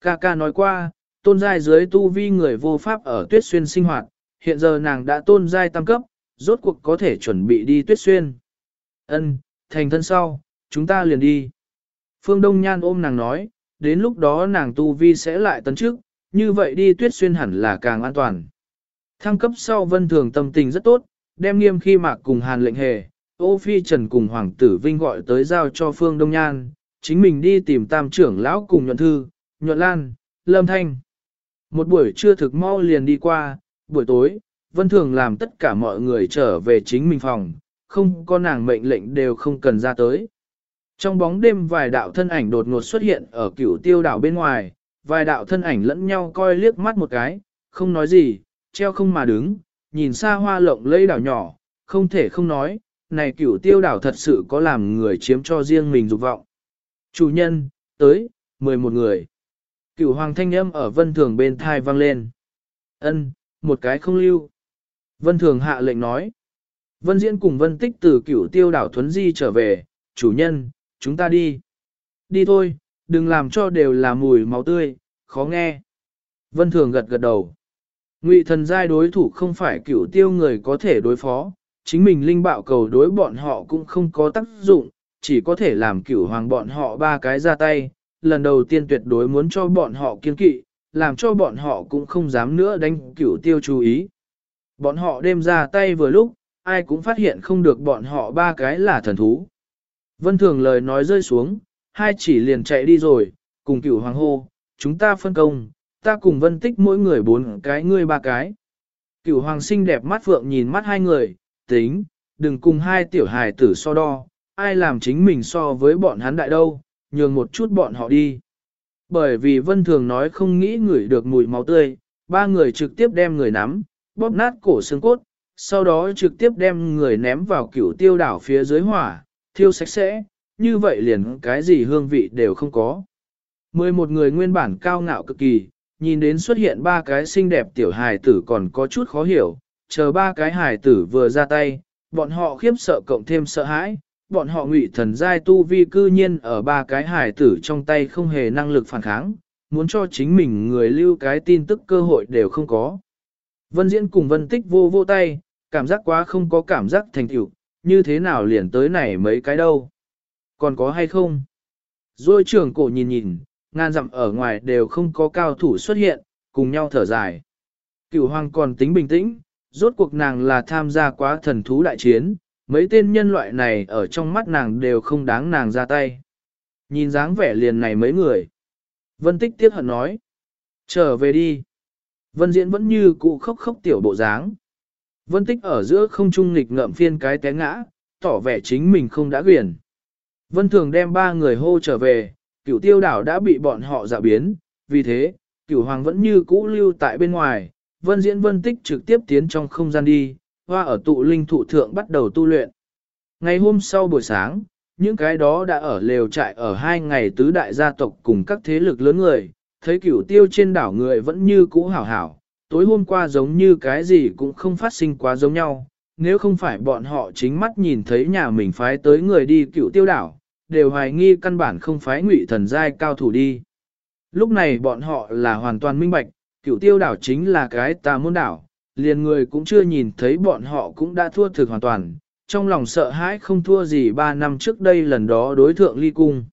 Ca ca nói qua, tôn giai dưới tu vi người vô pháp ở tuyết xuyên sinh hoạt, hiện giờ nàng đã tôn giai tăng cấp, rốt cuộc có thể chuẩn bị đi tuyết xuyên. Ân, thành thân sau, chúng ta liền đi. Phương Đông Nhan ôm nàng nói, đến lúc đó nàng tu vi sẽ lại tấn trước, như vậy đi tuyết xuyên hẳn là càng an toàn. Thăng cấp sau vân thường tâm tình rất tốt, đem nghiêm khi mạc cùng hàn lệnh hề, ô phi trần cùng hoàng tử vinh gọi tới giao cho Phương Đông Nhan, chính mình đi tìm tam trưởng lão cùng nhuận thư, nhuận lan, lâm thanh. Một buổi trưa thực mau liền đi qua, buổi tối, vân thường làm tất cả mọi người trở về chính mình phòng, không có nàng mệnh lệnh đều không cần ra tới. Trong bóng đêm vài đạo thân ảnh đột ngột xuất hiện ở cửu tiêu đảo bên ngoài, vài đạo thân ảnh lẫn nhau coi liếc mắt một cái, không nói gì, treo không mà đứng, nhìn xa hoa lộng lẫy đảo nhỏ, không thể không nói, này cửu tiêu đảo thật sự có làm người chiếm cho riêng mình dục vọng. Chủ nhân, tới, 11 người. Cửu hoàng thanh âm ở vân thường bên thai vang lên. ân một cái không lưu. Vân thường hạ lệnh nói. Vân diễn cùng vân tích từ cửu tiêu đảo thuấn di trở về, chủ nhân, chúng ta đi. Đi thôi, đừng làm cho đều là mùi máu tươi, khó nghe. Vân thường gật gật đầu. Ngụy thần giai đối thủ không phải cửu tiêu người có thể đối phó, chính mình linh bạo cầu đối bọn họ cũng không có tác dụng, chỉ có thể làm cửu hoàng bọn họ ba cái ra tay, lần đầu tiên tuyệt đối muốn cho bọn họ kiên kỵ, làm cho bọn họ cũng không dám nữa đánh cửu tiêu chú ý. Bọn họ đêm ra tay vừa lúc, ai cũng phát hiện không được bọn họ ba cái là thần thú. Vân thường lời nói rơi xuống, hai chỉ liền chạy đi rồi, cùng cửu hoàng hô, chúng ta phân công, ta cùng vân tích mỗi người bốn cái ngươi ba cái. Cửu hoàng xinh đẹp mắt phượng nhìn mắt hai người, tính, đừng cùng hai tiểu hài tử so đo, ai làm chính mình so với bọn hắn đại đâu, nhường một chút bọn họ đi. Bởi vì vân thường nói không nghĩ ngửi được mùi máu tươi, ba người trực tiếp đem người nắm, bóp nát cổ xương cốt, sau đó trực tiếp đem người ném vào cửu tiêu đảo phía dưới hỏa, thiêu sạch sẽ, như vậy liền cái gì hương vị đều không có. Mười một người nguyên bản cao ngạo cực kỳ, nhìn đến xuất hiện ba cái xinh đẹp tiểu hài tử còn có chút khó hiểu, chờ ba cái hài tử vừa ra tay, bọn họ khiếp sợ cộng thêm sợ hãi, bọn họ ngụy thần giai tu vi cư nhiên ở ba cái hải tử trong tay không hề năng lực phản kháng, muốn cho chính mình người lưu cái tin tức cơ hội đều không có. Vân Diễn cùng Vân Tích vô vô tay, cảm giác quá không có cảm giác thành tựu, như thế nào liền tới này mấy cái đâu. Còn có hay không? Rồi trưởng cổ nhìn nhìn, ngàn dặm ở ngoài đều không có cao thủ xuất hiện, cùng nhau thở dài. Cửu hoàng còn tính bình tĩnh, rốt cuộc nàng là tham gia quá thần thú đại chiến, mấy tên nhân loại này ở trong mắt nàng đều không đáng nàng ra tay. Nhìn dáng vẻ liền này mấy người. Vân tích tiếc hận nói. Trở về đi. Vân diễn vẫn như cụ khóc khóc tiểu bộ dáng. Vân tích ở giữa không trung nghịch ngợm phiên cái té ngã, tỏ vẻ chính mình không đã quyền. Vân thường đem ba người hô trở về, cửu tiêu đảo đã bị bọn họ dạo biến, vì thế, cửu hoàng vẫn như cũ lưu tại bên ngoài, vân diễn vân tích trực tiếp tiến trong không gian đi, hoa ở tụ linh thụ thượng bắt đầu tu luyện. Ngày hôm sau buổi sáng, những cái đó đã ở lều trại ở hai ngày tứ đại gia tộc cùng các thế lực lớn người, thấy cửu tiêu trên đảo người vẫn như cũ hảo hảo, tối hôm qua giống như cái gì cũng không phát sinh quá giống nhau, nếu không phải bọn họ chính mắt nhìn thấy nhà mình phái tới người đi cửu tiêu đảo, đều hoài nghi căn bản không phái ngụy thần giai cao thủ đi. Lúc này bọn họ là hoàn toàn minh bạch, cửu tiêu đảo chính là cái tà môn đảo, liền người cũng chưa nhìn thấy bọn họ cũng đã thua thực hoàn toàn, trong lòng sợ hãi không thua gì ba năm trước đây lần đó đối thượng ly cung.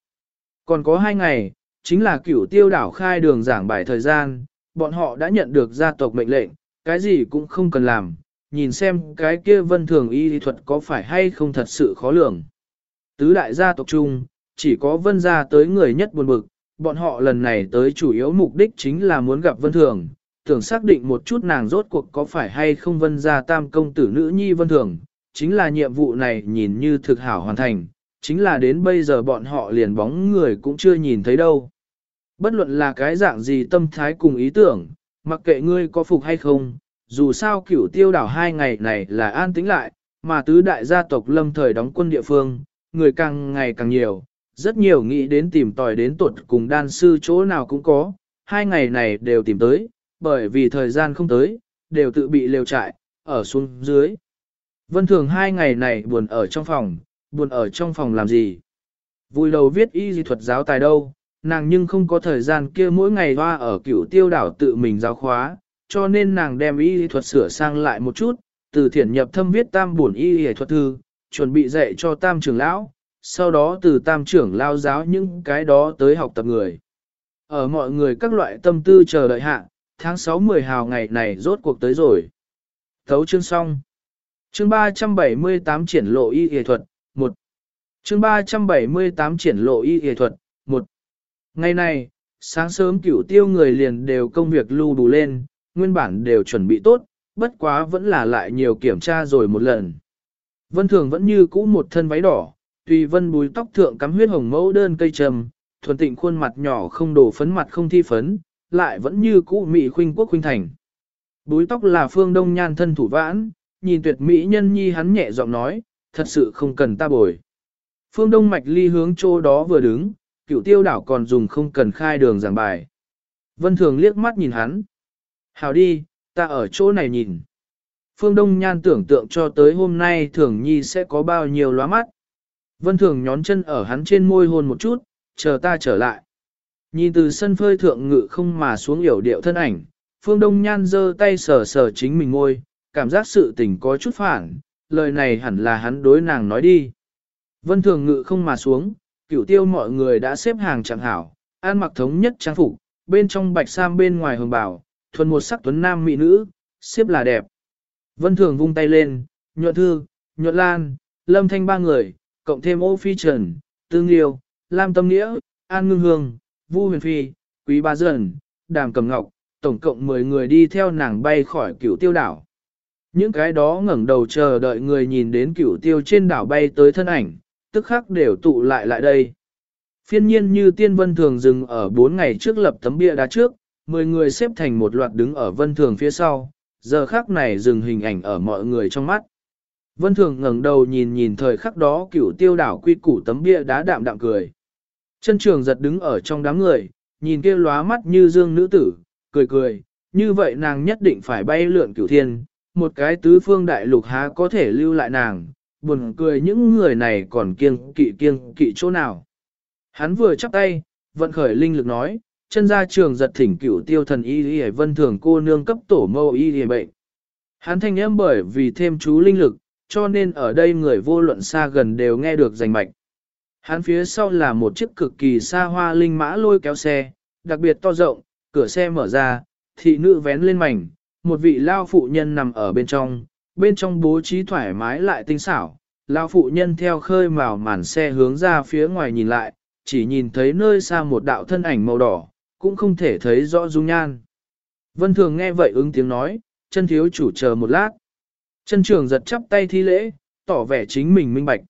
Còn có hai ngày, chính là cửu tiêu đảo khai đường giảng bài thời gian, bọn họ đã nhận được gia tộc mệnh lệnh, cái gì cũng không cần làm, nhìn xem cái kia vân thường y lý thuật có phải hay không thật sự khó lường. Tứ đại gia tộc chung, chỉ có vân gia tới người nhất buồn bực, bọn họ lần này tới chủ yếu mục đích chính là muốn gặp vân thường, tưởng xác định một chút nàng rốt cuộc có phải hay không vân gia tam công tử nữ nhi vân thường, chính là nhiệm vụ này nhìn như thực hảo hoàn thành, chính là đến bây giờ bọn họ liền bóng người cũng chưa nhìn thấy đâu. Bất luận là cái dạng gì tâm thái cùng ý tưởng, mặc kệ ngươi có phục hay không, dù sao cửu tiêu đảo hai ngày này là an tĩnh lại, mà tứ đại gia tộc lâm thời đóng quân địa phương, người càng ngày càng nhiều, rất nhiều nghĩ đến tìm tòi đến tuột cùng đan sư chỗ nào cũng có, hai ngày này đều tìm tới, bởi vì thời gian không tới, đều tự bị lều trại, ở xuống dưới. Vân thường hai ngày này buồn ở trong phòng, buồn ở trong phòng làm gì? Vui đầu viết y di thuật giáo tài đâu, nàng nhưng không có thời gian kia mỗi ngày hoa ở cửu tiêu đảo tự mình giáo khóa, cho nên nàng đem y di thuật sửa sang lại một chút, từ thiển nhập thâm viết tam buồn y thuật thư, chuẩn bị dạy cho tam trưởng lão, sau đó từ tam trưởng lao giáo những cái đó tới học tập người. Ở mọi người các loại tâm tư chờ đợi hạ, tháng 6-10 hào ngày này rốt cuộc tới rồi. Thấu chương xong. Chương 378 triển lộ y y thuật, 1. Chương 378 triển lộ y y thuật, 1. Ngày này, sáng sớm cửu tiêu người liền đều công việc lưu đủ lên, nguyên bản đều chuẩn bị tốt, bất quá vẫn là lại nhiều kiểm tra rồi một lần. Vân Thường vẫn như cũ một thân váy đỏ, tùy vân búi tóc thượng cắm huyết hồng mẫu đơn cây trầm, thuần tịnh khuôn mặt nhỏ không đổ phấn mặt không thi phấn, lại vẫn như cũ mỹ khuynh quốc khuynh thành. Búi tóc là phương đông nhan thân thủ vãn, nhìn tuyệt mỹ nhân nhi hắn nhẹ giọng nói, thật sự không cần ta bồi. Phương đông mạch ly hướng chỗ đó vừa đứng, cựu tiêu đảo còn dùng không cần khai đường giảng bài. Vân thường liếc mắt nhìn hắn. Hào đi, ta ở chỗ này nhìn. Phương Đông Nhan tưởng tượng cho tới hôm nay thường nhi sẽ có bao nhiêu lóa mắt. Vân thường nhón chân ở hắn trên môi hôn một chút, chờ ta trở lại. Nhìn từ sân phơi thượng ngự không mà xuống hiểu điệu thân ảnh, Phương Đông Nhan giơ tay sờ sờ chính mình ngôi, cảm giác sự tình có chút phản, lời này hẳn là hắn đối nàng nói đi. Vân thường ngự không mà xuống, cửu tiêu mọi người đã xếp hàng chẳng hảo, an mặc thống nhất trang phục, bên trong bạch sam bên ngoài hồng bảo thuần một sắc tuấn nam mỹ nữ, xếp là đẹp. Vân thường vung tay lên, nhuận thư, nhuận lan, lâm thanh ba người, cộng thêm ô phi trần, tương liêu, lam tâm nghĩa, an ngưng hương, vu huyền phi, quý ba dần, đàm cầm ngọc, tổng cộng 10 người đi theo nàng bay khỏi cửu tiêu đảo. Những cái đó ngẩng đầu chờ đợi người nhìn đến cửu tiêu trên đảo bay tới thân ảnh, tức khắc đều tụ lại lại đây. Phiên nhiên như tiên vân thường dừng ở 4 ngày trước lập tấm bia đá trước, 10 người xếp thành một loạt đứng ở vân thường phía sau, giờ khắc này dừng hình ảnh ở mọi người trong mắt. Vân thường ngẩng đầu nhìn nhìn thời khắc đó cửu tiêu đảo quy củ tấm bia đá đạm đạm cười. Chân trường giật đứng ở trong đám người, nhìn kia lóa mắt như dương nữ tử, cười cười, như vậy nàng nhất định phải bay lượn cửu thiên, một cái tứ phương đại lục há có thể lưu lại nàng, buồn cười những người này còn kiêng kỵ kiêng kỵ chỗ nào. Hắn vừa chắp tay, vận khởi linh lực nói, chân ra trường giật thỉnh cửu tiêu thần y y vân thường cô nương cấp tổ mâu y y bệnh. Hắn thanh âm bởi vì thêm chú linh lực, cho nên ở đây người vô luận xa gần đều nghe được rành mạch. Hắn phía sau là một chiếc cực kỳ xa hoa linh mã lôi kéo xe, đặc biệt to rộng, cửa xe mở ra, thị nữ vén lên mảnh, một vị lao phụ nhân nằm ở bên trong, bên trong bố trí thoải mái lại tinh xảo. Lao phụ nhân theo khơi màu màn xe hướng ra phía ngoài nhìn lại, chỉ nhìn thấy nơi xa một đạo thân ảnh màu đỏ, cũng không thể thấy rõ dung nhan. Vân Thường nghe vậy ứng tiếng nói, chân thiếu chủ chờ một lát. Chân trường giật chắp tay thi lễ, tỏ vẻ chính mình minh bạch.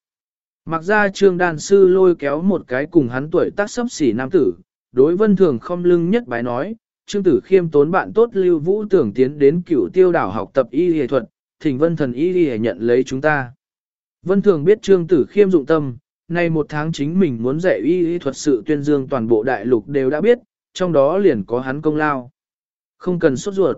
Mặc ra trương đàn sư lôi kéo một cái cùng hắn tuổi tác sấp xỉ nam tử, đối vân thường không lưng nhất bái nói, trương tử khiêm tốn bạn tốt lưu vũ tưởng tiến đến cửu tiêu đảo học tập y y thuật, thỉnh vân thần y y nhận lấy chúng ta. Vân thường biết trương tử khiêm dụng tâm, nay một tháng chính mình muốn dạy y y thuật sự tuyên dương toàn bộ đại lục đều đã biết, trong đó liền có hắn công lao. Không cần sốt ruột.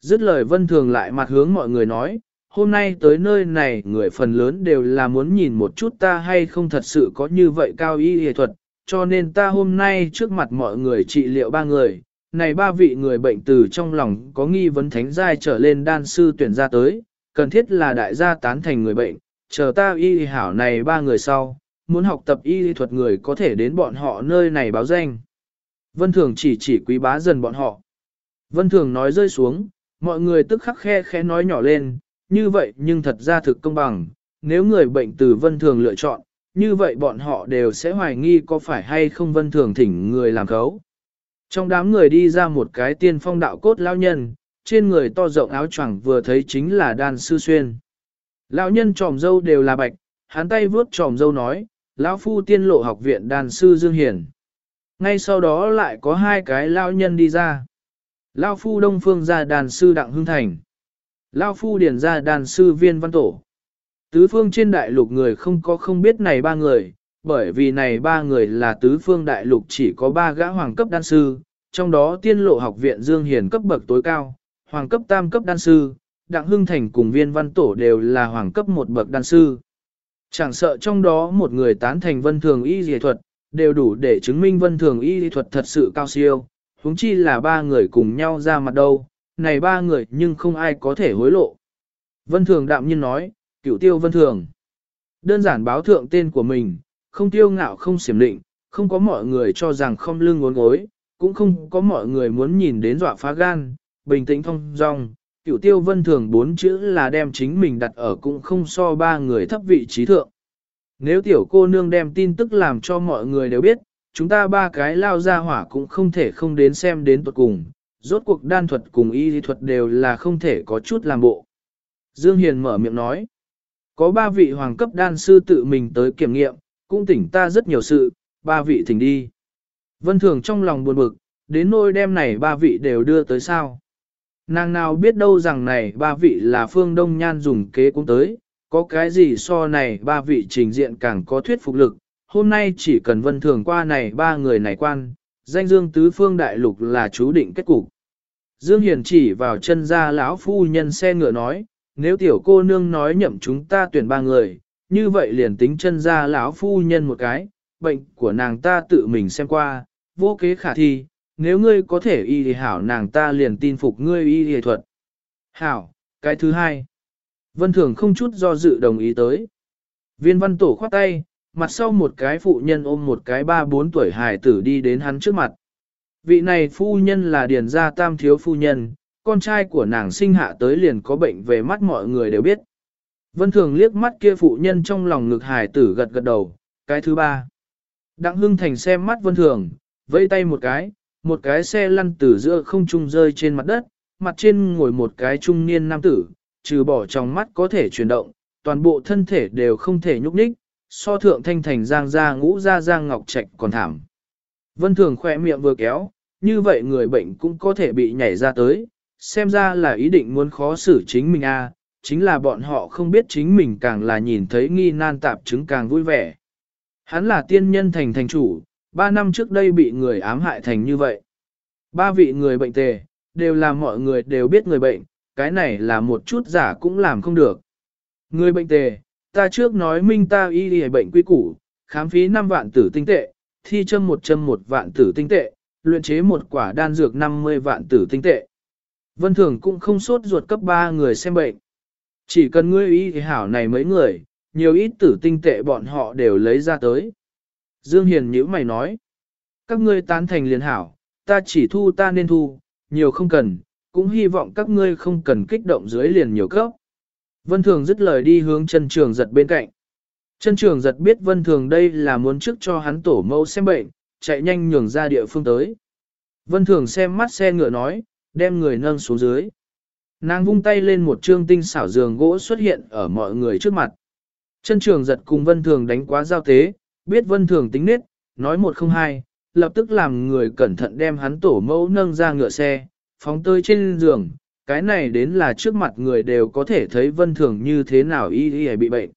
Dứt lời vân thường lại mặt hướng mọi người nói, hôm nay tới nơi này người phần lớn đều là muốn nhìn một chút ta hay không thật sự có như vậy cao y y thuật, cho nên ta hôm nay trước mặt mọi người trị liệu ba người, này ba vị người bệnh từ trong lòng có nghi vấn thánh giai trở lên đan sư tuyển ra tới, cần thiết là đại gia tán thành người bệnh, chờ ta y hảo này ba người sau, muốn học tập y thuật người có thể đến bọn họ nơi này báo danh. Vân Thường chỉ chỉ quý bá dần bọn họ. Vân Thường nói rơi xuống, mọi người tức khắc khe khẽ nói nhỏ lên, như vậy nhưng thật ra thực công bằng, nếu người bệnh từ Vân Thường lựa chọn, như vậy bọn họ đều sẽ hoài nghi có phải hay không Vân Thường thỉnh người làm khấu. Trong đám người đi ra một cái tiên phong đạo cốt lao nhân, trên người to rộng áo choàng vừa thấy chính là đan sư xuyên. Lão nhân tròm dâu đều là bạch, hắn tay vuốt tròm dâu nói, lão phu tiên lộ học viện đan sư Dương Hiển. Ngay sau đó lại có hai cái lão nhân đi ra. Lão phu đông phương ra đàn sư Đặng Hưng Thành. Lão phu điền ra đàn sư viên văn tổ. Tứ phương trên đại lục người không có không biết này ba người, bởi vì này ba người là tứ phương đại lục chỉ có ba gã hoàng cấp đan sư, trong đó tiên lộ học viện Dương Hiền cấp bậc tối cao, hoàng cấp tam cấp đan sư, Đặng Hưng Thành cùng viên văn tổ đều là hoàng cấp một bậc đan sư. Chẳng sợ trong đó một người tán thành vân thường y dề thuật, đều đủ để chứng minh vân thường y thuật thật sự cao siêu, huống chi là ba người cùng nhau ra mặt đâu, này ba người nhưng không ai có thể hối lộ. Vân thường đạm nhiên nói, cửu tiêu vân thường. Đơn giản báo thượng tên của mình, không tiêu ngạo không xiểm định, không có mọi người cho rằng không lưng ngốn gối, cũng không có mọi người muốn nhìn đến dọa phá gan, bình tĩnh thông dong. Cửu tiêu vân thường bốn chữ là đem chính mình đặt ở cũng không so ba người thấp vị trí thượng. Nếu tiểu cô nương đem tin tức làm cho mọi người đều biết, chúng ta ba cái lao ra hỏa cũng không thể không đến xem đến tuật cùng, rốt cuộc đan thuật cùng y thuật đều là không thể có chút làm bộ. Dương Hiền mở miệng nói, có ba vị hoàng cấp đan sư tự mình tới kiểm nghiệm, cũng tỉnh ta rất nhiều sự, ba vị thỉnh đi. Vân Thường trong lòng buồn bực, đến nôi đêm này ba vị đều đưa tới sao. Nàng nào biết đâu rằng này ba vị là phương đông nhan dùng kế cũng tới, có cái gì so này ba vị trình diện càng có thuyết phục lực, hôm nay chỉ cần vân thường qua này ba người này quan, danh dương tứ phương đại lục là chú định kết cục. Dương Hiền chỉ vào chân ra lão phu nhân xe ngựa nói, nếu tiểu cô nương nói nhậm chúng ta tuyển ba người, như vậy liền tính chân ra lão phu nhân một cái, bệnh của nàng ta tự mình xem qua, vô kế khả thi, nếu ngươi có thể y thì hảo nàng ta liền tin phục ngươi y thì thuật. Hảo, cái thứ hai. Vân Thường không chút do dự đồng ý tới. Viên văn tổ khoát tay, mặt sau một cái phụ nhân ôm một cái ba bốn tuổi hài tử đi đến hắn trước mặt. Vị này phu nhân là điền gia tam thiếu phu nhân, con trai của nàng sinh hạ tới liền có bệnh về mắt mọi người đều biết. Vân Thường liếc mắt kia phụ nhân trong lòng ngực hài tử gật gật đầu, cái thứ ba. Đặng Hưng Thành xem mắt Vân Thường, vẫy tay một cái, một cái xe lăn từ giữa không trung rơi trên mặt đất, mặt trên ngồi một cái trung niên nam tử, trừ bỏ trong mắt có thể chuyển động, toàn bộ thân thể đều không thể nhúc nhích, so thượng thanh thành giang ra ngũ ra giang ngọc trạch còn thảm. Vân Thường khỏe miệng vừa kéo, như vậy người bệnh cũng có thể bị nhảy ra tới, xem ra là ý định muốn khó xử chính mình a, chính là bọn họ không biết chính mình càng là nhìn thấy nghi nan tạp chứng càng vui vẻ. Hắn là tiên nhân thành thành chủ, ba năm trước đây bị người ám hại thành như vậy. Ba vị người bệnh tề, đều là mọi người đều biết người bệnh, cái này là một chút giả cũng làm không được. Người bệnh tề, ta trước nói minh ta y đi bệnh quy củ, khám phí 5 vạn tử tinh tệ, thi châm một châm một vạn tử tinh tệ, luyện chế một quả đan dược 50 vạn tử tinh tệ. Vân Thường cũng không sốt ruột cấp 3 người xem bệnh. Chỉ cần ngươi ý thì hảo này mấy người, nhiều ít tử tinh tệ bọn họ đều lấy ra tới. Dương Hiền nhữ mày nói, các ngươi tán thành liền hảo, ta chỉ thu ta nên thu, nhiều không cần, cũng hy vọng các ngươi không cần kích động dưới liền nhiều cấp. Vân Thường dứt lời đi hướng chân trường giật bên cạnh. Chân trường giật biết Vân Thường đây là muốn trước cho hắn tổ mẫu xem bệnh, chạy nhanh nhường ra địa phương tới. Vân Thường xem mắt xe ngựa nói, đem người nâng xuống dưới. Nàng vung tay lên một trương tinh xảo giường gỗ xuất hiện ở mọi người trước mặt. Chân trường giật cùng Vân Thường đánh quá giao tế, biết Vân Thường tính nết, nói một không hai, lập tức làm người cẩn thận đem hắn tổ mẫu nâng ra ngựa xe, phóng tơi trên giường, cái này đến là trước mặt người đều có thể thấy vân thường như thế nào y y bị bệnh.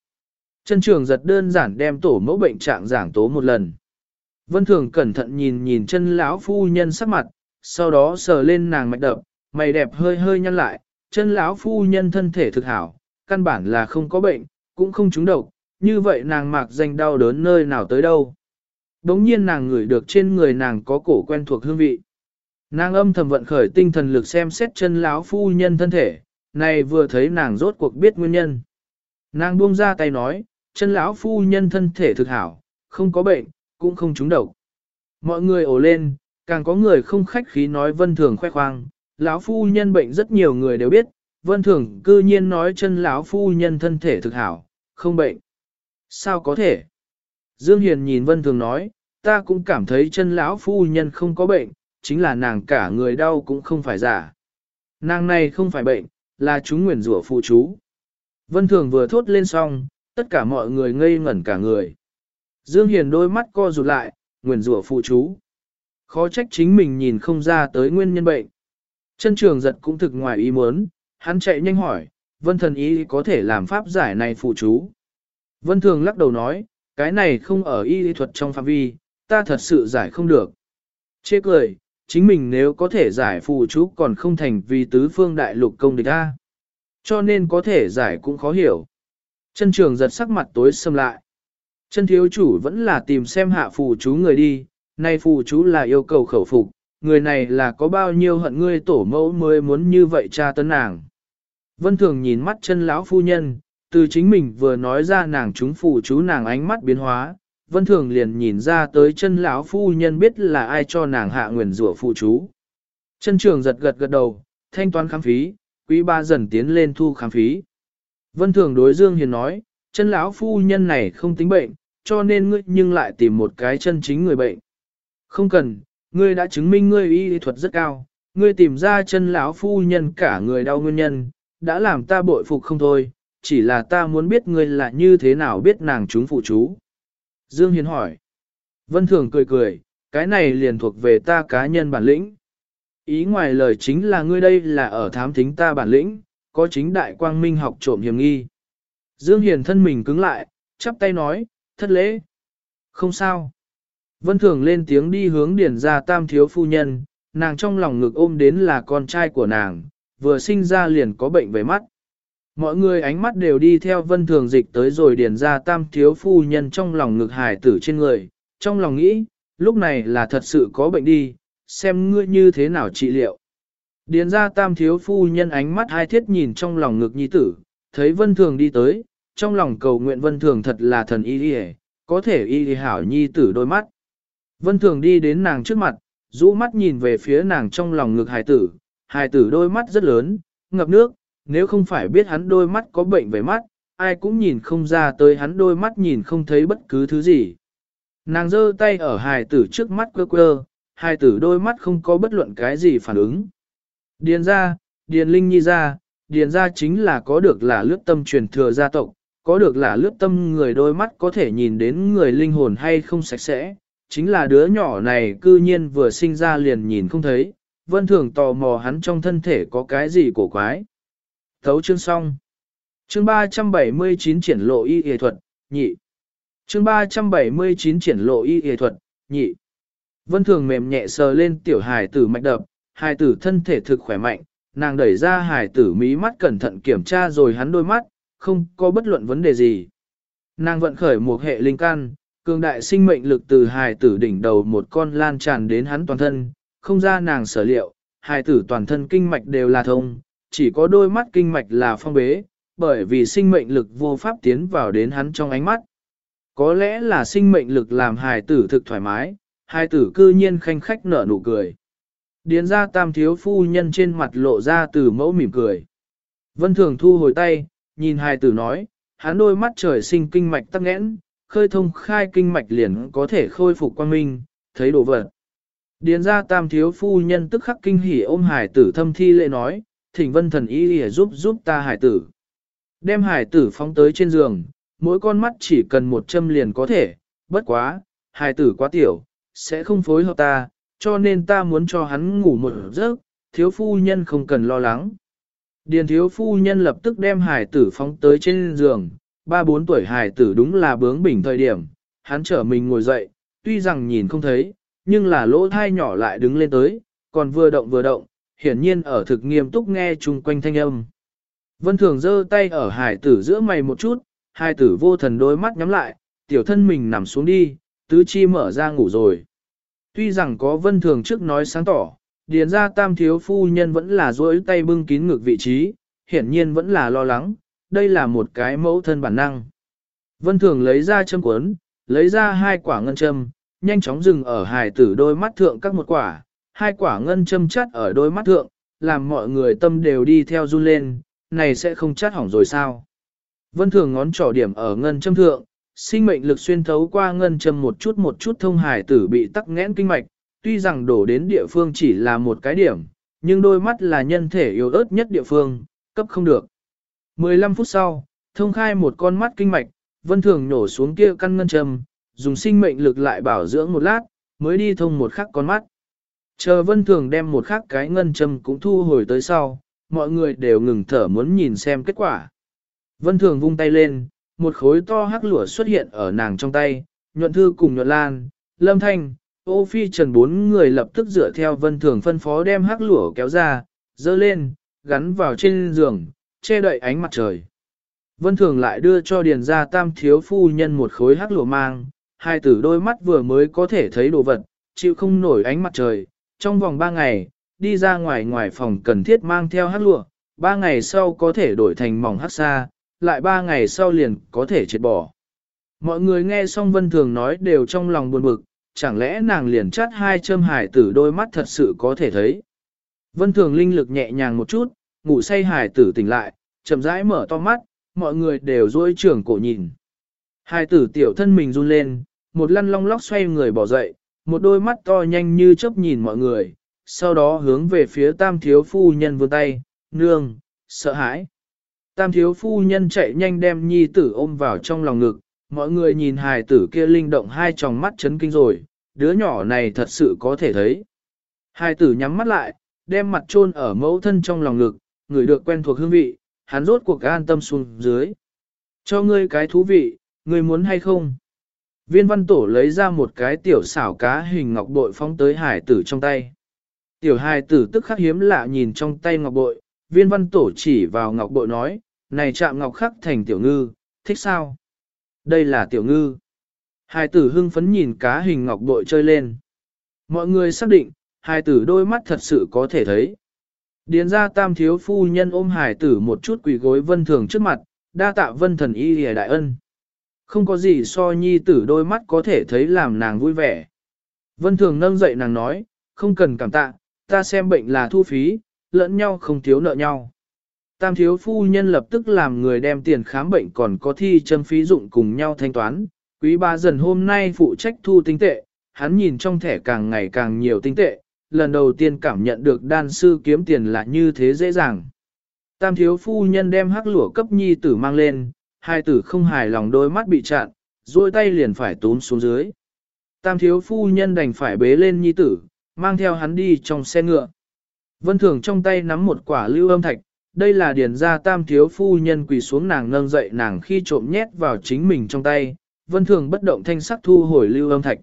Chân trường giật đơn giản đem tổ mẫu bệnh trạng giảng tố một lần. Vân thường cẩn thận nhìn nhìn chân lão phu nhân sắc mặt, sau đó sờ lên nàng mạch đập, mày đẹp hơi hơi nhăn lại, chân lão phu nhân thân thể thực hảo, căn bản là không có bệnh, cũng không trúng độc, như vậy nàng mạc danh đau đớn nơi nào tới đâu. Đống nhiên nàng ngửi được trên người nàng có cổ quen thuộc hương vị. Nàng âm thầm vận khởi tinh thần lực xem xét chân lão phu nhân thân thể, này vừa thấy nàng rốt cuộc biết nguyên nhân. Nàng buông ra tay nói, chân lão phu nhân thân thể thực hảo, không có bệnh, cũng không trúng độc. Mọi người ồ lên, càng có người không khách khí nói vân thường khoe khoang, lão phu nhân bệnh rất nhiều người đều biết, vân thường cư nhiên nói chân lão phu nhân thân thể thực hảo, không bệnh. Sao có thể? Dương Hiền nhìn vân thường nói, ta cũng cảm thấy chân lão phu nhân không có bệnh, chính là nàng cả người đau cũng không phải giả. Nàng này không phải bệnh, là chúng nguyền rủa phụ chú. Vân Thường vừa thốt lên xong, tất cả mọi người ngây ngẩn cả người. Dương Hiền đôi mắt co rụt lại, nguyền rủa phụ chú. Khó trách chính mình nhìn không ra tới nguyên nhân bệnh. Chân trường giật cũng thực ngoài ý muốn, hắn chạy nhanh hỏi, vân thần ý có thể làm pháp giải này phụ chú. Vân thường lắc đầu nói, cái này không ở y lý thuật trong phạm vi, ta thật sự giải không được. Chê cười, chính mình nếu có thể giải phụ chú còn không thành vì tứ phương đại lục công địch ta. Cho nên có thể giải cũng khó hiểu. Chân trường giật sắc mặt tối xâm lại. Chân thiếu chủ vẫn là tìm xem hạ phù chú người đi, nay phù chú là yêu cầu khẩu phục, người này là có bao nhiêu hận ngươi tổ mẫu mới muốn như vậy cha tấn nàng. Vân thường nhìn mắt chân lão phu nhân, từ chính mình vừa nói ra nàng chúng phù chú nàng ánh mắt biến hóa, vân thường liền nhìn ra tới chân lão phu nhân biết là ai cho nàng hạ nguyền rủa phù chú. Chân trường giật gật gật đầu, thanh toán khám phí, quý ba dần tiến lên thu khám phí. Vân thường đối Dương Hiền nói, chân lão phu nhân này không tính bệnh, cho nên ngươi nhưng lại tìm một cái chân chính người bệnh. Không cần, ngươi đã chứng minh ngươi y thuật rất cao, ngươi tìm ra chân lão phu nhân cả người đau nguyên nhân, đã làm ta bội phục không thôi, chỉ là ta muốn biết ngươi là như thế nào biết nàng chúng phụ chú. Dương Hiền hỏi. Vân Thường cười cười, cái này liền thuộc về ta cá nhân bản lĩnh. Ý ngoài lời chính là ngươi đây là ở thám thính ta bản lĩnh, có chính đại quang minh học trộm hiểm nghi. Dương Hiền thân mình cứng lại, chắp tay nói, thất lễ. Không sao. Vân Thường lên tiếng đi hướng điển ra tam thiếu phu nhân, nàng trong lòng ngực ôm đến là con trai của nàng, vừa sinh ra liền có bệnh về mắt. Mọi người ánh mắt đều đi theo Vân Thường dịch tới rồi điển ra tam thiếu phu nhân trong lòng ngực hài tử trên người, trong lòng nghĩ, lúc này là thật sự có bệnh đi, xem ngươi như thế nào trị liệu. Điền ra tam thiếu phu nhân ánh mắt hai thiết nhìn trong lòng ngực nhi tử, thấy vân thường đi tới, trong lòng cầu nguyện vân thường thật là thần y đi có thể y đi hảo nhi tử đôi mắt. Vân thường đi đến nàng trước mặt, rũ mắt nhìn về phía nàng trong lòng ngực hài tử, hài tử đôi mắt rất lớn, ngập nước, nếu không phải biết hắn đôi mắt có bệnh về mắt, ai cũng nhìn không ra tới hắn đôi mắt nhìn không thấy bất cứ thứ gì. Nàng giơ tay ở hài tử trước mắt quơ quơ, hài tử đôi mắt không có bất luận cái gì phản ứng. Điền ra, điền linh nhi ra, điền ra chính là có được là lướt tâm truyền thừa gia tộc, có được là lướt tâm người đôi mắt có thể nhìn đến người linh hồn hay không sạch sẽ, chính là đứa nhỏ này cư nhiên vừa sinh ra liền nhìn không thấy, vân thường tò mò hắn trong thân thể có cái gì cổ quái. Thấu chương xong. Chương 379 triển lộ y y thuật, nhị. Chương 379 triển lộ y y thuật, nhị. Vân thường mềm nhẹ sờ lên tiểu hài tử mạch đập, hài tử thân thể thực khỏe mạnh, nàng đẩy ra hài tử mí mắt cẩn thận kiểm tra rồi hắn đôi mắt, không có bất luận vấn đề gì. Nàng vận khởi một hệ linh can, cường đại sinh mệnh lực từ hài tử đỉnh đầu một con lan tràn đến hắn toàn thân, không ra nàng sở liệu, hài tử toàn thân kinh mạch đều là thông, chỉ có đôi mắt kinh mạch là phong bế, bởi vì sinh mệnh lực vô pháp tiến vào đến hắn trong ánh mắt. Có lẽ là sinh mệnh lực làm hài tử thực thoải mái, hài tử cư nhiên khanh khách nở nụ cười. Điền ra tam thiếu phu nhân trên mặt lộ ra từ mẫu mỉm cười. Vân thường thu hồi tay, nhìn hài tử nói, hắn đôi mắt trời sinh kinh mạch tắc nghẽn, khơi thông khai kinh mạch liền có thể khôi phục quan minh, thấy đồ vật. Điền ra tam thiếu phu nhân tức khắc kinh hỉ ôm hải tử thâm thi lệ nói, thỉnh vân thần y để giúp giúp ta hải tử. Đem hải tử phóng tới trên giường, mỗi con mắt chỉ cần một châm liền có thể, bất quá, hải tử quá tiểu, sẽ không phối hợp ta, cho nên ta muốn cho hắn ngủ một giấc, thiếu phu nhân không cần lo lắng. Điền thiếu phu nhân lập tức đem hải tử phóng tới trên giường, ba bốn tuổi hải tử đúng là bướng bỉnh thời điểm, hắn trở mình ngồi dậy, tuy rằng nhìn không thấy, nhưng là lỗ thai nhỏ lại đứng lên tới, còn vừa động vừa động, hiển nhiên ở thực nghiêm túc nghe chung quanh thanh âm. Vân thường giơ tay ở hải tử giữa mày một chút, hải tử vô thần đôi mắt nhắm lại, tiểu thân mình nằm xuống đi, tứ chi mở ra ngủ rồi. Tuy rằng có vân thường trước nói sáng tỏ, điền ra tam thiếu phu nhân vẫn là duỗi tay bưng kín ngược vị trí, hiển nhiên vẫn là lo lắng, đây là một cái mẫu thân bản năng. Vân thường lấy ra châm cuốn, lấy ra hai quả ngân châm, nhanh chóng dừng ở hài tử đôi mắt thượng các một quả, hai quả ngân châm chắt ở đôi mắt thượng, làm mọi người tâm đều đi theo run lên, này sẽ không chắt hỏng rồi sao. Vân thường ngón trỏ điểm ở ngân châm thượng, sinh mệnh lực xuyên thấu qua ngân châm một chút một chút thông hài tử bị tắc nghẽn kinh mạch, tuy rằng đổ đến địa phương chỉ là một cái điểm, nhưng đôi mắt là nhân thể yếu ớt nhất địa phương, cấp không được. 15 phút sau, thông khai một con mắt kinh mạch, vân thường nhổ xuống kia căn ngân châm, dùng sinh mệnh lực lại bảo dưỡng một lát, mới đi thông một khắc con mắt. Chờ vân thường đem một khắc cái ngân châm cũng thu hồi tới sau, mọi người đều ngừng thở muốn nhìn xem kết quả. Vân thường vung tay lên, một khối to hắc lửa xuất hiện ở nàng trong tay, nhuận thư cùng nhuận lan, lâm thanh, ô phi trần bốn người lập tức dựa theo vân thường phân phó đem hắc lửa kéo ra, dơ lên, gắn vào trên giường, che đậy ánh mặt trời. Vân Thường lại đưa cho điền ra tam thiếu phu nhân một khối hắc lửa mang, hai tử đôi mắt vừa mới có thể thấy đồ vật, chịu không nổi ánh mặt trời, trong vòng ba ngày, đi ra ngoài ngoài phòng cần thiết mang theo hắc lụa, ba ngày sau có thể đổi thành mỏng hắc xa, lại ba ngày sau liền có thể triệt bỏ. Mọi người nghe xong Vân Thường nói đều trong lòng buồn bực, chẳng lẽ nàng liền chát hai châm hải tử đôi mắt thật sự có thể thấy. Vân Thường linh lực nhẹ nhàng một chút, ngủ say hải tử tỉnh lại, chậm rãi mở to mắt, mọi người đều dôi trưởng cổ nhìn. Hải tử tiểu thân mình run lên, một lăn long lóc xoay người bỏ dậy, một đôi mắt to nhanh như chớp nhìn mọi người, sau đó hướng về phía tam thiếu phu nhân vươn tay, nương, sợ hãi. Tam thiếu phu nhân chạy nhanh đem nhi tử ôm vào trong lòng ngực, mọi người nhìn hài tử kia linh động hai tròng mắt chấn kinh rồi, đứa nhỏ này thật sự có thể thấy. Hài tử nhắm mắt lại, đem mặt chôn ở mẫu thân trong lòng ngực, người được quen thuộc hương vị, hắn rốt cuộc an tâm xuống dưới. Cho ngươi cái thú vị, ngươi muốn hay không? Viên văn tổ lấy ra một cái tiểu xảo cá hình ngọc bội phóng tới hải tử trong tay. Tiểu hải tử tức khắc hiếm lạ nhìn trong tay ngọc bội, viên văn tổ chỉ vào ngọc bội nói, này chạm ngọc khắc thành tiểu ngư, thích sao? Đây là tiểu ngư. hai tử hưng phấn nhìn cá hình ngọc bội chơi lên. Mọi người xác định, hai tử đôi mắt thật sự có thể thấy. Điền ra tam thiếu phu nhân ôm hải tử một chút quỳ gối vân thường trước mặt, đa tạ vân thần y hề đại ân. Không có gì so nhi tử đôi mắt có thể thấy làm nàng vui vẻ. Vân thường nâng dậy nàng nói, không cần cảm tạ, ta xem bệnh là thu phí, lẫn nhau không thiếu nợ nhau. Tam thiếu phu nhân lập tức làm người đem tiền khám bệnh còn có thi châm phí dụng cùng nhau thanh toán. Quý ba dần hôm nay phụ trách thu tinh tệ, hắn nhìn trong thẻ càng ngày càng nhiều tinh tệ, lần đầu tiên cảm nhận được đan sư kiếm tiền là như thế dễ dàng. Tam thiếu phu nhân đem hắc lũa cấp nhi tử mang lên, hai tử không hài lòng đôi mắt bị chặn, duỗi tay liền phải túm xuống dưới. Tam thiếu phu nhân đành phải bế lên nhi tử, mang theo hắn đi trong xe ngựa. Vân Thường trong tay nắm một quả lưu âm thạch, đây là điền gia tam thiếu phu nhân quỳ xuống nàng nâng dậy nàng khi trộm nhét vào chính mình trong tay, Vân Thường bất động thanh sắc thu hồi lưu âm thạch.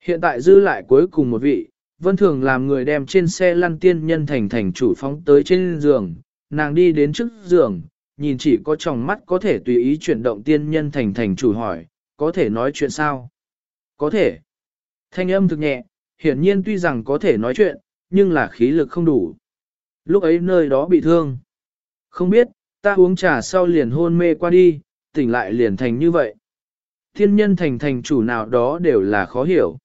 Hiện tại dư lại cuối cùng một vị, Vân Thường làm người đem trên xe lăn tiên nhân thành thành chủ phóng tới trên giường, nàng đi đến trước giường, nhìn chỉ có tròng mắt có thể tùy ý chuyển động tiên nhân thành thành chủ hỏi, có thể nói chuyện sao? Có thể. Thanh âm thực nhẹ, hiển nhiên tuy rằng có thể nói chuyện, nhưng là khí lực không đủ. Lúc ấy nơi đó bị thương. Không biết, ta uống trà sau liền hôn mê qua đi, tỉnh lại liền thành như vậy. Thiên nhân thành thành chủ nào đó đều là khó hiểu.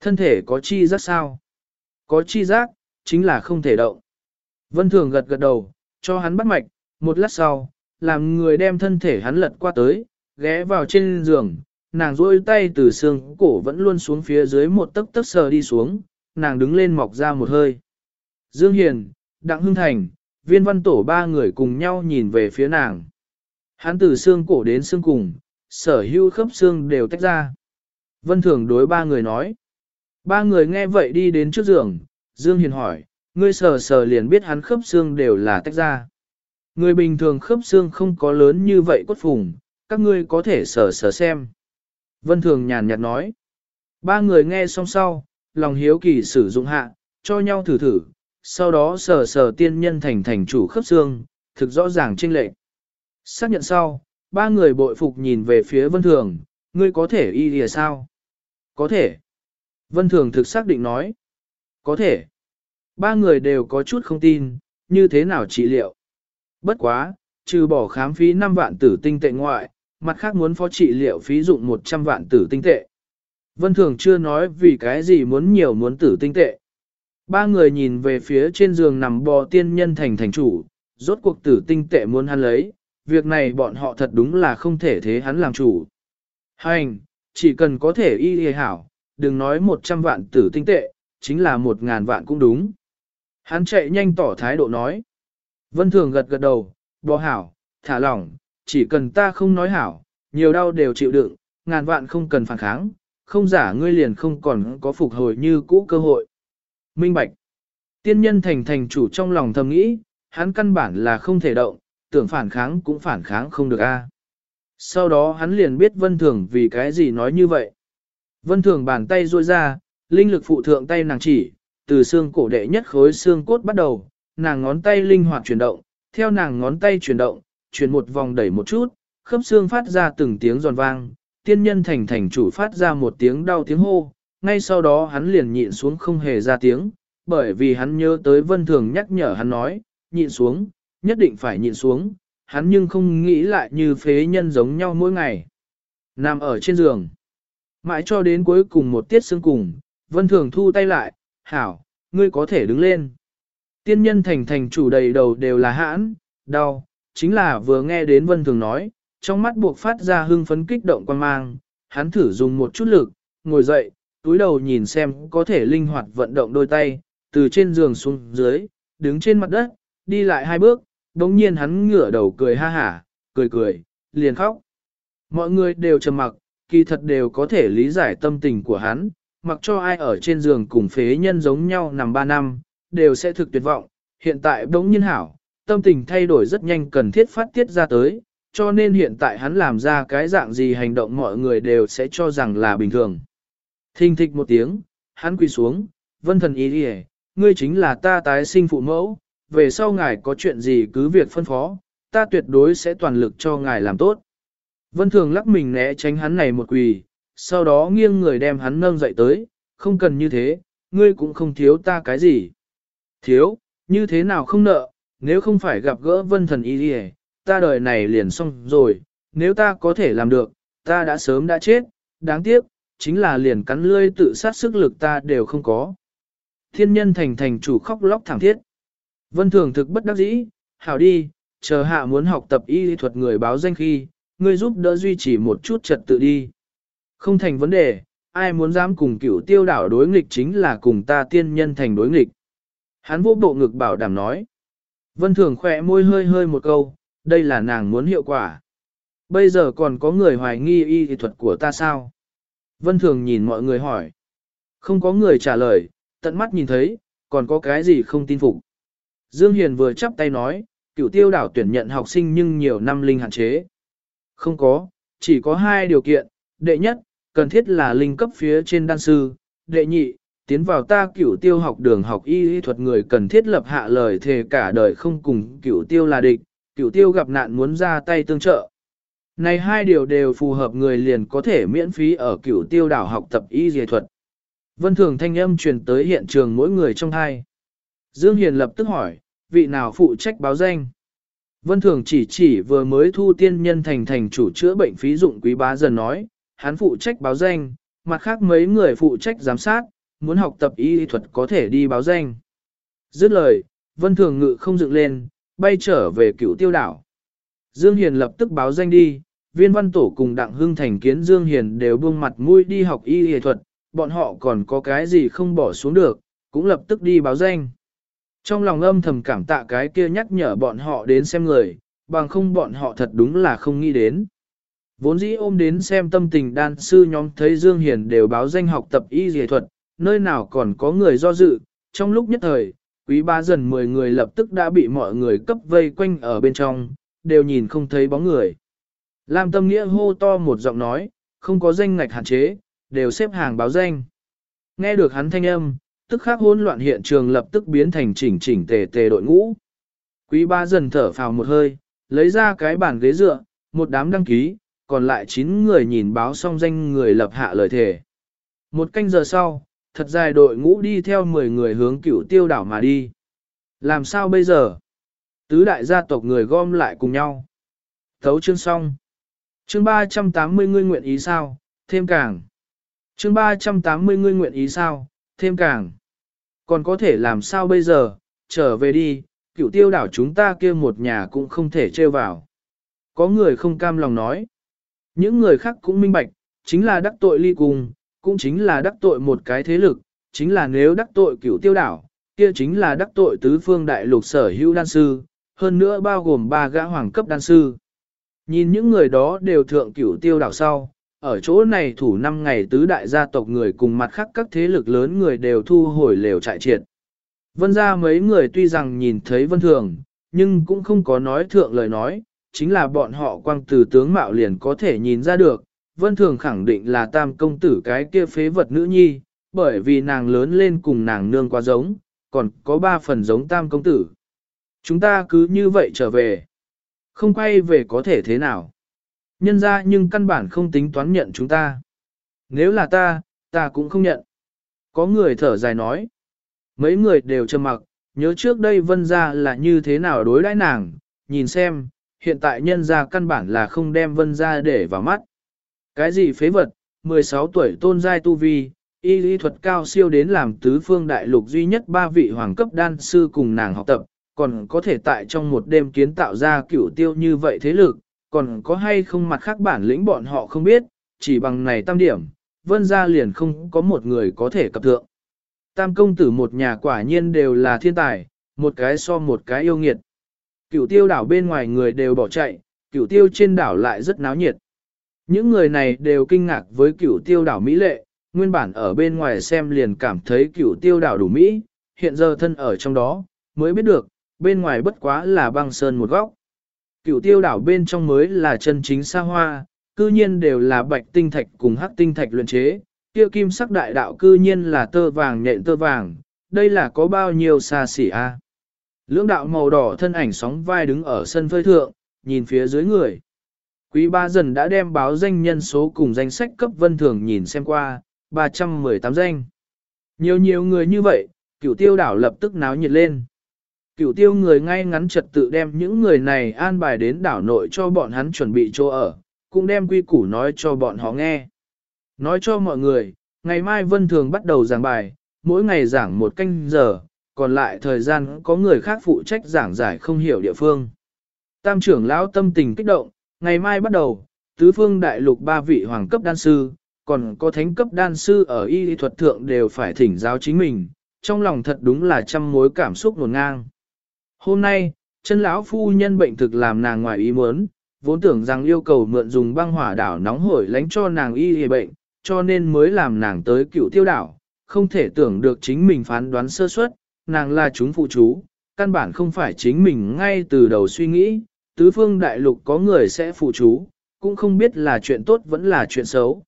Thân thể có chi giác sao? Có chi giác, chính là không thể động. Vân Thường gật gật đầu, cho hắn bắt mạch, một lát sau, làm người đem thân thể hắn lật qua tới, ghé vào trên giường, nàng duỗi tay từ xương cổ vẫn luôn xuống phía dưới một tấc tấc sờ đi xuống, nàng đứng lên mọc ra một hơi. Dương Hiền, Đặng Hưng Thành, viên văn tổ ba người cùng nhau nhìn về phía nàng. Hắn từ xương cổ đến xương cùng, sở hữu khớp xương đều tách ra. Vân Thường đối ba người nói. Ba người nghe vậy đi đến trước giường, Dương Hiền hỏi, ngươi sờ sờ liền biết hắn khớp xương đều là tách ra. Người bình thường khớp xương không có lớn như vậy cốt phùng, các ngươi có thể sờ sờ xem. Vân Thường nhàn nhạt nói. Ba người nghe xong sau, lòng hiếu kỳ sử dụng hạ, cho nhau thử thử, sau đó sờ sờ tiên nhân thành thành chủ khớp xương, thực rõ ràng trinh lệ. Xác nhận sau, ba người bội phục nhìn về phía Vân Thường, ngươi có thể y lìa sao? Có thể. Vân Thường thực xác định nói. Có thể. Ba người đều có chút không tin, như thế nào trị liệu. Bất quá, trừ bỏ khám phí 5 vạn tử tinh tệ ngoại, mặt khác muốn phó trị liệu phí dụng 100 vạn tử tinh tệ. Vân Thường chưa nói vì cái gì muốn nhiều muốn tử tinh tệ. Ba người nhìn về phía trên giường nằm bò tiên nhân thành thành chủ, rốt cuộc tử tinh tệ muốn hắn lấy, việc này bọn họ thật đúng là không thể thế hắn làm chủ. Hành, chỉ cần có thể y y hảo, đừng nói 100 vạn tử tinh tệ, chính là 1.000 vạn cũng đúng. Hắn chạy nhanh tỏ thái độ nói. Vân Thường gật gật đầu, bò hảo, thả lỏng, chỉ cần ta không nói hảo, nhiều đau đều chịu đựng, ngàn vạn không cần phản kháng, không giả ngươi liền không còn có phục hồi như cũ cơ hội. Minh Bạch Tiên nhân thành thành chủ trong lòng thầm nghĩ, hắn căn bản là không thể động, tưởng phản kháng cũng phản kháng không được a. Sau đó hắn liền biết Vân Thường vì cái gì nói như vậy. Vân Thường bàn tay ruôi ra, linh lực phụ thượng tay nàng chỉ, từ xương cổ đệ nhất khối xương cốt bắt đầu, nàng ngón tay linh hoạt chuyển động, theo nàng ngón tay chuyển động, chuyển một vòng đẩy một chút, khớp xương phát ra từng tiếng giòn vang, tiên nhân thành thành chủ phát ra một tiếng đau tiếng hô, ngay sau đó hắn liền nhịn xuống không hề ra tiếng, bởi vì hắn nhớ tới vân thường nhắc nhở hắn nói, nhịn xuống, nhất định phải nhịn xuống, hắn nhưng không nghĩ lại như phế nhân giống nhau mỗi ngày. Nằm ở trên giường, mãi cho đến cuối cùng một tiết xương cùng, vân thường thu tay lại, hảo, ngươi có thể đứng lên. Tiên nhân thành thành chủ đầy đầu đều là hãn, đau, chính là vừa nghe đến vân thường nói, trong mắt buộc phát ra hưng phấn kích động quan mang, hắn thử dùng một chút lực, ngồi dậy, túi đầu nhìn xem có thể linh hoạt vận động đôi tay, từ trên giường xuống dưới, đứng trên mặt đất, đi lại hai bước, đồng nhiên hắn ngửa đầu cười ha hả, cười cười, liền khóc. Mọi người đều trầm mặc, kỳ thật đều có thể lý giải tâm tình của hắn, mặc cho ai ở trên giường cùng phế nhân giống nhau nằm ba năm, đều sẽ thực tuyệt vọng. Hiện tại đống nhiên hảo, tâm tình thay đổi rất nhanh cần thiết phát tiết ra tới, cho nên hiện tại hắn làm ra cái dạng gì hành động mọi người đều sẽ cho rằng là bình thường. Thình thịch một tiếng, hắn quỳ xuống, vân thần ý đi ngươi chính là ta tái sinh phụ mẫu, về sau ngài có chuyện gì cứ việc phân phó, ta tuyệt đối sẽ toàn lực cho ngài làm tốt. Vân thường lắc mình né tránh hắn này một quỳ, sau đó nghiêng người đem hắn nâng dậy tới, không cần như thế, ngươi cũng không thiếu ta cái gì. Thiếu, như thế nào không nợ, nếu không phải gặp gỡ vân thần y đi ta đời này liền xong rồi, nếu ta có thể làm được, ta đã sớm đã chết, đáng tiếc, chính là liền cắn lươi tự sát sức lực ta đều không có. Thiên nhân thành thành chủ khóc lóc thảm thiết. Vân thường thực bất đắc dĩ, hảo đi, chờ hạ muốn học tập y thuật người báo danh khi, ngươi giúp đỡ duy trì một chút trật tự đi. Không thành vấn đề, ai muốn dám cùng cửu tiêu đảo đối nghịch chính là cùng ta tiên nhân thành đối nghịch. Hắn vô bộ ngực bảo đảm nói. Vân thường khỏe môi hơi hơi một câu, đây là nàng muốn hiệu quả. Bây giờ còn có người hoài nghi y thuật của ta sao? Vân thường nhìn mọi người hỏi. Không có người trả lời, tận mắt nhìn thấy, còn có cái gì không tin phục. Dương Hiền vừa chắp tay nói, cửu tiêu đảo tuyển nhận học sinh nhưng nhiều năm linh hạn chế. Không có, chỉ có hai điều kiện, đệ nhất, cần thiết là linh cấp phía trên đan sư, đệ nhị, tiến vào ta cửu tiêu học đường học y y thuật người cần thiết lập hạ lời thề cả đời không cùng cửu tiêu là địch, cửu tiêu gặp nạn muốn ra tay tương trợ. Này hai điều đều phù hợp người liền có thể miễn phí ở cửu tiêu đảo học tập y dề thuật. Vân thường thanh âm truyền tới hiện trường mỗi người trong hai. Dương Hiền lập tức hỏi, vị nào phụ trách báo danh? Vân Thường chỉ chỉ vừa mới thu tiên nhân thành thành chủ chữa bệnh phí dụng quý bá dần nói, hắn phụ trách báo danh, mặt khác mấy người phụ trách giám sát, muốn học tập y thuật có thể đi báo danh. Dứt lời, Vân Thường ngự không dựng lên, bay trở về cựu tiêu đảo. Dương Hiền lập tức báo danh đi, viên văn tổ cùng đặng hưng thành kiến Dương Hiền đều buông mặt mũi đi học y y thuật, bọn họ còn có cái gì không bỏ xuống được, cũng lập tức đi báo danh. Trong lòng âm thầm cảm tạ cái kia nhắc nhở bọn họ đến xem người, bằng không bọn họ thật đúng là không nghĩ đến. Vốn dĩ ôm đến xem tâm tình đan sư nhóm thấy Dương Hiền đều báo danh học tập y y thuật, nơi nào còn có người do dự, trong lúc nhất thời, quý ba dần 10 người lập tức đã bị mọi người cấp vây quanh ở bên trong, đều nhìn không thấy bóng người. Lam tâm nghĩa hô to một giọng nói, không có danh ngạch hạn chế, đều xếp hàng báo danh. Nghe được hắn thanh âm, tức khắc hỗn loạn hiện trường lập tức biến thành chỉnh chỉnh tề tề đội ngũ. Quý ba dần thở phào một hơi, lấy ra cái bàn ghế dựa, một đám đăng ký, còn lại 9 người nhìn báo xong danh người lập hạ lời thề. Một canh giờ sau, thật dài đội ngũ đi theo 10 người hướng cửu tiêu đảo mà đi. Làm sao bây giờ? Tứ đại gia tộc người gom lại cùng nhau. Thấu chương xong. Chương 380 ngươi nguyện ý sao? Thêm càng. Chương 380 ngươi nguyện ý sao? Thêm càng. Còn có thể làm sao bây giờ, trở về đi, cựu tiêu đảo chúng ta kia một nhà cũng không thể trêu vào. Có người không cam lòng nói. Những người khác cũng minh bạch, chính là đắc tội ly cùng, cũng chính là đắc tội một cái thế lực, chính là nếu đắc tội cựu tiêu đảo, kia chính là đắc tội tứ phương đại lục sở hữu đan sư, hơn nữa bao gồm ba gã hoàng cấp đan sư. Nhìn những người đó đều thượng cửu tiêu đảo sau, ở chỗ này thủ năm ngày tứ đại gia tộc người cùng mặt khác các thế lực lớn người đều thu hồi lều trại triệt. Vân ra mấy người tuy rằng nhìn thấy vân thường, nhưng cũng không có nói thượng lời nói, chính là bọn họ quang từ tướng mạo liền có thể nhìn ra được, vân thường khẳng định là tam công tử cái kia phế vật nữ nhi, bởi vì nàng lớn lên cùng nàng nương quá giống, còn có ba phần giống tam công tử. Chúng ta cứ như vậy trở về. Không quay về có thể thế nào. Nhân ra nhưng căn bản không tính toán nhận chúng ta. Nếu là ta, ta cũng không nhận. Có người thở dài nói. Mấy người đều trầm mặc, nhớ trước đây vân ra là như thế nào đối đãi nàng, nhìn xem, hiện tại nhân ra căn bản là không đem vân ra để vào mắt. Cái gì phế vật, 16 tuổi tôn giai tu vi, y lý thuật cao siêu đến làm tứ phương đại lục duy nhất ba vị hoàng cấp đan sư cùng nàng học tập, còn có thể tại trong một đêm kiến tạo ra cửu tiêu như vậy thế lực, còn có hay không mặt khác bản lĩnh bọn họ không biết, chỉ bằng này tam điểm, vân ra liền không có một người có thể cập thượng. Tam công tử một nhà quả nhiên đều là thiên tài, một cái so một cái yêu nghiệt. Cửu tiêu đảo bên ngoài người đều bỏ chạy, cửu tiêu trên đảo lại rất náo nhiệt. Những người này đều kinh ngạc với cửu tiêu đảo Mỹ lệ, nguyên bản ở bên ngoài xem liền cảm thấy cửu tiêu đảo đủ Mỹ, hiện giờ thân ở trong đó, mới biết được, bên ngoài bất quá là băng sơn một góc. cựu tiêu đảo bên trong mới là chân chính xa hoa, cư nhiên đều là bạch tinh thạch cùng hắc tinh thạch luyện chế, tiêu kim sắc đại đạo cư nhiên là tơ vàng nhện tơ vàng, đây là có bao nhiêu xa xỉ a? Lưỡng đạo màu đỏ thân ảnh sóng vai đứng ở sân phơi thượng, nhìn phía dưới người. Quý ba dần đã đem báo danh nhân số cùng danh sách cấp vân thường nhìn xem qua, 318 danh. Nhiều nhiều người như vậy, cửu tiêu đảo lập tức náo nhiệt lên. Cửu tiêu người ngay ngắn trật tự đem những người này an bài đến đảo nội cho bọn hắn chuẩn bị chỗ ở, cũng đem quy củ nói cho bọn họ nghe. Nói cho mọi người, ngày mai vân thường bắt đầu giảng bài, mỗi ngày giảng một canh giờ, còn lại thời gian có người khác phụ trách giảng giải không hiểu địa phương. Tam trưởng lão tâm tình kích động, ngày mai bắt đầu, tứ phương đại lục ba vị hoàng cấp đan sư, còn có thánh cấp đan sư ở y thuật thượng đều phải thỉnh giáo chính mình, trong lòng thật đúng là trăm mối cảm xúc nguồn ngang. Hôm nay, chân lão phu nhân bệnh thực làm nàng ngoài ý muốn, vốn tưởng rằng yêu cầu mượn dùng băng hỏa đảo nóng hổi lánh cho nàng y y bệnh, cho nên mới làm nàng tới cựu tiêu đảo, không thể tưởng được chính mình phán đoán sơ suất, nàng là chúng phụ chú, căn bản không phải chính mình ngay từ đầu suy nghĩ, tứ phương đại lục có người sẽ phụ chú, cũng không biết là chuyện tốt vẫn là chuyện xấu.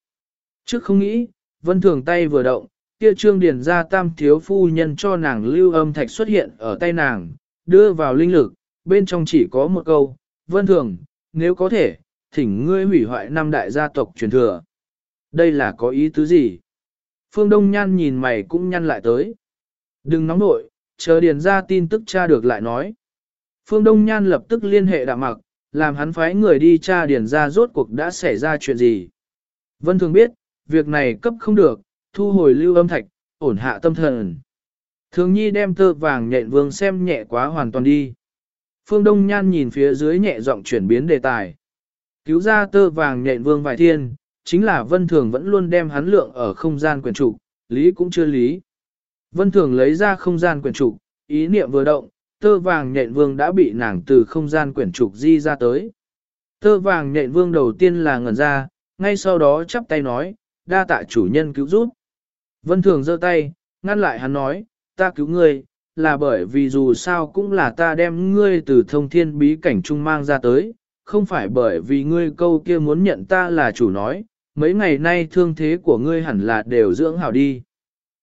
Trước không nghĩ, vân thường tay vừa động, kia trương điền ra tam thiếu phu nhân cho nàng lưu âm thạch xuất hiện ở tay nàng, đưa vào linh lực, bên trong chỉ có một câu, vân thường, nếu có thể, thỉnh ngươi hủy hoại năm đại gia tộc truyền thừa. Đây là có ý tứ gì? Phương Đông Nhan nhìn mày cũng nhăn lại tới. Đừng nóng nội, chờ điền ra tin tức cha được lại nói. Phương Đông Nhan lập tức liên hệ đạm mặc, làm hắn phái người đi tra điền ra rốt cuộc đã xảy ra chuyện gì. Vân thường biết, việc này cấp không được, thu hồi lưu âm thạch, ổn hạ tâm thần. Thường nhi đem tơ vàng nhện vương xem nhẹ quá hoàn toàn đi. Phương Đông Nhan nhìn phía dưới nhẹ giọng chuyển biến đề tài. Cứu ra tơ vàng nhện vương vài thiên, chính là Vân Thường vẫn luôn đem hắn lượng ở không gian quyển trục, lý cũng chưa lý. Vân Thường lấy ra không gian quyển trục, ý niệm vừa động, tơ vàng nhện vương đã bị nàng từ không gian quyển trục di ra tới. Tơ vàng nhện vương đầu tiên là ngẩn ra, ngay sau đó chắp tay nói, đa tạ chủ nhân cứu giúp. Vân Thường giơ tay, ngăn lại hắn nói, ta cứu ngươi, là bởi vì dù sao cũng là ta đem ngươi từ thông thiên bí cảnh trung mang ra tới, không phải bởi vì ngươi câu kia muốn nhận ta là chủ nói, mấy ngày nay thương thế của ngươi hẳn là đều dưỡng hảo đi.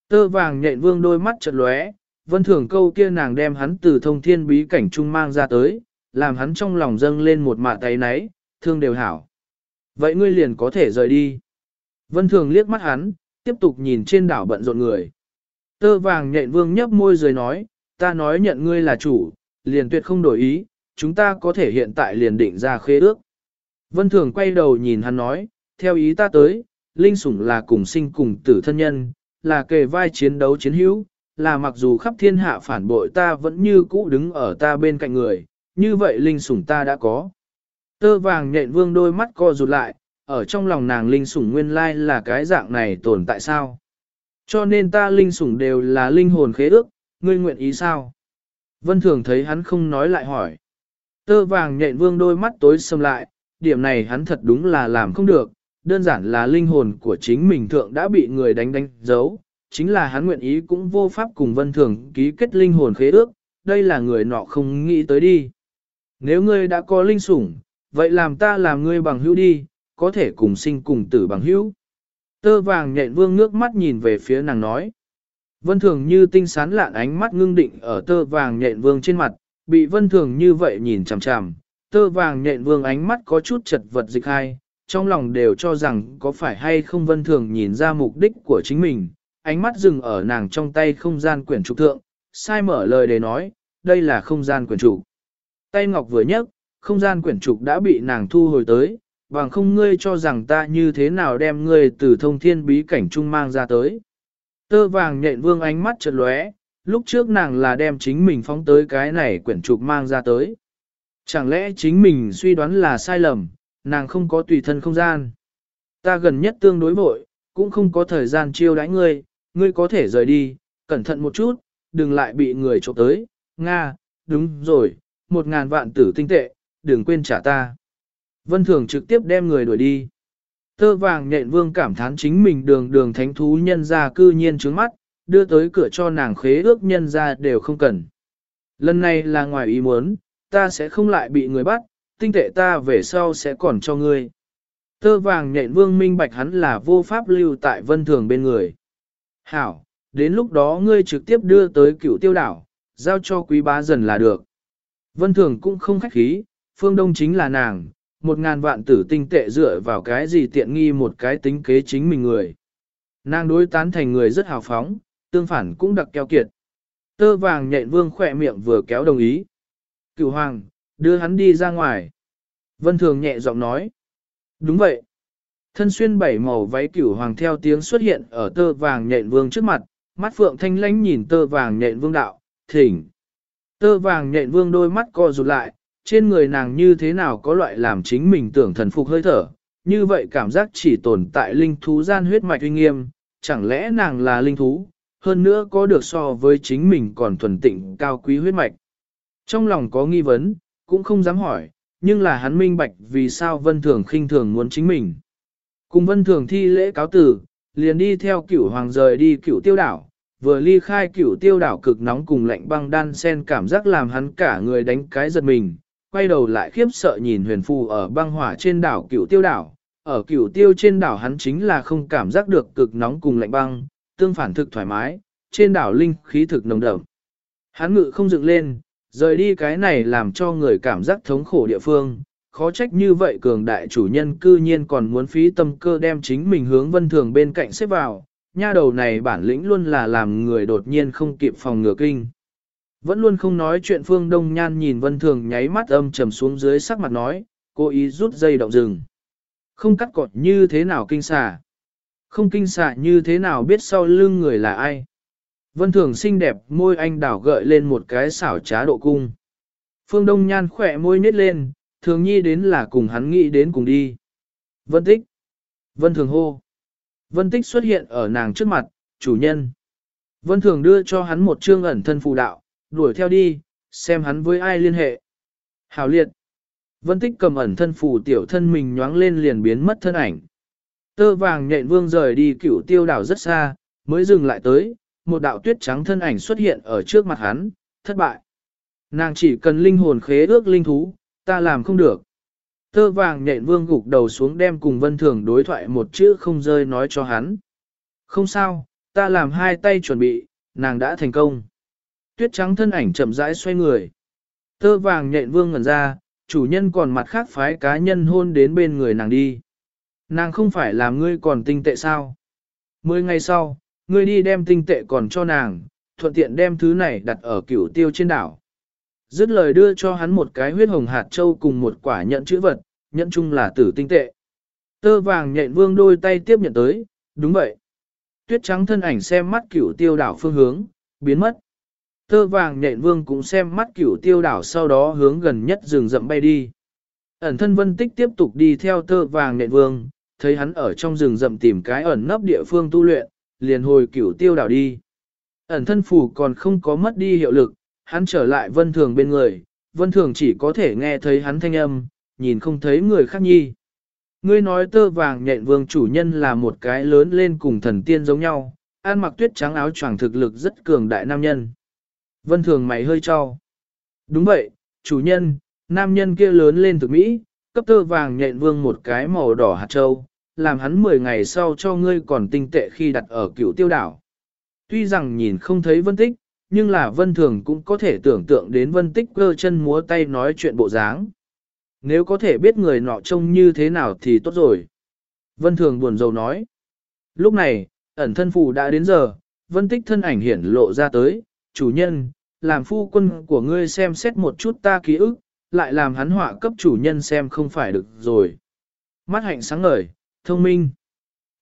Tơ vàng nhện vương đôi mắt chật lóe, vân thường câu kia nàng đem hắn từ thông thiên bí cảnh trung mang ra tới, làm hắn trong lòng dâng lên một mạ tay náy, thương đều hảo. Vậy ngươi liền có thể rời đi. Vân thường liếc mắt hắn, tiếp tục nhìn trên đảo bận rộn người. Tơ vàng nhện vương nhấp môi rồi nói, ta nói nhận ngươi là chủ, liền tuyệt không đổi ý, chúng ta có thể hiện tại liền định ra khế ước. Vân thường quay đầu nhìn hắn nói, theo ý ta tới, linh sủng là cùng sinh cùng tử thân nhân, là kề vai chiến đấu chiến hữu, là mặc dù khắp thiên hạ phản bội ta vẫn như cũ đứng ở ta bên cạnh người, như vậy linh sủng ta đã có. Tơ vàng nhện vương đôi mắt co rụt lại, ở trong lòng nàng linh sủng nguyên lai là cái dạng này tồn tại sao? Cho nên ta linh sủng đều là linh hồn khế ước, ngươi nguyện ý sao? Vân thường thấy hắn không nói lại hỏi. Tơ vàng nhện vương đôi mắt tối sầm lại, điểm này hắn thật đúng là làm không được, đơn giản là linh hồn của chính mình thượng đã bị người đánh đánh dấu, chính là hắn nguyện ý cũng vô pháp cùng vân thường ký kết linh hồn khế ước, đây là người nọ không nghĩ tới đi. Nếu ngươi đã có linh sủng, vậy làm ta làm ngươi bằng hữu đi, có thể cùng sinh cùng tử bằng hữu. Tơ vàng nhện vương nước mắt nhìn về phía nàng nói. Vân thường như tinh sán lạn ánh mắt ngưng định ở tơ vàng nhện vương trên mặt, bị vân thường như vậy nhìn chằm chằm, Tơ vàng nhện vương ánh mắt có chút chật vật dịch hai, trong lòng đều cho rằng có phải hay không vân thường nhìn ra mục đích của chính mình, ánh mắt dừng ở nàng trong tay không gian quyển trục thượng, sai mở lời để nói, đây là không gian quyển trục. Tay ngọc vừa nhấc, không gian quyển trục đã bị nàng thu hồi tới, bằng không ngươi cho rằng ta như thế nào đem ngươi từ thông thiên bí cảnh trung mang ra tới. Tơ vàng nhện vương ánh mắt chợt lóe, lúc trước nàng là đem chính mình phóng tới cái này quyển trục mang ra tới. Chẳng lẽ chính mình suy đoán là sai lầm, nàng không có tùy thân không gian. Ta gần nhất tương đối vội, cũng không có thời gian chiêu đãi ngươi, ngươi có thể rời đi, cẩn thận một chút, đừng lại bị người trộm tới. Nga, đúng rồi, một ngàn vạn tử tinh tệ, đừng quên trả ta. Vân Thường trực tiếp đem người đuổi đi. Tơ vàng nhện vương cảm thán chính mình đường đường thánh thú nhân ra cư nhiên trướng mắt, đưa tới cửa cho nàng khế ước nhân ra đều không cần. Lần này là ngoài ý muốn, ta sẽ không lại bị người bắt, tinh tệ ta về sau sẽ còn cho ngươi. Tơ vàng nhện vương minh bạch hắn là vô pháp lưu tại vân thường bên người. Hảo, đến lúc đó ngươi trực tiếp đưa tới cựu tiêu đảo, giao cho quý bá dần là được. Vân thường cũng không khách khí, phương đông chính là nàng, một ngàn vạn tử tinh tệ dựa vào cái gì tiện nghi một cái tính kế chính mình người. Nàng đối tán thành người rất hào phóng, tương phản cũng đặc keo kiệt. Tơ vàng nhện vương khỏe miệng vừa kéo đồng ý. Cửu hoàng, đưa hắn đi ra ngoài. Vân thường nhẹ giọng nói. Đúng vậy. Thân xuyên bảy màu váy cửu hoàng theo tiếng xuất hiện ở tơ vàng nhện vương trước mặt, mắt phượng thanh lãnh nhìn tơ vàng nhện vương đạo, thỉnh. Tơ vàng nhện vương đôi mắt co rụt lại, trên người nàng như thế nào có loại làm chính mình tưởng thần phục hơi thở, như vậy cảm giác chỉ tồn tại linh thú gian huyết mạch uy nghiêm, chẳng lẽ nàng là linh thú, hơn nữa có được so với chính mình còn thuần tịnh cao quý huyết mạch. Trong lòng có nghi vấn, cũng không dám hỏi, nhưng là hắn minh bạch vì sao vân thường khinh thường muốn chính mình. Cùng vân thường thi lễ cáo tử, liền đi theo cửu hoàng rời đi cửu tiêu đảo, vừa ly khai cửu tiêu đảo cực nóng cùng lạnh băng đan sen cảm giác làm hắn cả người đánh cái giật mình, quay đầu lại khiếp sợ nhìn huyền phù ở băng hỏa trên đảo cửu tiêu đảo. Ở cửu tiêu trên đảo hắn chính là không cảm giác được cực nóng cùng lạnh băng, tương phản thực thoải mái, trên đảo linh khí thực nồng đậm. Hắn ngự không dựng lên, rời đi cái này làm cho người cảm giác thống khổ địa phương, khó trách như vậy cường đại chủ nhân cư nhiên còn muốn phí tâm cơ đem chính mình hướng vân thường bên cạnh xếp vào, nha đầu này bản lĩnh luôn là làm người đột nhiên không kịp phòng ngừa kinh. Vẫn luôn không nói chuyện Phương Đông Nhan nhìn Vân Thường nháy mắt âm trầm xuống dưới sắc mặt nói, cố ý rút dây động rừng. Không cắt cọt như thế nào kinh xà. Không kinh xà như thế nào biết sau lưng người là ai. Vân Thường xinh đẹp môi anh đảo gợi lên một cái xảo trá độ cung. Phương Đông Nhan khỏe môi nít lên, thường nhi đến là cùng hắn nghĩ đến cùng đi. Vân Tích. Vân Thường hô. Vân Tích xuất hiện ở nàng trước mặt, chủ nhân. Vân Thường đưa cho hắn một chương ẩn thân phù đạo, đuổi theo đi, xem hắn với ai liên hệ. Hào liệt. Vân tích cầm ẩn thân phù tiểu thân mình nhoáng lên liền biến mất thân ảnh. Tơ vàng nhện vương rời đi cửu tiêu đảo rất xa, mới dừng lại tới, một đạo tuyết trắng thân ảnh xuất hiện ở trước mặt hắn, thất bại. Nàng chỉ cần linh hồn khế ước linh thú, ta làm không được. Tơ vàng nhện vương gục đầu xuống đem cùng vân thường đối thoại một chữ không rơi nói cho hắn. Không sao, ta làm hai tay chuẩn bị, nàng đã thành công tuyết trắng thân ảnh chậm rãi xoay người. Tơ vàng nhện vương ngẩn ra, chủ nhân còn mặt khác phái cá nhân hôn đến bên người nàng đi. Nàng không phải làm ngươi còn tinh tệ sao? Mười ngày sau, ngươi đi đem tinh tệ còn cho nàng, thuận tiện đem thứ này đặt ở cửu tiêu trên đảo. Dứt lời đưa cho hắn một cái huyết hồng hạt châu cùng một quả nhận chữ vật, nhận chung là tử tinh tệ. Tơ vàng nhện vương đôi tay tiếp nhận tới, đúng vậy. Tuyết trắng thân ảnh xem mắt cửu tiêu đảo phương hướng, biến mất. Tơ vàng nhện vương cũng xem mắt cửu tiêu đảo sau đó hướng gần nhất rừng rậm bay đi. Ẩn thân vân tích tiếp tục đi theo tơ vàng nhện vương, thấy hắn ở trong rừng rậm tìm cái ẩn nấp địa phương tu luyện, liền hồi cửu tiêu đảo đi. Ẩn thân phủ còn không có mất đi hiệu lực, hắn trở lại vân thường bên người, vân thường chỉ có thể nghe thấy hắn thanh âm, nhìn không thấy người khác nhi. Ngươi nói tơ vàng nhện vương chủ nhân là một cái lớn lên cùng thần tiên giống nhau, ăn mặc tuyết trắng áo choàng thực lực rất cường đại nam nhân. Vân thường mày hơi cho. Đúng vậy, chủ nhân, nam nhân kia lớn lên từ Mỹ, cấp tơ vàng nhện vương một cái màu đỏ hạt châu, làm hắn 10 ngày sau cho ngươi còn tinh tệ khi đặt ở cựu tiêu đảo. Tuy rằng nhìn không thấy vân tích, nhưng là vân thường cũng có thể tưởng tượng đến vân tích cơ chân múa tay nói chuyện bộ dáng. nếu có thể biết người nọ trông như thế nào thì tốt rồi. Vân Thường buồn rầu nói. Lúc này, ẩn thân phù đã đến giờ, Vân Tích thân ảnh hiển lộ ra tới, chủ nhân, làm phu quân của ngươi xem xét một chút ta ký ức, lại làm hắn họa cấp chủ nhân xem không phải được rồi. Mắt hạnh sáng ngời, thông minh.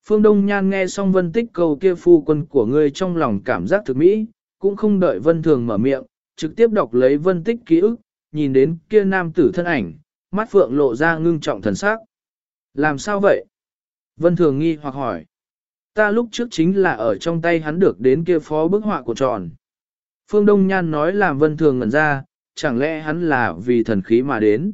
Phương Đông Nhan nghe xong Vân Tích câu kia phu quân của ngươi trong lòng cảm giác thực mỹ, cũng không đợi Vân Thường mở miệng, trực tiếp đọc lấy Vân Tích ký ức, nhìn đến kia nam tử thân ảnh, mắt phượng lộ ra ngưng trọng thần sắc. Làm sao vậy? Vân Thường nghi hoặc hỏi. Ta lúc trước chính là ở trong tay hắn được đến kia phó bức họa của tròn. Phương Đông Nhan nói làm Vân Thường ngẩn ra, chẳng lẽ hắn là vì thần khí mà đến.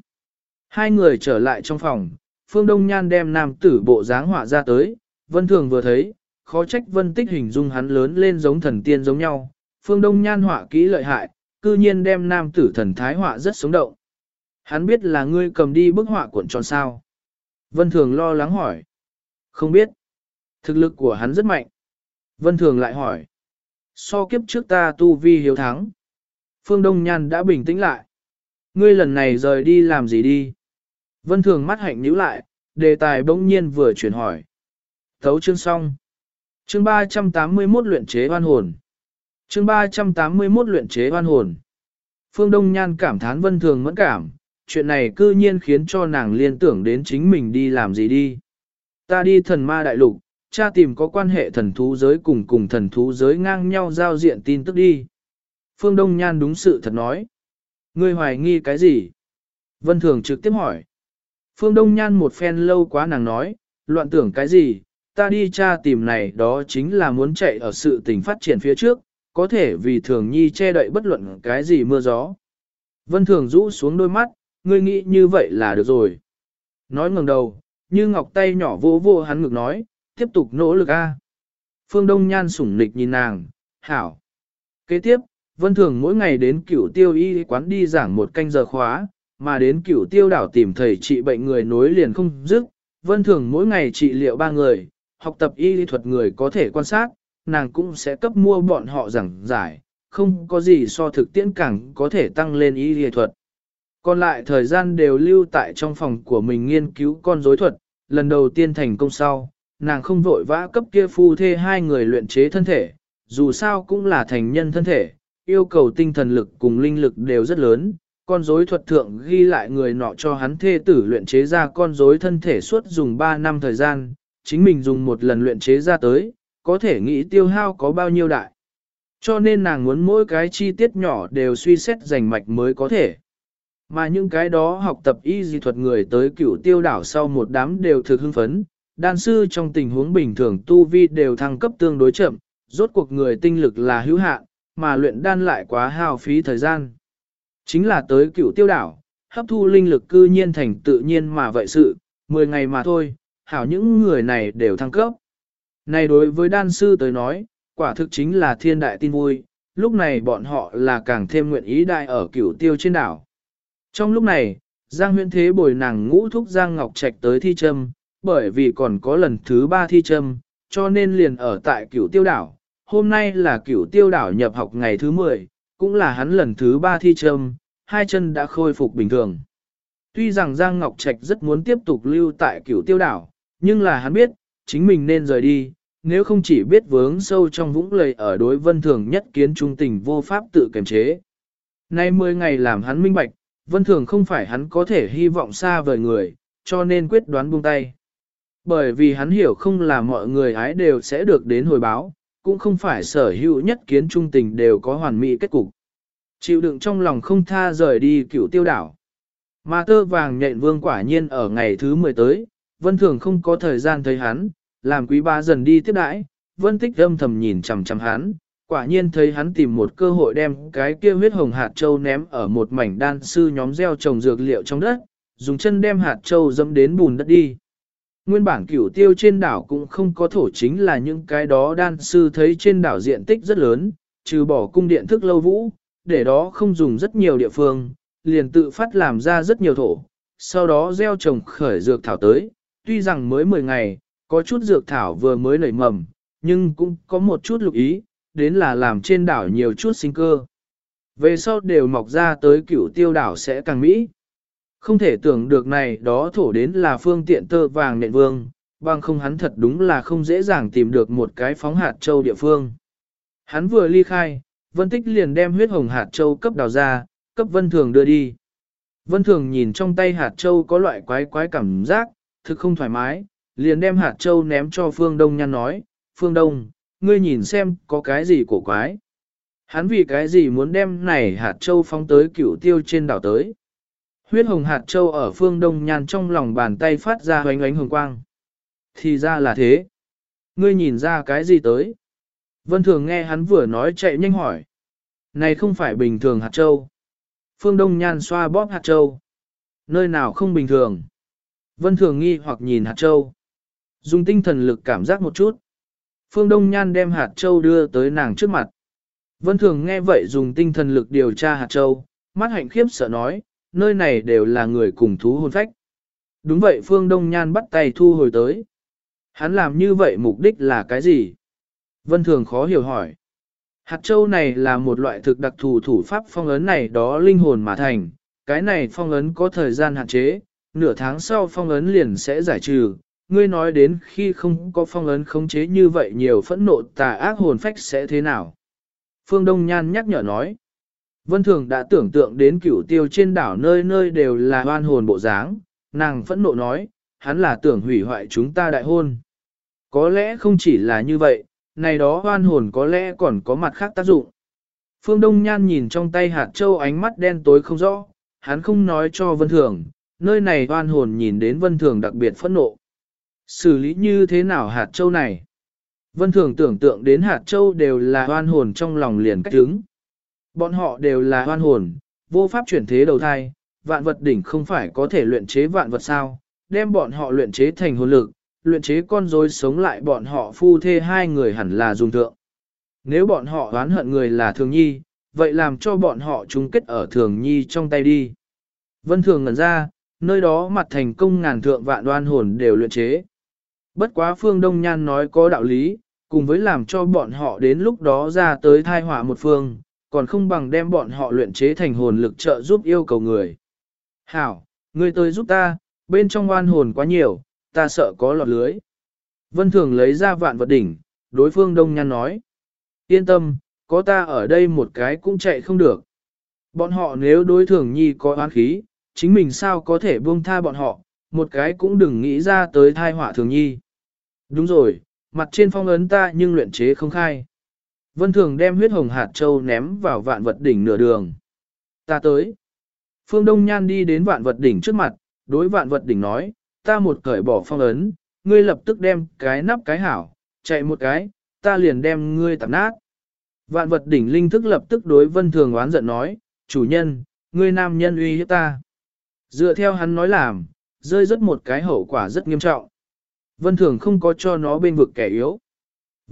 Hai người trở lại trong phòng, Phương Đông Nhan đem nam tử bộ dáng họa ra tới, Vân Thường vừa thấy, khó trách Vân Tích hình dung hắn lớn lên giống thần tiên giống nhau. Phương Đông Nhan họa kỹ lợi hại, cư nhiên đem nam tử thần thái họa rất sống động. Hắn biết là ngươi cầm đi bức họa cuộn tròn sao. Vân Thường lo lắng hỏi. Không biết. Thực lực của hắn rất mạnh. Vân Thường lại hỏi. So kiếp trước ta tu vi hiếu thắng. Phương Đông Nhan đã bình tĩnh lại. Ngươi lần này rời đi làm gì đi? Vân Thường mắt hạnh nhíu lại, đề tài bỗng nhiên vừa chuyển hỏi. Thấu chương xong. Chương 381 luyện chế oan hồn. Chương 381 luyện chế oan hồn. Phương Đông Nhan cảm thán Vân Thường mẫn cảm, chuyện này cư nhiên khiến cho nàng liên tưởng đến chính mình đi làm gì đi. Ta đi thần ma đại lục, cha tìm có quan hệ thần thú giới cùng cùng thần thú giới ngang nhau giao diện tin tức đi. Phương Đông Nhan đúng sự thật nói. Ngươi hoài nghi cái gì? Vân Thường trực tiếp hỏi. Phương Đông Nhan một phen lâu quá nàng nói, loạn tưởng cái gì, ta đi cha tìm này đó chính là muốn chạy ở sự tình phát triển phía trước, có thể vì thường nhi che đậy bất luận cái gì mưa gió. Vân Thường rũ xuống đôi mắt, ngươi nghĩ như vậy là được rồi. Nói ngừng đầu, như ngọc tay nhỏ vô vô hắn ngực nói, tiếp tục nỗ lực a. Phương Đông Nhan sủng nịch nhìn nàng, hảo. Kế tiếp, Vân Thường mỗi ngày đến cửu tiêu y quán đi giảng một canh giờ khóa, mà đến cửu tiêu đảo tìm thầy trị bệnh người nối liền không dứt. Vân Thường mỗi ngày trị liệu ba người, học tập y lý thuật người có thể quan sát, nàng cũng sẽ cấp mua bọn họ giảng giải, không có gì so thực tiễn càng có thể tăng lên y lý thuật. Còn lại thời gian đều lưu tại trong phòng của mình nghiên cứu con rối thuật, lần đầu tiên thành công sau, nàng không vội vã cấp kia phu thê hai người luyện chế thân thể, dù sao cũng là thành nhân thân thể, yêu cầu tinh thần lực cùng linh lực đều rất lớn. Con rối thuật thượng ghi lại người nọ cho hắn thê tử luyện chế ra con rối thân thể suốt dùng 3 năm thời gian, chính mình dùng một lần luyện chế ra tới, có thể nghĩ tiêu hao có bao nhiêu đại. Cho nên nàng muốn mỗi cái chi tiết nhỏ đều suy xét rành mạch mới có thể. Mà những cái đó học tập y di thuật người tới cửu tiêu đảo sau một đám đều thực hưng phấn, đan sư trong tình huống bình thường tu vi đều thăng cấp tương đối chậm, rốt cuộc người tinh lực là hữu hạn, mà luyện đan lại quá hao phí thời gian. Chính là tới cửu tiêu đảo, hấp thu linh lực cư nhiên thành tự nhiên mà vậy sự, 10 ngày mà thôi, hảo những người này đều thăng cấp. Này đối với đan sư tới nói, quả thực chính là thiên đại tin vui, lúc này bọn họ là càng thêm nguyện ý đại ở cửu tiêu trên đảo. Trong lúc này, Giang huyễn thế bồi nàng ngũ thúc Giang Ngọc Trạch tới thi châm, bởi vì còn có lần thứ ba thi châm, cho nên liền ở tại cửu tiêu đảo. Hôm nay là cửu tiêu đảo nhập học ngày thứ 10, cũng là hắn lần thứ ba thi châm, hai chân đã khôi phục bình thường. Tuy rằng Giang Ngọc Trạch rất muốn tiếp tục lưu tại cửu tiêu đảo, nhưng là hắn biết, chính mình nên rời đi, nếu không chỉ biết vướng sâu trong vũng lầy ở đối vân thường nhất kiến trung tình vô pháp tự kiềm chế. Nay 10 ngày làm hắn minh bạch, vân thường không phải hắn có thể hy vọng xa vời người, cho nên quyết đoán buông tay. Bởi vì hắn hiểu không là mọi người ái đều sẽ được đến hồi báo, cũng không phải sở hữu nhất kiến trung tình đều có hoàn mỹ kết cục. Chịu đựng trong lòng không tha rời đi cựu tiêu đảo. Mà tơ vàng nhện vương quả nhiên ở ngày thứ 10 tới, vân thường không có thời gian thấy hắn, làm quý ba dần đi tiếp đãi, vân tích âm thầm nhìn chằm chằm hắn, quả nhiên thấy hắn tìm một cơ hội đem cái kia huyết hồng hạt châu ném ở một mảnh đan sư nhóm gieo trồng dược liệu trong đất, dùng chân đem hạt châu dẫm đến bùn đất đi. Nguyên bản cửu tiêu trên đảo cũng không có thổ chính là những cái đó đan sư thấy trên đảo diện tích rất lớn, trừ bỏ cung điện thức lâu vũ, để đó không dùng rất nhiều địa phương, liền tự phát làm ra rất nhiều thổ, sau đó gieo trồng khởi dược thảo tới, tuy rằng mới 10 ngày, có chút dược thảo vừa mới nảy mầm, nhưng cũng có một chút lục ý, đến là làm trên đảo nhiều chút sinh cơ. Về sau đều mọc ra tới cửu tiêu đảo sẽ càng mỹ. Không thể tưởng được này đó thổ đến là phương tiện tơ vàng nện vương, bằng không hắn thật đúng là không dễ dàng tìm được một cái phóng hạt châu địa phương. Hắn vừa ly khai, Vân Tích liền đem huyết hồng hạt châu cấp đào ra, cấp Vân Thường đưa đi. Vân Thường nhìn trong tay hạt châu có loại quái quái cảm giác, thực không thoải mái, liền đem hạt châu ném cho Phương Đông Nhan nói, Phương Đông, ngươi nhìn xem có cái gì cổ quái. Hắn vì cái gì muốn đem này hạt châu phóng tới cửu tiêu trên đảo tới. Huyết hồng hạt châu ở Phương Đông Nhan trong lòng bàn tay phát ra hoánh ánh hồng quang. Thì ra là thế. Ngươi nhìn ra cái gì tới? Vân Thường nghe hắn vừa nói chạy nhanh hỏi. Này không phải bình thường hạt châu. Phương Đông Nhan xoa bóp hạt châu. Nơi nào không bình thường. Vân Thường nghi hoặc nhìn hạt châu. Dùng tinh thần lực cảm giác một chút. Phương Đông Nhan đem hạt châu đưa tới nàng trước mặt. Vân Thường nghe vậy dùng tinh thần lực điều tra hạt châu, mắt hạnh khiếp sợ nói, nơi này đều là người cùng thú hồn phách. Đúng vậy Phương Đông Nhan bắt tay thu hồi tới. Hắn làm như vậy mục đích là cái gì? Vân Thường khó hiểu hỏi. Hạt châu này là một loại thực đặc thù thủ pháp phong ấn này đó linh hồn mà thành. Cái này phong ấn có thời gian hạn chế, nửa tháng sau phong ấn liền sẽ giải trừ. Ngươi nói đến khi không có phong ấn khống chế như vậy nhiều phẫn nộ tà ác hồn phách sẽ thế nào? Phương Đông Nhan nhắc nhở nói. Vân Thường đã tưởng tượng đến cửu tiêu trên đảo nơi nơi đều là hoan hồn bộ dáng, nàng phẫn nộ nói, hắn là tưởng hủy hoại chúng ta đại hôn. Có lẽ không chỉ là như vậy, này đó hoan hồn có lẽ còn có mặt khác tác dụng. Phương Đông Nhan nhìn trong tay hạt châu ánh mắt đen tối không rõ, hắn không nói cho Vân Thường, nơi này hoan hồn nhìn đến Vân Thường đặc biệt phẫn nộ. Xử lý như thế nào hạt châu này? Vân Thường tưởng tượng đến hạt châu đều là hoan hồn trong lòng liền cách đứng. Bọn họ đều là hoan hồn, vô pháp chuyển thế đầu thai, vạn vật đỉnh không phải có thể luyện chế vạn vật sao, đem bọn họ luyện chế thành hồn lực, luyện chế con rối sống lại bọn họ phu thê hai người hẳn là dùng thượng. Nếu bọn họ oán hận người là thường nhi, vậy làm cho bọn họ chung kết ở thường nhi trong tay đi. Vân thường ngẩn ra, nơi đó mặt thành công ngàn thượng vạn đoan hồn đều luyện chế. Bất quá phương Đông Nhan nói có đạo lý, cùng với làm cho bọn họ đến lúc đó ra tới thai họa một phương, còn không bằng đem bọn họ luyện chế thành hồn lực trợ giúp yêu cầu người. Hảo, ngươi tới giúp ta, bên trong oan hồn quá nhiều, ta sợ có lọt lưới. Vân Thường lấy ra vạn vật đỉnh, đối phương Đông Nhan nói. Yên tâm, có ta ở đây một cái cũng chạy không được. Bọn họ nếu đối thường nhi có oán khí, chính mình sao có thể buông tha bọn họ, một cái cũng đừng nghĩ ra tới thai họa thường nhi. Đúng rồi, mặt trên phong ấn ta nhưng luyện chế không khai. Vân Thường đem huyết hồng hạt châu ném vào vạn vật đỉnh nửa đường. Ta tới. Phương Đông Nhan đi đến vạn vật đỉnh trước mặt, đối vạn vật đỉnh nói, ta một cởi bỏ phong ấn, ngươi lập tức đem cái nắp cái hảo, chạy một cái, ta liền đem ngươi tạp nát. Vạn vật đỉnh linh thức lập tức đối vân thường oán giận nói, chủ nhân, ngươi nam nhân uy hiếp ta. Dựa theo hắn nói làm, rơi rất một cái hậu quả rất nghiêm trọng. Vân thường không có cho nó bên vực kẻ yếu.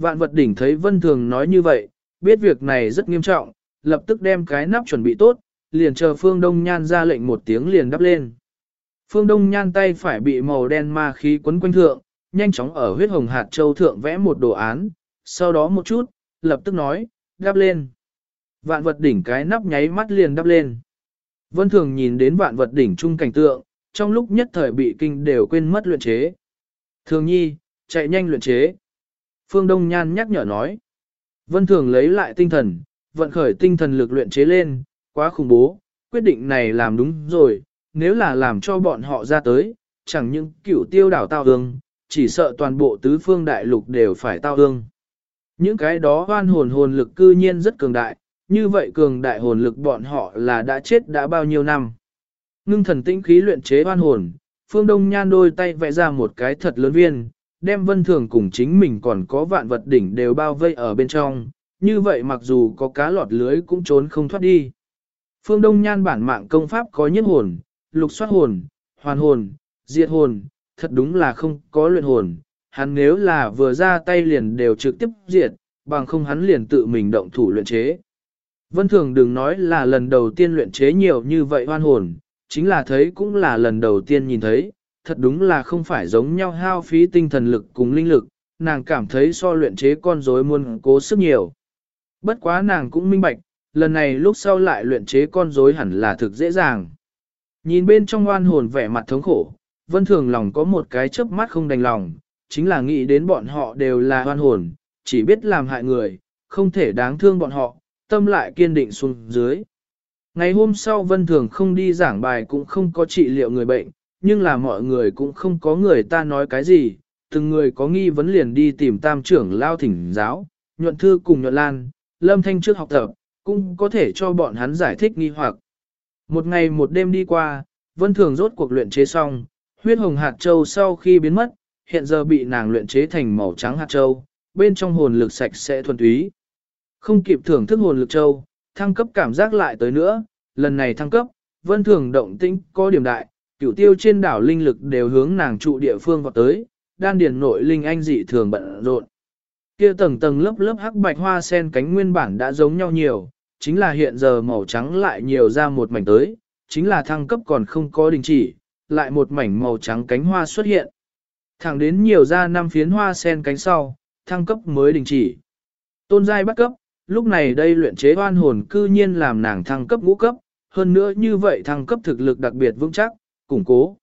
Vạn vật đỉnh thấy vân thường nói như vậy, biết việc này rất nghiêm trọng, lập tức đem cái nắp chuẩn bị tốt, liền chờ phương đông nhan ra lệnh một tiếng liền đắp lên. Phương Đông Nhan tay phải bị màu đen ma khí quấn quanh thượng, nhanh chóng ở huyết hồng hạt châu thượng vẽ một đồ án, sau đó một chút, lập tức nói, đắp lên. Vạn vật đỉnh cái nắp nháy mắt liền đắp lên. Vân Thường nhìn đến vạn vật đỉnh chung cảnh tượng, trong lúc nhất thời bị kinh đều quên mất luyện chế. Thường nhi, chạy nhanh luyện chế. Phương Đông Nhan nhắc nhở nói. Vân Thường lấy lại tinh thần, vận khởi tinh thần lực luyện chế lên, quá khủng bố, quyết định này làm đúng rồi, nếu là làm cho bọn họ ra tới, chẳng những cửu tiêu đảo tao hương, chỉ sợ toàn bộ tứ phương đại lục đều phải tao hương. Những cái đó hoan hồn hồn lực cư nhiên rất cường đại, như vậy cường đại hồn lực bọn họ là đã chết đã bao nhiêu năm. Ngưng thần tinh khí luyện chế hoan hồn, phương đông nhan đôi tay vẽ ra một cái thật lớn viên, đem vân thường cùng chính mình còn có vạn vật đỉnh đều bao vây ở bên trong, như vậy mặc dù có cá lọt lưới cũng trốn không thoát đi. Phương Đông Nhan bản mạng công pháp có nhất hồn, lục soát hồn, hoàn hồn, diệt hồn, thật đúng là không có luyện hồn, hắn nếu là vừa ra tay liền đều trực tiếp diệt, bằng không hắn liền tự mình động thủ luyện chế. Vân Thường đừng nói là lần đầu tiên luyện chế nhiều như vậy hoan hồn, chính là thấy cũng là lần đầu tiên nhìn thấy, thật đúng là không phải giống nhau hao phí tinh thần lực cùng linh lực, nàng cảm thấy so luyện chế con rối muôn cố sức nhiều. Bất quá nàng cũng minh bạch, lần này lúc sau lại luyện chế con rối hẳn là thực dễ dàng. Nhìn bên trong oan hồn vẻ mặt thống khổ, vân thường lòng có một cái chớp mắt không đành lòng, chính là nghĩ đến bọn họ đều là oan hồn, chỉ biết làm hại người, không thể đáng thương bọn họ, tâm lại kiên định xuống dưới. Ngày hôm sau vân thường không đi giảng bài cũng không có trị liệu người bệnh, nhưng là mọi người cũng không có người ta nói cái gì, từng người có nghi vấn liền đi tìm tam trưởng lao thỉnh giáo, nhuận thư cùng nhuận lan, lâm thanh trước học tập, cũng có thể cho bọn hắn giải thích nghi hoặc. Một ngày một đêm đi qua, vân thường rốt cuộc luyện chế xong, huyết hồng hạt châu sau khi biến mất, hiện giờ bị nàng luyện chế thành màu trắng hạt châu, bên trong hồn lực sạch sẽ thuần túy. Không kịp thưởng thức hồn lực châu, thăng cấp cảm giác lại tới nữa, lần này thăng cấp, vân thường động tĩnh có điểm đại, cửu tiêu trên đảo linh lực đều hướng nàng trụ địa phương vào tới, đan điền nội linh anh dị thường bận rộn. Kia tầng tầng lớp lớp hắc bạch hoa sen cánh nguyên bản đã giống nhau nhiều, chính là hiện giờ màu trắng lại nhiều ra một mảnh tới, chính là thăng cấp còn không có đình chỉ, lại một mảnh màu trắng cánh hoa xuất hiện. Thẳng đến nhiều ra năm phiến hoa sen cánh sau, thăng cấp mới đình chỉ. Tôn giai bắt cấp, lúc này đây luyện chế oan hồn cư nhiên làm nàng thăng cấp ngũ cấp, hơn nữa như vậy thăng cấp thực lực đặc biệt vững chắc, củng cố.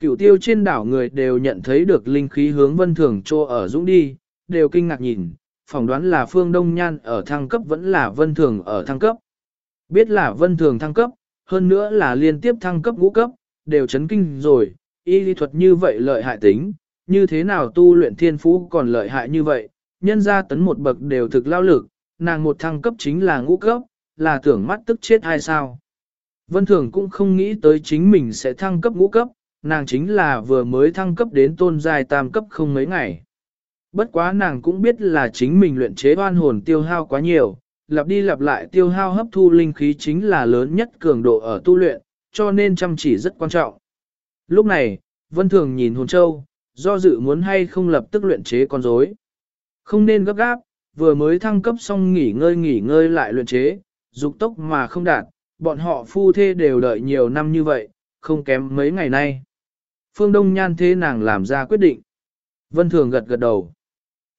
Cửu tiêu trên đảo người đều nhận thấy được linh khí hướng vân thường trô ở dũng đi, đều kinh ngạc nhìn, phỏng đoán là phương đông nhan ở thăng cấp vẫn là vân thường ở thăng cấp. Biết là vân thường thăng cấp, hơn nữa là liên tiếp thăng cấp ngũ cấp, đều chấn kinh rồi, y lý thuật như vậy lợi hại tính, như thế nào tu luyện thiên phú còn lợi hại như vậy, nhân ra tấn một bậc đều thực lao lực, nàng một thăng cấp chính là ngũ cấp, là tưởng mắt tức chết hay sao. Vân Thường cũng không nghĩ tới chính mình sẽ thăng cấp ngũ cấp, nàng chính là vừa mới thăng cấp đến tôn giai tam cấp không mấy ngày. Bất quá nàng cũng biết là chính mình luyện chế oan hồn tiêu hao quá nhiều, lặp đi lặp lại tiêu hao hấp thu linh khí chính là lớn nhất cường độ ở tu luyện, cho nên chăm chỉ rất quan trọng. Lúc này, Vân Thường nhìn hồn châu, do dự muốn hay không lập tức luyện chế con rối. Không nên gấp gáp, vừa mới thăng cấp xong nghỉ ngơi nghỉ ngơi lại luyện chế, dục tốc mà không đạt, bọn họ phu thê đều đợi nhiều năm như vậy, không kém mấy ngày nay. Phương Đông Nhan thế nàng làm ra quyết định. Vân Thường gật gật đầu.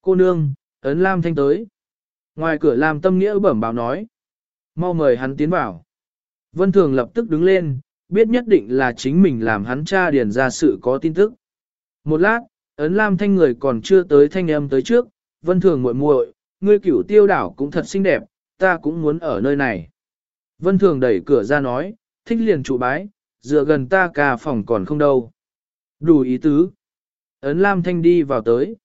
Cô nương, ấn Lam Thanh tới. Ngoài cửa Lam Tâm Nghĩa bẩm báo nói. Mau mời hắn tiến vào. Vân Thường lập tức đứng lên, biết nhất định là chính mình làm hắn cha điền ra sự có tin tức. Một lát, ấn Lam Thanh người còn chưa tới thanh âm tới trước, Vân Thường muội muội, ngươi cửu tiêu đảo cũng thật xinh đẹp, ta cũng muốn ở nơi này. Vân Thường đẩy cửa ra nói, thích liền trụ bái, dựa gần ta cả phòng còn không đâu. Đủ ý tứ. Ấn Lam Thanh đi vào tới.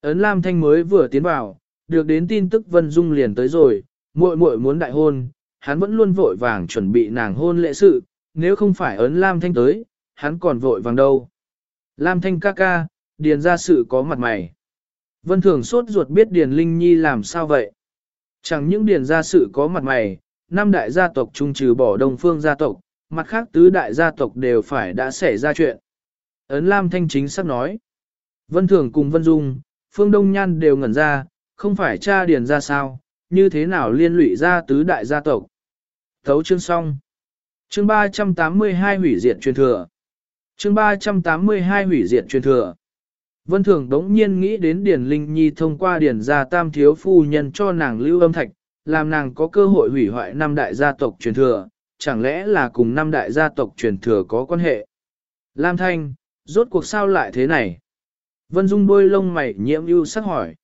Ấn Lam Thanh mới vừa tiến vào, được đến tin tức Vân Dung liền tới rồi, muội muội muốn đại hôn, hắn vẫn luôn vội vàng chuẩn bị nàng hôn lễ sự, nếu không phải Ấn Lam Thanh tới, hắn còn vội vàng đâu. Lam Thanh ca ca, điền ra sự có mặt mày. Vân Thường sốt ruột biết Điền Linh Nhi làm sao vậy. Chẳng những điền ra sự có mặt mày, năm đại gia tộc trung trừ bỏ đông phương gia tộc, mặt khác tứ đại gia tộc đều phải đã xảy ra chuyện. Ấn Lam Thanh chính sắp nói. Vân Thường cùng Vân Dung, Phương Đông Nhan đều ngẩn ra, không phải cha điền ra sao, như thế nào liên lụy ra tứ đại gia tộc. Thấu chương xong. Chương 382 hủy diệt truyền thừa. Chương 382 hủy diệt truyền thừa. Vân Thường đống nhiên nghĩ đến Điền Linh Nhi thông qua Điền gia tam thiếu phu nhân cho nàng lưu âm thạch, làm nàng có cơ hội hủy hoại năm đại gia tộc truyền thừa, chẳng lẽ là cùng năm đại gia tộc truyền thừa có quan hệ. Lam Thanh, rốt cuộc sao lại thế này? Vân Dung đôi lông mày nhiễm ưu sắc hỏi.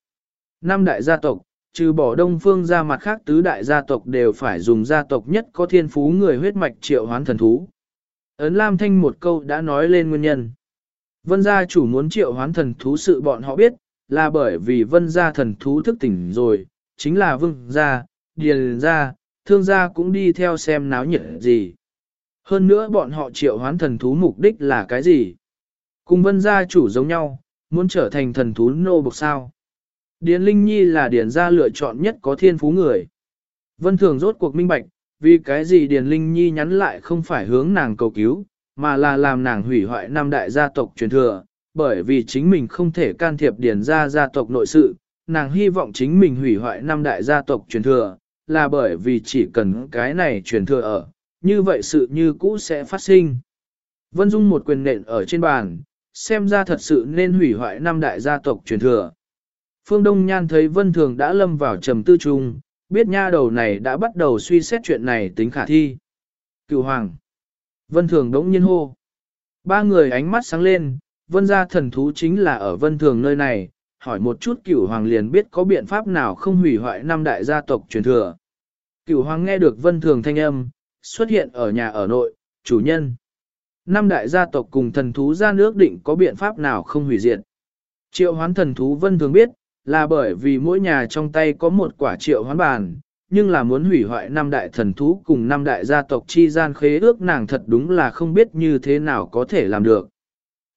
Năm đại gia tộc, trừ bỏ đông phương ra mặt khác tứ đại gia tộc đều phải dùng gia tộc nhất có thiên phú người huyết mạch triệu hoán thần thú. Ấn Lam Thanh một câu đã nói lên nguyên nhân. Vân gia chủ muốn triệu hoán thần thú sự bọn họ biết, là bởi vì vân gia thần thú thức tỉnh rồi, chính là vương gia, điền gia, thương gia cũng đi theo xem náo nhiệt gì. Hơn nữa bọn họ triệu hoán thần thú mục đích là cái gì? Cùng vân gia chủ giống nhau, muốn trở thành thần thú nô bộc sao. Điền Linh Nhi là điền gia lựa chọn nhất có thiên phú người. Vân Thường rốt cuộc minh bạch, vì cái gì Điền Linh Nhi nhắn lại không phải hướng nàng cầu cứu, mà là làm nàng hủy hoại năm đại gia tộc truyền thừa, bởi vì chính mình không thể can thiệp điền gia gia tộc nội sự, nàng hy vọng chính mình hủy hoại năm đại gia tộc truyền thừa, là bởi vì chỉ cần cái này truyền thừa ở, như vậy sự như cũ sẽ phát sinh. Vân Dung một quyền nện ở trên bàn, xem ra thật sự nên hủy hoại năm đại gia tộc truyền thừa. Phương Đông Nhan thấy Vân Thường đã lâm vào trầm tư trung, biết nha đầu này đã bắt đầu suy xét chuyện này tính khả thi. Cựu Hoàng Vân Thường đống nhiên hô. Ba người ánh mắt sáng lên, vân gia thần thú chính là ở vân thường nơi này, hỏi một chút cửu hoàng liền biết có biện pháp nào không hủy hoại năm đại gia tộc truyền thừa. Cửu hoàng nghe được vân thường thanh âm, xuất hiện ở nhà ở nội, chủ nhân. Năm đại gia tộc cùng thần thú ra nước định có biện pháp nào không hủy diệt. Triệu hoán thần thú vân thường biết, là bởi vì mỗi nhà trong tay có một quả triệu hoán bàn, nhưng là muốn hủy hoại năm đại thần thú cùng năm đại gia tộc chi gian khế ước nàng thật đúng là không biết như thế nào có thể làm được.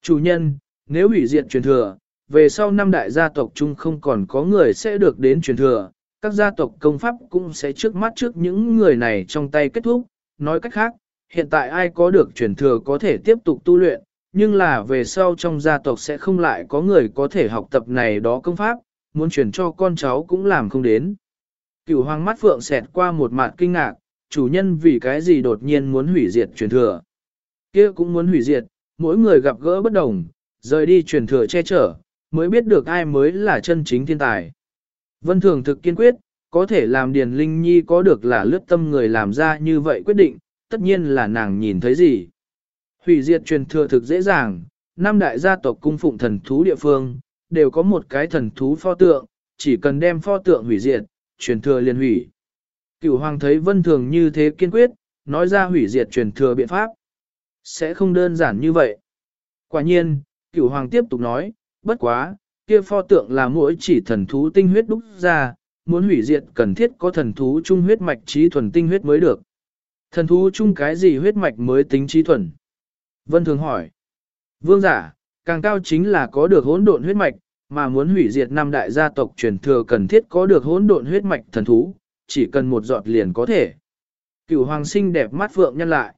Chủ nhân, nếu hủy diệt truyền thừa, về sau năm đại gia tộc chung không còn có người sẽ được đến truyền thừa, các gia tộc công pháp cũng sẽ trước mắt trước những người này trong tay kết thúc. Nói cách khác, hiện tại ai có được truyền thừa có thể tiếp tục tu luyện, nhưng là về sau trong gia tộc sẽ không lại có người có thể học tập này đó công pháp, muốn truyền cho con cháu cũng làm không đến. Cửu hoàng mắt phượng xẹt qua một mặt kinh ngạc, chủ nhân vì cái gì đột nhiên muốn hủy diệt truyền thừa. kia cũng muốn hủy diệt, mỗi người gặp gỡ bất đồng, rời đi truyền thừa che chở, mới biết được ai mới là chân chính thiên tài. Vân Thường thực kiên quyết, có thể làm Điền Linh Nhi có được là lướt tâm người làm ra như vậy quyết định, tất nhiên là nàng nhìn thấy gì. Hủy diệt truyền thừa thực dễ dàng, năm đại gia tộc cung phụng thần thú địa phương, đều có một cái thần thú pho tượng, chỉ cần đem pho tượng hủy diệt, truyền thừa liền hủy. Cửu hoàng thấy vân thường như thế kiên quyết, nói ra hủy diệt truyền thừa biện pháp. Sẽ không đơn giản như vậy. Quả nhiên, cửu hoàng tiếp tục nói, bất quá, kia pho tượng là mỗi chỉ thần thú tinh huyết đúc ra, muốn hủy diệt cần thiết có thần thú trung huyết mạch trí thuần tinh huyết mới được. Thần thú chung cái gì huyết mạch mới tính trí thuần? Vân thường hỏi. Vương giả, càng cao chính là có được hỗn độn huyết mạch, mà muốn hủy diệt năm đại gia tộc truyền thừa cần thiết có được hỗn độn huyết mạch thần thú, chỉ cần một giọt liền có thể. Cửu hoàng sinh đẹp mắt phượng nhân lại.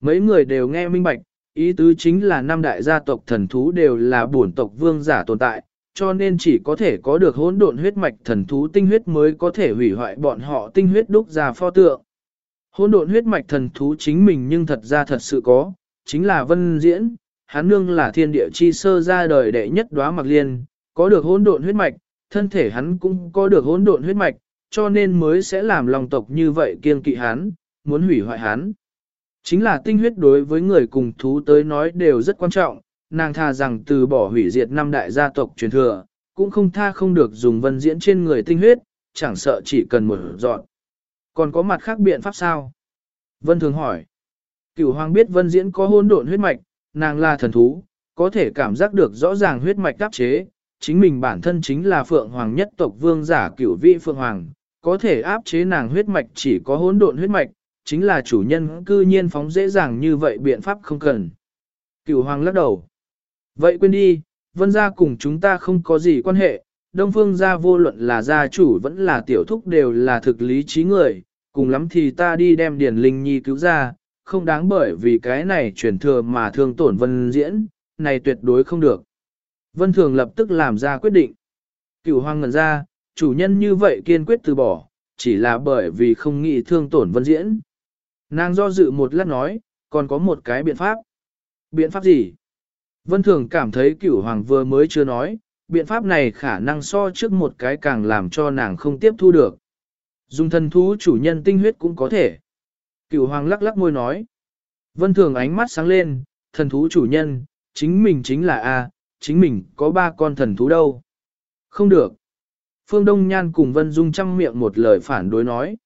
Mấy người đều nghe minh bạch, ý tứ chính là năm đại gia tộc thần thú đều là bổn tộc vương giả tồn tại, cho nên chỉ có thể có được hỗn độn huyết mạch thần thú tinh huyết mới có thể hủy hoại bọn họ tinh huyết đúc ra pho tượng. Hỗn độn huyết mạch thần thú chính mình nhưng thật ra thật sự có, chính là vân diễn, hắn nương là thiên địa chi sơ ra đời đệ nhất đóa mặc liên, có được hỗn độn huyết mạch, thân thể hắn cũng có được hỗn độn huyết mạch, cho nên mới sẽ làm lòng tộc như vậy kiên kỵ hắn, muốn hủy hoại hắn. Chính là tinh huyết đối với người cùng thú tới nói đều rất quan trọng, nàng tha rằng từ bỏ hủy diệt năm đại gia tộc truyền thừa, cũng không tha không được dùng vân diễn trên người tinh huyết, chẳng sợ chỉ cần một dọn. Còn có mặt khác biện pháp sao? Vân thường hỏi. Cửu hoàng biết vân diễn có hôn độn huyết mạch, nàng là thần thú, có thể cảm giác được rõ ràng huyết mạch đáp chế, chính mình bản thân chính là phượng hoàng nhất tộc vương giả cửu vị phượng hoàng, có thể áp chế nàng huyết mạch chỉ có hỗn độn huyết mạch, chính là chủ nhân cư nhiên phóng dễ dàng như vậy biện pháp không cần. Cửu hoàng lắc đầu. Vậy quên đi, vân gia cùng chúng ta không có gì quan hệ, đông phương gia vô luận là gia chủ vẫn là tiểu thúc đều là thực lý trí người, cùng lắm thì ta đi đem điển linh nhi cứu ra, không đáng bởi vì cái này truyền thừa mà thương tổn vân diễn, này tuyệt đối không được. Vân thường lập tức làm ra quyết định. Cửu hoàng ngẩn ra, chủ nhân như vậy kiên quyết từ bỏ, chỉ là bởi vì không nghĩ thương tổn vân diễn. Nàng do dự một lát nói, còn có một cái biện pháp. Biện pháp gì? Vân Thường cảm thấy cửu hoàng vừa mới chưa nói, biện pháp này khả năng so trước một cái càng làm cho nàng không tiếp thu được. Dùng thần thú chủ nhân tinh huyết cũng có thể. Cửu hoàng lắc lắc môi nói. Vân Thường ánh mắt sáng lên, thần thú chủ nhân, chính mình chính là A, chính mình có ba con thần thú đâu. Không được. Phương Đông Nhan cùng Vân Dung chăm miệng một lời phản đối nói.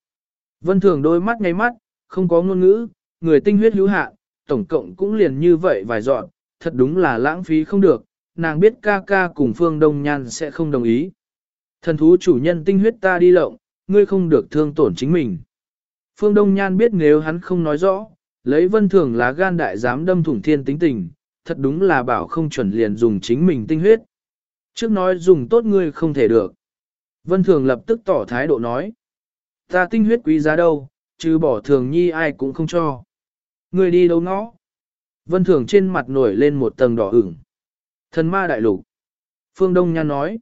Vân Thường đôi mắt ngay mắt, không có ngôn ngữ, người tinh huyết hữu hạ, tổng cộng cũng liền như vậy vài dọn, thật đúng là lãng phí không được, nàng biết ca ca cùng Phương Đông Nhan sẽ không đồng ý. Thần thú chủ nhân tinh huyết ta đi lộng, ngươi không được thương tổn chính mình. Phương Đông Nhan biết nếu hắn không nói rõ, lấy vân thường lá gan đại dám đâm thủng thiên tính tình, thật đúng là bảo không chuẩn liền dùng chính mình tinh huyết. Trước nói dùng tốt ngươi không thể được. Vân thường lập tức tỏ thái độ nói. Ta tinh huyết quý giá đâu, chứ bỏ thường nhi ai cũng không cho. người đi đâu nó Vân thường trên mặt nổi lên một tầng đỏ ửng. Thần ma đại lục. Phương Đông Nhan nói.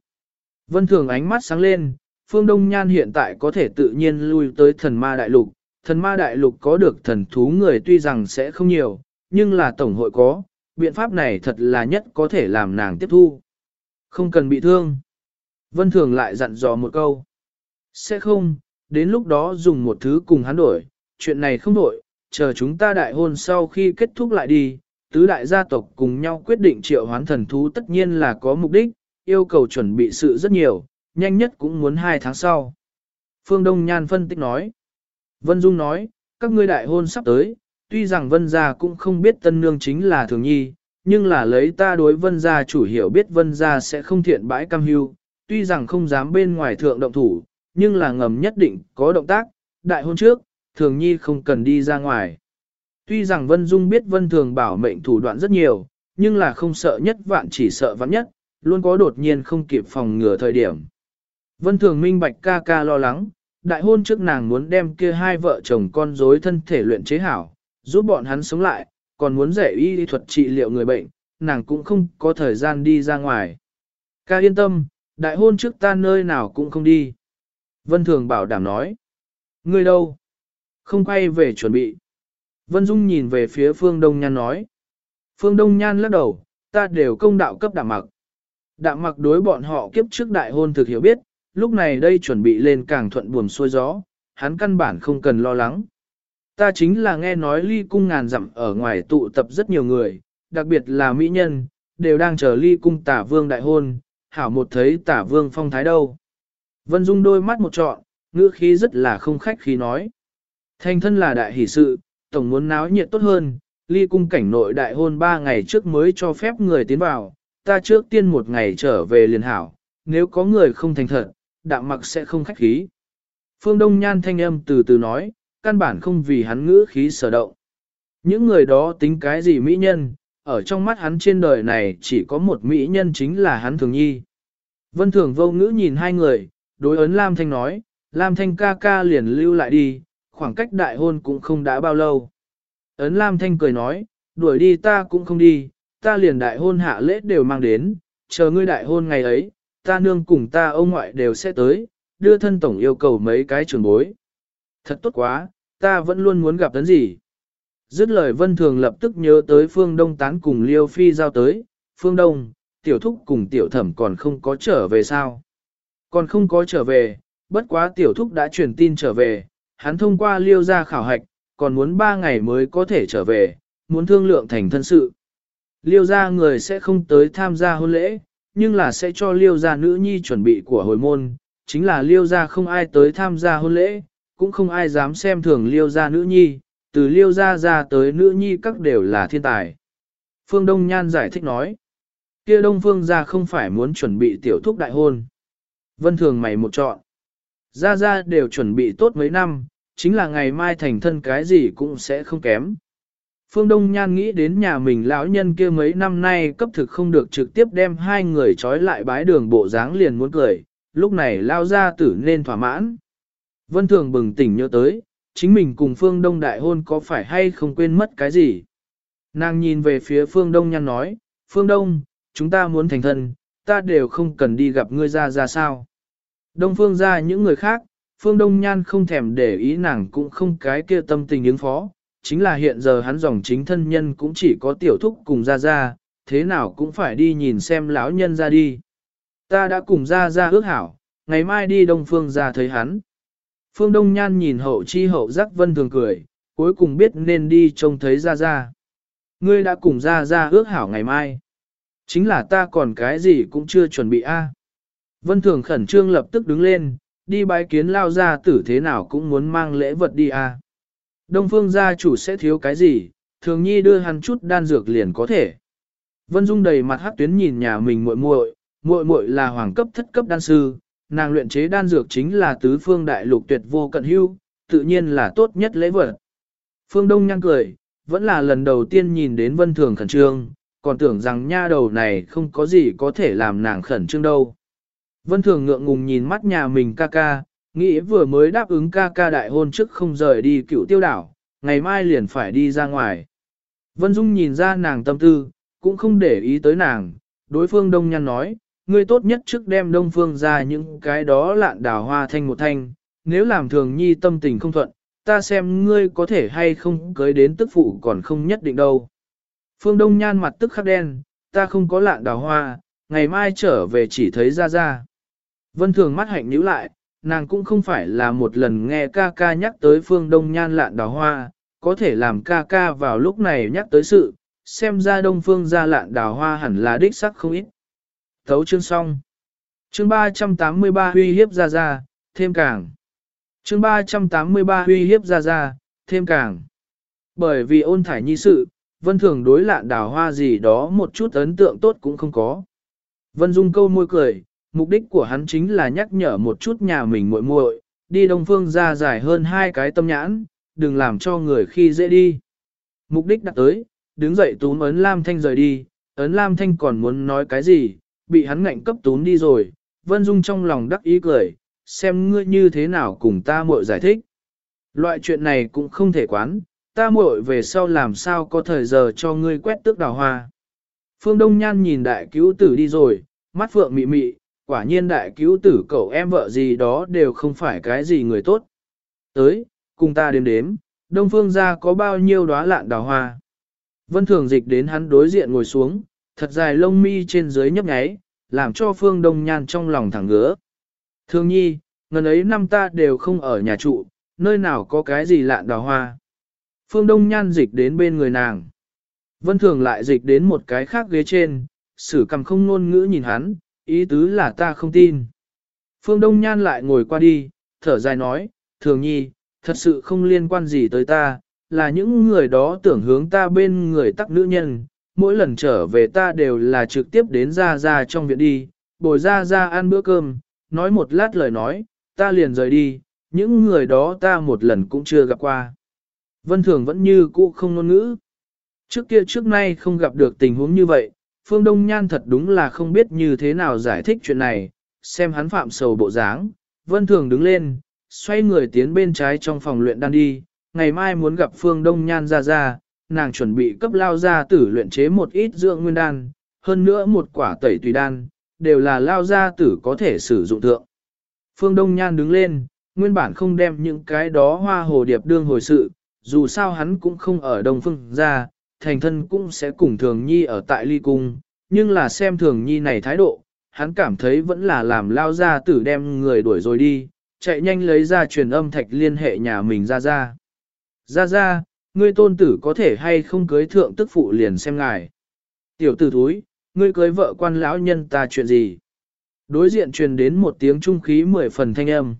Vân thường ánh mắt sáng lên, Phương Đông Nhan hiện tại có thể tự nhiên lui tới thần ma đại lục. Thần ma đại lục có được thần thú người tuy rằng sẽ không nhiều, nhưng là tổng hội có, biện pháp này thật là nhất có thể làm nàng tiếp thu. Không cần bị thương. Vân Thường lại dặn dò một câu. Sẽ không, đến lúc đó dùng một thứ cùng hắn đổi, chuyện này không đổi, chờ chúng ta đại hôn sau khi kết thúc lại đi, tứ đại gia tộc cùng nhau quyết định triệu hoán thần thú tất nhiên là có mục đích, yêu cầu chuẩn bị sự rất nhiều, nhanh nhất cũng muốn hai tháng sau. Phương Đông Nhan phân tích nói. Vân Dung nói, các ngươi đại hôn sắp tới, tuy rằng Vân Gia cũng không biết tân nương chính là thường nhi, nhưng là lấy ta đối Vân Gia chủ hiểu biết Vân Gia sẽ không thiện bãi cam hưu, tuy rằng không dám bên ngoài thượng động thủ, nhưng là ngầm nhất định có động tác, đại hôn trước, thường nhi không cần đi ra ngoài. Tuy rằng Vân Dung biết Vân Thường bảo mệnh thủ đoạn rất nhiều, nhưng là không sợ nhất vạn chỉ sợ vạn nhất, luôn có đột nhiên không kịp phòng ngừa thời điểm. Vân Thường minh bạch ca ca lo lắng, đại hôn trước nàng muốn đem kia hai vợ chồng con rối thân thể luyện chế hảo, giúp bọn hắn sống lại, còn muốn dạy y thuật trị liệu người bệnh, nàng cũng không có thời gian đi ra ngoài. Ca yên tâm, đại hôn trước ta nơi nào cũng không đi. Vân Thường bảo đảm nói. Ngươi đâu? Không quay về chuẩn bị. Vân Dung nhìn về phía Phương Đông Nhan nói. Phương Đông Nhan lắc đầu, ta đều công đạo cấp đạm mặc. Đạm mặc đối bọn họ kiếp trước đại hôn thực hiểu biết, lúc này đây chuẩn bị lên càng thuận buồm xuôi gió, hắn căn bản không cần lo lắng. Ta chính là nghe nói ly cung ngàn dặm ở ngoài tụ tập rất nhiều người, đặc biệt là mỹ nhân, đều đang chờ ly cung tả vương đại hôn, hảo một thấy tả vương phong thái đâu. Vân Dung đôi mắt một trọn, ngữ khí rất là không khách khí nói. Thành thân là đại hỷ sự, tổng muốn náo nhiệt tốt hơn, ly cung cảnh nội đại hôn ba ngày trước mới cho phép người tiến vào, ta trước tiên một ngày trở về liền hảo, nếu có người không thành thật, đạm mặc sẽ không khách khí. Phương Đông Nhan thanh âm từ từ nói, căn bản không vì hắn ngữ khí sở động. Những người đó tính cái gì mỹ nhân, ở trong mắt hắn trên đời này chỉ có một mỹ nhân chính là hắn thường nhi. Vân Thường vô ngữ nhìn hai người, đối ấn Lam Thanh nói, Lam Thanh ca ca liền lưu lại đi, khoảng cách đại hôn cũng không đã bao lâu. Ấn Lam Thanh cười nói, đuổi đi ta cũng không đi, ta liền đại hôn hạ lễ đều mang đến, chờ ngươi đại hôn ngày ấy, ta nương cùng ta ông ngoại đều sẽ tới, đưa thân tổng yêu cầu mấy cái trường bối. Thật tốt quá, ta vẫn luôn muốn gặp tấn gì. Dứt lời Vân Thường lập tức nhớ tới Phương Đông tán cùng Liêu Phi giao tới, Phương Đông, tiểu thúc cùng tiểu thẩm còn không có trở về sao. Còn không có trở về, bất quá tiểu thúc đã truyền tin trở về, hắn thông qua Liêu ra khảo hạch, còn muốn ba ngày mới có thể trở về, muốn thương lượng thành thân sự. Liêu ra người sẽ không tới tham gia hôn lễ, nhưng là sẽ cho liêu gia nữ nhi chuẩn bị của hồi môn, chính là liêu gia không ai tới tham gia hôn lễ, cũng không ai dám xem thường liêu gia nữ nhi, từ liêu gia ra tới nữ nhi các đều là thiên tài. Phương Đông Nhan giải thích nói, kia Đông Phương gia không phải muốn chuẩn bị tiểu thúc đại hôn. Vân thường mày một chọn. Gia Gia đều chuẩn bị tốt mấy năm, chính là ngày mai thành thân cái gì cũng sẽ không kém. Phương Đông Nhan nghĩ đến nhà mình lão nhân kia mấy năm nay cấp thực không được trực tiếp đem hai người trói lại bái đường bộ dáng liền muốn cười, lúc này lao ra tử nên thỏa mãn. Vân Thường bừng tỉnh nhớ tới, chính mình cùng Phương Đông đại hôn có phải hay không quên mất cái gì. Nàng nhìn về phía Phương Đông Nhan nói, Phương Đông, chúng ta muốn thành thân, ta đều không cần đi gặp ngươi ra ra sao. Đông Phương ra những người khác, Phương Đông Nhan không thèm để ý nàng cũng không cái kia tâm tình ứng phó, chính là hiện giờ hắn dòng chính thân nhân cũng chỉ có tiểu thúc cùng ra ra, thế nào cũng phải đi nhìn xem lão nhân ra đi. Ta đã cùng ra ra ước hảo, ngày mai đi Đông Phương ra thấy hắn. Phương Đông Nhan nhìn hậu chi hậu giác vân thường cười, cuối cùng biết nên đi trông thấy ra ra. Ngươi đã cùng ra ra ước hảo ngày mai. Chính là ta còn cái gì cũng chưa chuẩn bị a. Vân thường khẩn trương lập tức đứng lên, đi bái kiến lao ra tử thế nào cũng muốn mang lễ vật đi à? Đông phương gia chủ sẽ thiếu cái gì, thường nhi đưa hắn chút đan dược liền có thể. Vân Dung đầy mặt hắc tuyến nhìn nhà mình muội muội, muội muội là hoàng cấp thất cấp đan sư, nàng luyện chế đan dược chính là tứ phương đại lục tuyệt vô cận hưu, tự nhiên là tốt nhất lễ vật. Phương Đông nhăn cười, vẫn là lần đầu tiên nhìn đến Vân Thường khẩn trương, còn tưởng rằng nha đầu này không có gì có thể làm nàng khẩn trương đâu. Vân Thường ngượng ngùng nhìn mắt nhà mình ca ca, nghĩ vừa mới đáp ứng ca ca đại hôn trước không rời đi cựu tiêu đảo, ngày mai liền phải đi ra ngoài. Vân Dung nhìn ra nàng tâm tư, cũng không để ý tới nàng, đối phương đông nhăn nói, ngươi tốt nhất trước đem đông phương ra những cái đó lạn đào hoa thanh một thanh, nếu làm thường nhi tâm tình không thuận, ta xem ngươi có thể hay không cưới đến tức phụ còn không nhất định đâu. Phương Đông nhan mặt tức khắc đen, ta không có lạn đào hoa, ngày mai trở về chỉ thấy ra ra. Vân thường mắt hạnh nhíu lại, nàng cũng không phải là một lần nghe ca ca nhắc tới phương đông nhan lạn đào hoa, có thể làm ca ca vào lúc này nhắc tới sự, xem ra đông phương gia lạn đào hoa hẳn là đích sắc không ít. Thấu chương xong. Chương 383 huy hiếp ra ra, thêm càng. Chương 383 huy hiếp ra ra, thêm càng. Bởi vì ôn thải nhi sự, vân thường đối lạn đào hoa gì đó một chút ấn tượng tốt cũng không có. Vân Dung câu môi cười, mục đích của hắn chính là nhắc nhở một chút nhà mình muội muội, đi đông phương ra dài hơn hai cái tâm nhãn, đừng làm cho người khi dễ đi. Mục đích đã tới, đứng dậy túm ấn Lam Thanh rời đi, ấn Lam Thanh còn muốn nói cái gì, bị hắn ngạnh cấp túm đi rồi, Vân Dung trong lòng đắc ý cười, xem ngươi như thế nào cùng ta muội giải thích. Loại chuyện này cũng không thể quán, ta muội về sau làm sao có thời giờ cho ngươi quét tước đào hoa. Phương Đông Nhan nhìn đại cứu tử đi rồi, mắt phượng mị mị, quả nhiên đại cứu tử cậu em vợ gì đó đều không phải cái gì người tốt. Tới, cùng ta đếm đếm, Đông Phương gia có bao nhiêu đóa lạn đào hoa. Vân Thường Dịch đến hắn đối diện ngồi xuống, thật dài lông mi trên dưới nhấp nháy, làm cho Phương Đông Nhan trong lòng thẳng ngứa. Thương nhi, ngần ấy năm ta đều không ở nhà trụ, nơi nào có cái gì lạn đào hoa. Phương Đông Nhan dịch đến bên người nàng. Vân Thường lại dịch đến một cái khác ghế trên, sử cầm không ngôn ngữ nhìn hắn, ý tứ là ta không tin. Phương Đông Nhan lại ngồi qua đi, thở dài nói, Thường nhi, thật sự không liên quan gì tới ta, là những người đó tưởng hướng ta bên người tắc nữ nhân, mỗi lần trở về ta đều là trực tiếp đến ra ra trong viện đi, bồi ra ra ăn bữa cơm, nói một lát lời nói, ta liền rời đi, những người đó ta một lần cũng chưa gặp qua. Vân Thường vẫn như cũ không ngôn ngữ. Trước kia trước nay không gặp được tình huống như vậy, Phương Đông Nhan thật đúng là không biết như thế nào giải thích chuyện này, xem hắn phạm sầu bộ dáng. Vân Thường đứng lên, xoay người tiến bên trái trong phòng luyện đan đi, ngày mai muốn gặp Phương Đông Nhan ra ra, nàng chuẩn bị cấp lao ra tử luyện chế một ít dưỡng nguyên đan, hơn nữa một quả tẩy tùy đan, đều là lao gia tử có thể sử dụng thượng. Phương Đông Nhan đứng lên, nguyên bản không đem những cái đó hoa hồ điệp đương hồi sự, dù sao hắn cũng không ở Đông Phương ra, thành thân cũng sẽ cùng Thường Nhi ở tại ly cung, nhưng là xem Thường Nhi này thái độ, hắn cảm thấy vẫn là làm lao ra tử đem người đuổi rồi đi, chạy nhanh lấy ra truyền âm thạch liên hệ nhà mình ra ra. Ra ra, ngươi tôn tử có thể hay không cưới thượng tức phụ liền xem ngài. Tiểu tử thúi, ngươi cưới vợ quan lão nhân ta chuyện gì? Đối diện truyền đến một tiếng trung khí mười phần thanh âm.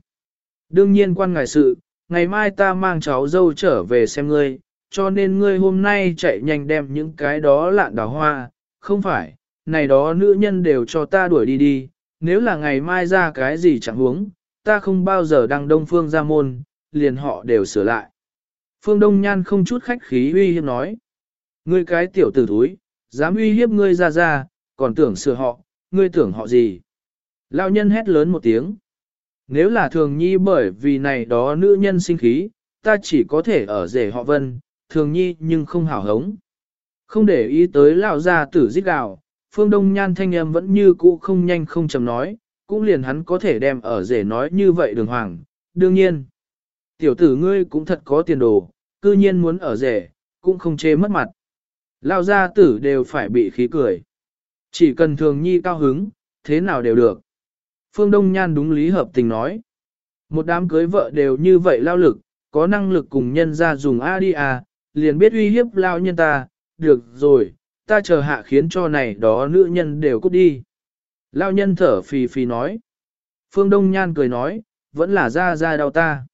Đương nhiên quan ngài sự, ngày mai ta mang cháu dâu trở về xem ngươi, cho nên ngươi hôm nay chạy nhanh đem những cái đó lạn đào hoa, không phải, này đó nữ nhân đều cho ta đuổi đi đi, nếu là ngày mai ra cái gì chẳng huống, ta không bao giờ đăng đông phương ra môn, liền họ đều sửa lại. Phương Đông Nhan không chút khách khí uy hiếp nói. Ngươi cái tiểu tử thúi, dám uy hiếp ngươi ra ra, còn tưởng sửa họ, ngươi tưởng họ gì? Lão nhân hét lớn một tiếng. Nếu là thường nhi bởi vì này đó nữ nhân sinh khí, ta chỉ có thể ở rể họ vân, thường nhi nhưng không hảo hống. Không để ý tới lão gia tử giết gào, phương đông nhan thanh âm vẫn như cũ không nhanh không chầm nói, cũng liền hắn có thể đem ở rể nói như vậy đường hoàng, đương nhiên. Tiểu tử ngươi cũng thật có tiền đồ, cư nhiên muốn ở rể, cũng không chê mất mặt. Lao gia tử đều phải bị khí cười. Chỉ cần thường nhi cao hứng, thế nào đều được. Phương Đông Nhan đúng lý hợp tình nói. Một đám cưới vợ đều như vậy lao lực, có năng lực cùng nhân ra dùng A đi à, liền biết uy hiếp lao nhân ta, được rồi, ta chờ hạ khiến cho này đó nữ nhân đều cút đi. Lao nhân thở phì phì nói. Phương Đông Nhan cười nói, vẫn là ra ra đau ta.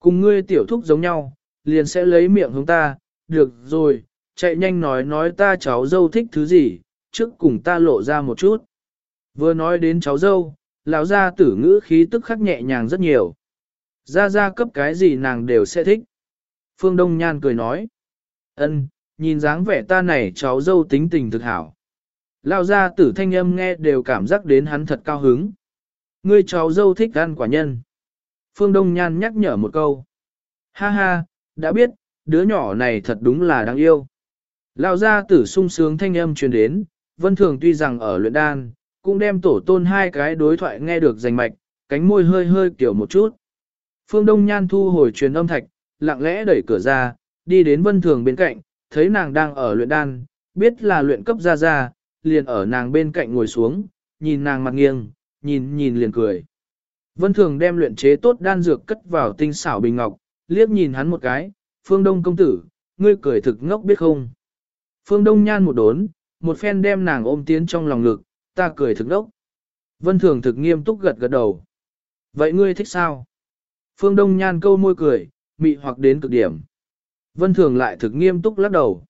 Cùng ngươi tiểu thúc giống nhau, liền sẽ lấy miệng hướng ta, được rồi, chạy nhanh nói nói ta cháu dâu thích thứ gì, trước cùng ta lộ ra một chút. Vừa nói đến cháu dâu, lão gia tử ngữ khí tức khắc nhẹ nhàng rất nhiều. Ra ra cấp cái gì nàng đều sẽ thích. Phương Đông Nhan cười nói. ân, nhìn dáng vẻ ta này cháu dâu tính tình thực hảo. Lão gia tử thanh âm nghe đều cảm giác đến hắn thật cao hứng. Ngươi cháu dâu thích ăn quả nhân. Phương Đông Nhan nhắc nhở một câu. Ha ha, đã biết, đứa nhỏ này thật đúng là đáng yêu. Lão gia tử sung sướng thanh âm truyền đến, vân thường tuy rằng ở luyện đan, cũng đem tổ tôn hai cái đối thoại nghe được rành mạch, cánh môi hơi hơi kiểu một chút. Phương Đông Nhan thu hồi truyền âm thạch, lặng lẽ đẩy cửa ra, đi đến vân thường bên cạnh, thấy nàng đang ở luyện đan, biết là luyện cấp ra ra, liền ở nàng bên cạnh ngồi xuống, nhìn nàng mặt nghiêng, nhìn nhìn liền cười. Vân thường đem luyện chế tốt đan dược cất vào tinh xảo bình ngọc, liếc nhìn hắn một cái, Phương Đông công tử, ngươi cười thực ngốc biết không? Phương Đông nhan một đốn, một phen đem nàng ôm tiến trong lòng ngực, ta cười thực ngốc. Vân Thường thực nghiêm túc gật gật đầu. Vậy ngươi thích sao? Phương Đông nhan câu môi cười, mị hoặc đến cực điểm. Vân Thường lại thực nghiêm túc lắc đầu.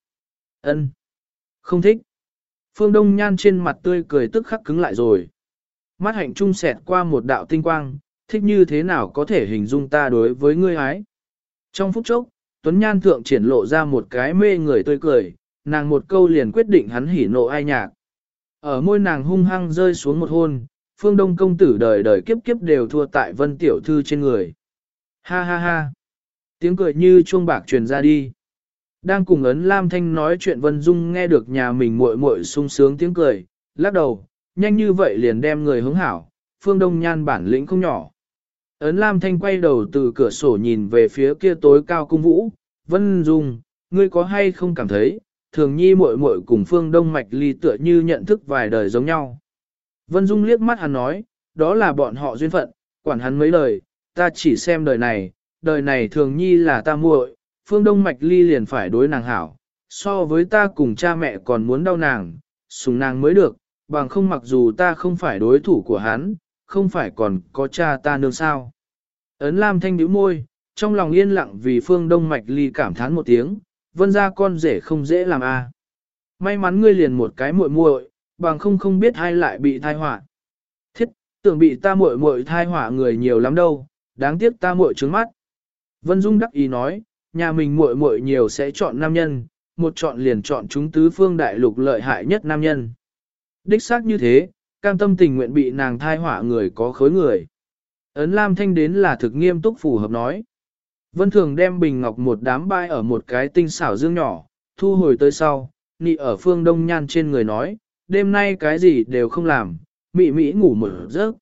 Ân, Không thích. Phương Đông nhan trên mặt tươi cười tức khắc cứng lại rồi. Mắt hạnh trung xẹt qua một đạo tinh quang, thích như thế nào có thể hình dung ta đối với ngươi ái. Trong phút chốc, Tuấn Nhan thượng triển lộ ra một cái mê người tươi cười, nàng một câu liền quyết định hắn hỉ nộ ai nhạc. Ở môi nàng hung hăng rơi xuống một hôn, phương đông công tử đời đời kiếp kiếp đều thua tại vân tiểu thư trên người. Ha ha ha. Tiếng cười như chuông bạc truyền ra đi. Đang cùng ấn Lam Thanh nói chuyện Vân Dung nghe được nhà mình muội muội sung sướng tiếng cười, lắc đầu, nhanh như vậy liền đem người hướng hảo, phương đông nhan bản lĩnh không nhỏ. Ấn Lam Thanh quay đầu từ cửa sổ nhìn về phía kia tối cao cung vũ, Vân Dung, ngươi có hay không cảm thấy, thường nhi muội muội cùng phương đông mạch ly tựa như nhận thức vài đời giống nhau. Vân Dung liếc mắt hắn nói, đó là bọn họ duyên phận, quản hắn mấy lời, ta chỉ xem đời này, đời này thường nhi là ta muội, phương đông mạch ly liền phải đối nàng hảo, so với ta cùng cha mẹ còn muốn đau nàng, sùng nàng mới được, bằng không mặc dù ta không phải đối thủ của hắn, không phải còn có cha ta nương sao. Ấn Lam thanh nhíu môi, trong lòng yên lặng vì phương đông mạch ly cảm thán một tiếng, vân ra con rể không dễ làm a. May mắn ngươi liền một cái muội muội, bằng không không biết ai lại bị thai họa. Thiết, tưởng bị ta muội muội thai họa người nhiều lắm đâu, đáng tiếc ta muội trướng mắt. Vân Dung đắc ý nói, nhà mình muội muội nhiều sẽ chọn nam nhân, một chọn liền chọn chúng tứ phương đại lục lợi hại nhất nam nhân. Đích xác như thế, cam tâm tình nguyện bị nàng thai hỏa người có khối người. Ấn Lam Thanh đến là thực nghiêm túc phù hợp nói. Vân Thường đem bình ngọc một đám bay ở một cái tinh xảo dương nhỏ, thu hồi tới sau, nị ở phương đông nhan trên người nói, đêm nay cái gì đều không làm, mị mị ngủ mở giấc.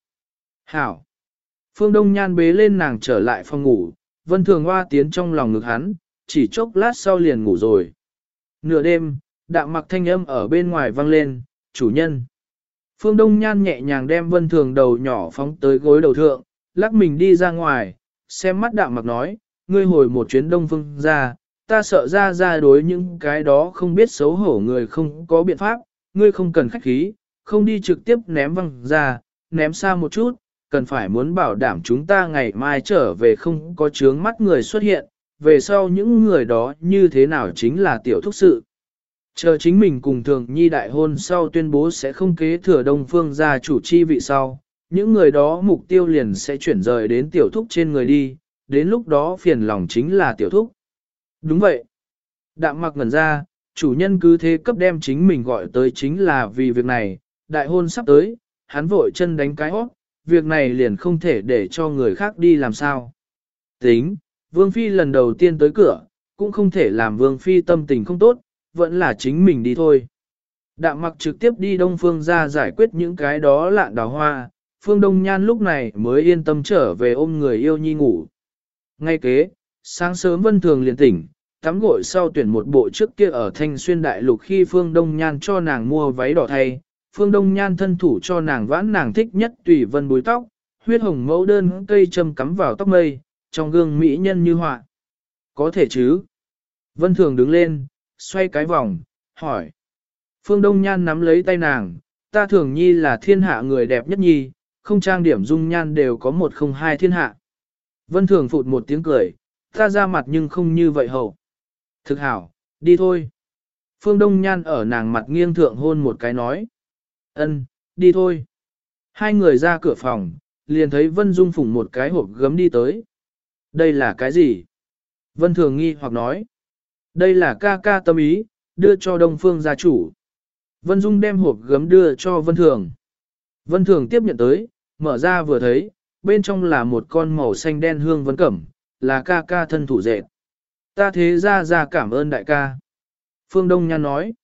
Hảo! Phương đông nhan bế lên nàng trở lại phòng ngủ, Vân Thường hoa tiến trong lòng ngực hắn, chỉ chốc lát sau liền ngủ rồi. Nửa đêm, đạm mặc thanh âm ở bên ngoài vang lên, chủ nhân. Phương Đông Nhan nhẹ nhàng đem Vân Thường đầu nhỏ phóng tới gối đầu thượng, lắc mình đi ra ngoài, xem mắt đạm mặc nói, ngươi hồi một chuyến Đông Phương ra, ta sợ ra ra đối những cái đó không biết xấu hổ người không có biện pháp, ngươi không cần khách khí, không đi trực tiếp ném văng ra, ném xa một chút, cần phải muốn bảo đảm chúng ta ngày mai trở về không có chướng mắt người xuất hiện, về sau những người đó như thế nào chính là tiểu thúc sự. Chờ chính mình cùng thường nhi đại hôn sau tuyên bố sẽ không kế thừa đông phương gia chủ chi vị sau, những người đó mục tiêu liền sẽ chuyển rời đến tiểu thúc trên người đi, đến lúc đó phiền lòng chính là tiểu thúc. Đúng vậy. Đạm mặc ngẩn ra, chủ nhân cứ thế cấp đem chính mình gọi tới chính là vì việc này, đại hôn sắp tới, hắn vội chân đánh cái hót, việc này liền không thể để cho người khác đi làm sao. Tính, Vương Phi lần đầu tiên tới cửa, cũng không thể làm Vương Phi tâm tình không tốt, vẫn là chính mình đi thôi. Đạm mặc trực tiếp đi Đông Phương ra giải quyết những cái đó lạn đào hoa, Phương Đông Nhan lúc này mới yên tâm trở về ôm người yêu nhi ngủ. Ngay kế, sáng sớm Vân Thường liền tỉnh, tắm gội sau tuyển một bộ trước kia ở Thanh Xuyên Đại Lục khi Phương Đông Nhan cho nàng mua váy đỏ thay, Phương Đông Nhan thân thủ cho nàng vãn nàng thích nhất tùy vân búi tóc, huyết hồng mẫu đơn cây châm cắm vào tóc mây, trong gương mỹ nhân như họa. Có thể chứ? Vân Thường đứng lên, xoay cái vòng, hỏi. Phương Đông Nhan nắm lấy tay nàng, ta thường nhi là thiên hạ người đẹp nhất nhi, không trang điểm dung nhan đều có một không hai thiên hạ. Vân Thường phụt một tiếng cười, ta ra mặt nhưng không như vậy hậu. Thực hảo, đi thôi. Phương Đông Nhan ở nàng mặt nghiêng thượng hôn một cái nói ân, đi thôi. Hai người ra cửa phòng, liền thấy Vân Dung phủng một cái hộp gấm đi tới. Đây là cái gì? Vân Thường nghi hoặc nói. Đây là ca ca tâm ý, đưa cho Đông Phương gia chủ. Vân Dung đem hộp gấm đưa cho Vân Thường. Vân Thường tiếp nhận tới, mở ra vừa thấy, bên trong là một con màu xanh đen hương vân cẩm, là ca ca thân thủ dệt. Ta thế ra ra cảm ơn đại ca. Phương Đông Nhan nói.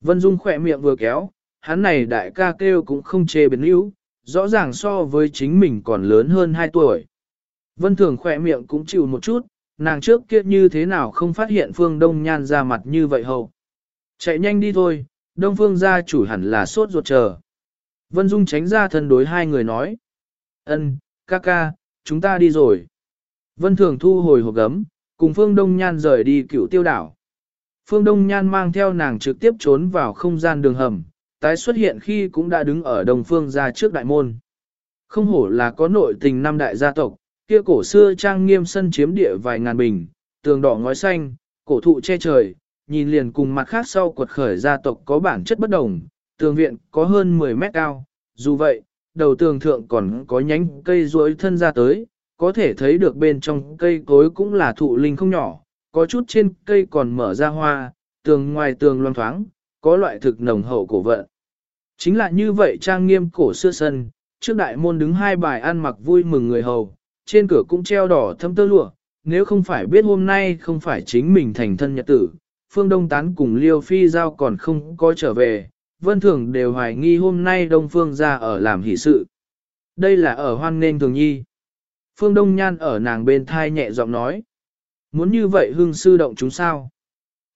Vân Dung khỏe miệng vừa kéo, hắn này đại ca kêu cũng không chê biến yếu, rõ ràng so với chính mình còn lớn hơn 2 tuổi. Vân Thường khỏe miệng cũng chịu một chút, nàng trước kia như thế nào không phát hiện Phương Đông Nhan ra mặt như vậy hầu. Chạy nhanh đi thôi, Đông Phương gia chủ hẳn là sốt ruột chờ. Vân Dung tránh ra thân đối hai người nói. ân, ca ca, chúng ta đi rồi. Vân Thường thu hồi hộp gấm, Cùng Phương Đông Nhan rời đi cựu tiêu đảo. Phương Đông Nhan mang theo nàng trực tiếp trốn vào không gian đường hầm, tái xuất hiện khi cũng đã đứng ở đồng phương ra trước đại môn. Không hổ là có nội tình năm đại gia tộc, kia cổ xưa trang nghiêm sân chiếm địa vài ngàn bình, tường đỏ ngói xanh, cổ thụ che trời, nhìn liền cùng mặt khác sau quật khởi gia tộc có bản chất bất đồng, tường viện có hơn 10 mét cao, dù vậy, đầu tường thượng còn có nhánh cây rối thân ra tới, có thể thấy được bên trong cây cối cũng là thụ linh không nhỏ, có chút trên cây còn mở ra hoa, tường ngoài tường loang thoáng, có loại thực nồng hậu cổ vận. Chính là như vậy trang nghiêm cổ xưa sân, trước đại môn đứng hai bài ăn mặc vui mừng người hầu, trên cửa cũng treo đỏ thâm tơ lụa, nếu không phải biết hôm nay không phải chính mình thành thân nhật tử, Phương Đông Tán cùng Liêu Phi Giao còn không có trở về, Vân Thường đều hoài nghi hôm nay Đông Phương ra ở làm hỷ sự. Đây là ở hoan nên thường nhi. Phương Đông Nhan ở nàng bên thai nhẹ giọng nói. Muốn như vậy hương sư động chúng sao?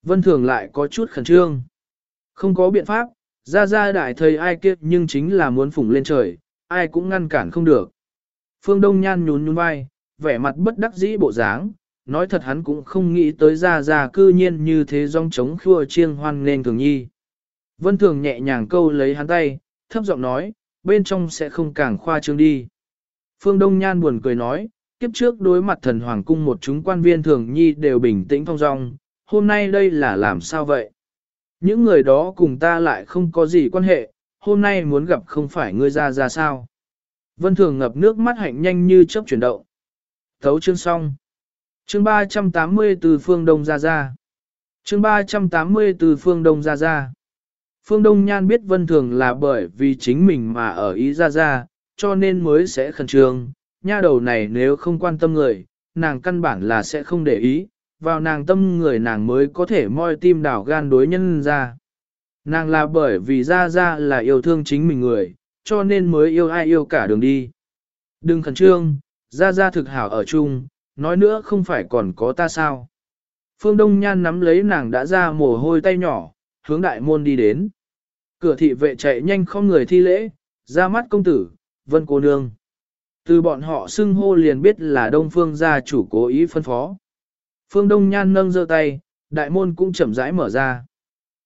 Vân Thường lại có chút khẩn trương. Không có biện pháp, ra ra đại thầy ai kiếp nhưng chính là muốn phủng lên trời, ai cũng ngăn cản không được. Phương Đông Nhan nhún nhún vai, vẻ mặt bất đắc dĩ bộ dáng, nói thật hắn cũng không nghĩ tới ra ra cư nhiên như thế rong trống khua chiêng hoan nên thường nhi. Vân Thường nhẹ nhàng câu lấy hắn tay, thấp giọng nói, bên trong sẽ không càng khoa trương đi. Phương Đông Nhan buồn cười nói, kiếp trước đối mặt thần hoàng cung một chúng quan viên thường nhi đều bình tĩnh phong dong, hôm nay đây là làm sao vậy? Những người đó cùng ta lại không có gì quan hệ, hôm nay muốn gặp không phải ngươi ra ra sao? Vân Thường ngập nước mắt hạnh nhanh như chớp chuyển động. Thấu chương xong. Chương 380 từ phương Đông ra ra. Chương 380 từ phương Đông ra ra. Phương Đông Nhan biết Vân Thường là bởi vì chính mình mà ở ý ra ra, cho nên mới sẽ khẩn trương. Nha đầu này nếu không quan tâm người, nàng căn bản là sẽ không để ý, vào nàng tâm người nàng mới có thể moi tim đảo gan đối nhân ra. Nàng là bởi vì ra ra là yêu thương chính mình người, cho nên mới yêu ai yêu cả đường đi. Đừng khẩn trương, ra ra thực hảo ở chung, nói nữa không phải còn có ta sao. Phương Đông Nhan nắm lấy nàng đã ra mồ hôi tay nhỏ, hướng đại môn đi đến. Cửa thị vệ chạy nhanh không người thi lễ, ra mắt công tử, vân cô nương. Từ bọn họ xưng hô liền biết là Đông Phương gia chủ cố ý phân phó. Phương Đông Nhan nâng giơ tay, đại môn cũng chậm rãi mở ra.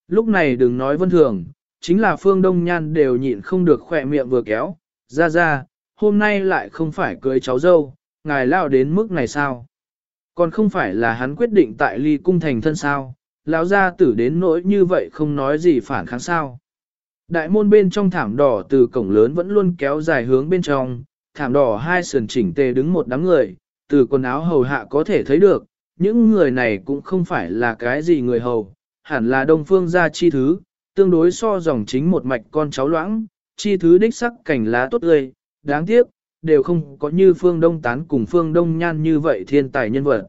Lúc này đừng nói vân thường, chính là Phương Đông Nhan đều nhịn không được khỏe miệng vừa kéo, ra ra, hôm nay lại không phải cưới cháu dâu, ngài lao đến mức này sao? Còn không phải là hắn quyết định tại ly cung thành thân sao, lão gia tử đến nỗi như vậy không nói gì phản kháng sao. Đại môn bên trong thảm đỏ từ cổng lớn vẫn luôn kéo dài hướng bên trong, thảm đỏ hai sườn chỉnh tề đứng một đám người, từ quần áo hầu hạ có thể thấy được, những người này cũng không phải là cái gì người hầu, hẳn là đông phương gia chi thứ, tương đối so dòng chính một mạch con cháu loãng, chi thứ đích sắc cảnh lá tốt tươi, đáng tiếc, đều không có như phương đông tán cùng phương đông nhan như vậy thiên tài nhân vật.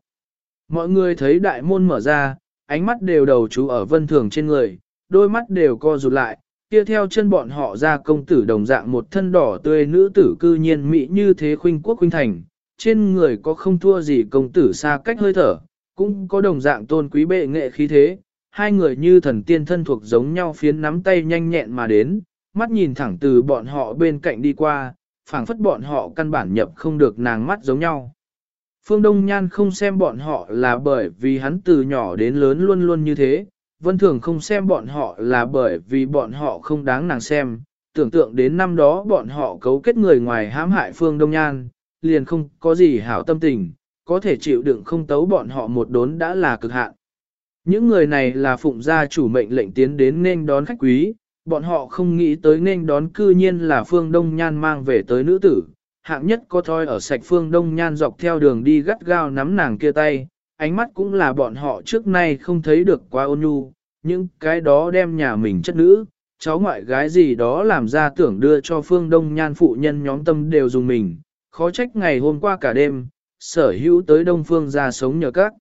Mọi người thấy đại môn mở ra, ánh mắt đều đầu chú ở vân thường trên người, đôi mắt đều co rụt lại, kia theo chân bọn họ ra công tử đồng dạng một thân đỏ tươi nữ tử cư nhiên mỹ như thế khuynh quốc khuynh thành, trên người có không thua gì công tử xa cách hơi thở, cũng có đồng dạng tôn quý bệ nghệ khí thế, hai người như thần tiên thân thuộc giống nhau phiến nắm tay nhanh nhẹn mà đến, mắt nhìn thẳng từ bọn họ bên cạnh đi qua, phảng phất bọn họ căn bản nhập không được nàng mắt giống nhau. Phương Đông Nhan không xem bọn họ là bởi vì hắn từ nhỏ đến lớn luôn luôn như thế, Vân Thường không xem bọn họ là bởi vì bọn họ không đáng nàng xem, tưởng tượng đến năm đó bọn họ cấu kết người ngoài hãm hại Phương Đông Nhan, liền không có gì hảo tâm tình, có thể chịu đựng không tấu bọn họ một đốn đã là cực hạn. Những người này là phụng gia chủ mệnh lệnh tiến đến nên đón khách quý, bọn họ không nghĩ tới nên đón cư nhiên là Phương Đông Nhan mang về tới nữ tử. Hạng nhất có thoi ở sạch Phương Đông Nhan dọc theo đường đi gắt gao nắm nàng kia tay, ánh mắt cũng là bọn họ trước nay không thấy được quá ôn nhu, những cái đó đem nhà mình chất nữ, cháu ngoại gái gì đó làm ra tưởng đưa cho Phương Đông Nhan phụ nhân nhóm tâm đều dùng mình, khó trách ngày hôm qua cả đêm, sở hữu tới Đông Phương ra sống nhờ các.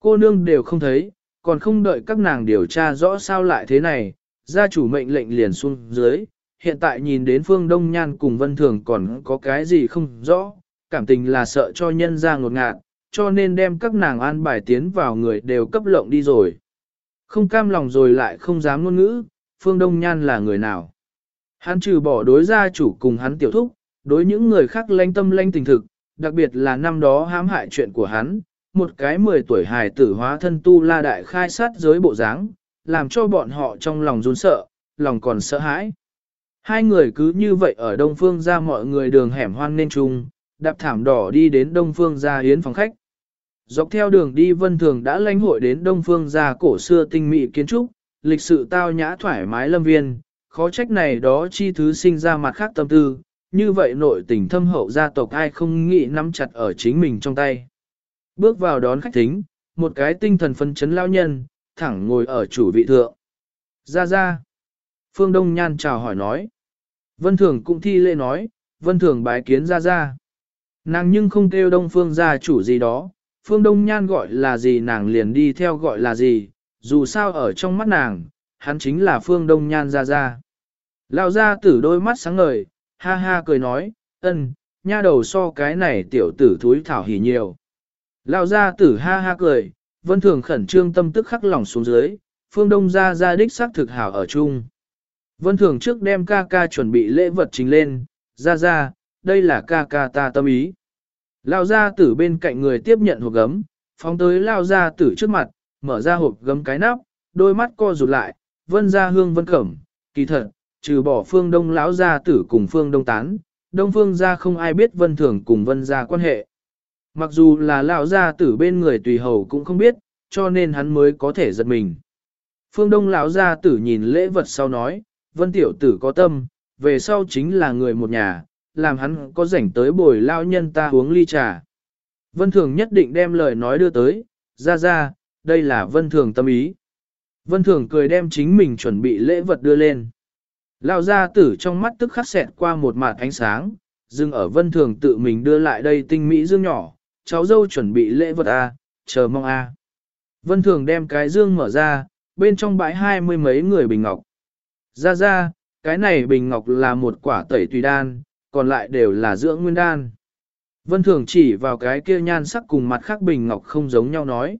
Cô nương đều không thấy, còn không đợi các nàng điều tra rõ sao lại thế này, gia chủ mệnh lệnh liền xuống dưới, hiện tại nhìn đến phương Đông Nhan cùng Vân Thường còn có cái gì không rõ, cảm tình là sợ cho nhân ra ngột ngạt, cho nên đem các nàng an bài tiến vào người đều cấp lộng đi rồi. Không cam lòng rồi lại không dám ngôn ngữ, phương Đông Nhan là người nào. Hắn trừ bỏ đối gia chủ cùng hắn tiểu thúc, đối những người khác lanh tâm lanh tình thực, đặc biệt là năm đó hãm hại chuyện của hắn, một cái 10 tuổi hài tử hóa thân tu la đại khai sát giới bộ dáng, làm cho bọn họ trong lòng run sợ, lòng còn sợ hãi. Hai người cứ như vậy ở Đông Phương ra mọi người đường hẻm hoang nên chung, đạp thảm đỏ đi đến Đông Phương ra hiến phòng khách. Dọc theo đường đi vân thường đã lãnh hội đến Đông Phương ra cổ xưa tinh mỹ kiến trúc, lịch sự tao nhã thoải mái lâm viên, khó trách này đó chi thứ sinh ra mặt khác tâm tư, như vậy nội tình thâm hậu gia tộc ai không nghĩ nắm chặt ở chính mình trong tay. Bước vào đón khách thính, một cái tinh thần phân chấn lao nhân, thẳng ngồi ở chủ vị thượng. Ra ra. Phương Đông Nhan chào hỏi nói. Vân Thường cũng thi lễ nói, Vân Thường bái kiến ra ra. Nàng nhưng không kêu Đông Phương gia chủ gì đó, Phương Đông Nhan gọi là gì nàng liền đi theo gọi là gì, dù sao ở trong mắt nàng, hắn chính là Phương Đông Nhan ra ra. Lão gia tử đôi mắt sáng ngời, ha ha cười nói, ân, nha đầu so cái này tiểu tử thúi thảo hỉ nhiều. Lão gia tử ha ha cười, vân thường khẩn trương tâm tức khắc lòng xuống dưới, phương đông gia gia đích xác thực hảo ở chung. Vân thường trước đem ca ca chuẩn bị lễ vật trình lên, ra ra, đây là ca ca ta tâm ý. Lão gia tử bên cạnh người tiếp nhận hộp gấm, phóng tới lão gia tử trước mặt, mở ra hộp gấm cái nắp, đôi mắt co rụt lại, vân gia hương vân cẩm, kỳ thật, trừ bỏ phương đông lão gia tử cùng phương đông tán, đông phương gia không ai biết vân thường cùng vân gia quan hệ. Mặc dù là lão gia tử bên người tùy hầu cũng không biết, cho nên hắn mới có thể giật mình. Phương đông lão gia tử nhìn lễ vật sau nói, vân tiểu tử có tâm, về sau chính là người một nhà, làm hắn có rảnh tới bồi lao nhân ta uống ly trà. Vân thường nhất định đem lời nói đưa tới, ra ra, đây là vân thường tâm ý. Vân thường cười đem chính mình chuẩn bị lễ vật đưa lên. Lao gia tử trong mắt tức khắc xẹt qua một mạt ánh sáng, dừng ở vân thường tự mình đưa lại đây tinh mỹ dương nhỏ, cháu dâu chuẩn bị lễ vật A, chờ mong A. Vân thường đem cái dương mở ra, bên trong bãi hai mươi mấy người bình ngọc. Ra ra, cái này bình ngọc là một quả tẩy tùy đan, còn lại đều là dưỡng nguyên đan. Vân thường chỉ vào cái kia nhan sắc cùng mặt khác bình ngọc không giống nhau nói.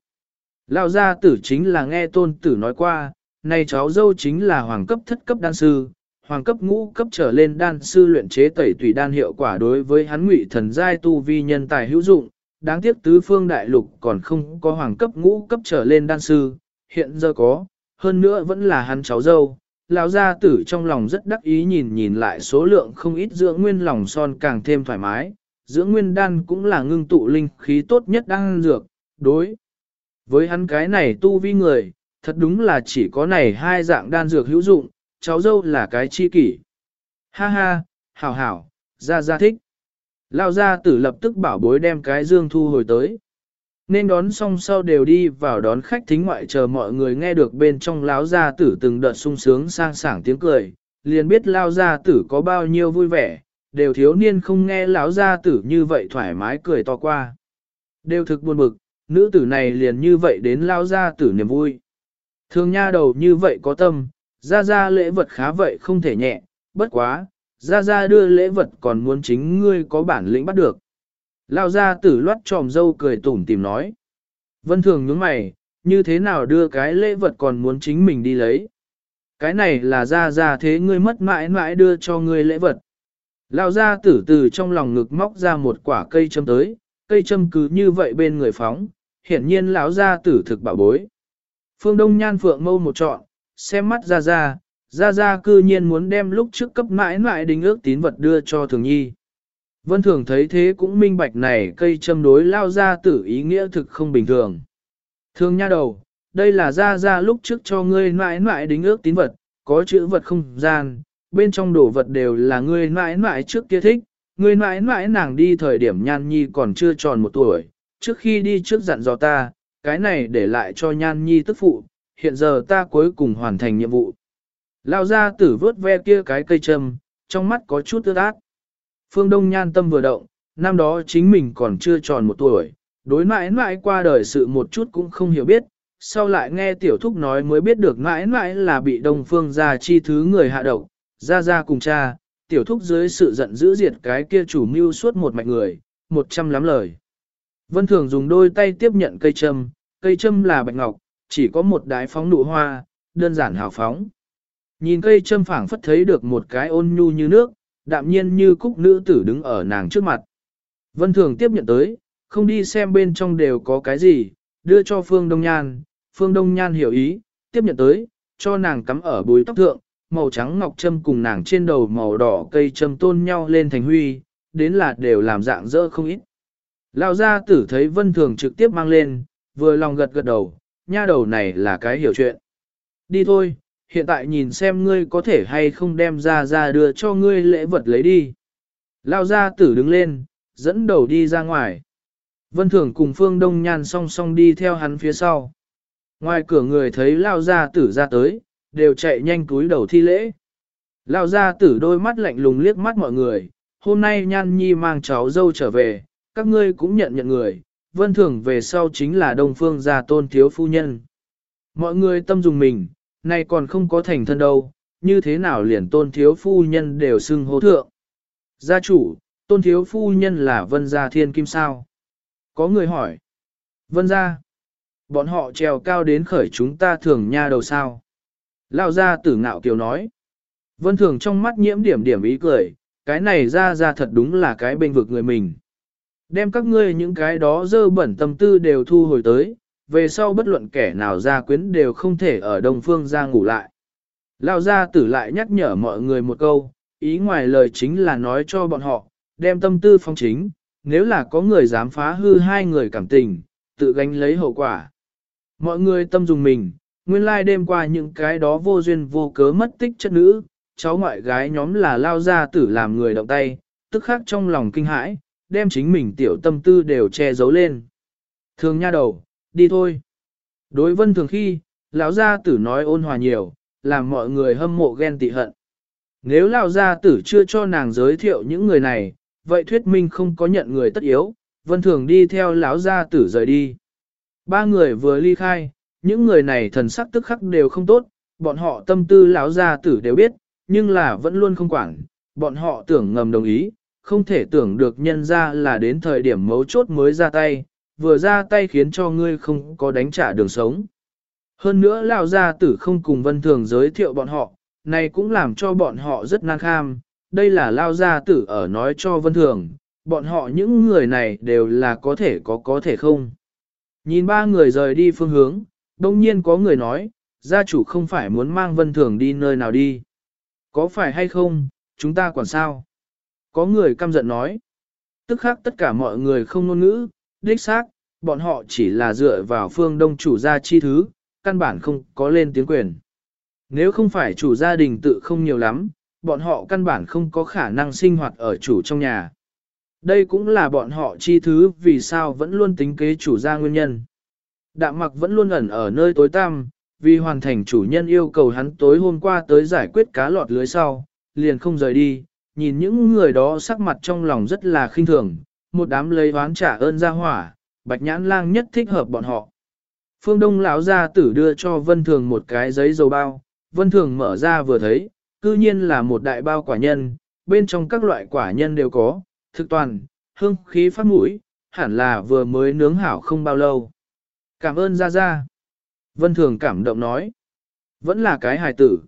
Lao gia tử chính là nghe tôn tử nói qua, này cháu dâu chính là hoàng cấp thất cấp đan sư, hoàng cấp ngũ cấp trở lên đan sư luyện chế tẩy tùy đan hiệu quả đối với hắn ngụy thần giai tu vi nhân tài hữu dụng, đáng tiếc tứ phương đại lục còn không có hoàng cấp ngũ cấp trở lên đan sư, hiện giờ có, hơn nữa vẫn là hắn cháu dâu. Lão gia tử trong lòng rất đắc ý nhìn nhìn lại số lượng không ít dưỡng nguyên lòng son càng thêm thoải mái, dưỡng nguyên đan cũng là ngưng tụ linh khí tốt nhất đang dược, đối. Với hắn cái này tu vi người, thật đúng là chỉ có này hai dạng đan dược hữu dụng, cháu dâu là cái chi kỷ. Ha ha, hảo hảo, ra ra thích. Lao gia tử lập tức bảo bối đem cái dương thu hồi tới. Nên đón xong sau đều đi vào đón khách thính ngoại chờ mọi người nghe được bên trong lão gia tử từng đợt sung sướng sang sảng tiếng cười, liền biết lao gia tử có bao nhiêu vui vẻ, đều thiếu niên không nghe lão gia tử như vậy thoải mái cười to qua. Đều thực buồn bực, nữ tử này liền như vậy đến lao gia tử niềm vui. Thường nha đầu như vậy có tâm, ra ra lễ vật khá vậy không thể nhẹ, bất quá, ra ra đưa lễ vật còn muốn chính ngươi có bản lĩnh bắt được. Lao ra tử loát tròm dâu cười tủm tìm nói. Vân thường nhướng mày, như thế nào đưa cái lễ vật còn muốn chính mình đi lấy. Cái này là ra ra thế ngươi mất mãi mãi đưa cho ngươi lễ vật. Lao ra tử từ trong lòng ngực móc ra một quả cây châm tới, cây châm cứ như vậy bên người phóng, hiển nhiên lão gia tử thực bảo bối. Phương Đông Nhan Phượng mâu một trọn, xem mắt ra ra, ra ra cư nhiên muốn đem lúc trước cấp mãi mãi đính ước tín vật đưa cho thường nhi. Vân thường thấy thế cũng minh bạch này cây châm đối lao ra tử ý nghĩa thực không bình thường. Thường nha đầu, đây là ra ra lúc trước cho ngươi mãi mãi đính ước tín vật, có chữ vật không gian, bên trong đồ vật đều là ngươi mãi mãi trước kia thích, ngươi mãi mãi nàng đi thời điểm nhan nhi còn chưa tròn một tuổi, trước khi đi trước dặn dò ta, cái này để lại cho nhan nhi tức phụ, hiện giờ ta cuối cùng hoàn thành nhiệm vụ. Lao ra tử vớt ve kia cái cây châm, trong mắt có chút ướt át. Phương Đông nhan tâm vừa động, năm đó chính mình còn chưa tròn một tuổi, đối mãi mãi qua đời sự một chút cũng không hiểu biết, sau lại nghe tiểu thúc nói mới biết được mãi mãi là bị đông phương gia chi thứ người hạ độc, ra ra cùng cha, tiểu thúc dưới sự giận dữ diệt cái kia chủ mưu suốt một mạch người, một trăm lắm lời. Vân Thường dùng đôi tay tiếp nhận cây châm, cây châm là bạch ngọc, chỉ có một đái phóng nụ hoa, đơn giản hào phóng. Nhìn cây châm phảng phất thấy được một cái ôn nhu như nước, đạm nhiên như cúc nữ tử đứng ở nàng trước mặt. Vân Thường tiếp nhận tới, không đi xem bên trong đều có cái gì, đưa cho Phương Đông Nhan, Phương Đông Nhan hiểu ý, tiếp nhận tới, cho nàng cắm ở búi tóc thượng, màu trắng ngọc châm cùng nàng trên đầu màu đỏ cây châm tôn nhau lên thành huy, đến là đều làm dạng dỡ không ít. Lão gia tử thấy vân thường trực tiếp mang lên, vừa lòng gật gật đầu, nha đầu này là cái hiểu chuyện. Đi thôi, hiện tại nhìn xem ngươi có thể hay không đem ra ra đưa cho ngươi lễ vật lấy đi. Lão gia tử đứng lên, dẫn đầu đi ra ngoài. Vân thường cùng phương đông nhan song song đi theo hắn phía sau. Ngoài cửa người thấy Lão gia tử ra tới, đều chạy nhanh túi đầu thi lễ. Lão gia tử đôi mắt lạnh lùng liếc mắt mọi người, hôm nay nhan nhi mang cháu dâu trở về, các ngươi cũng nhận nhận người, vân thường về sau chính là đông phương gia tôn thiếu phu nhân. Mọi người tâm dùng mình, nay còn không có thành thân đâu, như thế nào liền tôn thiếu phu nhân đều xưng hô thượng. Gia chủ, tôn thiếu phu nhân là vân gia thiên kim sao? Có người hỏi. Vân gia. Bọn họ trèo cao đến khởi chúng ta thường nha đầu sao? Lao gia tử ngạo kiều nói. Vân thường trong mắt nhiễm điểm điểm ý cười, cái này ra ra thật đúng là cái bên vực người mình. Đem các ngươi những cái đó dơ bẩn tâm tư đều thu hồi tới, về sau bất luận kẻ nào ra quyến đều không thể ở đông phương ra ngủ lại. Lao gia tử lại nhắc nhở mọi người một câu, ý ngoài lời chính là nói cho bọn họ, đem tâm tư phong chính, nếu là có người dám phá hư hai người cảm tình, tự gánh lấy hậu quả. Mọi người tâm dùng mình, nguyên lai like đêm qua những cái đó vô duyên vô cớ mất tích chất nữ, cháu ngoại gái nhóm là lao gia tử làm người động tay, tức khắc trong lòng kinh hãi, đem chính mình tiểu tâm tư đều che giấu lên. Thường nha đầu, đi thôi. Đối vân thường khi, lão gia tử nói ôn hòa nhiều, làm mọi người hâm mộ ghen tị hận. Nếu lão gia tử chưa cho nàng giới thiệu những người này, vậy thuyết minh không có nhận người tất yếu, vân thường đi theo lão gia tử rời đi. Ba người vừa ly khai, những người này thần sắc tức khắc đều không tốt, bọn họ tâm tư lão gia tử đều biết, nhưng là vẫn luôn không quản, bọn họ tưởng ngầm đồng ý, không thể tưởng được nhân ra là đến thời điểm mấu chốt mới ra tay, vừa ra tay khiến cho ngươi không có đánh trả đường sống. Hơn nữa lão gia tử không cùng vân thường giới thiệu bọn họ, này cũng làm cho bọn họ rất nan kham, đây là lao gia tử ở nói cho vân thường, bọn họ những người này đều là có thể có có thể không. Nhìn ba người rời đi phương hướng, đông nhiên có người nói, gia chủ không phải muốn mang vân thường đi nơi nào đi. Có phải hay không, chúng ta quản sao? Có người căm giận nói. Tức khác tất cả mọi người không ngôn ngữ, đích xác, bọn họ chỉ là dựa vào phương đông chủ gia chi thứ, căn bản không có lên tiếng quyền. Nếu không phải chủ gia đình tự không nhiều lắm, bọn họ căn bản không có khả năng sinh hoạt ở chủ trong nhà. Đây cũng là bọn họ chi thứ vì sao vẫn luôn tính kế chủ gia nguyên nhân. Đạm mặc vẫn luôn ẩn ở nơi tối tăm, vì hoàn thành chủ nhân yêu cầu hắn tối hôm qua tới giải quyết cá lọt lưới sau, liền không rời đi, nhìn những người đó sắc mặt trong lòng rất là khinh thường, một đám lấy oán trả ơn ra hỏa, bạch nhãn lang nhất thích hợp bọn họ. Phương Đông lão gia tử đưa cho Vân Thường một cái giấy dầu bao, Vân Thường mở ra vừa thấy, cư nhiên là một đại bao quả nhân, bên trong các loại quả nhân đều có, thực toàn, hương khí phát mũi, hẳn là vừa mới nướng hảo không bao lâu. Cảm ơn Gia Gia. Vân Thường cảm động nói. Vẫn là cái hài tử.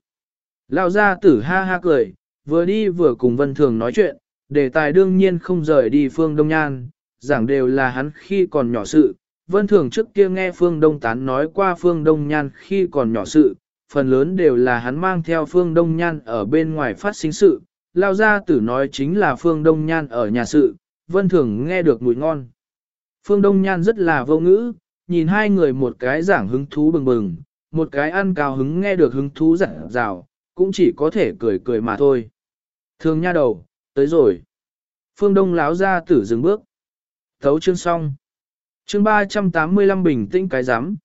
Lão gia tử ha ha cười, vừa đi vừa cùng Vân Thường nói chuyện, đề tài đương nhiên không rời đi Phương Đông Nhan, giảng đều là hắn khi còn nhỏ sự. Vân Thường trước kia nghe Phương Đông Tán nói qua Phương Đông Nhan khi còn nhỏ sự, phần lớn đều là hắn mang theo Phương Đông Nhan ở bên ngoài phát sinh sự. Lao ra tử nói chính là Phương Đông Nhan ở nhà sự, Vân Thường nghe được mùi ngon. Phương Đông Nhan rất là vô ngữ, nhìn hai người một cái giảng hứng thú bừng bừng, một cái ăn cao hứng nghe được hứng thú giảng rào, cũng chỉ có thể cười cười mà thôi. Thường nha đầu, tới rồi. Phương Đông láo ra tử dừng bước. Thấu chương xong. Chương 385 bình tĩnh cái giám.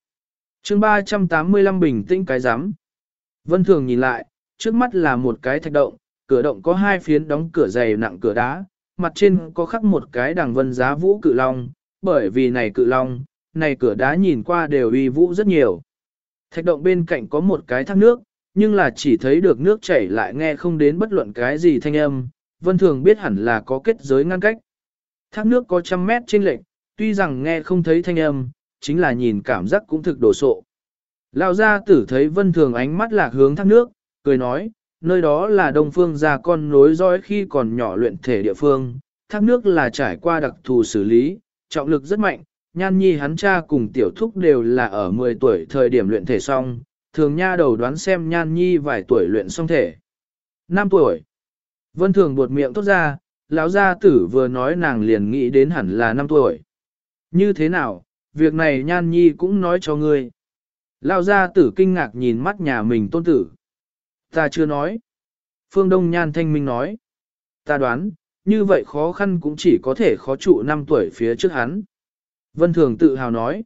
Chương 385 bình tĩnh cái giám. Vân Thường nhìn lại, trước mắt là một cái thạch động, cửa động có hai phiến đóng cửa dày nặng cửa đá, mặt trên có khắc một cái đằng vân giá vũ cự long, bởi vì này cự long, này cửa đá nhìn qua đều uy vũ rất nhiều. Thạch động bên cạnh có một cái thác nước, nhưng là chỉ thấy được nước chảy lại nghe không đến bất luận cái gì thanh âm, vân thường biết hẳn là có kết giới ngăn cách. Thác nước có trăm mét trên lệnh, tuy rằng nghe không thấy thanh âm, chính là nhìn cảm giác cũng thực đổ sộ. Lão gia tử thấy vân thường ánh mắt lạc hướng thác nước, cười nói, nơi đó là đông phương gia con nối dõi khi còn nhỏ luyện thể địa phương, thác nước là trải qua đặc thù xử lý, trọng lực rất mạnh, nhan nhi hắn cha cùng tiểu thúc đều là ở 10 tuổi thời điểm luyện thể xong, thường nha đầu đoán xem nhan nhi vài tuổi luyện xong thể. 5 tuổi. Vân thường buột miệng tốt ra, lão gia tử vừa nói nàng liền nghĩ đến hẳn là 5 tuổi. Như thế nào, việc này nhan nhi cũng nói cho ngươi. Lão gia tử kinh ngạc nhìn mắt nhà mình tôn tử. Ta chưa nói. Phương Đông Nhan thanh minh nói. Ta đoán, như vậy khó khăn cũng chỉ có thể khó trụ 5 tuổi phía trước hắn. Vân Thường tự hào nói.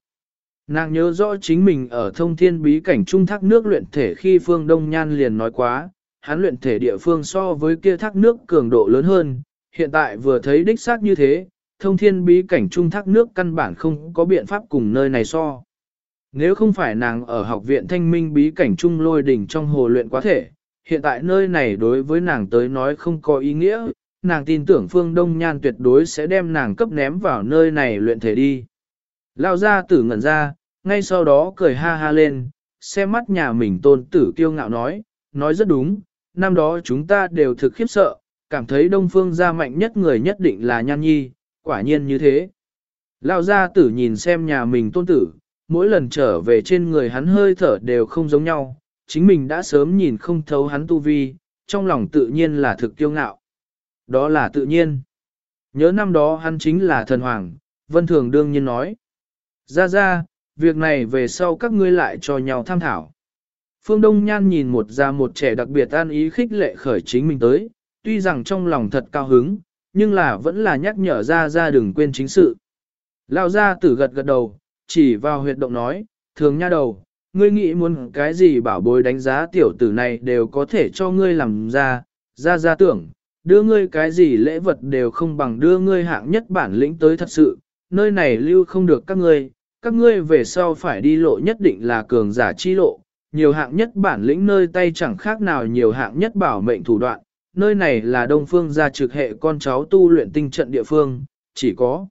Nàng nhớ rõ chính mình ở thông thiên bí cảnh trung thác nước luyện thể khi Phương Đông Nhan liền nói quá, hắn luyện thể địa phương so với kia thác nước cường độ lớn hơn, hiện tại vừa thấy đích xác như thế, thông thiên bí cảnh trung thác nước căn bản không có biện pháp cùng nơi này so. Nếu không phải nàng ở học viện thanh minh bí cảnh trung lôi đỉnh trong hồ luyện quá thể, hiện tại nơi này đối với nàng tới nói không có ý nghĩa, nàng tin tưởng phương đông nhan tuyệt đối sẽ đem nàng cấp ném vào nơi này luyện thể đi. Lao ra tử ngẩn ra, ngay sau đó cười ha ha lên, xem mắt nhà mình tôn tử kiêu ngạo nói, nói rất đúng, năm đó chúng ta đều thực khiếp sợ, cảm thấy đông phương gia mạnh nhất người nhất định là nhan nhi, quả nhiên như thế. Lao gia tử nhìn xem nhà mình tôn tử, mỗi lần trở về trên người hắn hơi thở đều không giống nhau, chính mình đã sớm nhìn không thấu hắn tu vi, trong lòng tự nhiên là thực kiêu ngạo. Đó là tự nhiên. Nhớ năm đó hắn chính là thần hoàng, vân thường đương nhiên nói. Ra ra, việc này về sau các ngươi lại cho nhau tham thảo. Phương Đông Nhan nhìn một già một trẻ đặc biệt an ý khích lệ khởi chính mình tới, tuy rằng trong lòng thật cao hứng, nhưng là vẫn là nhắc nhở ra ra đừng quên chính sự. Lão gia tử gật gật đầu, chỉ vào huyệt động nói, thường nha đầu, ngươi nghĩ muốn cái gì bảo bối đánh giá tiểu tử này đều có thể cho ngươi làm ra, ra ra tưởng, đưa ngươi cái gì lễ vật đều không bằng đưa ngươi hạng nhất bản lĩnh tới thật sự, nơi này lưu không được các ngươi, các ngươi về sau phải đi lộ nhất định là cường giả chi lộ, nhiều hạng nhất bản lĩnh nơi tay chẳng khác nào nhiều hạng nhất bảo mệnh thủ đoạn, nơi này là đông phương gia trực hệ con cháu tu luyện tinh trận địa phương, chỉ có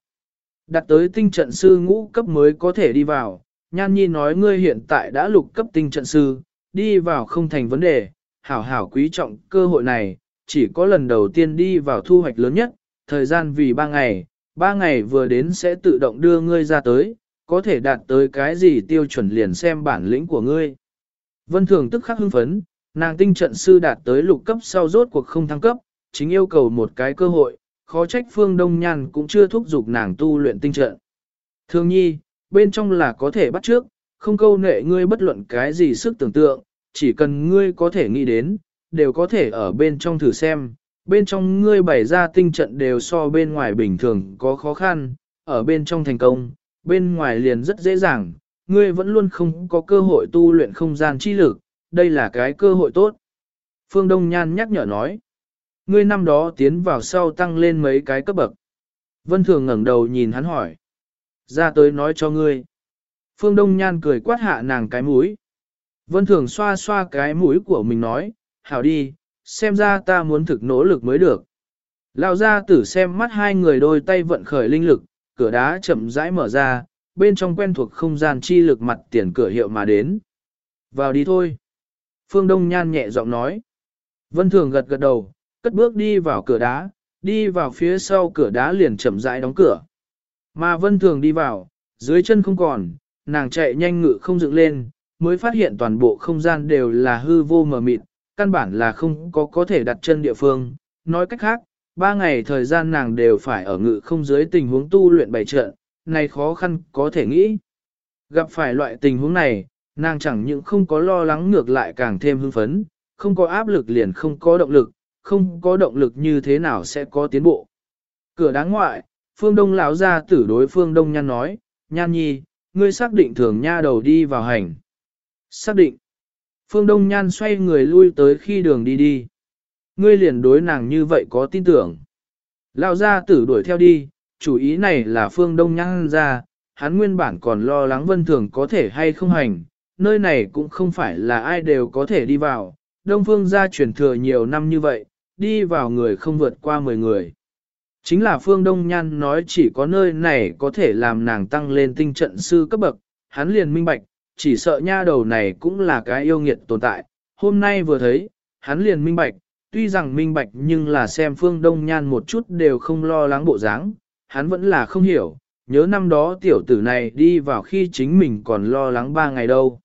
đặt tới tinh trận sư ngũ cấp mới có thể đi vào. Nhan Nhi nói ngươi hiện tại đã lục cấp tinh trận sư, đi vào không thành vấn đề, hảo hảo quý trọng cơ hội này, chỉ có lần đầu tiên đi vào thu hoạch lớn nhất, thời gian vì ba ngày, ba ngày vừa đến sẽ tự động đưa ngươi ra tới, có thể đạt tới cái gì tiêu chuẩn liền xem bản lĩnh của ngươi. Vân Thường tức khắc hưng phấn, nàng tinh trận sư đạt tới lục cấp sau rốt cuộc không thăng cấp, chính yêu cầu một cái cơ hội, khó trách phương đông nhan cũng chưa thúc giục nàng tu luyện tinh trận. Thường nhi, bên trong là có thể bắt trước, không câu nệ ngươi bất luận cái gì sức tưởng tượng, chỉ cần ngươi có thể nghĩ đến, đều có thể ở bên trong thử xem, bên trong ngươi bày ra tinh trận đều so bên ngoài bình thường có khó khăn, ở bên trong thành công, bên ngoài liền rất dễ dàng, ngươi vẫn luôn không có cơ hội tu luyện không gian chi lực, đây là cái cơ hội tốt. Phương Đông Nhan nhắc nhở nói, ngươi năm đó tiến vào sau tăng lên mấy cái cấp bậc. Vân Thường ngẩng đầu nhìn hắn hỏi, ra tới nói cho ngươi. Phương Đông Nhan cười quát hạ nàng cái mũi. Vân Thường xoa xoa cái mũi của mình nói, hảo đi, xem ra ta muốn thực nỗ lực mới được. Lão gia tử xem mắt hai người đôi tay vận khởi linh lực, cửa đá chậm rãi mở ra, bên trong quen thuộc không gian chi lực mặt tiền cửa hiệu mà đến. Vào đi thôi. Phương Đông Nhan nhẹ giọng nói. Vân Thường gật gật đầu, cất bước đi vào cửa đá, đi vào phía sau cửa đá liền chậm rãi đóng cửa. Mà Vân Thường đi vào, dưới chân không còn, nàng chạy nhanh ngự không dựng lên, mới phát hiện toàn bộ không gian đều là hư vô mờ mịt, căn bản là không có có thể đặt chân địa phương. Nói cách khác, ba ngày thời gian nàng đều phải ở ngự không dưới tình huống tu luyện bảy trận, này khó khăn có thể nghĩ. Gặp phải loại tình huống này, nàng chẳng những không có lo lắng ngược lại càng thêm hưng phấn, không có áp lực liền không có động lực, không có động lực như thế nào sẽ có tiến bộ. Cửa đáng ngoại, phương đông lão ra tử đối phương đông nhan nói, nhan nhi, ngươi xác định thường nha đầu đi vào hành. Xác định. Phương Đông Nhan xoay người lui tới khi đường đi đi. Ngươi liền đối nàng như vậy có tin tưởng. Lão gia tử đuổi theo đi, chủ ý này là Phương Đông Nhan ra, hắn nguyên bản còn lo lắng vân thường có thể hay không hành, nơi này cũng không phải là ai đều có thể đi vào, Đông Phương gia truyền thừa nhiều năm như vậy, đi vào người không vượt qua 10 người. Chính là Phương Đông Nhan nói chỉ có nơi này có thể làm nàng tăng lên tinh trận sư cấp bậc, hắn liền minh bạch, chỉ sợ nha đầu này cũng là cái yêu nghiệt tồn tại. Hôm nay vừa thấy, hắn liền minh bạch, tuy rằng minh bạch nhưng là xem phương đông nhan một chút đều không lo lắng bộ dáng, hắn vẫn là không hiểu, nhớ năm đó tiểu tử này đi vào khi chính mình còn lo lắng ba ngày đâu.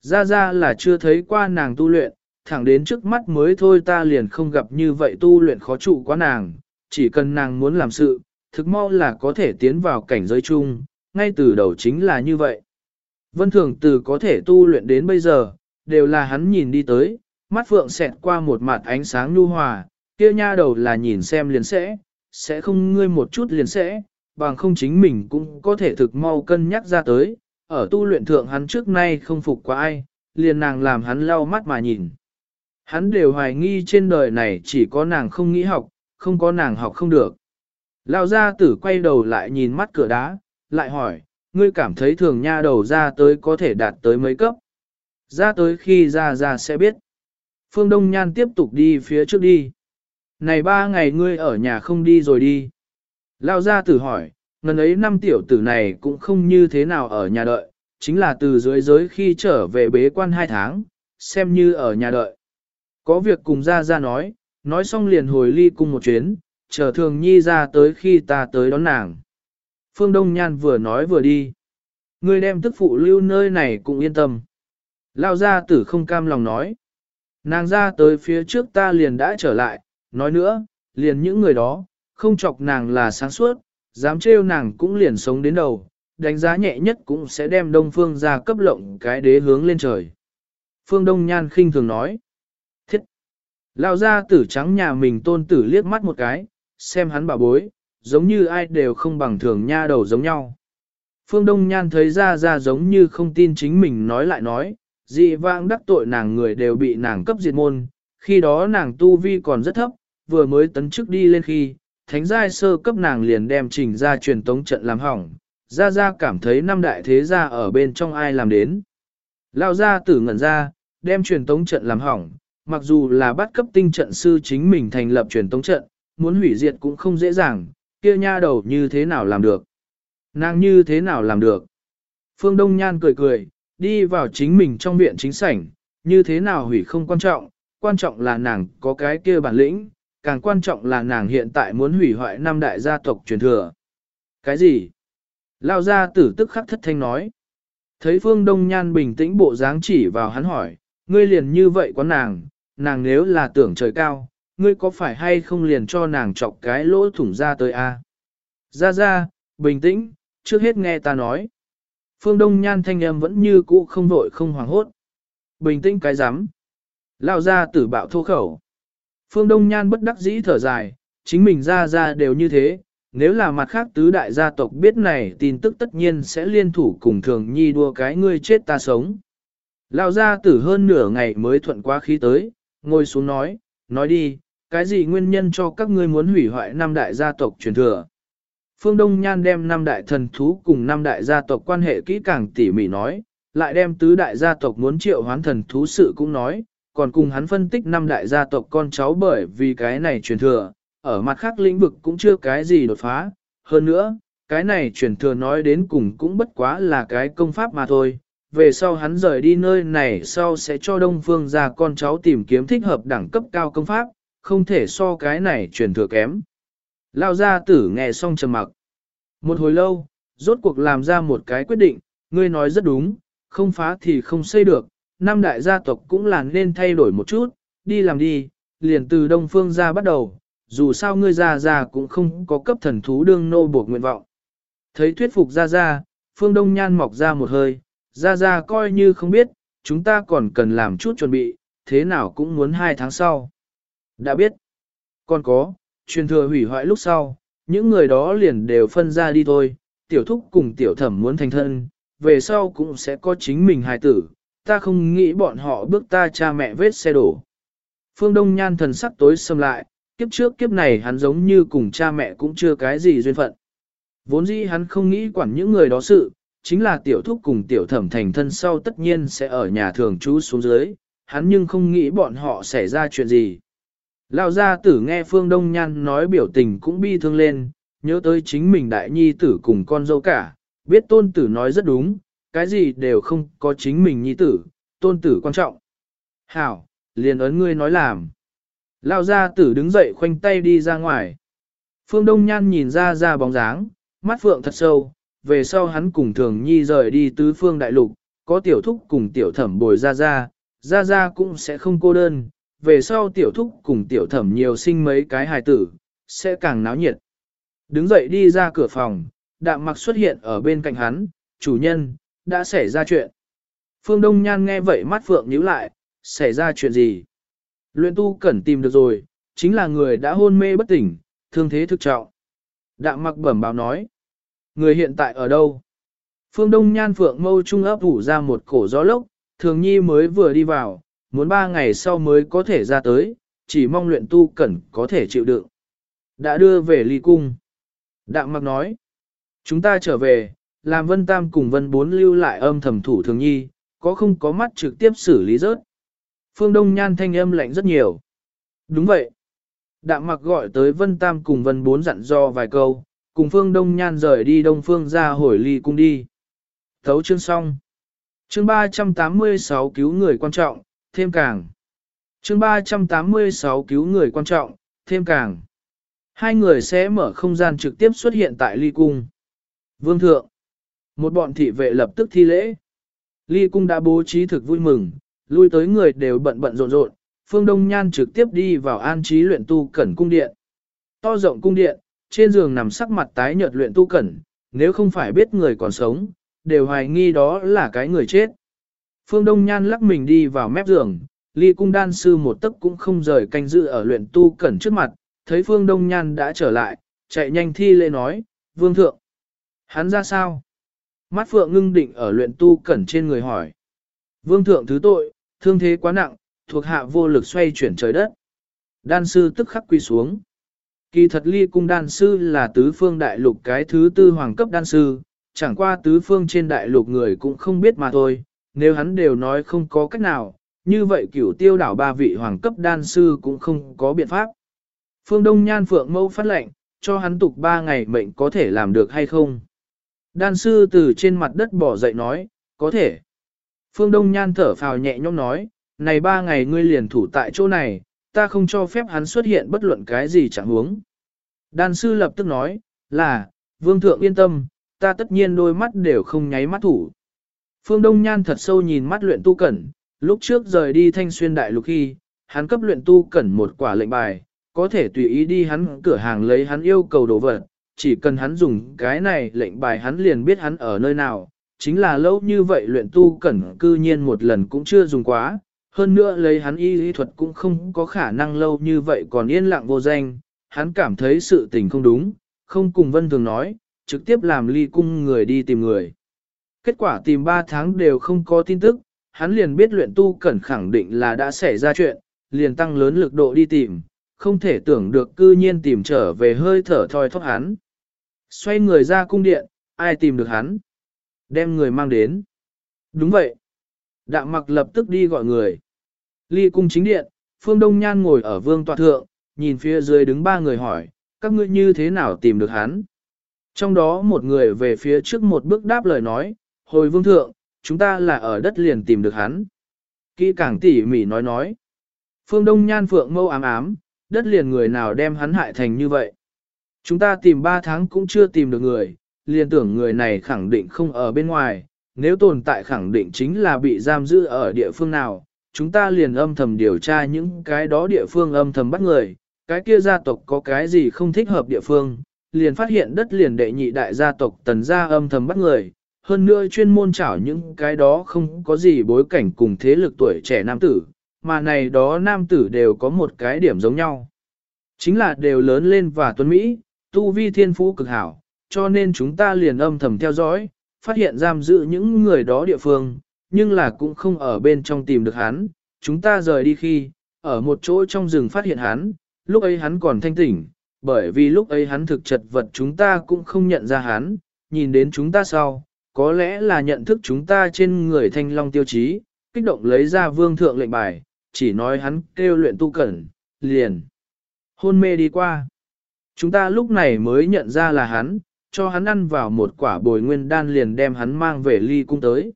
Ra ra là chưa thấy qua nàng tu luyện, thẳng đến trước mắt mới thôi ta liền không gặp như vậy tu luyện khó trụ quá nàng, chỉ cần nàng muốn làm sự, thực mau là có thể tiến vào cảnh giới chung, ngay từ đầu chính là như vậy. Vân Thường từ có thể tu luyện đến bây giờ, đều là hắn nhìn đi tới, mắt phượng xẹt qua một mặt ánh sáng nhu hòa, kia nha đầu là nhìn xem liền sẽ, sẽ không ngươi một chút liền sẽ, bằng không chính mình cũng có thể thực mau cân nhắc ra tới, ở tu luyện thượng hắn trước nay không phục qua ai, liền nàng làm hắn lau mắt mà nhìn. Hắn đều hoài nghi trên đời này chỉ có nàng không nghĩ học, không có nàng học không được. Lao gia tử quay đầu lại nhìn mắt cửa đá, lại hỏi, ngươi cảm thấy thường nha đầu ra tới có thể đạt tới mấy cấp. Ra tới khi ra ra sẽ biết. Phương Đông Nhan tiếp tục đi phía trước đi. Này ba ngày ngươi ở nhà không đi rồi đi. Lao gia tử hỏi, ngần ấy năm tiểu tử này cũng không như thế nào ở nhà đợi, chính là từ dưới giới khi trở về bế quan hai tháng, xem như ở nhà đợi. Có việc cùng ra ra nói, nói xong liền hồi ly cùng một chuyến, chờ thường nhi ra tới khi ta tới đón nàng. Phương Đông Nhan vừa nói vừa đi. Ngươi đem tức phụ lưu nơi này cũng yên tâm. Lao gia tử không cam lòng nói. Nàng ra tới phía trước ta liền đã trở lại, nói nữa, liền những người đó, không chọc nàng là sáng suốt, dám trêu nàng cũng liền sống đến đầu, đánh giá nhẹ nhất cũng sẽ đem Đông Phương ra cấp lộng cái đế hướng lên trời. Phương Đông Nhan khinh thường nói. Thiết! Lao ra tử trắng nhà mình tôn tử liếc mắt một cái, xem hắn bảo bối, giống như ai đều không bằng thường nha đầu giống nhau. Phương Đông Nhan thấy ra ra giống như không tin chính mình nói lại nói, dị vãng đắc tội nàng người đều bị nàng cấp diệt môn, khi đó nàng tu vi còn rất thấp, vừa mới tấn chức đi lên khi, thánh giai sơ cấp nàng liền đem trình ra truyền tống trận làm hỏng, ra ra cảm thấy năm đại thế gia ở bên trong ai làm đến. Lao ra tử ngẩn ra, đem truyền tống trận làm hỏng, mặc dù là bắt cấp tinh trận sư chính mình thành lập truyền tống trận, muốn hủy diệt cũng không dễ dàng, kia nha đầu như thế nào làm được. Nàng như thế nào làm được. Phương Đông Nhan cười cười, đi vào chính mình trong viện chính sảnh, như thế nào hủy không quan trọng, quan trọng là nàng có cái kia bản lĩnh, càng quan trọng là nàng hiện tại muốn hủy hoại năm đại gia tộc truyền thừa. Cái gì? Lao gia tử tức khắc thất thanh nói. Thấy Phương Đông Nhan bình tĩnh bộ dáng chỉ vào hắn hỏi, ngươi liền như vậy quán nàng, nàng nếu là tưởng trời cao, ngươi có phải hay không liền cho nàng chọc cái lỗ thủng ra tới a? Ra ra, bình tĩnh, trước hết nghe ta nói. Phương Đông Nhan thanh âm vẫn như cũ không vội không hoảng hốt. Bình tĩnh cái rắm Lao ra tử bạo thô khẩu. Phương Đông Nhan bất đắc dĩ thở dài, chính mình ra ra đều như thế, nếu là mặt khác tứ đại gia tộc biết này tin tức tất nhiên sẽ liên thủ cùng thường nhi đua cái ngươi chết ta sống. Lao ra tử hơn nửa ngày mới thuận qua khí tới, ngồi xuống nói, nói đi, cái gì nguyên nhân cho các ngươi muốn hủy hoại năm đại gia tộc truyền thừa. Phương Đông Nhan đem năm đại thần thú cùng năm đại gia tộc quan hệ kỹ càng tỉ mỉ nói, lại đem tứ đại gia tộc muốn triệu hoán thần thú sự cũng nói, còn cùng hắn phân tích năm đại gia tộc con cháu bởi vì cái này truyền thừa, ở mặt khác lĩnh vực cũng chưa cái gì đột phá. Hơn nữa, cái này truyền thừa nói đến cùng cũng bất quá là cái công pháp mà thôi. Về sau hắn rời đi nơi này sau sẽ cho Đông Phương ra con cháu tìm kiếm thích hợp đẳng cấp cao công pháp, không thể so cái này truyền thừa kém. Lao gia tử nghe xong trầm mặc. Một hồi lâu, rốt cuộc làm ra một cái quyết định, ngươi nói rất đúng, không phá thì không xây được, năm đại gia tộc cũng là nên thay đổi một chút, đi làm đi, liền từ Đông Phương ra bắt đầu, dù sao ngươi ra ra cũng không có cấp thần thú đương nô buộc nguyện vọng. Thấy thuyết phục ra ra, Phương Đông Nhan mọc ra một hơi, ra ra coi như không biết, chúng ta còn cần làm chút chuẩn bị, thế nào cũng muốn hai tháng sau. Đã biết, còn có, truyền thừa hủy hoại lúc sau, những người đó liền đều phân ra đi thôi, tiểu thúc cùng tiểu thẩm muốn thành thân, về sau cũng sẽ có chính mình hài tử, ta không nghĩ bọn họ bước ta cha mẹ vết xe đổ. Phương Đông Nhan thần sắc tối xâm lại, kiếp trước kiếp này hắn giống như cùng cha mẹ cũng chưa cái gì duyên phận. Vốn dĩ hắn không nghĩ quản những người đó sự, chính là tiểu thúc cùng tiểu thẩm thành thân sau tất nhiên sẽ ở nhà thường trú xuống dưới, hắn nhưng không nghĩ bọn họ xảy ra chuyện gì. Lão gia tử nghe Phương Đông Nhan nói biểu tình cũng bi thương lên, nhớ tới chính mình đại nhi tử cùng con dâu cả, biết tôn tử nói rất đúng, cái gì đều không có chính mình nhi tử, tôn tử quan trọng. Hảo, liền ấn ngươi nói làm. Lao gia tử đứng dậy khoanh tay đi ra ngoài. Phương Đông Nhan nhìn ra ra bóng dáng, mắt phượng thật sâu, về sau hắn cùng thường nhi rời đi tứ phương đại lục, có tiểu thúc cùng tiểu thẩm bồi ra ra, ra ra cũng sẽ không cô đơn, về sau tiểu thúc cùng tiểu thẩm nhiều sinh mấy cái hài tử, sẽ càng náo nhiệt. Đứng dậy đi ra cửa phòng, đạm mặc xuất hiện ở bên cạnh hắn, chủ nhân, đã xảy ra chuyện. Phương Đông Nhan nghe vậy mắt phượng nhíu lại, xảy ra chuyện gì? Luyện tu cẩn tìm được rồi, chính là người đã hôn mê bất tỉnh, thương thế thực trọng. Đạm mặc bẩm báo nói, người hiện tại ở đâu? Phương Đông Nhan Phượng mâu trung ấp ủ ra một cổ gió lốc, thường nhi mới vừa đi vào, muốn ba ngày sau mới có thể ra tới, chỉ mong luyện tu cẩn có thể chịu đựng. Đã đưa về ly cung. Đạm mặc nói, chúng ta trở về, làm vân tam cùng vân bốn lưu lại âm thầm thủ thường nhi, có không có mắt trực tiếp xử lý rớt. Phương Đông Nhan thanh âm lạnh rất nhiều. Đúng vậy. Đạm mặc gọi tới Vân Tam cùng Vân Bốn dặn do vài câu, cùng Phương Đông Nhan rời đi Đông Phương ra hồi ly cung đi. Thấu chương xong. Chương 386 cứu người quan trọng, thêm càng. Chương 386 cứu người quan trọng, thêm càng. Hai người sẽ mở không gian trực tiếp xuất hiện tại ly cung. Vương thượng. Một bọn thị vệ lập tức thi lễ. Ly cung đã bố trí thực vui mừng, lui tới người đều bận bận rộn rộn, Phương Đông Nhan trực tiếp đi vào an trí luyện tu cẩn cung điện. To rộng cung điện, trên giường nằm sắc mặt tái nhợt luyện tu cẩn, nếu không phải biết người còn sống, đều hoài nghi đó là cái người chết. Phương Đông Nhan lắc mình đi vào mép giường, ly cung đan sư một tấc cũng không rời canh dự ở luyện tu cẩn trước mặt, thấy Phương Đông Nhan đã trở lại, chạy nhanh thi lễ nói, Vương Thượng. Hắn ra sao? Mắt Phượng ngưng định ở luyện tu cẩn trên người hỏi. Vương Thượng thứ tội, thương thế quá nặng, thuộc hạ vô lực xoay chuyển trời đất. Đan sư tức khắc quy xuống. Kỳ thật ly cung đan sư là tứ phương đại lục cái thứ tư hoàng cấp đan sư, chẳng qua tứ phương trên đại lục người cũng không biết mà thôi, nếu hắn đều nói không có cách nào, như vậy cửu tiêu đảo ba vị hoàng cấp đan sư cũng không có biện pháp. Phương Đông Nhan Phượng mâu phát lệnh, cho hắn tục ba ngày mệnh có thể làm được hay không. Đan sư từ trên mặt đất bỏ dậy nói, có thể. Phương Đông Nhan thở phào nhẹ nhõm nói, này ba ngày ngươi liền thủ tại chỗ này, ta không cho phép hắn xuất hiện bất luận cái gì chẳng huống. Đan sư lập tức nói, là, vương thượng yên tâm, ta tất nhiên đôi mắt đều không nháy mắt thủ. Phương Đông Nhan thật sâu nhìn mắt luyện tu cẩn, lúc trước rời đi thanh xuyên đại lục khi, hắn cấp luyện tu cẩn một quả lệnh bài, có thể tùy ý đi hắn cửa hàng lấy hắn yêu cầu đồ vật, chỉ cần hắn dùng cái này lệnh bài hắn liền biết hắn ở nơi nào, chính là lâu như vậy luyện tu cẩn cư nhiên một lần cũng chưa dùng quá, hơn nữa lấy hắn y lý thuật cũng không có khả năng lâu như vậy còn yên lặng vô danh, hắn cảm thấy sự tình không đúng, không cùng vân thường nói, trực tiếp làm ly cung người đi tìm người. Kết quả tìm 3 tháng đều không có tin tức, hắn liền biết luyện tu cẩn khẳng định là đã xảy ra chuyện, liền tăng lớn lực độ đi tìm, không thể tưởng được cư nhiên tìm trở về hơi thở thoi thóp hắn. Xoay người ra cung điện, ai tìm được hắn? Đem người mang đến. Đúng vậy. Đạm mặc lập tức đi gọi người. Ly cung chính điện, Phương Đông Nhan ngồi ở vương tọa thượng, nhìn phía dưới đứng ba người hỏi, các ngươi như thế nào tìm được hắn? Trong đó một người về phía trước một bước đáp lời nói, hồi vương thượng, chúng ta là ở đất liền tìm được hắn. Kỹ càng tỉ mỉ nói nói. Phương Đông Nhan Phượng mâu ám ám, đất liền người nào đem hắn hại thành như vậy. Chúng ta tìm ba tháng cũng chưa tìm được người, liền tưởng người này khẳng định không ở bên ngoài, nếu tồn tại khẳng định chính là bị giam giữ ở địa phương nào, chúng ta liền âm thầm điều tra những cái đó địa phương âm thầm bắt người, cái kia gia tộc có cái gì không thích hợp địa phương, liền phát hiện đất liền đệ nhị đại gia tộc tần gia âm thầm bắt người, hơn nữa chuyên môn chảo những cái đó không có gì bối cảnh cùng thế lực tuổi trẻ nam tử, mà này đó nam tử đều có một cái điểm giống nhau. Chính là đều lớn lên và tuấn Mỹ, tu vi thiên phú cực hảo, cho nên chúng ta liền âm thầm theo dõi, phát hiện giam giữ những người đó địa phương, nhưng là cũng không ở bên trong tìm được hắn. Chúng ta rời đi khi, ở một chỗ trong rừng phát hiện hắn, lúc ấy hắn còn thanh tỉnh, bởi vì lúc ấy hắn thực chật vật chúng ta cũng không nhận ra hắn, nhìn đến chúng ta sau, có lẽ là nhận thức chúng ta trên người thanh long tiêu chí, kích động lấy ra vương thượng lệnh bài, chỉ nói hắn kêu luyện tu cẩn, liền. Hôn mê đi qua. Chúng ta lúc này mới nhận ra là hắn, cho hắn ăn vào một quả bồi nguyên đan liền đem hắn mang về ly cung tới.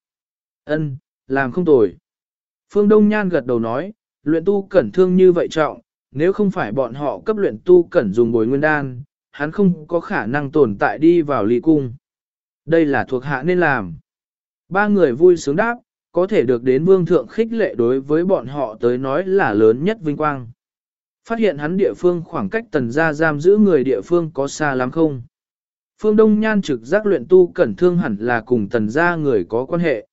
Ân, làm không tồi. Phương Đông Nhan gật đầu nói, luyện tu cẩn thương như vậy trọng, nếu không phải bọn họ cấp luyện tu cẩn dùng bồi nguyên đan, hắn không có khả năng tồn tại đi vào ly cung. Đây là thuộc hạ nên làm. Ba người vui sướng đáp, có thể được đến vương thượng khích lệ đối với bọn họ tới nói là lớn nhất vinh quang. Phát hiện hắn địa phương khoảng cách tần gia giam giữ người địa phương có xa lắm không? Phương Đông Nhan trực giác luyện tu cẩn thương hẳn là cùng tần gia người có quan hệ.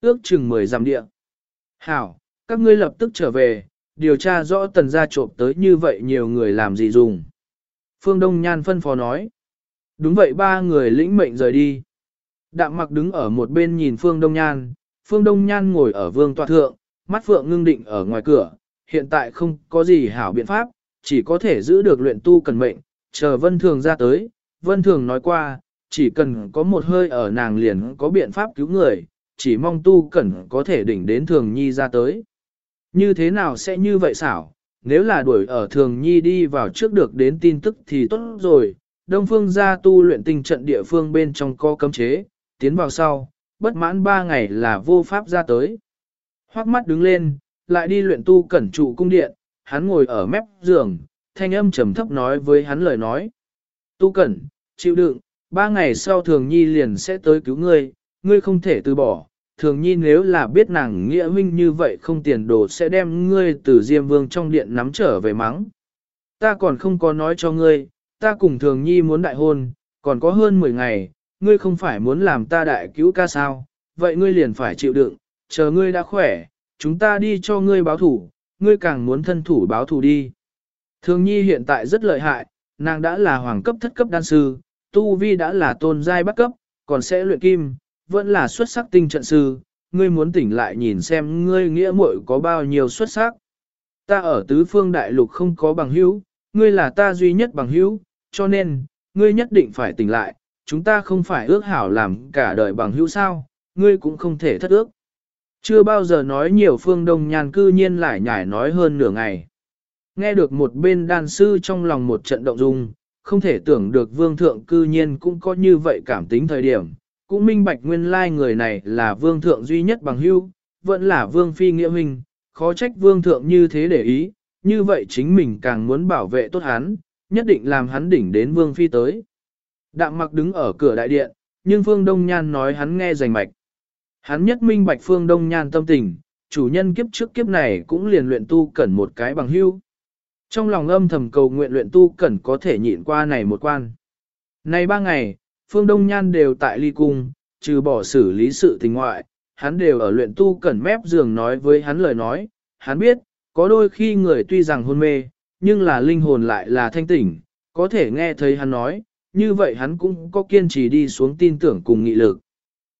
Ước chừng 10 dặm địa. Hảo, các ngươi lập tức trở về, điều tra rõ tần gia trộm tới như vậy nhiều người làm gì dùng. Phương Đông Nhan phân phó nói. Đúng vậy ba người lĩnh mệnh rời đi. Đạm mặc đứng ở một bên nhìn Phương Đông Nhan, Phương Đông Nhan ngồi ở vương tọa thượng, mắt phượng ngưng định ở ngoài cửa, hiện tại không có gì hảo biện pháp, chỉ có thể giữ được luyện tu cần mệnh, chờ Vân Thường ra tới. Vân Thường nói qua, chỉ cần có một hơi ở nàng liền có biện pháp cứu người, chỉ mong tu cẩn có thể đỉnh đến Thường Nhi ra tới. Như thế nào sẽ như vậy xảo, nếu là đuổi ở Thường Nhi đi vào trước được đến tin tức thì tốt rồi, Đông Phương gia tu luyện tình trận địa phương bên trong co cấm chế, tiến vào sau, bất mãn ba ngày là vô pháp ra tới. Hoắc mắt đứng lên, lại đi luyện tu cẩn trụ cung điện, hắn ngồi ở mép giường, thanh âm trầm thấp nói với hắn lời nói. Tu cẩn, chịu đựng, ba ngày sau thường nhi liền sẽ tới cứu ngươi, ngươi không thể từ bỏ. Thường nhi nếu là biết nàng nghĩa minh như vậy không tiền đồ sẽ đem ngươi từ Diêm Vương trong điện nắm trở về mắng. Ta còn không có nói cho ngươi, ta cùng thường nhi muốn đại hôn, còn có hơn 10 ngày, ngươi không phải muốn làm ta đại cứu ca sao, vậy ngươi liền phải chịu đựng, chờ ngươi đã khỏe, chúng ta đi cho ngươi báo thủ, ngươi càng muốn thân thủ báo thủ đi. Thường nhi hiện tại rất lợi hại, nàng đã là hoàng cấp thất cấp đan sư, tu vi đã là tôn giai bắt cấp, còn sẽ luyện kim, vẫn là xuất sắc tinh trận sư, ngươi muốn tỉnh lại nhìn xem ngươi nghĩa muội có bao nhiêu xuất sắc. Ta ở tứ phương đại lục không có bằng hữu, ngươi là ta duy nhất bằng hữu, cho nên, ngươi nhất định phải tỉnh lại, chúng ta không phải ước hảo làm cả đời bằng hữu sao, ngươi cũng không thể thất ước. Chưa bao giờ nói nhiều phương đông nhàn cư nhiên lại nhải nói hơn nửa ngày. Nghe được một bên đàn sư trong lòng một trận động dung, không thể tưởng được vương thượng cư nhiên cũng có như vậy cảm tính thời điểm, cũng minh bạch nguyên lai người này là vương thượng duy nhất bằng hữu, vẫn là vương phi nghĩa huynh, khó trách vương thượng như thế để ý, như vậy chính mình càng muốn bảo vệ tốt hắn, nhất định làm hắn đỉnh đến vương phi tới. Đạm mặc đứng ở cửa đại điện, nhưng Phương Đông Nhan nói hắn nghe rành mạch. Hắn nhất minh bạch Phương Đông Nhan tâm tình, chủ nhân kiếp trước kiếp này cũng liền luyện tu cẩn một cái bằng hưu. Trong lòng âm thầm cầu nguyện luyện tu cẩn có thể nhịn qua này một quan. Này ba ngày, Phương Đông Nhan đều tại ly cung, trừ bỏ xử lý sự tình ngoại, hắn đều ở luyện tu cẩn mép giường nói với hắn lời nói, hắn biết, có đôi khi người tuy rằng hôn mê, nhưng là linh hồn lại là thanh tỉnh, có thể nghe thấy hắn nói, như vậy hắn cũng có kiên trì đi xuống tin tưởng cùng nghị lực.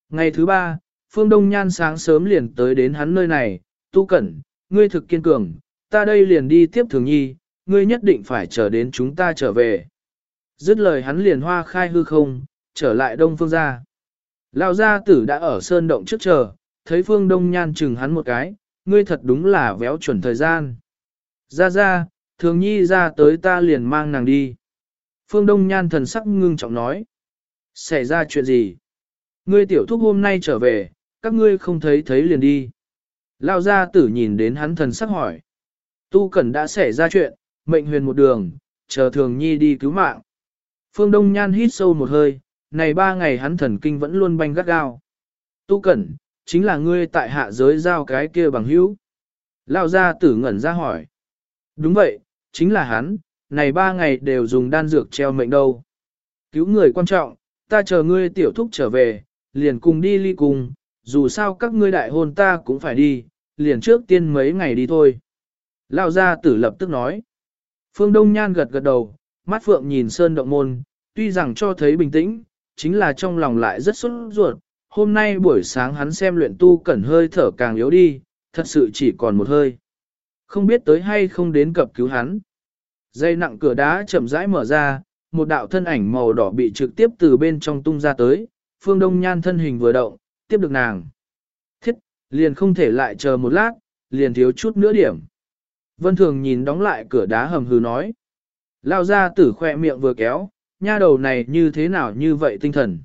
Ngày thứ ba, Phương Đông Nhan sáng sớm liền tới đến hắn nơi này, tu cẩn, ngươi thực kiên cường, ta đây liền đi tiếp thường nhi, ngươi nhất định phải chờ đến chúng ta trở về. Dứt lời hắn liền hoa khai hư không, trở lại đông phương gia. Lão gia tử đã ở sơn động trước chờ, thấy phương đông nhan chừng hắn một cái, ngươi thật đúng là véo chuẩn thời gian. Ra ra, thường nhi ra tới ta liền mang nàng đi. Phương Đông Nhan thần sắc ngưng trọng nói. Xảy ra chuyện gì? Ngươi tiểu thúc hôm nay trở về, các ngươi không thấy thấy liền đi. Lao gia tử nhìn đến hắn thần sắc hỏi. Tu Cẩn đã xảy ra chuyện, mệnh huyền một đường, chờ thường nhi đi cứu mạng. Phương Đông Nhan hít sâu một hơi, này ba ngày hắn thần kinh vẫn luôn banh gắt gao. Tu Cẩn, chính là ngươi tại hạ giới giao cái kia bằng hữu. Lao gia tử ngẩn ra hỏi. Đúng vậy, chính là hắn, này ba ngày đều dùng đan dược treo mệnh đâu. Cứu người quan trọng, ta chờ ngươi tiểu thúc trở về, liền cùng đi ly cùng, dù sao các ngươi đại hôn ta cũng phải đi, liền trước tiên mấy ngày đi thôi. Lao gia tử lập tức nói. Phương Đông Nhan gật gật đầu, mắt phượng nhìn sơn động môn, tuy rằng cho thấy bình tĩnh, chính là trong lòng lại rất sốt ruột. Hôm nay buổi sáng hắn xem luyện tu cẩn hơi thở càng yếu đi, thật sự chỉ còn một hơi. Không biết tới hay không đến cập cứu hắn. Dây nặng cửa đá chậm rãi mở ra, một đạo thân ảnh màu đỏ bị trực tiếp từ bên trong tung ra tới, phương đông nhan thân hình vừa động, tiếp được nàng. Thiết, liền không thể lại chờ một lát, liền thiếu chút nữa điểm. Vân Thường nhìn đóng lại cửa đá hầm hừ nói. Lao ra tử khoe miệng vừa kéo, nha đầu này như thế nào như vậy tinh thần.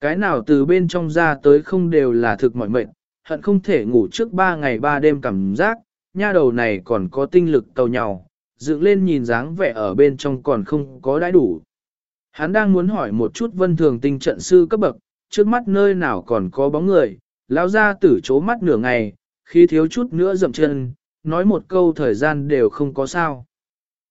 Cái nào từ bên trong ra tới không đều là thực mỏi mệt, hận không thể ngủ trước ba ngày ba đêm cảm giác, nha đầu này còn có tinh lực tàu nhào, dựng lên nhìn dáng vẻ ở bên trong còn không có đãi đủ. Hắn đang muốn hỏi một chút vân thường tinh trận sư cấp bậc, trước mắt nơi nào còn có bóng người, lão ra tử chố mắt nửa ngày, khi thiếu chút nữa dậm chân, nói một câu thời gian đều không có sao.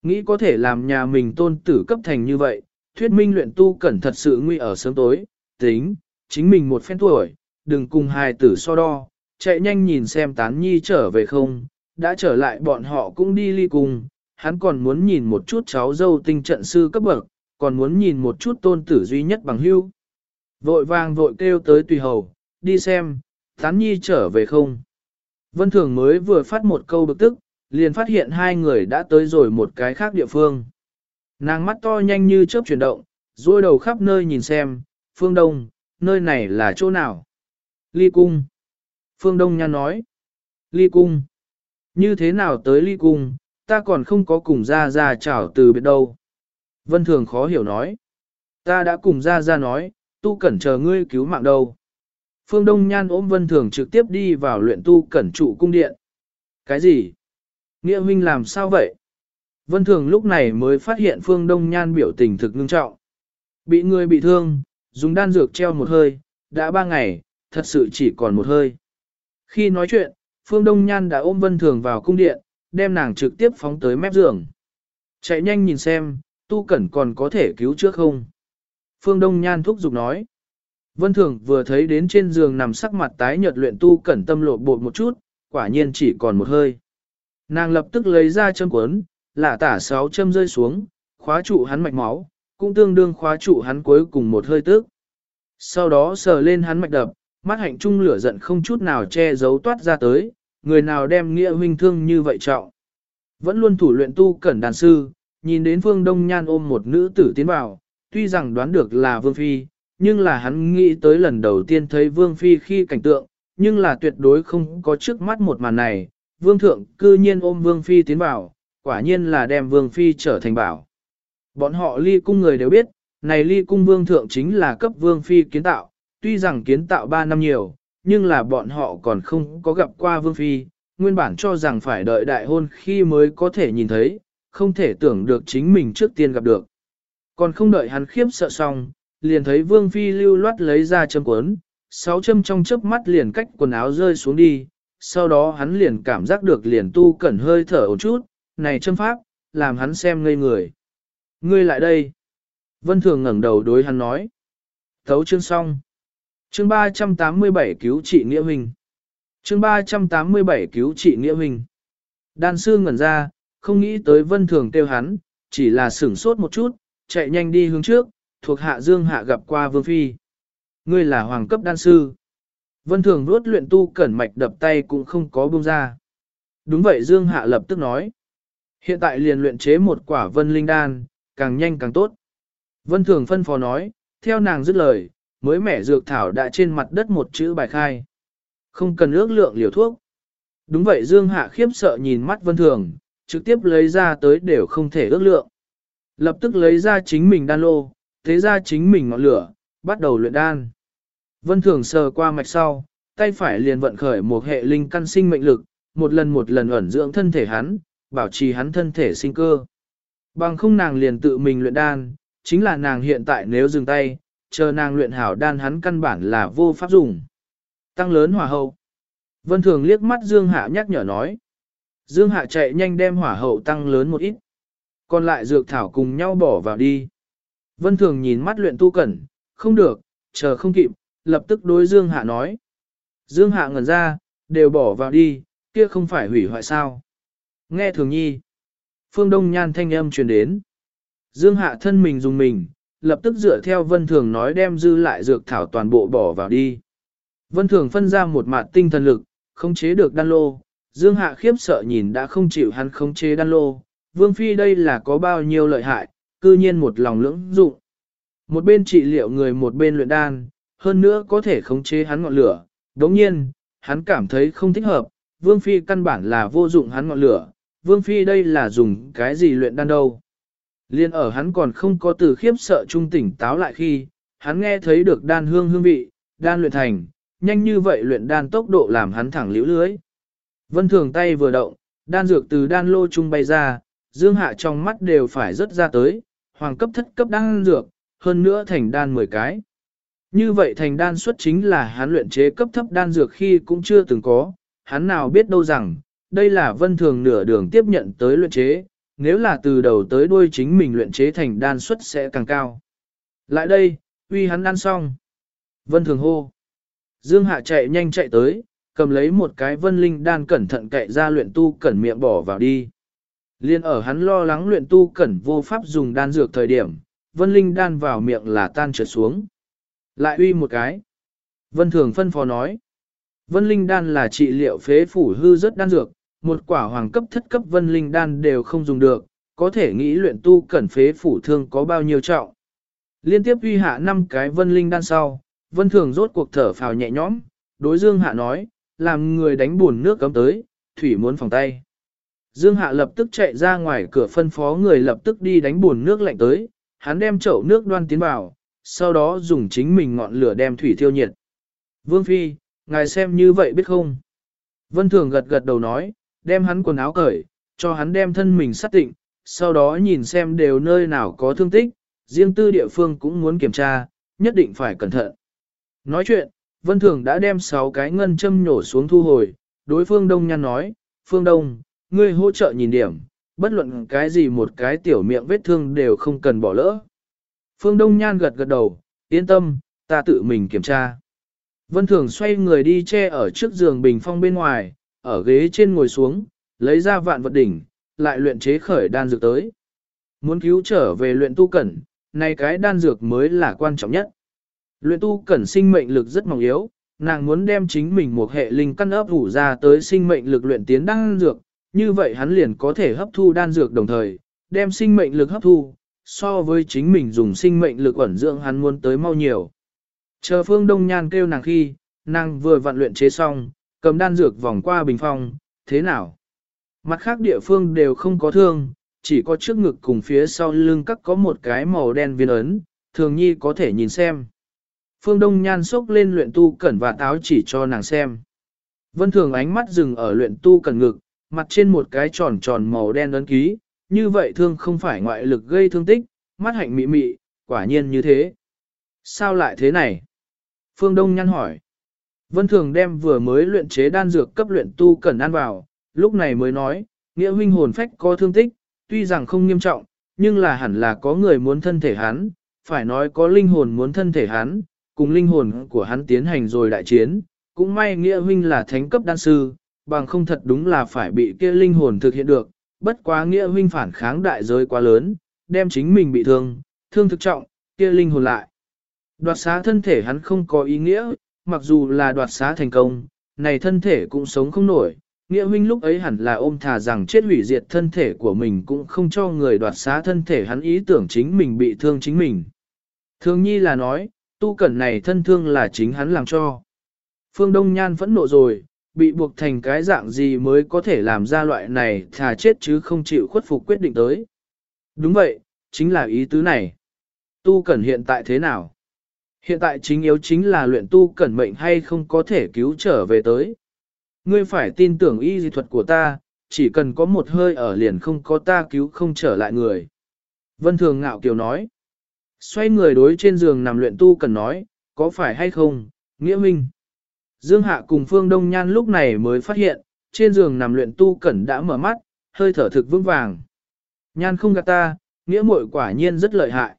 Nghĩ có thể làm nhà mình tôn tử cấp thành như vậy, thuyết minh luyện tu cẩn thật sự nguy ở sớm tối, tính, chính mình một phen tuổi, đừng cùng hài tử so đo, chạy nhanh nhìn xem tán nhi trở về không, đã trở lại bọn họ cũng đi ly cùng, hắn còn muốn nhìn một chút cháu dâu tinh trận sư cấp bậc, còn muốn nhìn một chút tôn tử duy nhất bằng hưu. Vội vàng vội kêu tới tùy hầu, đi xem, tán nhi trở về không. Vân Thường mới vừa phát một câu bực tức, liền phát hiện hai người đã tới rồi một cái khác địa phương. Nàng mắt to nhanh như chớp chuyển động, dôi đầu khắp nơi nhìn xem, phương đông, nơi này là chỗ nào? Ly cung. Phương Đông nha nói. Ly cung. Như thế nào tới ly cung, ta còn không có cùng ra ra chào từ biệt đâu. Vân Thường khó hiểu nói. Ta đã cùng ra ra nói, tu cẩn chờ ngươi cứu mạng đâu. Phương Đông Nhan ôm Vân Thường trực tiếp đi vào luyện tu cẩn trụ cung điện. Cái gì? Nghĩa huynh làm sao vậy? Vân Thường lúc này mới phát hiện Phương Đông Nhan biểu tình thực ngưng trọng. Bị người bị thương, dùng đan dược treo một hơi, đã ba ngày, thật sự chỉ còn một hơi. Khi nói chuyện, Phương Đông Nhan đã ôm Vân Thường vào cung điện, đem nàng trực tiếp phóng tới mép giường. Chạy nhanh nhìn xem, tu cẩn còn có thể cứu trước không? Phương Đông Nhan thúc giục nói. Vân Thường vừa thấy đến trên giường nằm sắc mặt tái nhợt luyện tu cẩn tâm lộ bột một chút, quả nhiên chỉ còn một hơi. Nàng lập tức lấy ra châm cuốn, lả tả sáu châm rơi xuống, khóa trụ hắn mạch máu, cũng tương đương khóa trụ hắn cuối cùng một hơi tức. Sau đó sờ lên hắn mạch đập, mắt hạnh trung lửa giận không chút nào che giấu toát ra tới, người nào đem nghĩa huynh thương như vậy trọng. Vẫn luôn thủ luyện tu cẩn đàn sư, nhìn đến phương đông nhan ôm một nữ tử tiến vào, tuy rằng đoán được là vương phi, nhưng là hắn nghĩ tới lần đầu tiên thấy vương phi khi cảnh tượng, nhưng là tuyệt đối không có trước mắt một màn này, vương thượng cư nhiên ôm vương phi tiến vào, quả nhiên là đem vương phi trở thành bảo. Bọn họ ly cung người đều biết, này ly cung vương thượng chính là cấp vương phi kiến tạo, tuy rằng kiến tạo 3 năm nhiều, nhưng là bọn họ còn không có gặp qua vương phi, nguyên bản cho rằng phải đợi đại hôn khi mới có thể nhìn thấy, không thể tưởng được chính mình trước tiên gặp được. Còn không đợi hắn khiếp sợ xong, liền thấy vương phi lưu loát lấy ra châm cuốn, sáu châm trong chớp mắt liền cách quần áo rơi xuống đi, sau đó hắn liền cảm giác được liền tu cẩn hơi thở một chút, này châm pháp, làm hắn xem ngây người. Ngươi lại đây. Vân Thường ngẩng đầu đối hắn nói. Thấu chương xong. Chương 387 cứu trị nghĩa huynh. Chương 387 cứu trị nghĩa huynh. Đan sư ngẩn ra, không nghĩ tới Vân Thường kêu hắn, chỉ là sửng sốt một chút, chạy nhanh đi hướng trước, thuộc hạ Dương Hạ gặp qua Vương Phi. Ngươi là hoàng cấp đan sư. Vân Thường vuốt luyện tu cẩn mạch đập tay cũng không có buông ra. Đúng vậy Dương Hạ lập tức nói. Hiện tại liền luyện chế một quả vân linh đan, càng nhanh càng tốt. Vân Thường phân phó nói, theo nàng dứt lời, mới mẻ dược thảo đã trên mặt đất một chữ bài khai. Không cần ước lượng liều thuốc. Đúng vậy Dương Hạ khiếp sợ nhìn mắt Vân Thường, trực tiếp lấy ra tới đều không thể ước lượng. Lập tức lấy ra chính mình đan lô, thế ra chính mình ngọn lửa, bắt đầu luyện đan. Vân Thường sờ qua mạch sau, tay phải liền vận khởi một hệ linh căn sinh mệnh lực, một lần một lần ẩn dưỡng thân thể hắn, bảo trì hắn thân thể sinh cơ. Bằng không nàng liền tự mình luyện đan, chính là nàng hiện tại nếu dừng tay, chờ nàng luyện hảo đan hắn căn bản là vô pháp dùng. Tăng lớn hỏa hậu. Vân Thường liếc mắt Dương Hạ nhắc nhở nói. Dương Hạ chạy nhanh đem hỏa hậu tăng lớn một ít. Còn lại dược thảo cùng nhau bỏ vào đi. Vân Thường nhìn mắt luyện tu cẩn, không được, chờ không kịp, lập tức đối Dương Hạ nói. Dương Hạ ngẩn ra, đều bỏ vào đi, kia không phải hủy hoại sao. Nghe thường nhi. Phương Đông Nhan thanh âm truyền đến. Dương Hạ thân mình dùng mình, lập tức dựa theo Vân Thường nói đem dư lại dược thảo toàn bộ bỏ vào đi. Vân Thường phân ra một mặt tinh thần lực, không chế được đan lô. Dương Hạ khiếp sợ nhìn đã không chịu hắn không chế đan lô. Vương Phi đây là có bao nhiêu lợi hại, cư nhiên một lòng lưỡng dụng. Một bên trị liệu người một bên luyện đan, hơn nữa có thể khống chế hắn ngọn lửa. Đồng nhiên, hắn cảm thấy không thích hợp, Vương Phi căn bản là vô dụng hắn ngọn lửa, Vương Phi đây là dùng cái gì luyện đan đâu. Liên ở hắn còn không có từ khiếp sợ trung tỉnh táo lại khi, hắn nghe thấy được đan hương hương vị, đan luyện thành, nhanh như vậy luyện đan tốc độ làm hắn thẳng liễu lưới. Vân thường tay vừa động, đan dược từ đan lô trung bay ra, dương hạ trong mắt đều phải rớt ra tới, hoàng cấp thất cấp đan dược, hơn nữa thành đan 10 cái. Như vậy thành đan xuất chính là hắn luyện chế cấp thấp đan dược khi cũng chưa từng có, hắn nào biết đâu rằng, đây là vân thường nửa đường tiếp nhận tới luyện chế, nếu là từ đầu tới đuôi chính mình luyện chế thành đan xuất sẽ càng cao. Lại đây, uy hắn ăn xong. Vân thường hô. Dương Hạ chạy nhanh chạy tới, cầm lấy một cái vân linh đan cẩn thận cậy ra luyện tu cẩn miệng bỏ vào đi. Liên ở hắn lo lắng luyện tu cẩn vô pháp dùng đan dược thời điểm, vân linh đan vào miệng là tan trượt xuống. Lại uy một cái. Vân thường phân phó nói. Vân linh đan là trị liệu phế phủ hư rất đan dược, một quả hoàng cấp thất cấp vân linh đan đều không dùng được, có thể nghĩ luyện tu cẩn phế phủ thương có bao nhiêu trọng. Liên tiếp uy hạ năm cái vân linh đan sau, vân thường rốt cuộc thở phào nhẹ nhõm, đối dương hạ nói, làm người đánh buồn nước cấm tới, thủy muốn phòng tay. Dương hạ lập tức chạy ra ngoài cửa phân phó người lập tức đi đánh buồn nước lạnh tới, hắn đem chậu nước đoan tiến vào, sau đó dùng chính mình ngọn lửa đem thủy thiêu nhiệt. Vương Phi, ngài xem như vậy biết không? Vân Thường gật gật đầu nói, đem hắn quần áo cởi, cho hắn đem thân mình sát tịnh, sau đó nhìn xem đều nơi nào có thương tích, riêng tư địa phương cũng muốn kiểm tra, nhất định phải cẩn thận. Nói chuyện, Vân Thường đã đem 6 cái ngân châm nhổ xuống thu hồi, đối phương Đông Nhan nói, Phương Đông, ngươi hỗ trợ nhìn điểm, bất luận cái gì một cái tiểu miệng vết thương đều không cần bỏ lỡ. Phương Đông Nhan gật gật đầu, yên tâm, ta tự mình kiểm tra. Vân Thường xoay người đi che ở trước giường bình phong bên ngoài, ở ghế trên ngồi xuống, lấy ra vạn vật đỉnh, lại luyện chế khởi đan dược tới. Muốn cứu trở về luyện tu cẩn, này cái đan dược mới là quan trọng nhất. Luyện tu cẩn sinh mệnh lực rất mỏng yếu, nàng muốn đem chính mình một hệ linh căn ấp ủ ra tới sinh mệnh lực luyện tiến đan dược, như vậy hắn liền có thể hấp thu đan dược đồng thời, đem sinh mệnh lực hấp thu, so với chính mình dùng sinh mệnh lực ẩn dưỡng hắn muốn tới mau nhiều. Chờ phương đông nhan kêu nàng khi, nàng vừa vặn luyện chế xong, cầm đan dược vòng qua bình phong, thế nào? Mặt khác địa phương đều không có thương, chỉ có trước ngực cùng phía sau lưng các có một cái màu đen viên ấn, thường nhi có thể nhìn xem. Phương Đông Nhan sốc lên luyện tu cẩn và táo chỉ cho nàng xem. Vân Thường ánh mắt dừng ở luyện tu cẩn ngực, mặt trên một cái tròn tròn màu đen ấn ký, như vậy thương không phải ngoại lực gây thương tích, mắt hạnh mị mị, quả nhiên như thế. Sao lại thế này? Phương Đông Nhan hỏi. Vân Thường đem vừa mới luyện chế đan dược cấp luyện tu cẩn ăn vào, lúc này mới nói, nghĩa huynh hồn phách có thương tích, tuy rằng không nghiêm trọng, nhưng là hẳn là có người muốn thân thể hắn, phải nói có linh hồn muốn thân thể hắn, cùng linh hồn của hắn tiến hành rồi đại chiến, cũng may nghĩa huynh là thánh cấp đan sư, bằng không thật đúng là phải bị kia linh hồn thực hiện được, bất quá nghĩa huynh phản kháng đại giới quá lớn, đem chính mình bị thương, thương thực trọng, kia linh hồn lại. Đoạt xá thân thể hắn không có ý nghĩa, mặc dù là đoạt xá thành công, này thân thể cũng sống không nổi. Nghĩa huynh lúc ấy hẳn là ôm thà rằng chết hủy diệt thân thể của mình cũng không cho người đoạt xá thân thể hắn ý tưởng chính mình bị thương chính mình. Thương nhi là nói, tu cẩn này thân thương là chính hắn làm cho. Phương Đông Nhan phẫn nộ rồi, bị buộc thành cái dạng gì mới có thể làm ra loại này thà chết chứ không chịu khuất phục quyết định tới. Đúng vậy, chính là ý tứ này. Tu cẩn hiện tại thế nào? Hiện tại chính yếu chính là luyện tu cẩn mệnh hay không có thể cứu trở về tới. Ngươi phải tin tưởng y di thuật của ta, chỉ cần có một hơi ở liền không có ta cứu không trở lại người. Vân Thường ngạo kiều nói. Xoay người đối trên giường nằm luyện tu cần nói, có phải hay không, nghĩa minh. Dương Hạ cùng Phương Đông Nhan lúc này mới phát hiện, trên giường nằm luyện tu cẩn đã mở mắt, hơi thở thực vững vàng. Nhan không gạt ta, nghĩa muội quả nhiên rất lợi hại.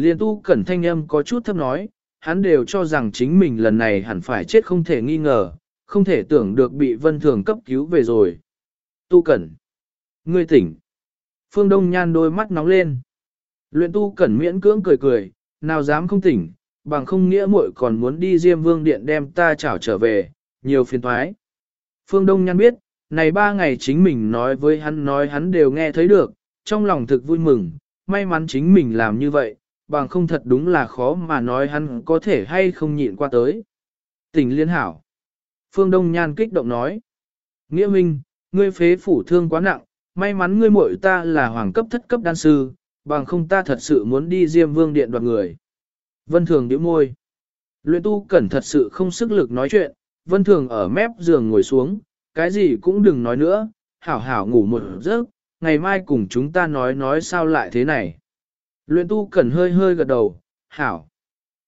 Liên tu cẩn thanh âm có chút thấp nói, hắn đều cho rằng chính mình lần này hẳn phải chết không thể nghi ngờ, không thể tưởng được bị vân thường cấp cứu về rồi. Tu cẩn. Ngươi tỉnh. Phương Đông Nhan đôi mắt nóng lên. Luyện tu cẩn miễn cưỡng cười cười, nào dám không tỉnh, bằng không nghĩa muội còn muốn đi Diêm Vương Điện đem ta chảo trở về, nhiều phiền thoái. Phương Đông Nhan biết, này ba ngày chính mình nói với hắn nói hắn đều nghe thấy được, trong lòng thực vui mừng, may mắn chính mình làm như vậy, bằng không thật đúng là khó mà nói hắn có thể hay không nhịn qua tới. Tình liên hảo. Phương Đông Nhan kích động nói. Nghĩa Minh, ngươi phế phủ thương quá nặng, may mắn ngươi muội ta là hoàng cấp thất cấp đan sư, bằng không ta thật sự muốn đi Diêm Vương Điện đoạt người. Vân Thường nhíu môi. Luyện tu cẩn thật sự không sức lực nói chuyện, Vân Thường ở mép giường ngồi xuống, cái gì cũng đừng nói nữa, hảo hảo ngủ một giấc, ngày mai cùng chúng ta nói nói sao lại thế này. Luyện tu cẩn hơi hơi gật đầu, hảo.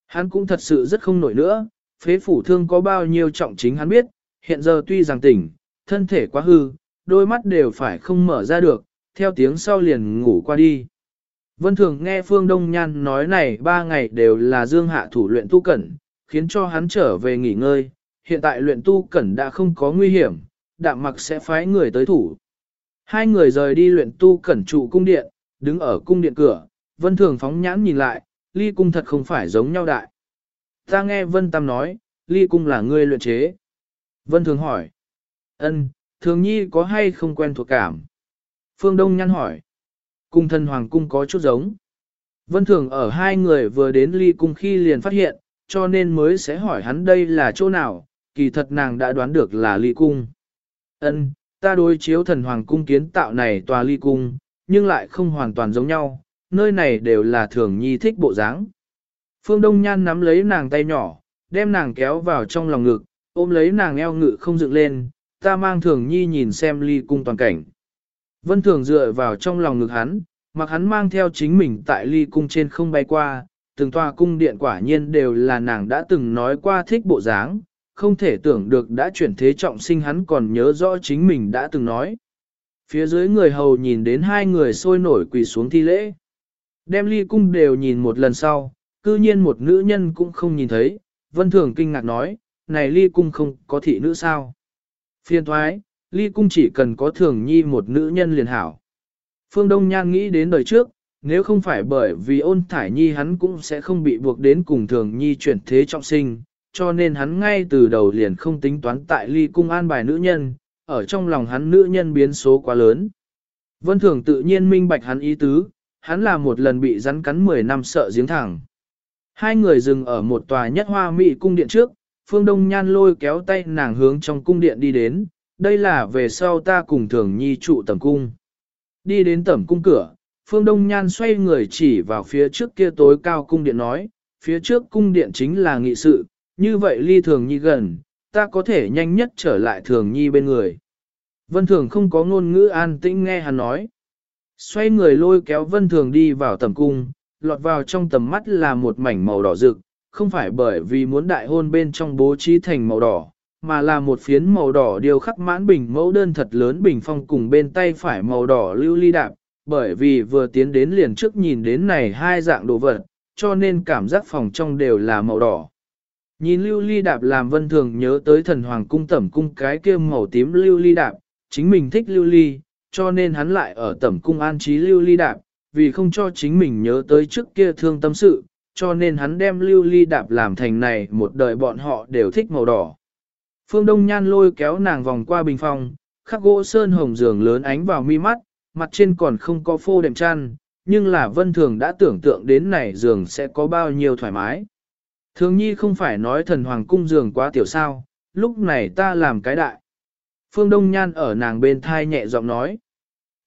Hắn cũng thật sự rất không nổi nữa, phế phủ thương có bao nhiêu trọng chính hắn biết, hiện giờ tuy rằng tỉnh, thân thể quá hư, đôi mắt đều phải không mở ra được, theo tiếng sau liền ngủ qua đi. Vân Thường nghe Phương Đông Nhan nói này ba ngày đều là dương hạ thủ luyện tu cẩn, khiến cho hắn trở về nghỉ ngơi, hiện tại luyện tu cẩn đã không có nguy hiểm, đạm mặc sẽ phái người tới thủ. Hai người rời đi luyện tu cẩn trụ cung điện, đứng ở cung điện cửa, Vân Thường phóng nhãn nhìn lại, ly cung thật không phải giống nhau đại. Ta nghe Vân Tam nói, ly cung là ngươi luyện chế. Vân Thường hỏi. ân, Thường Nhi có hay không quen thuộc cảm? Phương Đông nhăn hỏi. Cung thân hoàng cung có chút giống. Vân Thường ở hai người vừa đến ly cung khi liền phát hiện, cho nên mới sẽ hỏi hắn đây là chỗ nào, kỳ thật nàng đã đoán được là ly cung. Ân, ta đối chiếu thần hoàng cung kiến tạo này tòa ly cung, nhưng lại không hoàn toàn giống nhau, nơi này đều là thường nhi thích bộ dáng. Phương Đông Nhan nắm lấy nàng tay nhỏ, đem nàng kéo vào trong lòng ngực, ôm lấy nàng eo ngự không dựng lên, ta mang thường nhi nhìn xem ly cung toàn cảnh. Vân thường dựa vào trong lòng ngực hắn, mặc hắn mang theo chính mình tại ly cung trên không bay qua, từng tòa cung điện quả nhiên đều là nàng đã từng nói qua thích bộ dáng, không thể tưởng được đã chuyển thế trọng sinh hắn còn nhớ rõ chính mình đã từng nói. Phía dưới người hầu nhìn đến hai người sôi nổi quỳ xuống thi lễ. Đem ly cung đều nhìn một lần sau, cư nhiên một nữ nhân cũng không nhìn thấy, vân thường kinh ngạc nói, này ly cung không có thị nữ sao. Phiên thoái, ly cung chỉ cần có thường nhi một nữ nhân liền hảo. Phương Đông Nhan nghĩ đến đời trước, nếu không phải bởi vì ôn thải nhi hắn cũng sẽ không bị buộc đến cùng thường nhi chuyển thế trọng sinh, cho nên hắn ngay từ đầu liền không tính toán tại ly cung an bài nữ nhân, ở trong lòng hắn nữ nhân biến số quá lớn. Vân Thường tự nhiên minh bạch hắn ý tứ, hắn là một lần bị rắn cắn 10 năm sợ giếng thẳng. Hai người dừng ở một tòa nhất hoa mỹ cung điện trước, Phương Đông Nhan lôi kéo tay nàng hướng trong cung điện đi đến, đây là về sau ta cùng thường nhi trụ tầm cung. Đi đến tầm cung cửa, Phương Đông Nhan xoay người chỉ vào phía trước kia tối cao cung điện nói, phía trước cung điện chính là nghị sự, như vậy ly thường nhi gần, ta có thể nhanh nhất trở lại thường nhi bên người. Vân Thường không có ngôn ngữ an tĩnh nghe hắn nói. Xoay người lôi kéo Vân Thường đi vào tầm cung, lọt vào trong tầm mắt là một mảnh màu đỏ rực, không phải bởi vì muốn đại hôn bên trong bố trí thành màu đỏ, mà là một phiến màu đỏ điều khắc mãn bình mẫu đơn thật lớn bình phong cùng bên tay phải màu đỏ lưu ly đạp, bởi vì vừa tiến đến liền trước nhìn đến này hai dạng đồ vật, cho nên cảm giác phòng trong đều là màu đỏ. Nhìn lưu ly đạp làm vân thường nhớ tới thần hoàng cung tẩm cung cái kia màu tím lưu ly đạp, chính mình thích lưu ly, cho nên hắn lại ở tẩm cung an trí lưu ly đạp, vì không cho chính mình nhớ tới trước kia thương tâm sự, cho nên hắn đem lưu ly đạp làm thành này một đời bọn họ đều thích màu đỏ. Phương Đông Nhan lôi kéo nàng vòng qua bình phòng, khắc gỗ sơn hồng giường lớn ánh vào mi mắt, mặt trên còn không có phô đệm chăn, nhưng là vân thường đã tưởng tượng đến này giường sẽ có bao nhiêu thoải mái. Thường nhi không phải nói thần hoàng cung giường quá tiểu sao, lúc này ta làm cái đại. Phương Đông Nhan ở nàng bên thai nhẹ giọng nói.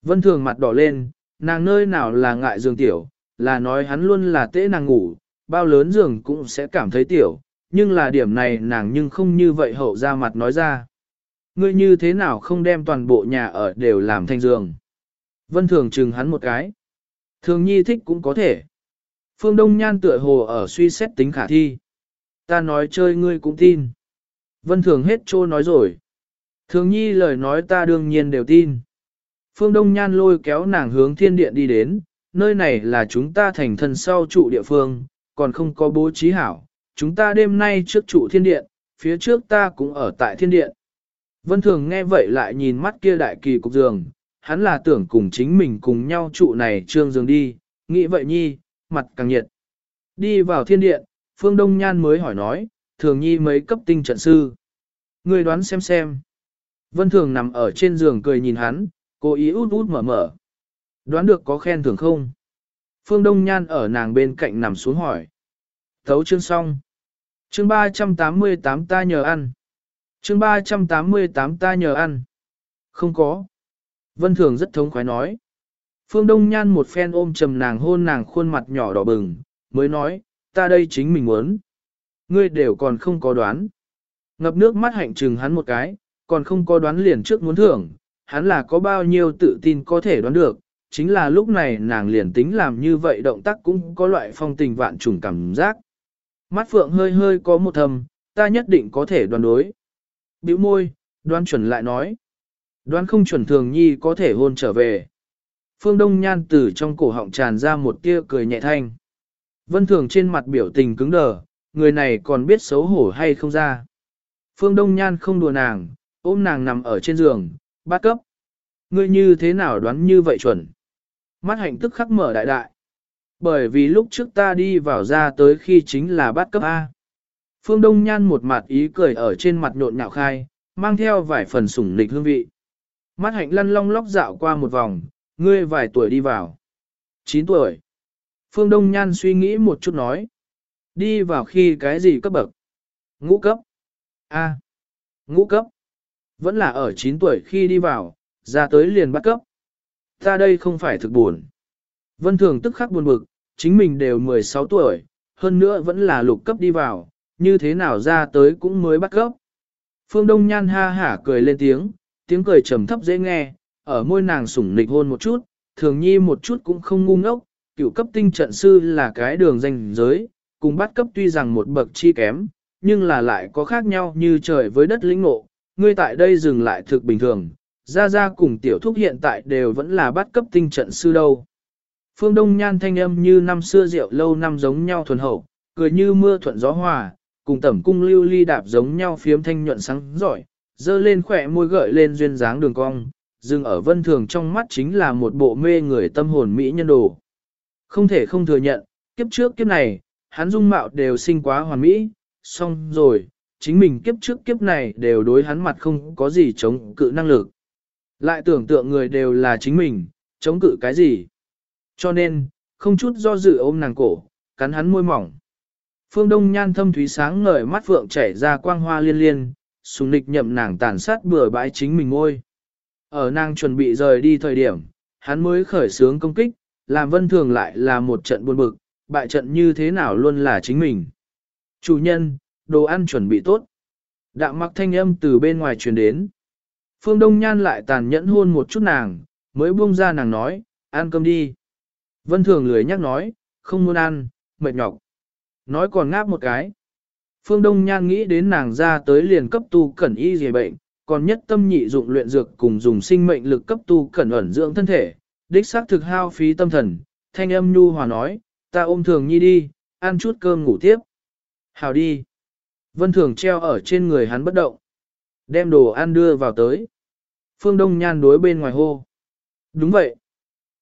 Vân thường mặt đỏ lên, nàng nơi nào là ngại giường tiểu, là nói hắn luôn là tễ nàng ngủ, bao lớn giường cũng sẽ cảm thấy tiểu, nhưng là điểm này nàng nhưng không như vậy hậu ra mặt nói ra. Ngươi như thế nào không đem toàn bộ nhà ở đều làm thành giường. Vân thường chừng hắn một cái. Thường nhi thích cũng có thể. Phương Đông Nhan tựa hồ ở suy xét tính khả thi. Ta nói chơi ngươi cũng tin. Vân Thường hết trô nói rồi. Thường nhi lời nói ta đương nhiên đều tin. Phương Đông Nhan lôi kéo nàng hướng thiên điện đi đến, nơi này là chúng ta thành thân sau trụ địa phương, còn không có bố trí hảo. Chúng ta đêm nay trước trụ thiên điện, phía trước ta cũng ở tại thiên điện. Vân Thường nghe vậy lại nhìn mắt kia đại kỳ cục giường, hắn là tưởng cùng chính mình cùng nhau trụ này trương giường đi, nghĩ vậy nhi, mặt càng nhiệt. Đi vào thiên điện, Phương Đông Nhan mới hỏi nói, thường nhi mấy cấp tinh trận sư. Người đoán xem xem. Vân Thường nằm ở trên giường cười nhìn hắn, cố ý út út mở mở. Đoán được có khen thưởng không? Phương Đông Nhan ở nàng bên cạnh nằm xuống hỏi. Thấu chương xong. Chương 388 ta nhờ ăn. Chương 388 ta nhờ ăn. Không có. Vân Thường rất thống khoái nói. Phương Đông Nhan một phen ôm trầm nàng hôn nàng khuôn mặt nhỏ đỏ bừng, mới nói, ta đây chính mình muốn. Ngươi đều còn không có đoán. Ngập nước mắt hạnh trừng hắn một cái, còn không có đoán liền trước muốn thưởng, hắn là có bao nhiêu tự tin có thể đoán được, chính là lúc này nàng liền tính làm như vậy động tác cũng có loại phong tình vạn trùng cảm giác. Mắt phượng hơi hơi có một thầm, ta nhất định có thể đoán đối. Biểu môi, đoán chuẩn lại nói. Đoán không chuẩn thường nhi có thể hôn trở về. Phương Đông Nhan từ trong cổ họng tràn ra một tia cười nhẹ thanh. Vân Thường trên mặt biểu tình cứng đờ, người này còn biết xấu hổ hay không ra. Phương Đông Nhan không đùa nàng, ôm nàng nằm ở trên giường, bát cấp. Ngươi như thế nào đoán như vậy chuẩn? Mắt hạnh tức khắc mở đại đại. Bởi vì lúc trước ta đi vào ra tới khi chính là bát cấp A. Phương Đông Nhan một mặt ý cười ở trên mặt nhộn nhạo khai, mang theo vài phần sủng nịch hương vị. Mắt hạnh lăn long lóc dạo qua một vòng, ngươi vài tuổi đi vào. 9 tuổi. Phương Đông Nhan suy nghĩ một chút nói. Đi vào khi cái gì cấp bậc? Ngũ cấp. A. Ngũ cấp. Vẫn là ở 9 tuổi khi đi vào, ra tới liền bắt cấp. Ta đây không phải thực buồn. Vân Thường tức khắc buồn bực, chính mình đều 16 tuổi, hơn nữa vẫn là lục cấp đi vào, như thế nào ra tới cũng mới bắt cấp. Phương Đông Nhan ha hả cười lên tiếng, tiếng cười trầm thấp dễ nghe, ở môi nàng sủng nịch hôn một chút, thường nhi một chút cũng không ngu ngốc, cựu cấp tinh trận sư là cái đường danh giới, cùng bắt cấp tuy rằng một bậc chi kém, nhưng là lại có khác nhau như trời với đất lĩnh ngộ, ngươi tại đây dừng lại thực bình thường, Gia Gia cùng tiểu thúc hiện tại đều vẫn là bắt cấp tinh trận sư đâu. Phương Đông Nhan thanh âm như năm xưa rượu lâu năm giống nhau thuần hậu, cười như mưa thuận gió hòa, cùng tẩm cung lưu ly đạp giống nhau phiếm thanh nhuận sáng giỏi, dơ lên khỏe môi gợi lên duyên dáng đường cong, dừng ở vân thường trong mắt chính là một bộ mê người tâm hồn mỹ nhân đồ. Không thể không thừa nhận, kiếp trước kiếp này, hắn dung mạo đều sinh quá hoàn mỹ, xong rồi, chính mình kiếp trước kiếp này đều đối hắn mặt không có gì chống cự năng lực. Lại tưởng tượng người đều là chính mình, chống cự cái gì. Cho nên, không chút do dự ôm nàng cổ, cắn hắn môi mỏng. Phương Đông Nhan thâm thúy sáng ngời mắt vượng chảy ra quang hoa liên liên, sùng nịch nhậm nàng tàn sát bừa bãi chính mình ngôi. Ở nàng chuẩn bị rời đi thời điểm, hắn mới khởi sướng công kích, làm vân thường lại là một trận buồn bực, bại trận như thế nào luôn là chính mình. Chủ nhân, đồ ăn chuẩn bị tốt. Đạm mặc thanh âm từ bên ngoài truyền đến. Phương Đông Nhan lại tàn nhẫn hôn một chút nàng, mới buông ra nàng nói, ăn cơm đi. Vân thường lười nhắc nói, không muốn ăn, mệt nhọc. Nói còn ngáp một cái. Phương Đông Nhan nghĩ đến nàng ra tới liền cấp tu cẩn y dề bệnh, còn nhất tâm nhị dụng luyện dược cùng dùng sinh mệnh lực cấp tu cẩn ẩn dưỡng thân thể, đích xác thực hao phí tâm thần, thanh âm nhu hòa nói, ta ôm thường nhi đi, ăn chút cơm ngủ tiếp. Hào đi. Vân thường treo ở trên người hắn bất động. Đem đồ ăn đưa vào tới. Phương Đông Nhan đối bên ngoài hô. Đúng vậy.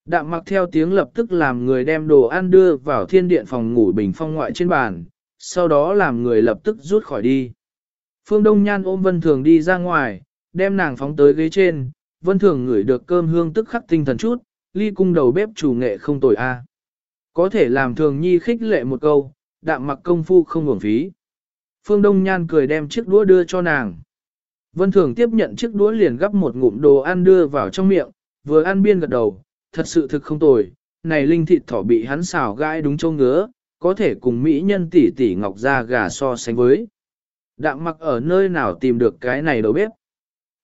Đạm mặc theo tiếng lập tức làm người đem đồ ăn đưa vào thiên điện phòng ngủ bình phong ngoại trên bàn, sau đó làm người lập tức rút khỏi đi. Phương Đông Nhan ôm Vân Thường đi ra ngoài, đem nàng phóng tới ghế trên, Vân Thường ngửi được cơm hương tức khắc tinh thần chút, ly cung đầu bếp chủ nghệ không tồi a. Có thể làm Thường Nhi khích lệ một câu, đạm mặc công phu không hưởng phí. Phương Đông Nhan cười đem chiếc đũa đưa cho nàng. Vân Thường tiếp nhận chiếc đũa liền gắp một ngụm đồ ăn đưa vào trong miệng, vừa ăn biên gật đầu, thật sự thực không tồi, này linh thịt thỏ bị hắn xào gai đúng châu ngứa, có thể cùng mỹ nhân tỷ tỷ ngọc ra gà so sánh với. Đạm mặc ở nơi nào tìm được cái này đâu biết.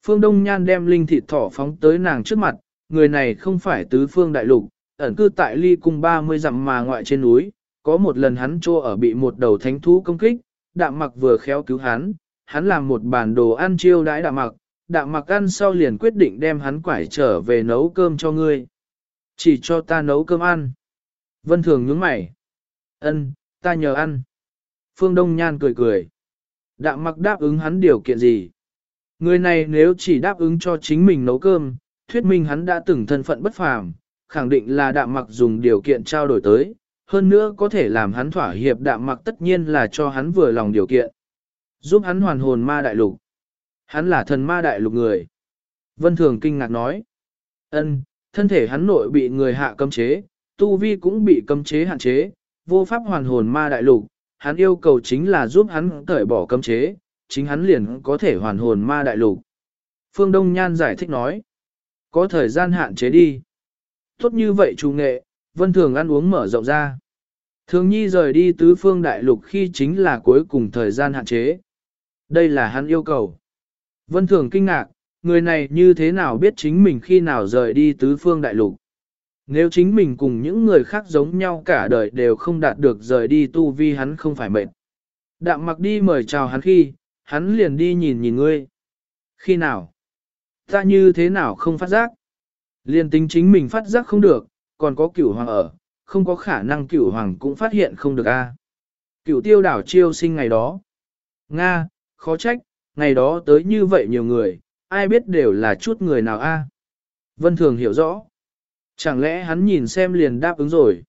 Phương Đông Nhan đem linh thịt thỏ phóng tới nàng trước mặt, người này không phải tứ phương đại lục, ẩn cư tại ly cung 30 dặm mà ngoại trên núi, có một lần hắn trô ở bị một đầu thánh thú công kích, đạm mặc vừa khéo cứu hắn, hắn làm một bản đồ ăn chiêu đãi đạm mặc, đạm mặc ăn sau liền quyết định đem hắn quải trở về nấu cơm cho ngươi. Chỉ cho ta nấu cơm ăn. Vân Thường nhướng mày. Ân, ta nhờ ăn. Phương Đông Nhan cười cười. Đạm mặc đáp ứng hắn điều kiện gì? Người này nếu chỉ đáp ứng cho chính mình nấu cơm, thuyết minh hắn đã từng thân phận bất phàm, khẳng định là đạm mặc dùng điều kiện trao đổi tới, hơn nữa có thể làm hắn thỏa hiệp đạm mặc tất nhiên là cho hắn vừa lòng điều kiện. Giúp hắn hoàn hồn ma đại lục. Hắn là thần ma đại lục người. Vân Thường kinh ngạc nói. ân, thân thể hắn nội bị người hạ cấm chế, tu vi cũng bị cấm chế hạn chế, vô pháp hoàn hồn ma đại lục, hắn yêu cầu chính là giúp hắn cởi bỏ cấm chế, chính hắn liền có thể hoàn hồn ma đại lục. Phương Đông Nhan giải thích nói, có thời gian hạn chế đi. Tốt như vậy chủ nghệ, vân thường ăn uống mở rộng ra. Thường nhi rời đi tứ phương đại lục khi chính là cuối cùng thời gian hạn chế. Đây là hắn yêu cầu. Vân thường kinh ngạc, người này như thế nào biết chính mình khi nào rời đi tứ phương đại lục. Nếu chính mình cùng những người khác giống nhau cả đời đều không đạt được rời đi tu vi hắn không phải mệt. Đạm mặc đi mời chào hắn khi, hắn liền đi nhìn nhìn ngươi. Khi nào? Ta như thế nào không phát giác? Liền tính chính mình phát giác không được, còn có cửu hoàng ở, không có khả năng cửu hoàng cũng phát hiện không được a. Cửu tiêu đảo chiêu sinh ngày đó. Nga, khó trách, ngày đó tới như vậy nhiều người, ai biết đều là chút người nào a? Vân Thường hiểu rõ. Chẳng lẽ hắn nhìn xem liền đáp ứng rồi.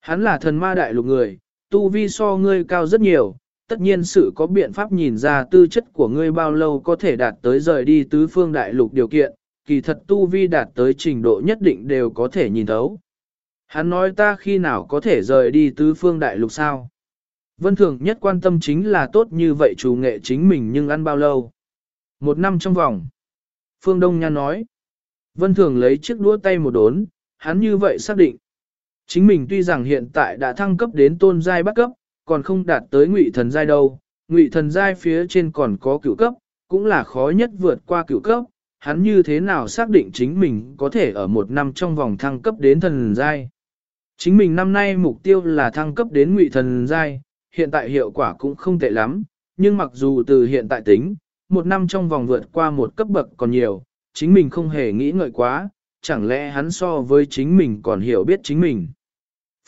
Hắn là thần ma đại lục người, tu vi so ngươi cao rất nhiều, tất nhiên sự có biện pháp nhìn ra tư chất của ngươi bao lâu có thể đạt tới rời đi tứ phương đại lục điều kiện, kỳ thật tu vi đạt tới trình độ nhất định đều có thể nhìn thấu. Hắn nói ta khi nào có thể rời đi tứ phương đại lục sao? Vân Thường nhất quan tâm chính là tốt như vậy chủ nghệ chính mình nhưng ăn bao lâu? Một năm trong vòng. Phương Đông Nhan nói. Vân Thường lấy chiếc đũa tay một đốn, hắn như vậy xác định. Chính mình tuy rằng hiện tại đã thăng cấp đến tôn giai bắt cấp, còn không đạt tới ngụy thần giai đâu, ngụy thần giai phía trên còn có cửu cấp, cũng là khó nhất vượt qua cửu cấp, hắn như thế nào xác định chính mình có thể ở một năm trong vòng thăng cấp đến thần giai. Chính mình năm nay mục tiêu là thăng cấp đến ngụy thần giai, hiện tại hiệu quả cũng không tệ lắm, nhưng mặc dù từ hiện tại tính, một năm trong vòng vượt qua một cấp bậc còn nhiều, chính mình không hề nghĩ ngợi quá, chẳng lẽ hắn so với chính mình còn hiểu biết chính mình.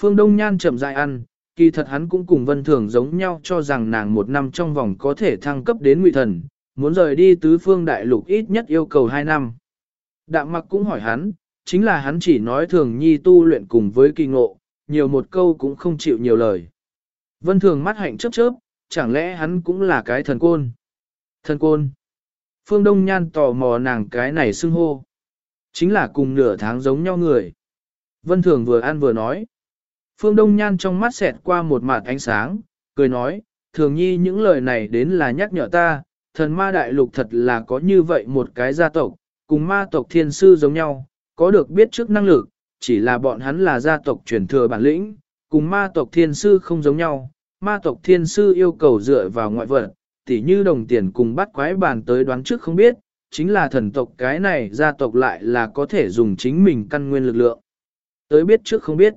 Phương Đông Nhan chậm rãi ăn, kỳ thật hắn cũng cùng vân thường giống nhau cho rằng nàng một năm trong vòng có thể thăng cấp đến ngụy thần, muốn rời đi tứ phương đại lục ít nhất yêu cầu hai năm. Đạm mặc cũng hỏi hắn, chính là hắn chỉ nói thường nhi tu luyện cùng với kỳ ngộ, nhiều một câu cũng không chịu nhiều lời. Vân thường mắt hạnh chớp chớp, chẳng lẽ hắn cũng là cái thần côn? Thần côn. Phương Đông Nhan tò mò nàng cái này xưng hô. Chính là cùng nửa tháng giống nhau người. Vân Thường vừa ăn vừa nói. Phương Đông Nhan trong mắt xẹt qua một mặt ánh sáng, cười nói, thường nhi những lời này đến là nhắc nhở ta, thần ma đại lục thật là có như vậy một cái gia tộc, cùng ma tộc thiên sư giống nhau, có được biết trước năng lực, chỉ là bọn hắn là gia tộc truyền thừa bản lĩnh, cùng ma tộc thiên sư không giống nhau, ma tộc thiên sư yêu cầu dựa vào ngoại vật, tỉ như đồng tiền cùng bắt quái bàn tới đoán trước không biết, chính là thần tộc cái này gia tộc lại là có thể dùng chính mình căn nguyên lực lượng. Tới biết trước không biết.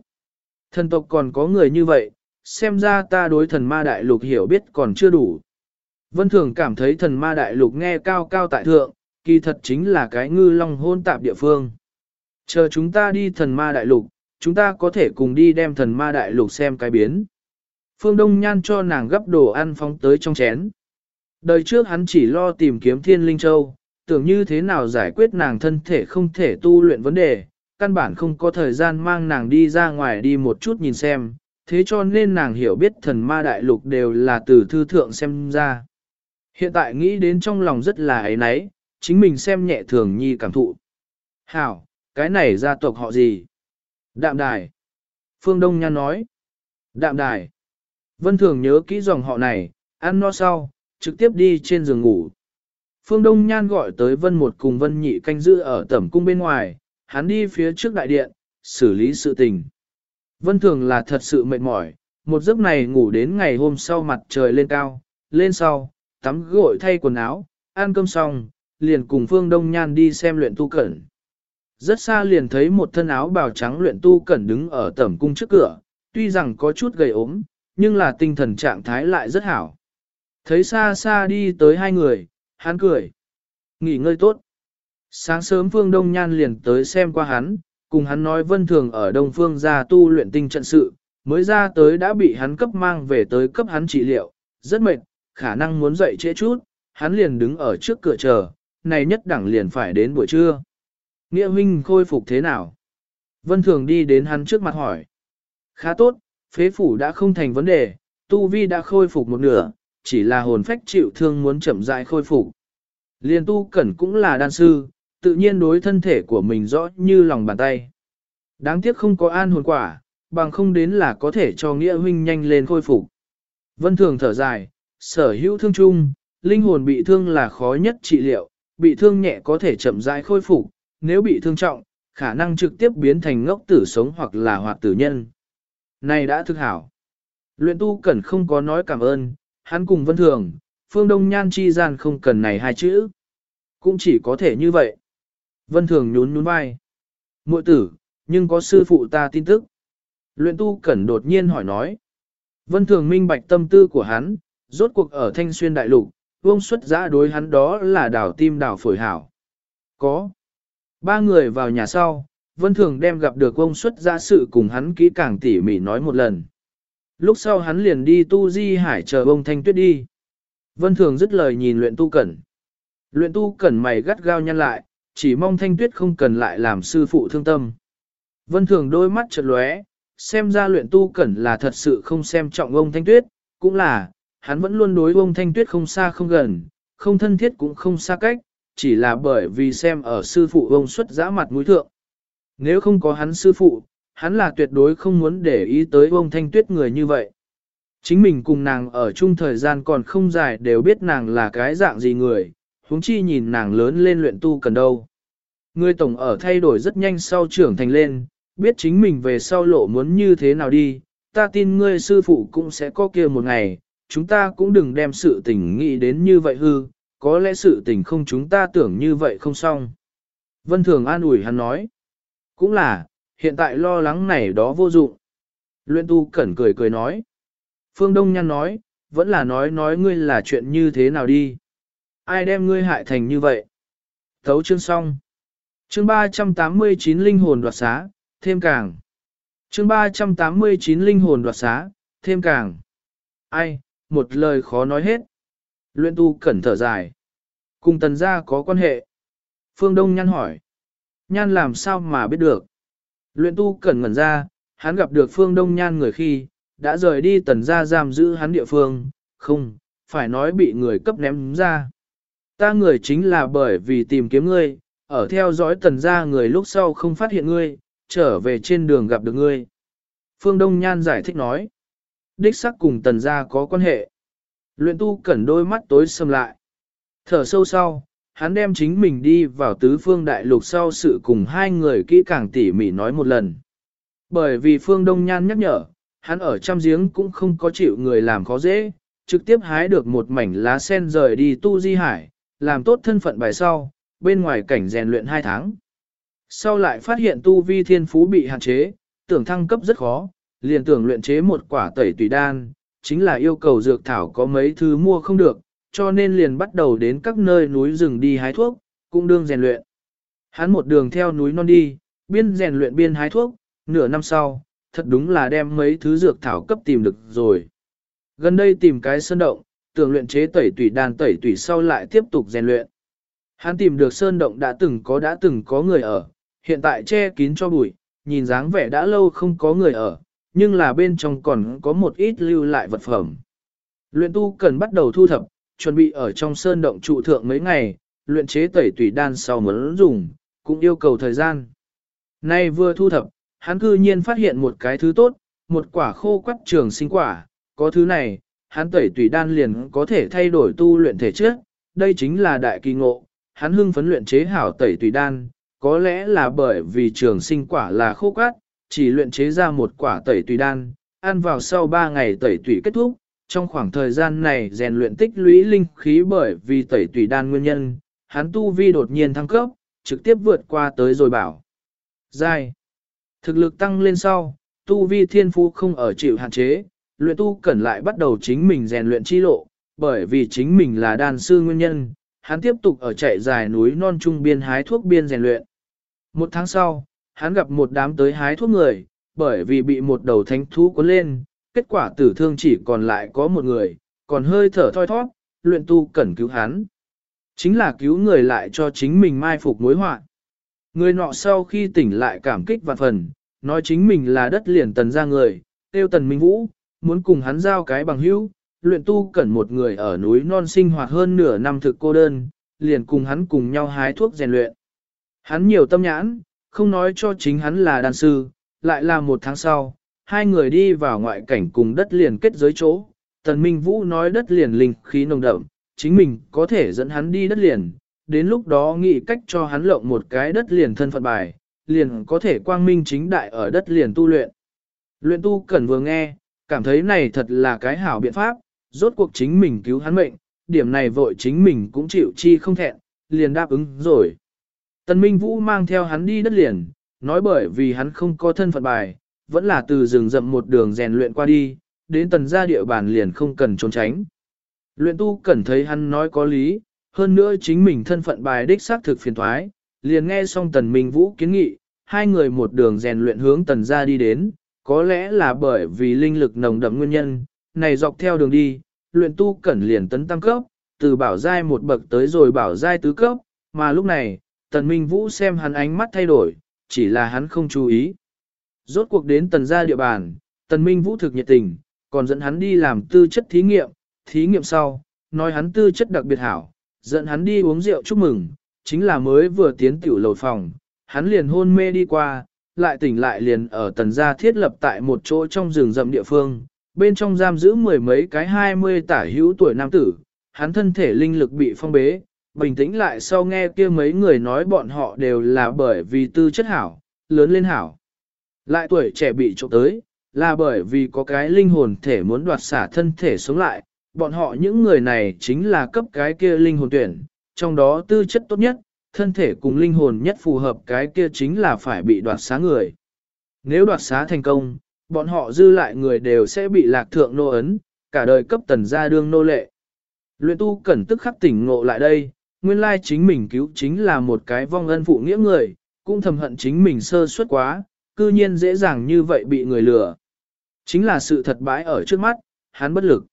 Thần tộc còn có người như vậy, xem ra ta đối thần ma đại lục hiểu biết còn chưa đủ. Vân Thường cảm thấy thần ma đại lục nghe cao cao tại thượng, kỳ thật chính là cái ngư long hôn tạp địa phương. Chờ chúng ta đi thần ma đại lục, chúng ta có thể cùng đi đem thần ma đại lục xem cái biến. Phương Đông Nhan cho nàng gấp đồ ăn phóng tới trong chén. Đời trước hắn chỉ lo tìm kiếm thiên linh châu, tưởng như thế nào giải quyết nàng thân thể không thể tu luyện vấn đề, căn bản không có thời gian mang nàng đi ra ngoài đi một chút nhìn xem, thế cho nên nàng hiểu biết thần ma đại lục đều là từ thư thượng xem ra. Hiện tại nghĩ đến trong lòng rất là ấy nấy, chính mình xem nhẹ thường nhi cảm thụ. Hảo, cái này gia tộc họ gì? Đạm đài. Phương Đông Nhan nói. Đạm đài. Vân thường nhớ kỹ dòng họ này, ăn no sau, trực tiếp đi trên giường ngủ. Phương Đông Nhan gọi tới Vân một cùng Vân nhị canh giữ ở tẩm cung bên ngoài, hắn đi phía trước đại điện, xử lý sự tình. Vân thường là thật sự mệt mỏi, một giấc này ngủ đến ngày hôm sau mặt trời lên cao, lên sau, tắm gội thay quần áo, ăn cơm xong, liền cùng Phương Đông Nhan đi xem luyện tu cẩn. Rất xa liền thấy một thân áo bào trắng luyện tu cẩn đứng ở tẩm cung trước cửa, tuy rằng có chút gầy ốm, nhưng là tinh thần trạng thái lại rất hảo. Thấy xa xa đi tới hai người, hắn cười. Nghỉ ngơi tốt. Sáng sớm Phương Đông Nhan liền tới xem qua hắn, cùng hắn nói vân thường ở Đông Phương ra tu luyện tinh trận sự, mới ra tới đã bị hắn cấp mang về tới cấp hắn trị liệu, rất mệt, khả năng muốn dậy trễ chút, hắn liền đứng ở trước cửa chờ, này nhất đẳng liền phải đến buổi trưa. Nghĩa huynh khôi phục thế nào? Vân thường đi đến hắn trước mặt hỏi. Khá tốt, phế phủ đã không thành vấn đề, tu vi đã khôi phục một nửa, chỉ là hồn phách chịu thương muốn chậm rãi khôi phục. Liên tu cẩn cũng là đan sư, tự nhiên đối thân thể của mình rõ như lòng bàn tay. Đáng tiếc không có an hồn quả, bằng không đến là có thể cho nghĩa huynh nhanh lên khôi phục. Vân thường thở dài, sở hữu thương chung, linh hồn bị thương là khó nhất trị liệu, bị thương nhẹ có thể chậm rãi khôi phục, nếu bị thương trọng, khả năng trực tiếp biến thành ngốc tử sống hoặc là hoạt tử nhân. Này đã thực hảo. Luyện tu cần không có nói cảm ơn, hắn cùng vân thường, phương đông nhan chi gian không cần này hai chữ. Cũng chỉ có thể như vậy. Vân thường nhún nhún vai. Muội tử, nhưng có sư phụ ta tin tức. Luyện tu cẩn đột nhiên hỏi nói. Vân thường minh bạch tâm tư của hắn, rốt cuộc ở thanh xuyên đại lục, vông xuất giã đối hắn đó là đảo tim đảo phổi hảo. Có. Ba người vào nhà sau, Vân Thường đem gặp được vông xuất giã sự cùng hắn kỹ càng tỉ mỉ nói một lần. Lúc sau hắn liền đi tu di hải chờ ông Thanh Tuyết đi. Vân Thường dứt lời nhìn luyện tu cẩn. Luyện tu cẩn mày gắt gao nhăn lại, chỉ mong Thanh Tuyết không cần lại làm sư phụ thương tâm. Vân Thường đôi mắt chợt lóe, xem ra luyện tu cẩn là thật sự không xem trọng ông Thanh Tuyết, cũng là, hắn vẫn luôn đối ông Thanh Tuyết không xa không gần, không thân thiết cũng không xa cách, chỉ là bởi vì xem ở sư phụ ông xuất giã mặt mũi thượng. Nếu không có hắn sư phụ, hắn là tuyệt đối không muốn để ý tới ông Thanh Tuyết người như vậy. Chính mình cùng nàng ở chung thời gian còn không dài đều biết nàng là cái dạng gì người, huống chi nhìn nàng lớn lên luyện tu cần đâu. Người tổng ở thay đổi rất nhanh sau trưởng thành lên, biết chính mình về sau lộ muốn như thế nào đi, ta tin ngươi sư phụ cũng sẽ có kia một ngày, chúng ta cũng đừng đem sự tình nghĩ đến như vậy hư, có lẽ sự tình không chúng ta tưởng như vậy không xong. Vân Thường an ủi hắn nói, cũng là, hiện tại lo lắng này đó vô dụng. Luyện tu cẩn cười cười nói. Phương Đông Nhan nói, vẫn là nói nói ngươi là chuyện như thế nào đi. Ai đem ngươi hại thành như vậy? Thấu chương xong. Chương 389 linh hồn đoạt xá, thêm càng. Chương 389 linh hồn đoạt xá, thêm càng. Ai, một lời khó nói hết. Luyện tu cẩn thở dài. Cùng tần gia có quan hệ. Phương Đông Nhan hỏi. Nhan làm sao mà biết được. Luyện tu cẩn ngẩn ra, hắn gặp được Phương Đông Nhan người khi, đã rời đi tần gia giam giữ hắn địa phương, không, phải nói bị người cấp ném ra. Ta người chính là bởi vì tìm kiếm ngươi, ở theo dõi tần gia người lúc sau không phát hiện ngươi, trở về trên đường gặp được ngươi. Phương Đông Nhan giải thích nói, đích sắc cùng tần gia có quan hệ. Luyện tu cẩn đôi mắt tối sầm lại. Thở sâu sau, hắn đem chính mình đi vào tứ phương đại lục sau sự cùng hai người kỹ càng tỉ mỉ nói một lần. Bởi vì phương đông nhan nhắc nhở, hắn ở trăm giếng cũng không có chịu người làm khó dễ, trực tiếp hái được một mảnh lá sen rời đi tu di hải, làm tốt thân phận bài sau, bên ngoài cảnh rèn luyện hai tháng. Sau lại phát hiện tu vi thiên phú bị hạn chế, tưởng thăng cấp rất khó, liền tưởng luyện chế một quả tẩy tùy đan, chính là yêu cầu dược thảo có mấy thứ mua không được, cho nên liền bắt đầu đến các nơi núi rừng đi hái thuốc, cũng đương rèn luyện. Hắn một đường theo núi non đi, biên rèn luyện biên hái thuốc, nửa năm sau, thật đúng là đem mấy thứ dược thảo cấp tìm được rồi. Gần đây tìm cái sơn động, tưởng luyện chế tẩy tủy đàn tẩy tủy sau lại tiếp tục rèn luyện. Hắn tìm được sơn động đã từng có đã từng có người ở, hiện tại che kín cho bụi, nhìn dáng vẻ đã lâu không có người ở, nhưng là bên trong còn có một ít lưu lại vật phẩm. Luyện tu cần bắt đầu thu thập, chuẩn bị ở trong sơn động trụ thượng mấy ngày, luyện chế tẩy tủy đan sau muốn dùng, cũng yêu cầu thời gian. Nay vừa thu thập, hắn cư nhiên phát hiện một cái thứ tốt, một quả khô quắt trường sinh quả, có thứ này, hắn tẩy tủy đan liền có thể thay đổi tu luyện thể chất, đây chính là đại kỳ ngộ, hắn hưng phấn luyện chế hảo tẩy tủy đan, có lẽ là bởi vì trường sinh quả là khô quắt, chỉ luyện chế ra một quả tẩy tùy đan, ăn vào sau 3 ngày tẩy tùy kết thúc, trong khoảng thời gian này rèn luyện tích lũy linh khí bởi vì tẩy tùy đan nguyên nhân, hắn tu vi đột nhiên thăng cấp, trực tiếp vượt qua tới rồi bảo. Giai. Thực lực tăng lên sau, tu vi thiên phú không ở chịu hạn chế, luyện tu cần lại bắt đầu chính mình rèn luyện chi lộ, bởi vì chính mình là đan sư nguyên nhân, hắn tiếp tục ở chạy dài núi non trung biên hái thuốc biên rèn luyện. Một tháng sau, hắn gặp một đám tới hái thuốc người, bởi vì bị một đầu thánh thú cuốn lên, kết quả tử thương chỉ còn lại có một người, còn hơi thở thoi thoát, luyện tu cần cứu hắn. Chính là cứu người lại cho chính mình mai phục mối họa. Người nọ sau khi tỉnh lại cảm kích vạn phần, nói chính mình là đất liền tần ra người, tiêu tần minh vũ, muốn cùng hắn giao cái bằng hữu, luyện tu cần một người ở núi non sinh hoạt hơn nửa năm thực cô đơn, liền cùng hắn cùng nhau hái thuốc rèn luyện. Hắn nhiều tâm nhãn, không nói cho chính hắn là đan sư, lại là một tháng sau, hai người đi vào ngoại cảnh cùng đất liền kết giới chỗ. Tần Minh Vũ nói đất liền linh khí nồng đậm, chính mình có thể dẫn hắn đi đất liền, đến lúc đó nghĩ cách cho hắn lộng một cái đất liền thân phận bài, liền có thể quang minh chính đại ở đất liền tu luyện. Luyện tu cần vừa nghe, cảm thấy này thật là cái hảo biện pháp, rốt cuộc chính mình cứu hắn mệnh, điểm này vội chính mình cũng chịu chi không thẹn, liền đáp ứng rồi. Tần Minh Vũ mang theo hắn đi đất liền, nói bởi vì hắn không có thân phận bài, vẫn là từ rừng rậm một đường rèn luyện qua đi, đến tần gia địa bàn liền không cần trốn tránh. Luyện tu cẩn thấy hắn nói có lý, hơn nữa chính mình thân phận bài đích xác thực phiền thoái, liền nghe xong tần minh vũ kiến nghị, hai người một đường rèn luyện hướng tần gia đi đến, có lẽ là bởi vì linh lực nồng đậm nguyên nhân, này dọc theo đường đi, luyện tu cẩn liền tấn tăng cấp, từ bảo giai một bậc tới rồi bảo giai tứ cấp, mà lúc này, tần minh vũ xem hắn ánh mắt thay đổi, chỉ là hắn không chú ý. Rốt cuộc đến tần gia địa bàn, tần minh vũ thực nhiệt tình, còn dẫn hắn đi làm tư chất thí nghiệm, thí nghiệm sau, nói hắn tư chất đặc biệt hảo, dẫn hắn đi uống rượu chúc mừng, chính là mới vừa tiến tiểu lầu phòng, hắn liền hôn mê đi qua, lại tỉnh lại liền ở tần gia thiết lập tại một chỗ trong rừng rậm địa phương, bên trong giam giữ mười mấy cái hai mươi tả hữu tuổi nam tử, hắn thân thể linh lực bị phong bế, bình tĩnh lại sau nghe kia mấy người nói bọn họ đều là bởi vì tư chất hảo, lớn lên hảo. Lại tuổi trẻ bị trộm tới, là bởi vì có cái linh hồn thể muốn đoạt xả thân thể sống lại, bọn họ những người này chính là cấp cái kia linh hồn tuyển, trong đó tư chất tốt nhất, thân thể cùng linh hồn nhất phù hợp cái kia chính là phải bị đoạt xá người. Nếu đoạt xá thành công, bọn họ dư lại người đều sẽ bị lạc thượng nô ấn, cả đời cấp tần gia đương nô lệ. Luyện tu cẩn tức khắc tỉnh ngộ lại đây, nguyên lai chính mình cứu chính là một cái vong ân phụ nghĩa người, cũng thầm hận chính mình sơ suất quá, cư nhiên dễ dàng như vậy bị người lừa. Chính là sự thật bãi ở trước mắt, hắn bất lực.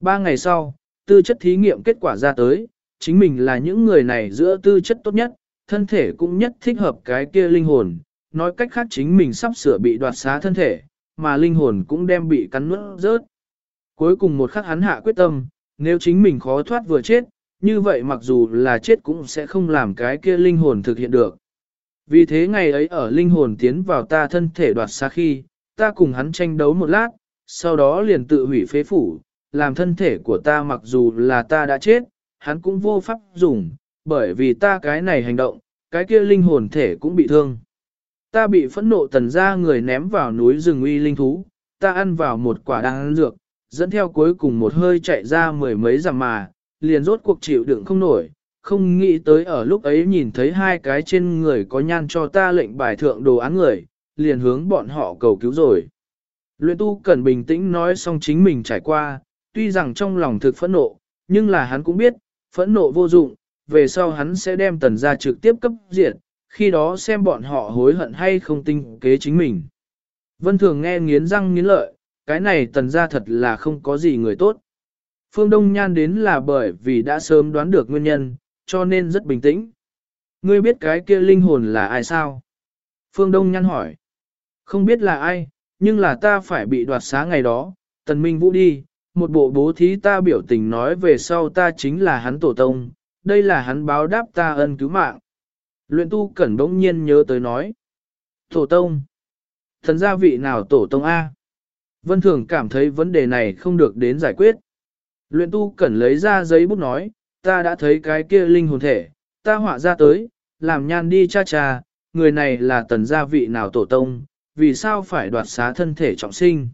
Ba ngày sau, tư chất thí nghiệm kết quả ra tới, chính mình là những người này giữa tư chất tốt nhất, thân thể cũng nhất thích hợp cái kia linh hồn, nói cách khác chính mình sắp sửa bị đoạt xá thân thể, mà linh hồn cũng đem bị cắn nuốt rớt. Cuối cùng một khắc hắn hạ quyết tâm, nếu chính mình khó thoát vừa chết, như vậy mặc dù là chết cũng sẽ không làm cái kia linh hồn thực hiện được. Vì thế ngày ấy ở linh hồn tiến vào ta thân thể đoạt xa khi, ta cùng hắn tranh đấu một lát, sau đó liền tự hủy phế phủ, làm thân thể của ta mặc dù là ta đã chết, hắn cũng vô pháp dùng, bởi vì ta cái này hành động, cái kia linh hồn thể cũng bị thương. Ta bị phẫn nộ tần ra người ném vào núi rừng uy linh thú, ta ăn vào một quả đan dược, dẫn theo cuối cùng một hơi chạy ra mười mấy dặm mà, liền rốt cuộc chịu đựng không nổi, không nghĩ tới ở lúc ấy nhìn thấy hai cái trên người có nhan cho ta lệnh bài thượng đồ án người, liền hướng bọn họ cầu cứu rồi. Luyện tu cần bình tĩnh nói xong chính mình trải qua, tuy rằng trong lòng thực phẫn nộ, nhưng là hắn cũng biết, phẫn nộ vô dụng, về sau hắn sẽ đem tần gia trực tiếp cấp diện, khi đó xem bọn họ hối hận hay không tinh kế chính mình. Vân Thường nghe nghiến răng nghiến lợi, cái này tần gia thật là không có gì người tốt. Phương Đông Nhan đến là bởi vì đã sớm đoán được nguyên nhân, cho nên rất bình tĩnh. Ngươi biết cái kia linh hồn là ai sao? Phương Đông Nhan hỏi. Không biết là ai, nhưng là ta phải bị đoạt xá ngày đó, tần minh vũ đi, một bộ bố thí ta biểu tình nói về sau ta chính là hắn tổ tông, đây là hắn báo đáp ta ân cứu mạng. Luyện tu cẩn bỗng nhiên nhớ tới nói. Tổ tông. Thần gia vị nào tổ tông A? Vân Thường cảm thấy vấn đề này không được đến giải quyết. Luyện tu cẩn lấy ra giấy bút nói, ta đã thấy cái kia linh hồn thể, ta họa ra tới, làm nhan đi cha cha, người này là tần gia vị nào tổ tông, vì sao phải đoạt xá thân thể trọng sinh.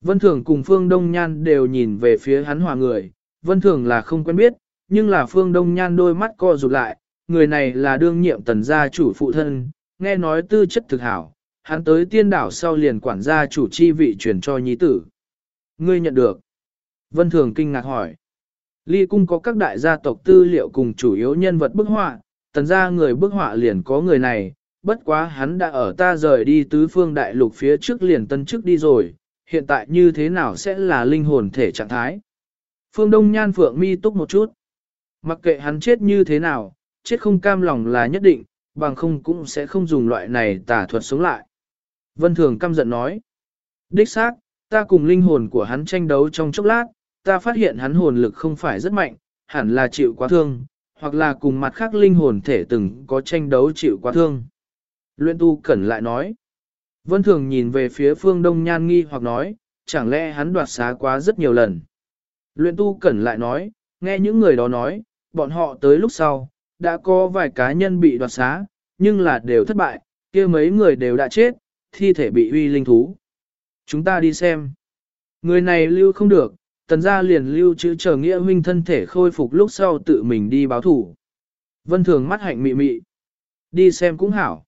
Vân Thường cùng Phương Đông Nhan đều nhìn về phía hắn hòa người, Vân Thường là không quen biết, nhưng là Phương Đông Nhan đôi mắt co rụt lại, người này là đương nhiệm tần gia chủ phụ thân, nghe nói tư chất thực hảo, hắn tới tiên đảo sau liền quản gia chủ chi vị truyền cho nhi tử. Ngươi nhận được. Vân Thường kinh ngạc hỏi. Ly cung có các đại gia tộc tư liệu cùng chủ yếu nhân vật bức họa, tần gia người bức họa liền có người này, bất quá hắn đã ở ta rời đi tứ phương đại lục phía trước liền tân chức đi rồi, hiện tại như thế nào sẽ là linh hồn thể trạng thái. Phương Đông Nhan Phượng mi túc một chút. Mặc kệ hắn chết như thế nào, chết không cam lòng là nhất định, bằng không cũng sẽ không dùng loại này tả thuật sống lại. Vân Thường căm giận nói. Đích xác, ta cùng linh hồn của hắn tranh đấu trong chốc lát, ta phát hiện hắn hồn lực không phải rất mạnh, hẳn là chịu quá thương, hoặc là cùng mặt khác linh hồn thể từng có tranh đấu chịu quá thương. Luyện tu cẩn lại nói. Vân Thường nhìn về phía phương Đông Nhan nghi hoặc nói, chẳng lẽ hắn đoạt xá quá rất nhiều lần. Luyện tu cẩn lại nói, nghe những người đó nói, bọn họ tới lúc sau, đã có vài cá nhân bị đoạt xá, nhưng là đều thất bại, kia mấy người đều đã chết, thi thể bị uy linh thú. Chúng ta đi xem. Người này lưu không được, tần gia liền lưu chữ chờ nghĩa huynh thân thể khôi phục lúc sau tự mình đi báo thủ. Vân thường mắt hạnh mị mị. Đi xem cũng hảo.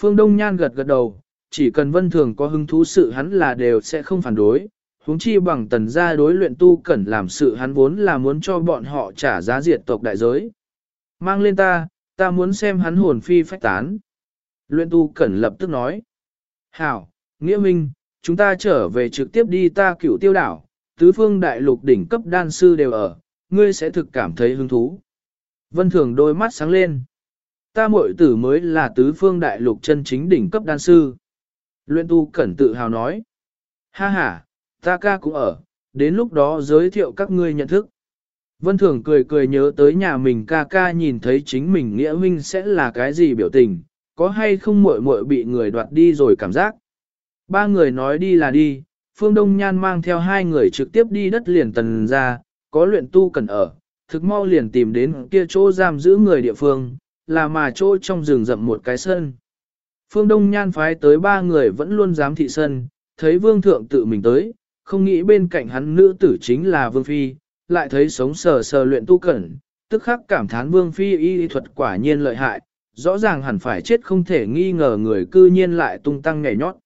Phương Đông Nhan gật gật đầu, chỉ cần vân thường có hứng thú sự hắn là đều sẽ không phản đối, huống chi bằng tần gia đối luyện tu cẩn làm sự hắn vốn là muốn cho bọn họ trả giá diệt tộc đại giới. Mang lên ta, ta muốn xem hắn hồn phi phách tán. Luyện tu cẩn lập tức nói. Hảo, nghĩa minh, chúng ta trở về trực tiếp đi ta cửu tiêu đảo, tứ phương đại lục đỉnh cấp đan sư đều ở, ngươi sẽ thực cảm thấy hứng thú. Vân thường đôi mắt sáng lên. Ta muội tử mới là tứ phương đại lục chân chính đỉnh cấp đan sư. Luyện tu cẩn tự hào nói. Ha ha, ta ca cũng ở, đến lúc đó giới thiệu các ngươi nhận thức. Vân Thường cười cười nhớ tới nhà mình ca ca nhìn thấy chính mình nghĩa huynh sẽ là cái gì biểu tình, có hay không muội muội bị người đoạt đi rồi cảm giác. Ba người nói đi là đi, Phương Đông Nhan mang theo hai người trực tiếp đi đất liền tần ra, có luyện tu cần ở, thực mau liền tìm đến kia chỗ giam giữ người địa phương, là mà chỗ trong rừng rậm một cái sân. Phương Đông Nhan phái tới ba người vẫn luôn dám thị sân, thấy vương thượng tự mình tới, không nghĩ bên cạnh hắn nữ tử chính là vương phi, lại thấy sống sờ sờ luyện tu cẩn, tức khắc cảm thán vương phi y thuật quả nhiên lợi hại, rõ ràng hẳn phải chết không thể nghi ngờ người cư nhiên lại tung tăng nhảy nhót.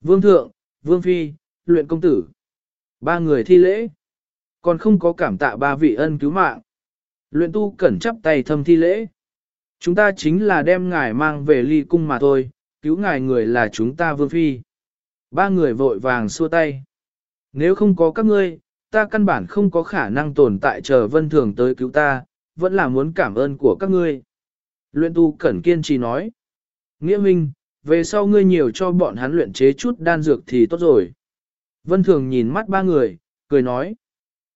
Vương thượng, vương phi, luyện công tử. Ba người thi lễ. Còn không có cảm tạ ba vị ân cứu mạng. Luyện tu cẩn chắp tay thâm thi lễ. Chúng ta chính là đem ngài mang về ly cung mà thôi, cứu ngài người là chúng ta vương phi. Ba người vội vàng xua tay. Nếu không có các ngươi, ta căn bản không có khả năng tồn tại chờ vân thường tới cứu ta, vẫn là muốn cảm ơn của các ngươi. Luyện tu cẩn kiên trì nói. Nghĩa minh, về sau ngươi nhiều cho bọn hắn luyện chế chút đan dược thì tốt rồi. Vân thường nhìn mắt ba người, cười nói.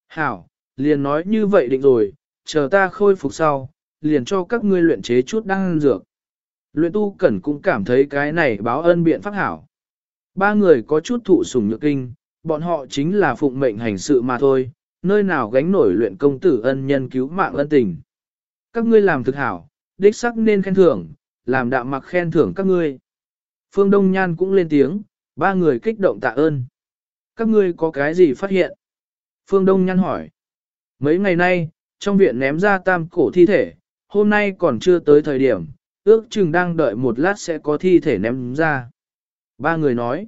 Hảo, liền nói như vậy định rồi, chờ ta khôi phục sau, liền cho các ngươi luyện chế chút đan dược. Luyện tu cẩn cũng cảm thấy cái này báo ân biện pháp hảo. Ba người có chút thụ sủng nhược kinh, bọn họ chính là phụng mệnh hành sự mà thôi, nơi nào gánh nổi luyện công tử ân nhân cứu mạng ân tình. Các ngươi làm thực hảo, đích sắc nên khen thưởng, làm đạm mặc khen thưởng các ngươi. Phương Đông Nhan cũng lên tiếng, ba người kích động tạ ơn. Các ngươi có cái gì phát hiện? Phương Đông Nhan hỏi. Mấy ngày nay, trong viện ném ra tam cổ thi thể, hôm nay còn chưa tới thời điểm, ước chừng đang đợi một lát sẽ có thi thể ném ra. Ba người nói.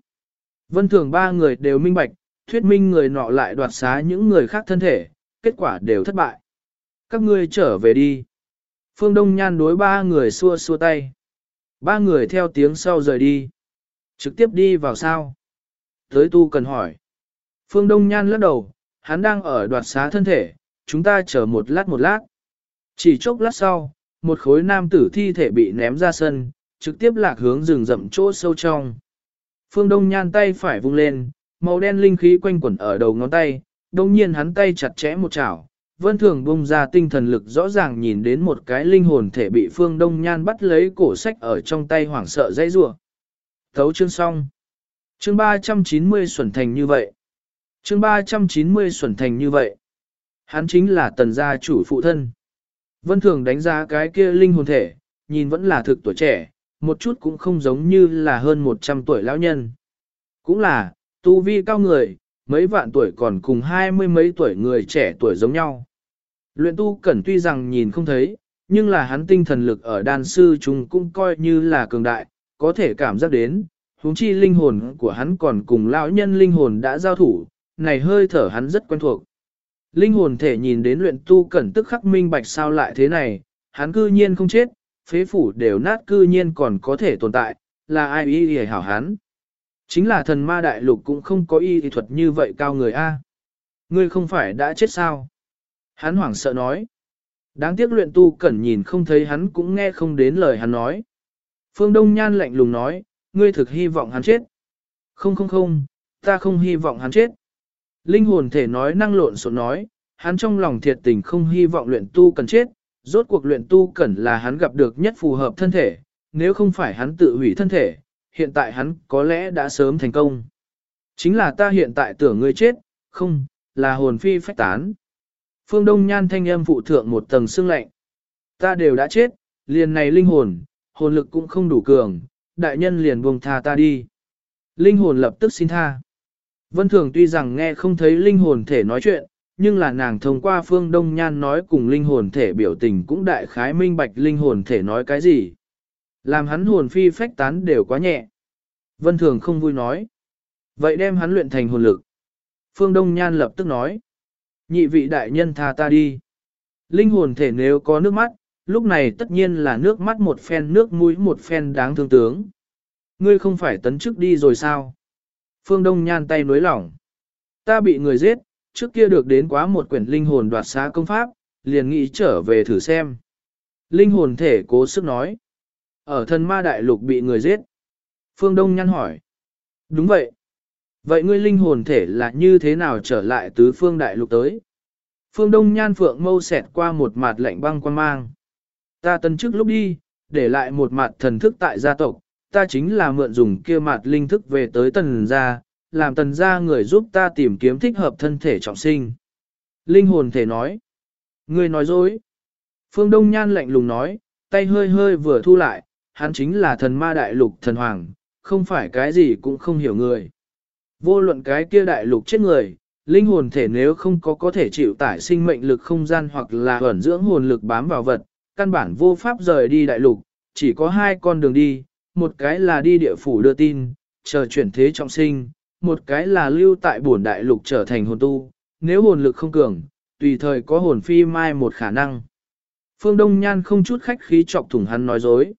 Vân thường ba người đều minh bạch, thuyết minh người nọ lại đoạt xá những người khác thân thể, kết quả đều thất bại. Các ngươi trở về đi. Phương Đông Nhan đối ba người xua xua tay. Ba người theo tiếng sau rời đi. Trực tiếp đi vào sao? Tới tu cần hỏi. Phương Đông Nhan lắc đầu, hắn đang ở đoạt xá thân thể, chúng ta chờ một lát một lát. Chỉ chốc lát sau, một khối nam tử thi thể bị ném ra sân, trực tiếp lạc hướng rừng rậm chỗ sâu trong. Phương Đông Nhan tay phải vung lên, màu đen linh khí quanh quẩn ở đầu ngón tay, đồng nhiên hắn tay chặt chẽ một chảo. Vân Thường bung ra tinh thần lực rõ ràng nhìn đến một cái linh hồn thể bị Phương Đông Nhan bắt lấy cổ sách ở trong tay hoảng sợ dãy rủa. Thấu chương xong. Chương 390 xuẩn thành như vậy. Chương 390 xuẩn thành như vậy. Hắn chính là tần gia chủ phụ thân. Vân Thường đánh giá cái kia linh hồn thể, nhìn vẫn là thực tuổi trẻ, một chút cũng không giống như là hơn 100 tuổi lão nhân. Cũng là, tu vi cao người, mấy vạn tuổi còn cùng hai mươi mấy tuổi người trẻ tuổi giống nhau. Luyện tu cẩn tuy rằng nhìn không thấy, nhưng là hắn tinh thần lực ở đan sư chúng cũng coi như là cường đại, có thể cảm giác đến, huống chi linh hồn của hắn còn cùng lão nhân linh hồn đã giao thủ, này hơi thở hắn rất quen thuộc. Linh hồn thể nhìn đến luyện tu cẩn tức khắc minh bạch sao lại thế này, hắn cư nhiên không chết, phế phủ đều nát cư nhiên còn có thể tồn tại, là ai y y hảo hắn. Chính là thần ma đại lục cũng không có y thuật như vậy cao người A. Ngươi không phải đã chết sao? Hắn hoảng sợ nói. Đáng tiếc luyện tu cẩn nhìn không thấy hắn cũng nghe không đến lời hắn nói. Phương Đông Nhan lạnh lùng nói, ngươi thực hy vọng hắn chết. Không không không, ta không hy vọng hắn chết. Linh hồn thể nói năng lộn xộn nói, hắn trong lòng thiệt tình không hy vọng luyện tu cần chết, rốt cuộc luyện tu cần là hắn gặp được nhất phù hợp thân thể, nếu không phải hắn tự hủy thân thể, hiện tại hắn có lẽ đã sớm thành công. Chính là ta hiện tại tưởng ngươi chết, không, là hồn phi phách tán. Phương Đông Nhan thanh âm phụ thượng một tầng xương lạnh. Ta đều đã chết, liền này linh hồn, hồn lực cũng không đủ cường, đại nhân liền buông tha ta đi. Linh hồn lập tức xin tha. Vân Thường tuy rằng nghe không thấy linh hồn thể nói chuyện, nhưng là nàng thông qua phương đông nhan nói cùng linh hồn thể biểu tình cũng đại khái minh bạch linh hồn thể nói cái gì. Làm hắn hồn phi phách tán đều quá nhẹ. Vân Thường không vui nói. Vậy đem hắn luyện thành hồn lực. Phương Đông Nhan lập tức nói. Nhị vị đại nhân tha ta đi. Linh hồn thể nếu có nước mắt, lúc này tất nhiên là nước mắt một phen nước mũi một phen đáng thương tướng. Ngươi không phải tấn chức đi rồi sao? Phương Đông Nhan tay nối lỏng. Ta bị người giết, trước kia được đến quá một quyển linh hồn đoạt xá công pháp, liền nghĩ trở về thử xem. Linh hồn thể cố sức nói. Ở thần ma đại lục bị người giết. Phương Đông nhăn hỏi. Đúng vậy. Vậy ngươi linh hồn thể là như thế nào trở lại tứ phương đại lục tới? Phương Đông nhan phượng mâu xẹt qua một mặt lạnh băng quan mang. Ta tân trước lúc đi, để lại một mặt thần thức tại gia tộc, ta chính là mượn dùng kia mặt linh thức về tới tần gia, làm tần gia người giúp ta tìm kiếm thích hợp thân thể trọng sinh. Linh hồn thể nói. Ngươi nói dối. Phương Đông Nhan lạnh lùng nói, tay hơi hơi vừa thu lại, hắn chính là thần ma đại lục thần hoàng, không phải cái gì cũng không hiểu người. Vô luận cái kia đại lục chết người, linh hồn thể nếu không có có thể chịu tải sinh mệnh lực không gian hoặc là ẩn dưỡng hồn lực bám vào vật, căn bản vô pháp rời đi đại lục, chỉ có hai con đường đi, một cái là đi địa phủ đưa tin, chờ chuyển thế trọng sinh, một cái là lưu tại bổn đại lục trở thành hồn tu, nếu hồn lực không cường, tùy thời có hồn phi mai một khả năng. Phương Đông Nhan không chút khách khí chọc thủng hắn nói dối.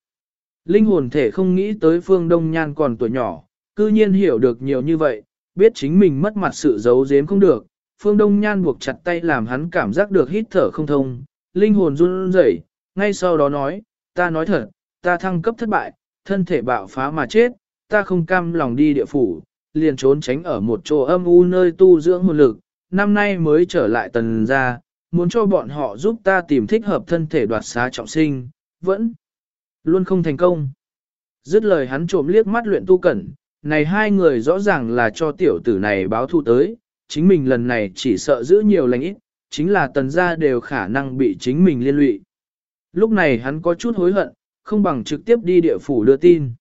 Linh hồn thể không nghĩ tới Phương Đông Nhan còn tuổi nhỏ, cư nhiên hiểu được nhiều như vậy, biết chính mình mất mặt sự giấu giếm không được. Phương Đông Nhan buộc chặt tay làm hắn cảm giác được hít thở không thông, linh hồn run rẩy, ngay sau đó nói, ta nói thật, ta thăng cấp thất bại, thân thể bạo phá mà chết, ta không cam lòng đi địa phủ, liền trốn tránh ở một chỗ âm u nơi tu dưỡng hồn lực, năm nay mới trở lại tần gia, muốn cho bọn họ giúp ta tìm thích hợp thân thể đoạt xá trọng sinh, vẫn luôn không thành công. Dứt lời hắn trộm liếc mắt luyện tu cẩn, này hai người rõ ràng là cho tiểu tử này báo thù tới, chính mình lần này chỉ sợ giữ nhiều lành ít, chính là tần gia đều khả năng bị chính mình liên lụy. Lúc này hắn có chút hối hận, không bằng trực tiếp đi địa phủ đưa tin.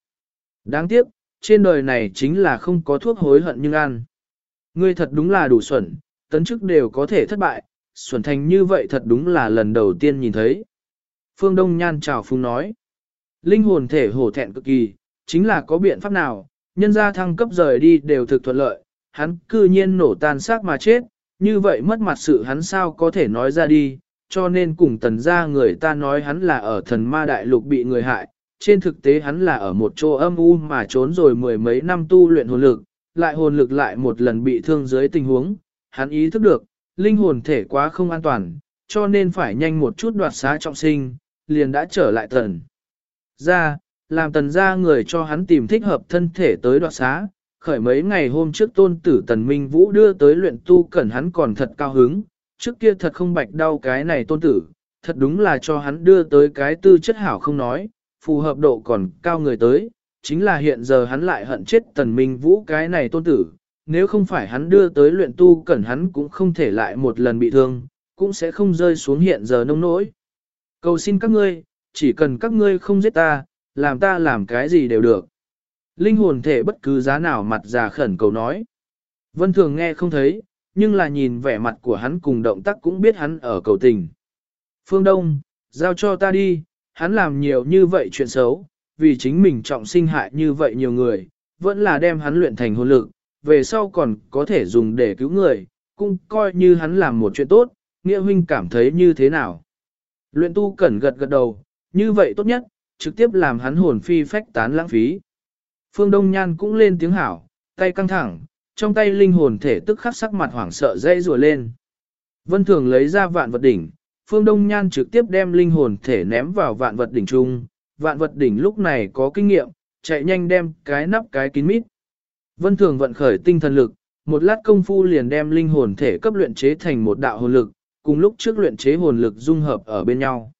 Đáng tiếc, trên đời này chính là không có thuốc hối hận nhưng ăn. Ngươi thật đúng là đủ xuẩn, tấn chức đều có thể thất bại, xuẩn thành như vậy thật đúng là lần đầu tiên nhìn thấy. Phương Đông Nhan chào phung nói. Linh hồn thể hổ thẹn cực kỳ, chính là có biện pháp nào, nhân gia thăng cấp rời đi đều thực thuận lợi, hắn cư nhiên nổ tan xác mà chết, như vậy mất mặt sự hắn sao có thể nói ra đi, cho nên cùng tần gia người ta nói hắn là ở thần ma đại lục bị người hại, trên thực tế hắn là ở một chỗ âm u mà trốn rồi mười mấy năm tu luyện hồn lực, lại hồn lực lại một lần bị thương dưới tình huống, hắn ý thức được, linh hồn thể quá không an toàn, cho nên phải nhanh một chút đoạt xá trọng sinh, liền đã trở lại tần. Ra, làm tần gia người cho hắn tìm thích hợp thân thể tới đoạt xá, khởi mấy ngày hôm trước tôn tử tần minh vũ đưa tới luyện tu cẩn hắn còn thật cao hứng, trước kia thật không bạch đau cái này tôn tử, thật đúng là cho hắn đưa tới cái tư chất hảo không nói, phù hợp độ còn cao người tới, chính là hiện giờ hắn lại hận chết tần minh vũ cái này tôn tử, nếu không phải hắn đưa tới luyện tu cẩn hắn cũng không thể lại một lần bị thương, cũng sẽ không rơi xuống hiện giờ nông nỗi. Cầu xin các ngươi, chỉ cần các ngươi không giết ta, làm ta làm cái gì đều được. Linh hồn thể bất cứ giá nào mặt già khẩn cầu nói. Vân Thường nghe không thấy, nhưng là nhìn vẻ mặt của hắn cùng động tác cũng biết hắn ở cầu tình. Phương Đông, giao cho ta đi, hắn làm nhiều như vậy chuyện xấu, vì chính mình trọng sinh hại như vậy nhiều người, vẫn là đem hắn luyện thành hồn lực, về sau còn có thể dùng để cứu người, cũng coi như hắn làm một chuyện tốt, nghĩa huynh cảm thấy như thế nào. Luyện tu cẩn gật gật đầu, như vậy tốt nhất, trực tiếp làm hắn hồn phi phách tán lãng phí. Phương Đông Nhan cũng lên tiếng hảo, tay căng thẳng, trong tay linh hồn thể tức khắc sắc mặt hoảng sợ dây rùa lên. Vân Thường lấy ra vạn vật đỉnh, Phương Đông Nhan trực tiếp đem linh hồn thể ném vào vạn vật đỉnh chung, vạn vật đỉnh lúc này có kinh nghiệm, chạy nhanh đem cái nắp cái kín mít. Vân Thường vận khởi tinh thần lực, một lát công phu liền đem linh hồn thể cấp luyện chế thành một đạo hồn lực, cùng lúc trước luyện chế hồn lực dung hợp ở bên nhau.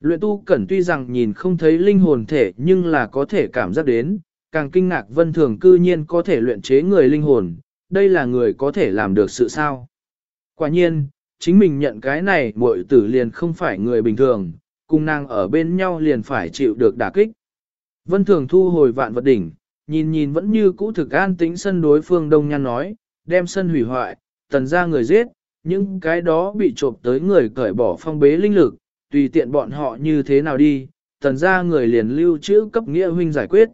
Luyện tu cẩn tuy rằng nhìn không thấy linh hồn thể nhưng là có thể cảm giác đến, càng kinh ngạc vân thường cư nhiên có thể luyện chế người linh hồn, đây là người có thể làm được sự sao. Quả nhiên, chính mình nhận cái này muội tử liền không phải người bình thường, cùng nàng ở bên nhau liền phải chịu được đả kích. Vân thường thu hồi vạn vật đỉnh, nhìn nhìn vẫn như cũ thực an tĩnh sân đối phương đông nhan nói, đem sân hủy hoại, tần ra người giết, những cái đó bị trộm tới người cởi bỏ phong bế linh lực, tùy tiện bọn họ như thế nào đi, tần gia người liền lưu trữ cấp nghĩa huynh giải quyết.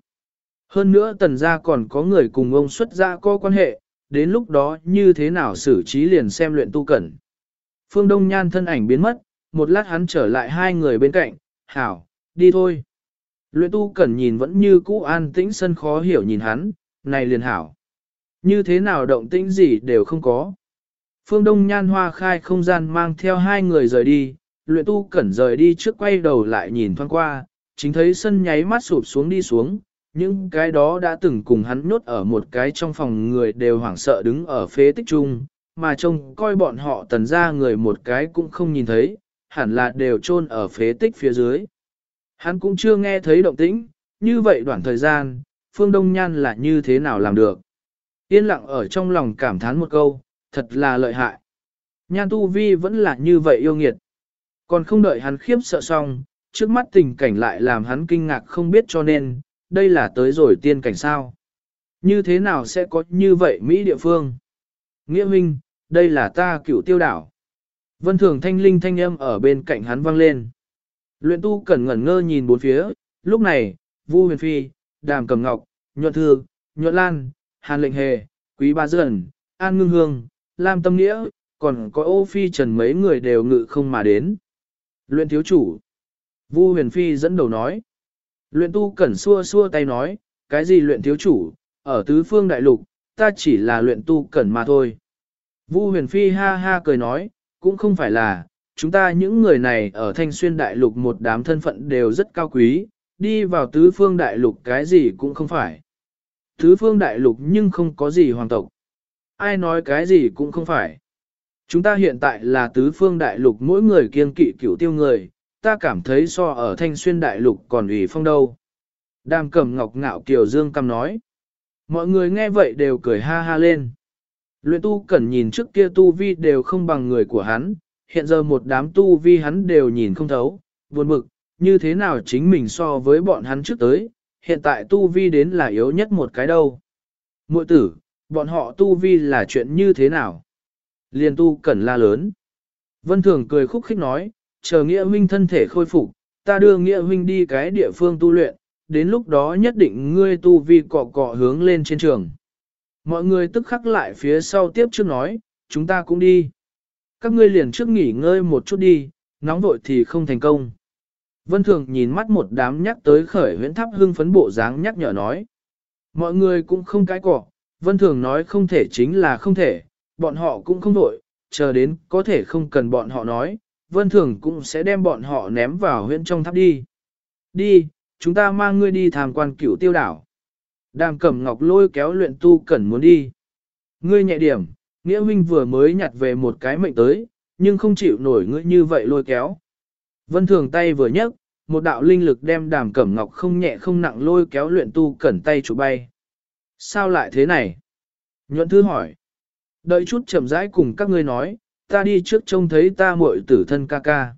Hơn nữa tần gia còn có người cùng ông xuất gia có quan hệ, đến lúc đó như thế nào xử trí liền xem luyện tu cẩn. Phương Đông Nhan thân ảnh biến mất, một lát hắn trở lại hai người bên cạnh, hảo, đi thôi. Luyện tu cẩn nhìn vẫn như cũ an tĩnh sân khó hiểu nhìn hắn, này liền hảo. Như thế nào động tĩnh gì đều không có. Phương Đông Nhan hoa khai không gian mang theo hai người rời đi, luyện tu cẩn rời đi trước quay đầu lại nhìn thoáng qua, chính thấy sân nháy mắt sụp xuống đi xuống, những cái đó đã từng cùng hắn nhốt ở một cái trong phòng người đều hoảng sợ đứng ở phế tích chung, mà trông coi bọn họ tần ra người một cái cũng không nhìn thấy, hẳn là đều chôn ở phế tích phía dưới. Hắn cũng chưa nghe thấy động tĩnh, như vậy đoạn thời gian, Phương Đông Nhan là như thế nào làm được. Yên lặng ở trong lòng cảm thán một câu, thật là lợi hại. Nhan Tu Vi vẫn là như vậy yêu nghiệt. Còn không đợi hắn khiếp sợ xong, trước mắt tình cảnh lại làm hắn kinh ngạc không biết cho nên, đây là tới rồi tiên cảnh sao. Như thế nào sẽ có như vậy Mỹ địa phương? Nghĩa minh, đây là ta cựu tiêu đảo. Vân thường thanh linh thanh âm ở bên cạnh hắn vang lên. Luyện tu cẩn ngẩn ngơ nhìn bốn phía, lúc này, Vu huyền phi, đàm cầm ngọc, nhuận thư, nhuận lan, hàn lệnh hề, quý ba dần, an ngưng hương, lam tâm nghĩa, còn có ô phi trần mấy người đều ngự không mà đến. Luyện thiếu chủ. Vu huyền phi dẫn đầu nói. Luyện tu cẩn xua xua tay nói, cái gì luyện thiếu chủ, ở tứ phương đại lục, ta chỉ là luyện tu cẩn mà thôi. Vu huyền phi ha ha cười nói, cũng không phải là, chúng ta những người này ở thanh xuyên đại lục một đám thân phận đều rất cao quý, đi vào tứ phương đại lục cái gì cũng không phải. Tứ phương đại lục nhưng không có gì hoàng tộc. Ai nói cái gì cũng không phải. Chúng ta hiện tại là tứ phương đại lục mỗi người kiên kỵ cửu tiêu người, ta cảm thấy so ở thanh xuyên đại lục còn ủy phong đâu. Đàm cẩm ngọc ngạo kiều dương cầm nói. Mọi người nghe vậy đều cười ha ha lên. Luyện tu cẩn nhìn trước kia tu vi đều không bằng người của hắn, hiện giờ một đám tu vi hắn đều nhìn không thấu, buồn bực, như thế nào chính mình so với bọn hắn trước tới, hiện tại tu vi đến là yếu nhất một cái đâu. Mội tử, bọn họ tu vi là chuyện như thế nào? Liên tu cẩn la lớn. Vân Thường cười khúc khích nói, chờ nghĩa huynh thân thể khôi phục, ta đưa nghĩa huynh đi cái địa phương tu luyện, đến lúc đó nhất định ngươi tu vi cọ cọ hướng lên trên trường. Mọi người tức khắc lại phía sau tiếp trước nói, chúng ta cũng đi. Các ngươi liền trước nghỉ ngơi một chút đi, nóng vội thì không thành công. Vân Thường nhìn mắt một đám nhắc tới khởi huyễn tháp hưng phấn bộ dáng nhắc nhở nói. Mọi người cũng không cái cọ, Vân Thường nói không thể chính là không thể, bọn họ cũng không vội, chờ đến có thể không cần bọn họ nói, Vân Thường cũng sẽ đem bọn họ ném vào huyễn trong tháp đi. Đi, chúng ta mang ngươi đi tham quan cửu tiêu đảo. Đàm cẩm ngọc lôi kéo luyện tu cẩn muốn đi. Ngươi nhẹ điểm, nghĩa huynh vừa mới nhặt về một cái mệnh tới, nhưng không chịu nổi ngươi như vậy lôi kéo. Vân thường tay vừa nhấc, một đạo linh lực đem đàm cẩm ngọc không nhẹ không nặng lôi kéo luyện tu cẩn tay chủ bay. Sao lại thế này? Nhuận thư hỏi. Đợi chút chậm rãi cùng các ngươi nói, ta đi trước trông thấy ta muội tử thân ca ca.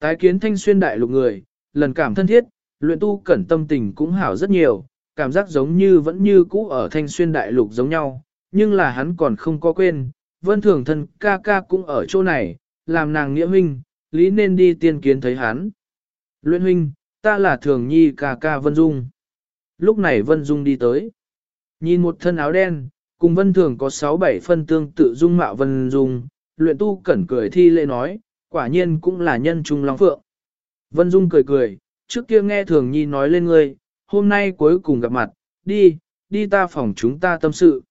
Tái kiến thanh xuyên đại lục người, lần cảm thân thiết, luyện tu cẩn tâm tình cũng hảo rất nhiều, cảm giác giống như vẫn như cũ ở thanh xuyên đại lục giống nhau, nhưng là hắn còn không có quên, vân thường thân ca ca cũng ở chỗ này, làm nàng nghĩa huynh, lý nên đi tiên kiến thấy hắn. Luyện huynh, ta là thường nhi ca ca Vân Dung. Lúc này Vân Dung đi tới. Nhìn một thân áo đen, cùng Vân Thường có 6-7 phân tương tự dung mạo Vân Dung, luyện tu cẩn cười thi lễ nói, quả nhiên cũng là nhân trung long phượng. Vân Dung cười cười, trước kia nghe Thường Nhi nói lên ngươi, hôm nay cuối cùng gặp mặt, đi, đi ta phòng chúng ta tâm sự.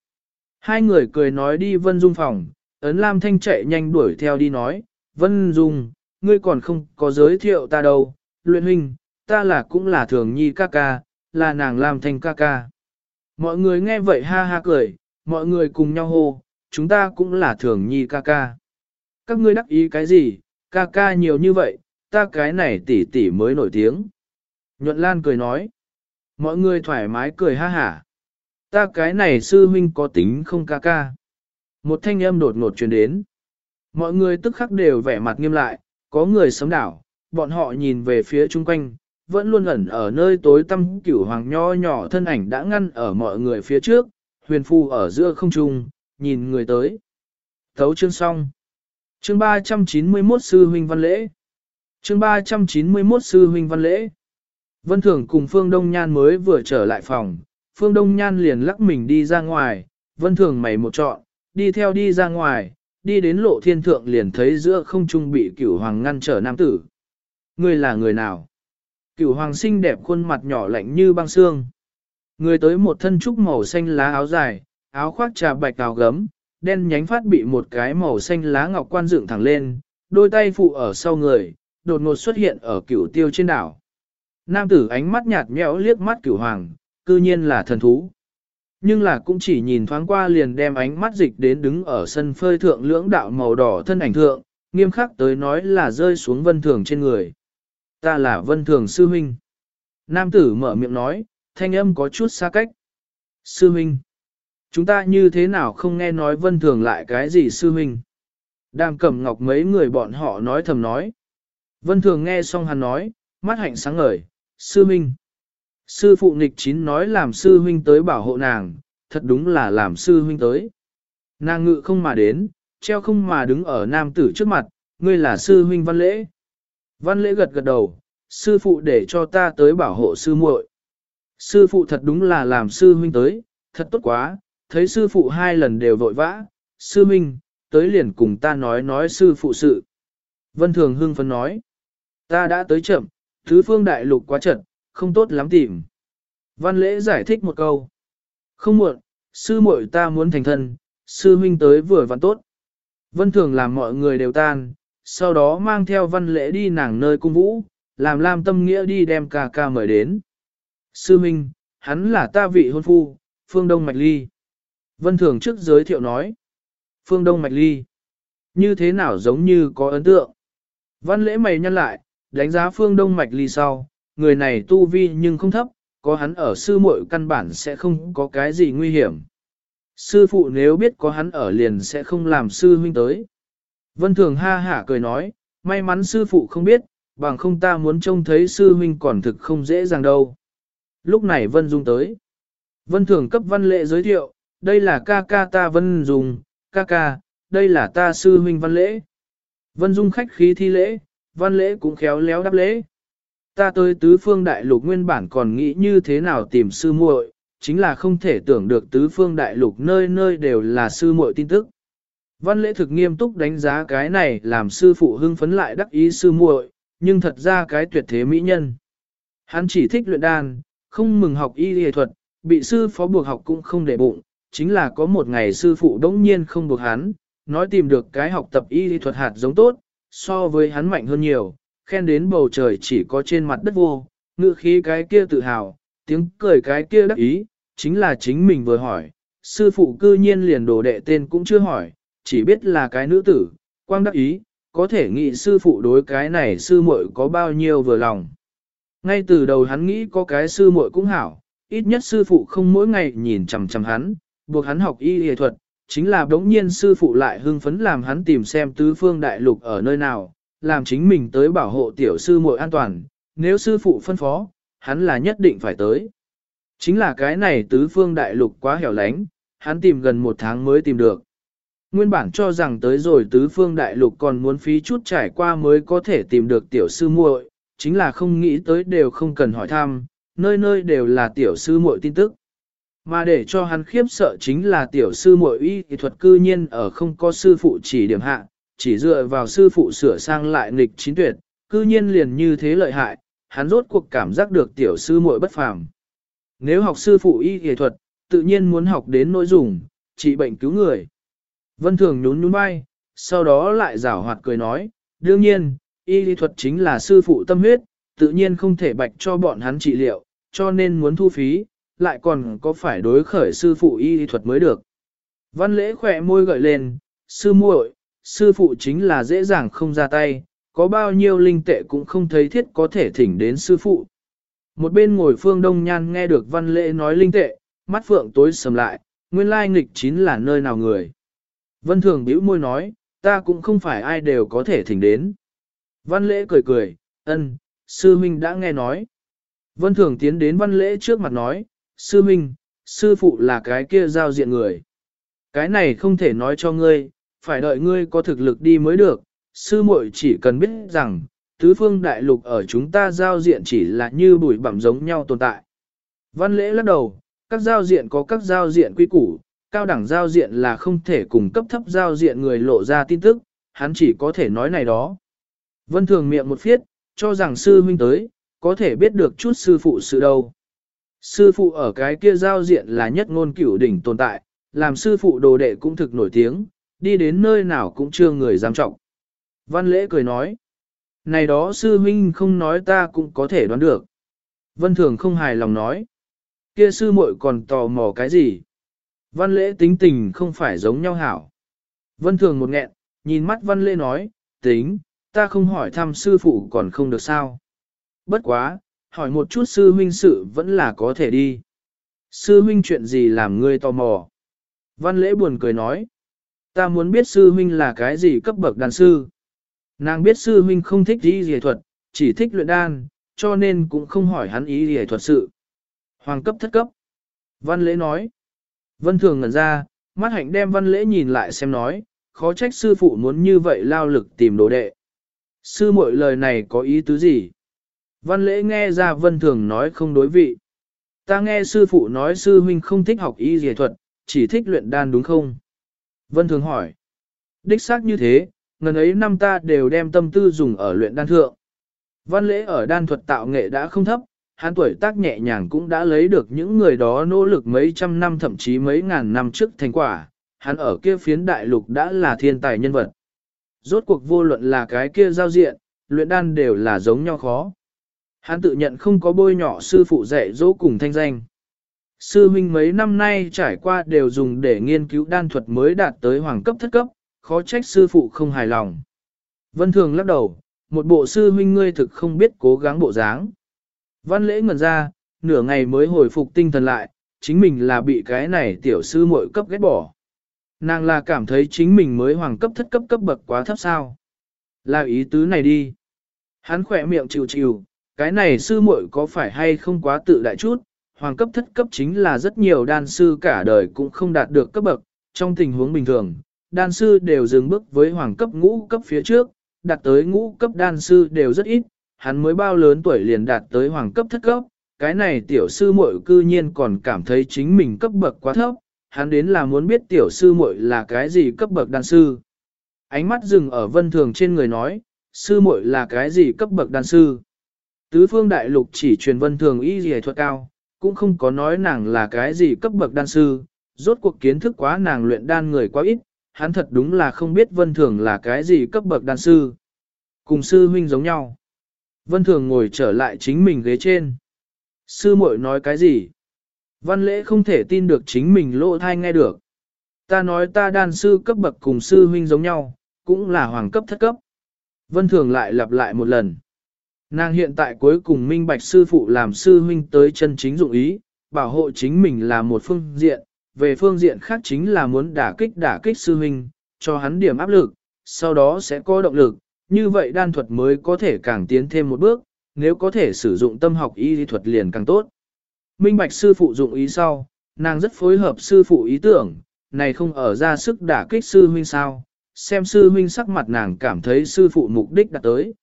Hai người cười nói đi Vân Dung phòng, ấn Lam Thanh chạy nhanh đuổi theo đi nói, Vân Dung, ngươi còn không có giới thiệu ta đâu, luyện huynh, ta là cũng là Thường Nhi ca ca, là nàng Lam Thanh ca ca. Mọi người nghe vậy ha ha cười, mọi người cùng nhau hô, chúng ta cũng là Thường Nhi ca ca. Các ngươi đắc ý cái gì, ca ca nhiều như vậy, ta cái này tỷ tỷ mới nổi tiếng. Nhuận Lan cười nói. Mọi người thoải mái cười ha hả. Ta cái này sư huynh có tính không ca ca. Một thanh âm đột ngột truyền đến. Mọi người tức khắc đều vẻ mặt nghiêm lại, có người sấm đảo, bọn họ nhìn về phía chung quanh, vẫn luôn ẩn ở nơi tối tăm cửu hoàng nho nhỏ thân ảnh đã ngăn ở mọi người phía trước, huyền phu ở giữa không trung, nhìn người tới. Thấu chương xong. Chương 391 sư huynh văn lễ. Chương 391 sư huynh văn lễ. Vân Thường cùng Phương Đông Nhan mới vừa trở lại phòng, Phương Đông Nhan liền lắc mình đi ra ngoài, Vân Thường mày một trọn, đi theo đi ra ngoài, đi đến lộ thiên thượng liền thấy giữa không trung bị cửu hoàng ngăn trở nam tử. Người là người nào? Cửu hoàng xinh đẹp khuôn mặt nhỏ lạnh như băng xương. Người tới một thân trúc màu xanh lá áo dài, áo khoác trà bạch áo gấm, đen nhánh phát bị một cái màu xanh lá ngọc quan dựng thẳng lên, đôi tay phụ ở sau người, đột ngột xuất hiện ở cửu tiêu trên đảo. Nam tử ánh mắt nhạt nhẽo liếc mắt cửu hoàng, cư nhiên là thần thú. Nhưng là cũng chỉ nhìn thoáng qua liền đem ánh mắt dịch đến đứng ở sân phơi thượng lưỡng đạo màu đỏ thân ảnh thượng, nghiêm khắc tới nói là rơi xuống vân thường trên người. Ta là vân thường sư huynh. Nam tử mở miệng nói, thanh âm có chút xa cách. Sư huynh. Chúng ta như thế nào không nghe nói vân thường lại cái gì sư huynh. Đàm cẩm ngọc mấy người bọn họ nói thầm nói. Vân thường nghe xong hắn nói, mắt hạnh sáng ngời, sư huynh. Sư phụ nghịch chín nói làm sư huynh tới bảo hộ nàng, thật đúng là làm sư huynh tới. Nàng ngự không mà đến, treo không mà đứng ở nam tử trước mặt, ngươi là sư huynh văn lễ. Văn lễ gật gật đầu, sư phụ để cho ta tới bảo hộ sư muội. Sư phụ thật đúng là làm sư huynh tới, thật tốt quá, thấy sư phụ hai lần đều vội vã, sư huynh, tới liền cùng ta nói nói sư phụ sự. Vân Thường hưng phấn nói, ta đã tới chậm, thứ phương đại lục quá trận, không tốt lắm tìm. Văn lễ giải thích một câu. Không muộn, sư muội ta muốn thành thân, sư huynh tới vừa văn tốt. Vân thường làm mọi người đều tan, sau đó mang theo văn lễ đi nàng nơi cung vũ, làm Lam Tâm Nghĩa đi đem ca ca mời đến. Sư huynh, hắn là ta vị hôn phu, Phương Đông Mạch Ly. Vân thường trước giới thiệu nói. Phương Đông Mạch Ly. Như thế nào giống như có ấn tượng. Văn lễ mày nhăn lại, đánh giá Phương Đông Mạch Ly sau, người này tu vi nhưng không thấp, có hắn ở sư muội căn bản sẽ không có cái gì nguy hiểm. Sư phụ nếu biết có hắn ở liền sẽ không làm sư huynh tới. Vân Thường ha hả cười nói, may mắn sư phụ không biết, bằng không ta muốn trông thấy sư huynh còn thực không dễ dàng đâu. Lúc này Vân Dung tới. Vân Thường cấp văn lễ giới thiệu, đây là ca ca ta Vân Dung, ca ca, đây là ta sư huynh văn lễ. Vân Dung khách khí thi lễ, văn lễ cũng khéo léo đáp lễ ta tới tứ phương đại lục nguyên bản còn nghĩ như thế nào tìm sư muội, chính là không thể tưởng được tứ phương đại lục nơi nơi đều là sư muội tin tức. Văn lễ thực nghiêm túc đánh giá cái này làm sư phụ hưng phấn lại đắc ý sư muội, nhưng thật ra cái tuyệt thế mỹ nhân. Hắn chỉ thích luyện đan, không mừng học y y thuật, bị sư phó buộc học cũng không để bụng, chính là có một ngày sư phụ đống nhiên không buộc hắn, nói tìm được cái học tập y thuật hạt giống tốt, so với hắn mạnh hơn nhiều, khen đến bầu trời chỉ có trên mặt đất vô, ngựa khí cái kia tự hào, tiếng cười cái kia đắc ý, chính là chính mình vừa hỏi, sư phụ cư nhiên liền đồ đệ tên cũng chưa hỏi, chỉ biết là cái nữ tử, quang đắc ý, có thể nghĩ sư phụ đối cái này sư muội có bao nhiêu vừa lòng. Ngay từ đầu hắn nghĩ có cái sư muội cũng hảo, ít nhất sư phụ không mỗi ngày nhìn chằm chằm hắn, buộc hắn học y y thuật, chính là đống nhiên sư phụ lại hưng phấn làm hắn tìm xem tứ phương đại lục ở nơi nào, làm chính mình tới bảo hộ tiểu sư muội an toàn, nếu sư phụ phân phó, hắn là nhất định phải tới. Chính là cái này tứ phương đại lục quá hẻo lánh, hắn tìm gần một tháng mới tìm được. Nguyên bản cho rằng tới rồi tứ phương đại lục còn muốn phí chút trải qua mới có thể tìm được tiểu sư muội, chính là không nghĩ tới đều không cần hỏi thăm, nơi nơi đều là tiểu sư muội tin tức. Mà để cho hắn khiếp sợ chính là tiểu sư muội y thuật cư nhiên ở không có sư phụ chỉ điểm hạ, chỉ dựa vào sư phụ sửa sang lại nghịch chín tuyệt, cư nhiên liền như thế lợi hại, hắn rốt cuộc cảm giác được tiểu sư muội bất phàm. Nếu học sư phụ y y thuật, tự nhiên muốn học đến nội dùng, trị bệnh cứu người. Vân Thường nhún nhún vai, sau đó lại giảo hoạt cười nói, đương nhiên, y y thuật chính là sư phụ tâm huyết, tự nhiên không thể bạch cho bọn hắn trị liệu, cho nên muốn thu phí, lại còn có phải đối khởi sư phụ y thuật mới được. Văn lễ khỏe môi gợi lên, sư muội, sư phụ chính là dễ dàng không ra tay, có bao nhiêu linh tệ cũng không thấy thiết có thể thỉnh đến sư phụ. Một bên ngồi phương đông nhan nghe được văn lễ nói linh tệ, mắt phượng tối sầm lại, nguyên lai nghịch chín là nơi nào người. Vân thường bĩu môi nói, ta cũng không phải ai đều có thể thỉnh đến. Văn lễ cười cười, ân, sư huynh đã nghe nói. Vân thường tiến đến văn lễ trước mặt nói, sư Minh, sư phụ là cái kia giao diện người. Cái này không thể nói cho ngươi, phải đợi ngươi có thực lực đi mới được, sư muội chỉ cần biết rằng, tứ phương đại lục ở chúng ta giao diện chỉ là như bụi bặm giống nhau tồn tại. Văn lễ lắc đầu, các giao diện có các giao diện quy củ, cao đẳng giao diện là không thể cùng cấp thấp giao diện người lộ ra tin tức, hắn chỉ có thể nói này đó. Vân thường miệng một phiết, cho rằng sư huynh tới, có thể biết được chút sư phụ sự đâu. Sư phụ ở cái kia giao diện là nhất ngôn cửu đỉnh tồn tại, làm sư phụ đồ đệ cũng thực nổi tiếng, đi đến nơi nào cũng chưa người dám trọng. Văn lễ cười nói, này đó sư huynh không nói ta cũng có thể đoán được. Vân thường không hài lòng nói, kia sư muội còn tò mò cái gì? Văn lễ tính tình không phải giống nhau hảo. Vân thường một nghẹn, nhìn mắt văn lễ nói, tính, ta không hỏi thăm sư phụ còn không được sao. Bất quá, hỏi một chút sư huynh sự vẫn là có thể đi. Sư huynh chuyện gì làm ngươi tò mò? Văn lễ buồn cười nói, ta muốn biết sư huynh là cái gì cấp bậc đàn sư. Nàng biết sư huynh không thích đi dề thuật, chỉ thích luyện đan, cho nên cũng không hỏi hắn ý dề thuật sự. Hoàng cấp thất cấp. Văn lễ nói. Vân thường ngẩn ra, mắt hạnh đem văn lễ nhìn lại xem nói, khó trách sư phụ muốn như vậy lao lực tìm đồ đệ. Sư muội lời này có ý tứ gì? Văn lễ nghe ra vân thường nói không đối vị. Ta nghe sư phụ nói sư huynh không thích học y dề thuật, chỉ thích luyện đan đúng không? Vân thường hỏi. Đích xác như thế, ngần ấy năm ta đều đem tâm tư dùng ở luyện đan thượng. Văn lễ ở đan thuật tạo nghệ đã không thấp, hắn tuổi tác nhẹ nhàng cũng đã lấy được những người đó nỗ lực mấy trăm năm thậm chí mấy ngàn năm trước thành quả, hắn ở kia phiến đại lục đã là thiên tài nhân vật. Rốt cuộc vô luận là cái kia giao diện, luyện đan đều là giống nhau khó. Hắn tự nhận không có bôi nhỏ sư phụ dạy dỗ cùng thanh danh. Sư huynh mấy năm nay trải qua đều dùng để nghiên cứu đan thuật mới đạt tới hoàng cấp thất cấp, khó trách sư phụ không hài lòng. Vân Thường lắc đầu, một bộ sư huynh ngươi thực không biết cố gắng bộ dáng. Văn lễ ngẩn ra, nửa ngày mới hồi phục tinh thần lại, chính mình là bị cái này tiểu sư muội cấp ghét bỏ. Nàng là cảm thấy chính mình mới hoàng cấp thất cấp cấp bậc quá thấp sao. Là ý tứ này đi. Hắn khỏe miệng chịu chịu, cái này sư muội có phải hay không quá tự đại chút, hoàng cấp thất cấp chính là rất nhiều đan sư cả đời cũng không đạt được cấp bậc, trong tình huống bình thường, đan sư đều dừng bước với hoàng cấp ngũ cấp phía trước, đạt tới ngũ cấp đan sư đều rất ít, hắn mới bao lớn tuổi liền đạt tới hoàng cấp thất cấp, cái này tiểu sư muội cư nhiên còn cảm thấy chính mình cấp bậc quá thấp, hắn đến là muốn biết tiểu sư muội là cái gì cấp bậc đan sư. Ánh mắt dừng ở vân thường trên người nói, sư muội là cái gì cấp bậc đan sư. Tứ phương đại lục chỉ truyền vân thường y dì thuật cao, cũng không có nói nàng là cái gì cấp bậc đan sư, rốt cuộc kiến thức quá nàng luyện đan người quá ít, hắn thật đúng là không biết vân thường là cái gì cấp bậc đan sư. Cùng sư huynh giống nhau. Vân thường ngồi trở lại chính mình ghế trên. Sư muội nói cái gì? Văn lễ không thể tin được chính mình lỗ thai nghe được. Ta nói ta đan sư cấp bậc cùng sư huynh giống nhau, cũng là hoàng cấp thất cấp. Vân thường lại lặp lại một lần. Nàng hiện tại cuối cùng minh bạch sư phụ làm sư huynh tới chân chính dụng ý, bảo hộ chính mình là một phương diện, về phương diện khác chính là muốn đả kích đả kích sư huynh, cho hắn điểm áp lực, sau đó sẽ có động lực, như vậy đan thuật mới có thể càng tiến thêm một bước, nếu có thể sử dụng tâm học y lý thuật liền càng tốt. Minh bạch sư phụ dụng ý sau, nàng rất phối hợp sư phụ ý tưởng, này không ở ra sức đả kích sư huynh sao, xem sư huynh sắc mặt nàng cảm thấy sư phụ mục đích đã tới.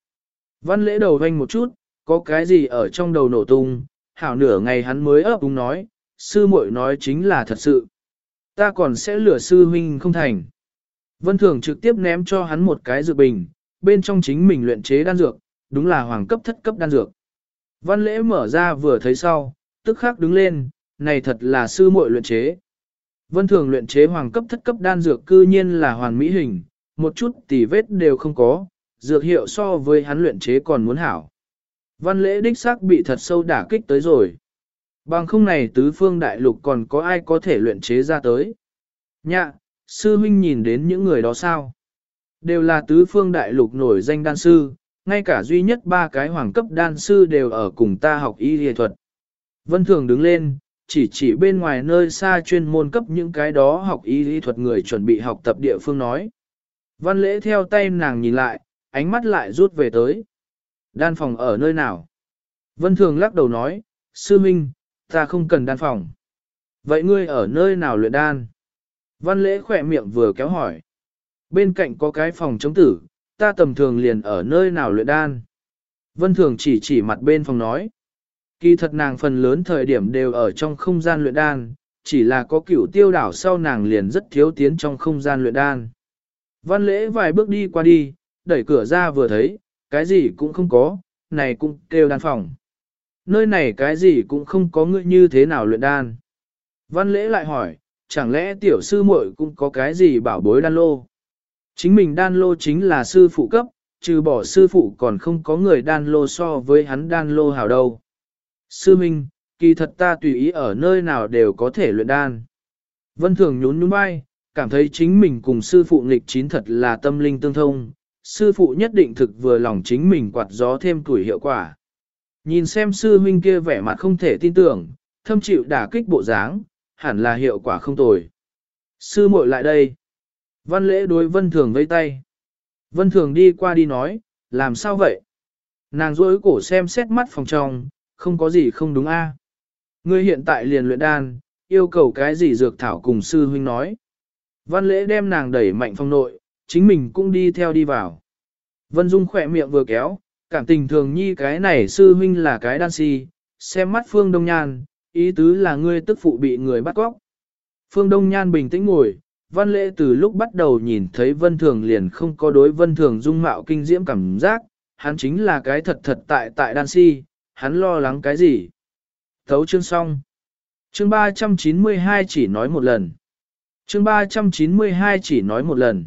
Văn lễ đầu vanh một chút, có cái gì ở trong đầu nổ tung, hảo nửa ngày hắn mới ấp úng nói, sư muội nói chính là thật sự. Ta còn sẽ lửa sư huynh không thành. Vân Thường trực tiếp ném cho hắn một cái dược bình, bên trong chính mình luyện chế đan dược, đúng là hoàng cấp thất cấp đan dược. Văn lễ mở ra vừa thấy sau, tức khắc đứng lên, này thật là sư muội luyện chế. Vân thường luyện chế hoàng cấp thất cấp đan dược cư nhiên là hoàn mỹ hình, một chút tỉ vết đều không có, dược hiệu so với hắn luyện chế còn muốn hảo. Văn lễ đích xác bị thật sâu đả kích tới rồi. Bằng không này tứ phương đại lục còn có ai có thể luyện chế ra tới. Nhạ, sư huynh nhìn đến những người đó sao? Đều là tứ phương đại lục nổi danh đan sư, ngay cả duy nhất ba cái hoàng cấp đan sư đều ở cùng ta học y y thuật. Vân Thường đứng lên, chỉ chỉ bên ngoài nơi xa chuyên môn cấp những cái đó học y y thuật người chuẩn bị học tập địa phương nói. Văn lễ theo tay nàng nhìn lại, ánh mắt lại rút về tới. Đan phòng ở nơi nào? Vân Thường lắc đầu nói, sư minh, ta không cần đan phòng. Vậy ngươi ở nơi nào luyện đan? Văn lễ khỏe miệng vừa kéo hỏi. Bên cạnh có cái phòng chống tử, ta tầm thường liền ở nơi nào luyện đan. Vân Thường chỉ chỉ mặt bên phòng nói. Kỳ thật nàng phần lớn thời điểm đều ở trong không gian luyện đan, chỉ là có cửu tiêu đảo sau nàng liền rất thiếu tiến trong không gian luyện đan. Văn lễ vài bước đi qua đi, đẩy cửa ra vừa thấy, cái gì cũng không có, này cũng kêu đan phòng. Nơi này cái gì cũng không có ngươi như thế nào luyện đan. Văn lễ lại hỏi, chẳng lẽ tiểu sư muội cũng có cái gì bảo bối đan lô? Chính mình đan lô chính là sư phụ cấp, trừ bỏ sư phụ còn không có người đan lô so với hắn đan lô hảo đâu. Sư Minh, kỳ thật ta tùy ý ở nơi nào đều có thể luyện đan. Vân Thường nhún nhún vai, cảm thấy chính mình cùng sư phụ nghịch chín thật là tâm linh tương thông, sư phụ nhất định thực vừa lòng chính mình quạt gió thêm tuổi hiệu quả. Nhìn xem sư huynh kia vẻ mặt không thể tin tưởng, thâm chịu đả kích bộ dáng, hẳn là hiệu quả không tồi. Sư muội lại đây. Văn lễ đối vân thường vây tay. Vân thường đi qua đi nói, làm sao vậy? Nàng rối cổ xem xét mắt phòng trong, không có gì không đúng a. Ngươi hiện tại liền luyện đan, yêu cầu cái gì dược thảo cùng sư huynh nói. Văn lễ đem nàng đẩy mạnh phong nội, chính mình cũng đi theo đi vào. Vân Dung khỏe miệng vừa kéo, cảm tình thường nhi cái này sư huynh là cái đan si, xem mắt Phương Đông Nhan, ý tứ là ngươi tức phụ bị người bắt cóc. Phương Đông Nhan bình tĩnh ngồi, văn lễ từ lúc bắt đầu nhìn thấy Vân Thường liền không có đối Vân Thường dung mạo kinh diễm cảm giác, hắn chính là cái thật thật tại tại đan si, hắn lo lắng cái gì. Thấu chương xong. Chương 392 chỉ nói một lần. Chương 392 chỉ nói một lần.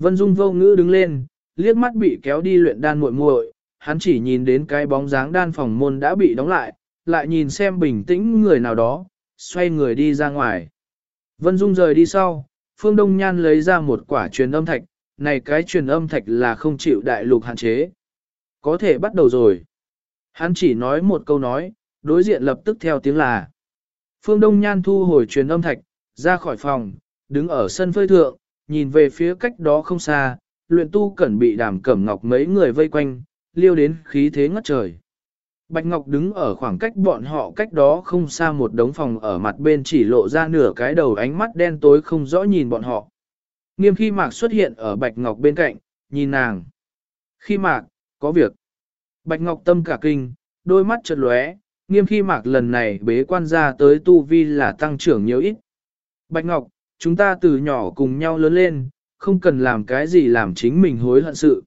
Vân Dung vô ngữ đứng lên, liếc mắt bị kéo đi luyện đan muội muội, hắn chỉ nhìn đến cái bóng dáng đan phòng môn đã bị đóng lại, lại nhìn xem bình tĩnh người nào đó, xoay người đi ra ngoài. Vân Dung rời đi sau, Phương Đông Nhan lấy ra một quả truyền âm thạch, này cái truyền âm thạch là không chịu đại lục hạn chế. Có thể bắt đầu rồi. Hắn chỉ nói một câu nói, đối diện lập tức theo tiếng là. Phương Đông Nhan thu hồi truyền âm thạch, ra khỏi phòng, đứng ở sân phơi thượng, nhìn về phía cách đó không xa, luyện tu cẩn bị đàm cẩm ngọc mấy người vây quanh, liêu đến khí thế ngất trời. Bạch Ngọc đứng ở khoảng cách bọn họ cách đó không xa một đống phòng ở mặt bên chỉ lộ ra nửa cái đầu ánh mắt đen tối không rõ nhìn bọn họ. Nghiêm khi mạc xuất hiện ở Bạch Ngọc bên cạnh, nhìn nàng. Khi mạc, có việc. Bạch Ngọc tâm cả kinh, đôi mắt chợt lóe, nghiêm khi mạc lần này bế quan ra tới tu vi là tăng trưởng nhiều ít. Bạch Ngọc, chúng ta từ nhỏ cùng nhau lớn lên, không cần làm cái gì làm chính mình hối hận sự.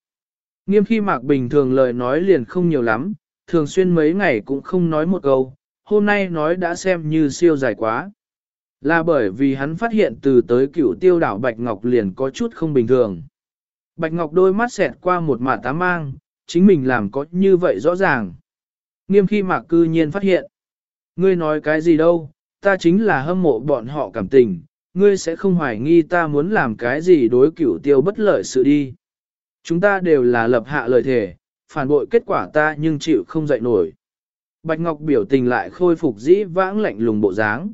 Nghiêm khi mạc bình thường lời nói liền không nhiều lắm, thường xuyên mấy ngày cũng không nói một câu, hôm nay nói đã xem như siêu dài quá. Là bởi vì hắn phát hiện từ tới cựu tiêu đảo Bạch Ngọc liền có chút không bình thường. Bạch Ngọc đôi mắt xẹt qua một mả tá mang, chính mình làm có như vậy rõ ràng. Nghiêm khi mạc cư nhiên phát hiện. Ngươi nói cái gì đâu, ta chính là hâm mộ bọn họ cảm tình, ngươi sẽ không hoài nghi ta muốn làm cái gì đối cửu tiêu bất lợi sự đi. Chúng ta đều là lập hạ lời thề, phản bội kết quả ta nhưng chịu không dậy nổi. Bạch Ngọc biểu tình lại khôi phục dĩ vãng lạnh lùng bộ dáng.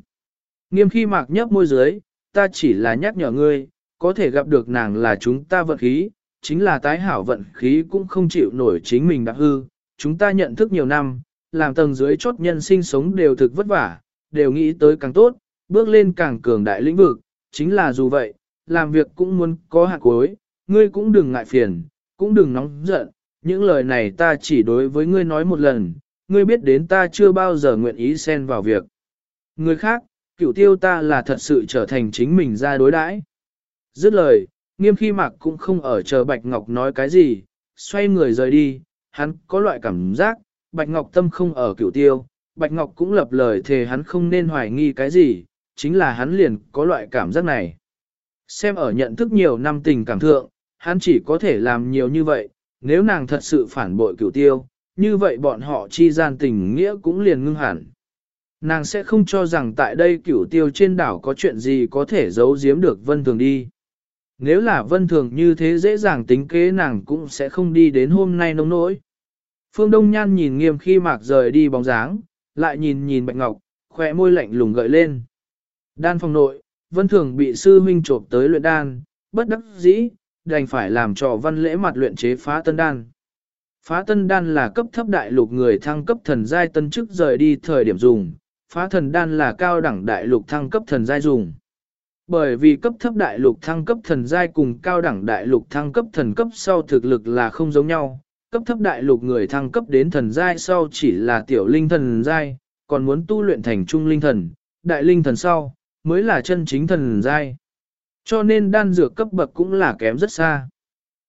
Nghiêm khi mạc nhấp môi dưới, ta chỉ là nhắc nhở ngươi, có thể gặp được nàng là chúng ta vận khí, chính là tái hảo vận khí cũng không chịu nổi chính mình đã hư. Chúng ta nhận thức nhiều năm, làm tầng dưới chốt nhân sinh sống đều thực vất vả, đều nghĩ tới càng tốt, bước lên càng cường đại lĩnh vực, chính là dù vậy, làm việc cũng muốn có hạt cuối, ngươi cũng đừng ngại phiền, cũng đừng nóng giận, những lời này ta chỉ đối với ngươi nói một lần, ngươi biết đến ta chưa bao giờ nguyện ý xen vào việc. Người khác, cựu tiêu ta là thật sự trở thành chính mình ra đối đãi. Dứt lời, nghiêm khi mạc cũng không ở chờ Bạch Ngọc nói cái gì, xoay người rời đi, hắn có loại cảm giác, Bạch Ngọc tâm không ở cựu tiêu, Bạch Ngọc cũng lập lời thề hắn không nên hoài nghi cái gì, chính là hắn liền có loại cảm giác này. Xem ở nhận thức nhiều năm tình cảm thượng, hắn chỉ có thể làm nhiều như vậy, nếu nàng thật sự phản bội cửu tiêu, như vậy bọn họ chi gian tình nghĩa cũng liền ngưng hẳn. Nàng sẽ không cho rằng tại đây cửu tiêu trên đảo có chuyện gì có thể giấu giếm được vân thường đi. Nếu là vân thường như thế dễ dàng tính kế nàng cũng sẽ không đi đến hôm nay nông nỗi. Phương Đông Nhan nhìn nghiêm khi mạc rời đi bóng dáng, lại nhìn nhìn Bạch Ngọc, khỏe môi lạnh lùng gợi lên. Đan phòng nội, vân thường bị sư huynh trộm tới luyện đan, bất đắc dĩ, đành phải làm cho văn lễ mặt luyện chế phá tân đan. Phá tân đan là cấp thấp đại lục người thăng cấp thần giai tân chức rời đi thời điểm dùng, phá thần đan là cao đẳng đại lục thăng cấp thần giai dùng. Bởi vì cấp thấp đại lục thăng cấp thần giai cùng cao đẳng đại lục thăng cấp thần cấp sau thực lực là không giống nhau, cấp thấp đại lục người thăng cấp đến thần giai sau chỉ là tiểu linh thần giai, còn muốn tu luyện thành trung linh thần, đại linh thần sau, mới là chân chính thần giai. Cho nên đan dược cấp bậc cũng là kém rất xa.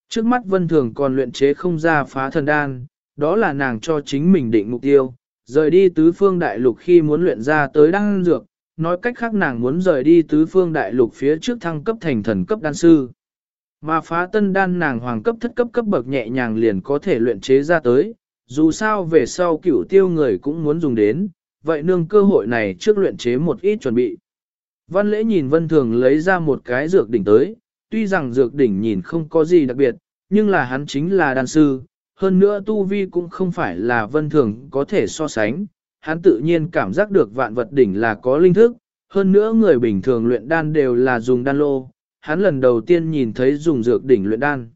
Trước mắt vân thường còn luyện chế không ra phá thần đan, đó là nàng cho chính mình định mục tiêu, rời đi tứ phương đại lục khi muốn luyện ra tới đan dược, nói cách khác nàng muốn rời đi tứ phương đại lục phía trước thăng cấp thành thần cấp đan sư. Mà phá tân đan nàng hoàng cấp thất cấp cấp bậc nhẹ nhàng liền có thể luyện chế ra tới, dù sao về sau cửu tiêu người cũng muốn dùng đến, vậy nương cơ hội này trước luyện chế một ít chuẩn bị. Văn lễ nhìn vân thường lấy ra một cái dược đỉnh tới, tuy rằng dược đỉnh nhìn không có gì đặc biệt, nhưng là hắn chính là đan sư, hơn nữa tu vi cũng không phải là vân thường có thể so sánh, hắn tự nhiên cảm giác được vạn vật đỉnh là có linh thức, hơn nữa người bình thường luyện đan đều là dùng đan lô, hắn lần đầu tiên nhìn thấy dùng dược đỉnh luyện đan.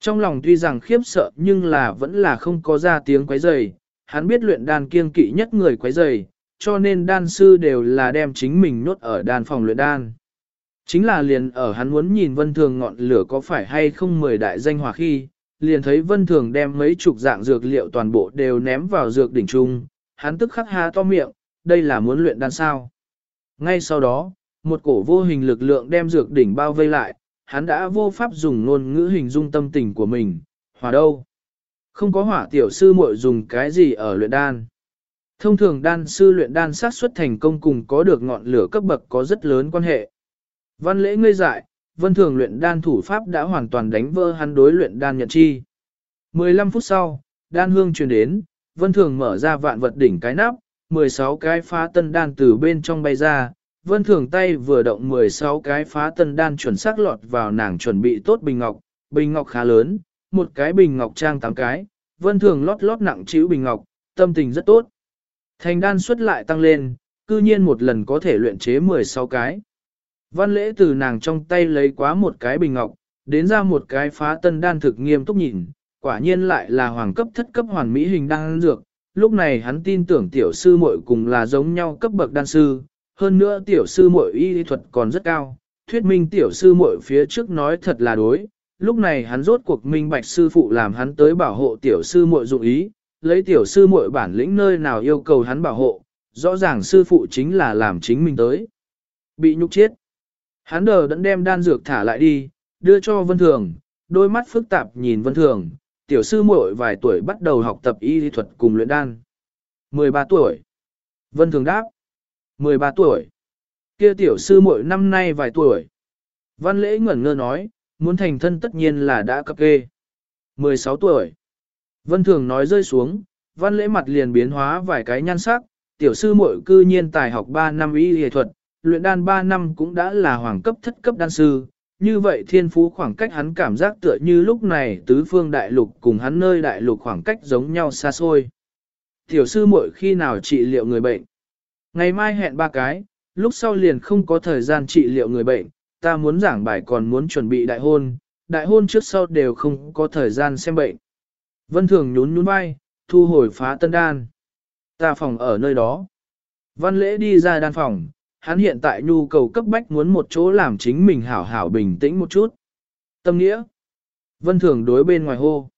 Trong lòng tuy rằng khiếp sợ nhưng là vẫn là không có ra tiếng quấy rầy, hắn biết luyện đan kiêng kỵ nhất người quấy rầy, cho nên đan sư đều là đem chính mình nhốt ở đan phòng luyện đan. Chính là liền ở hắn muốn nhìn vân thường ngọn lửa có phải hay không mười đại danh hòa khi, liền thấy vân thường đem mấy chục dạng dược liệu toàn bộ đều ném vào dược đỉnh trung, hắn tức khắc há to miệng, đây là muốn luyện đan sao. Ngay sau đó, một cổ vô hình lực lượng đem dược đỉnh bao vây lại, hắn đã vô pháp dùng ngôn ngữ hình dung tâm tình của mình, hòa đâu. Không có hỏa tiểu sư muội dùng cái gì ở luyện đan. Thông thường đan sư luyện đan sát xuất thành công cùng có được ngọn lửa cấp bậc có rất lớn quan hệ. Văn lễ ngây dại, vân thường luyện đan thủ pháp đã hoàn toàn đánh vỡ hắn đối luyện đan nhận chi. 15 phút sau, đan hương truyền đến, vân thường mở ra vạn vật đỉnh cái nắp, 16 cái phá tân đan từ bên trong bay ra, vân thường tay vừa động 16 cái phá tân đan chuẩn xác lọt vào nàng chuẩn bị tốt bình ngọc, bình ngọc khá lớn, một cái bình ngọc trang 8 cái, vân thường lót lót nặng chữ bình ngọc, tâm tình rất tốt. Thành đan suất lại tăng lên, cư nhiên một lần có thể luyện chế 16 cái. Văn lễ từ nàng trong tay lấy quá một cái bình ngọc, đến ra một cái phá tân đan thực nghiêm túc nhìn, quả nhiên lại là hoàng cấp thất cấp hoàn mỹ hình đan dược. Lúc này hắn tin tưởng tiểu sư muội cùng là giống nhau cấp bậc đan sư, hơn nữa tiểu sư muội y lý thuật còn rất cao, thuyết minh tiểu sư muội phía trước nói thật là đối. Lúc này hắn rốt cuộc minh bạch sư phụ làm hắn tới bảo hộ tiểu sư muội dụng ý, lấy tiểu sư muội bản lĩnh nơi nào yêu cầu hắn bảo hộ, rõ ràng sư phụ chính là làm chính mình tới. Bị nhục chết. Hắn đờ đẫn đem đan dược thả lại đi, đưa cho Vân Thường, đôi mắt phức tạp nhìn Vân Thường, tiểu sư muội vài tuổi bắt đầu học tập y lý thuật cùng luyện đan. 13 tuổi. Vân Thường đáp. 13 tuổi. Kia tiểu sư muội năm nay vài tuổi. Văn lễ ngẩn ngơ nói, muốn thành thân tất nhiên là đã cập kê. 16 tuổi. Vân Thường nói rơi xuống, văn lễ mặt liền biến hóa vài cái nhan sắc, tiểu sư muội cư nhiên tài học 3 năm y y thuật, luyện đan 3 năm cũng đã là hoàng cấp thất cấp đan sư. Như vậy thiên phú khoảng cách hắn cảm giác tựa như lúc này tứ phương đại lục cùng hắn nơi đại lục khoảng cách giống nhau xa xôi. Tiểu sư muội khi nào trị liệu người bệnh? Ngày mai hẹn ba cái, lúc sau liền không có thời gian trị liệu người bệnh, ta muốn giảng bài còn muốn chuẩn bị đại hôn, đại hôn trước sau đều không có thời gian xem bệnh. Vân Thường nhún nhún vai, thu hồi phá tân đan. Ta phòng ở nơi đó. Văn lễ đi ra đan phòng, hắn hiện tại nhu cầu cấp bách muốn một chỗ làm chính mình hảo hảo bình tĩnh một chút. Tâm nghĩa. Vân Thường đối bên ngoài hô.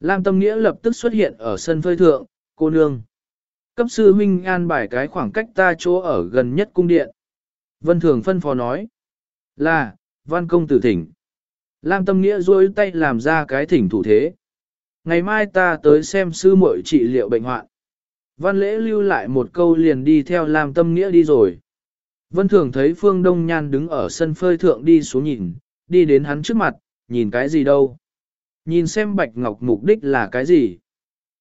Lam Tâm Nghĩa lập tức xuất hiện ở sân phơi thượng, cô nương. Cấp sư huynh an bài cái khoảng cách ta chỗ ở gần nhất cung điện. Vân Thường phân phó nói. Là, văn công tử thỉnh. Lam Tâm Nghĩa duỗi tay làm ra cái thỉnh thủ thế. Ngày mai ta tới xem sư muội trị liệu bệnh hoạn. Văn lễ lưu lại một câu liền đi theo làm Tâm Nghĩa đi rồi. Vân Thường thấy Phương Đông Nhan đứng ở sân phơi thượng đi xuống nhìn, đi đến hắn trước mặt, nhìn cái gì đâu. Nhìn xem Bạch Ngọc mục đích là cái gì.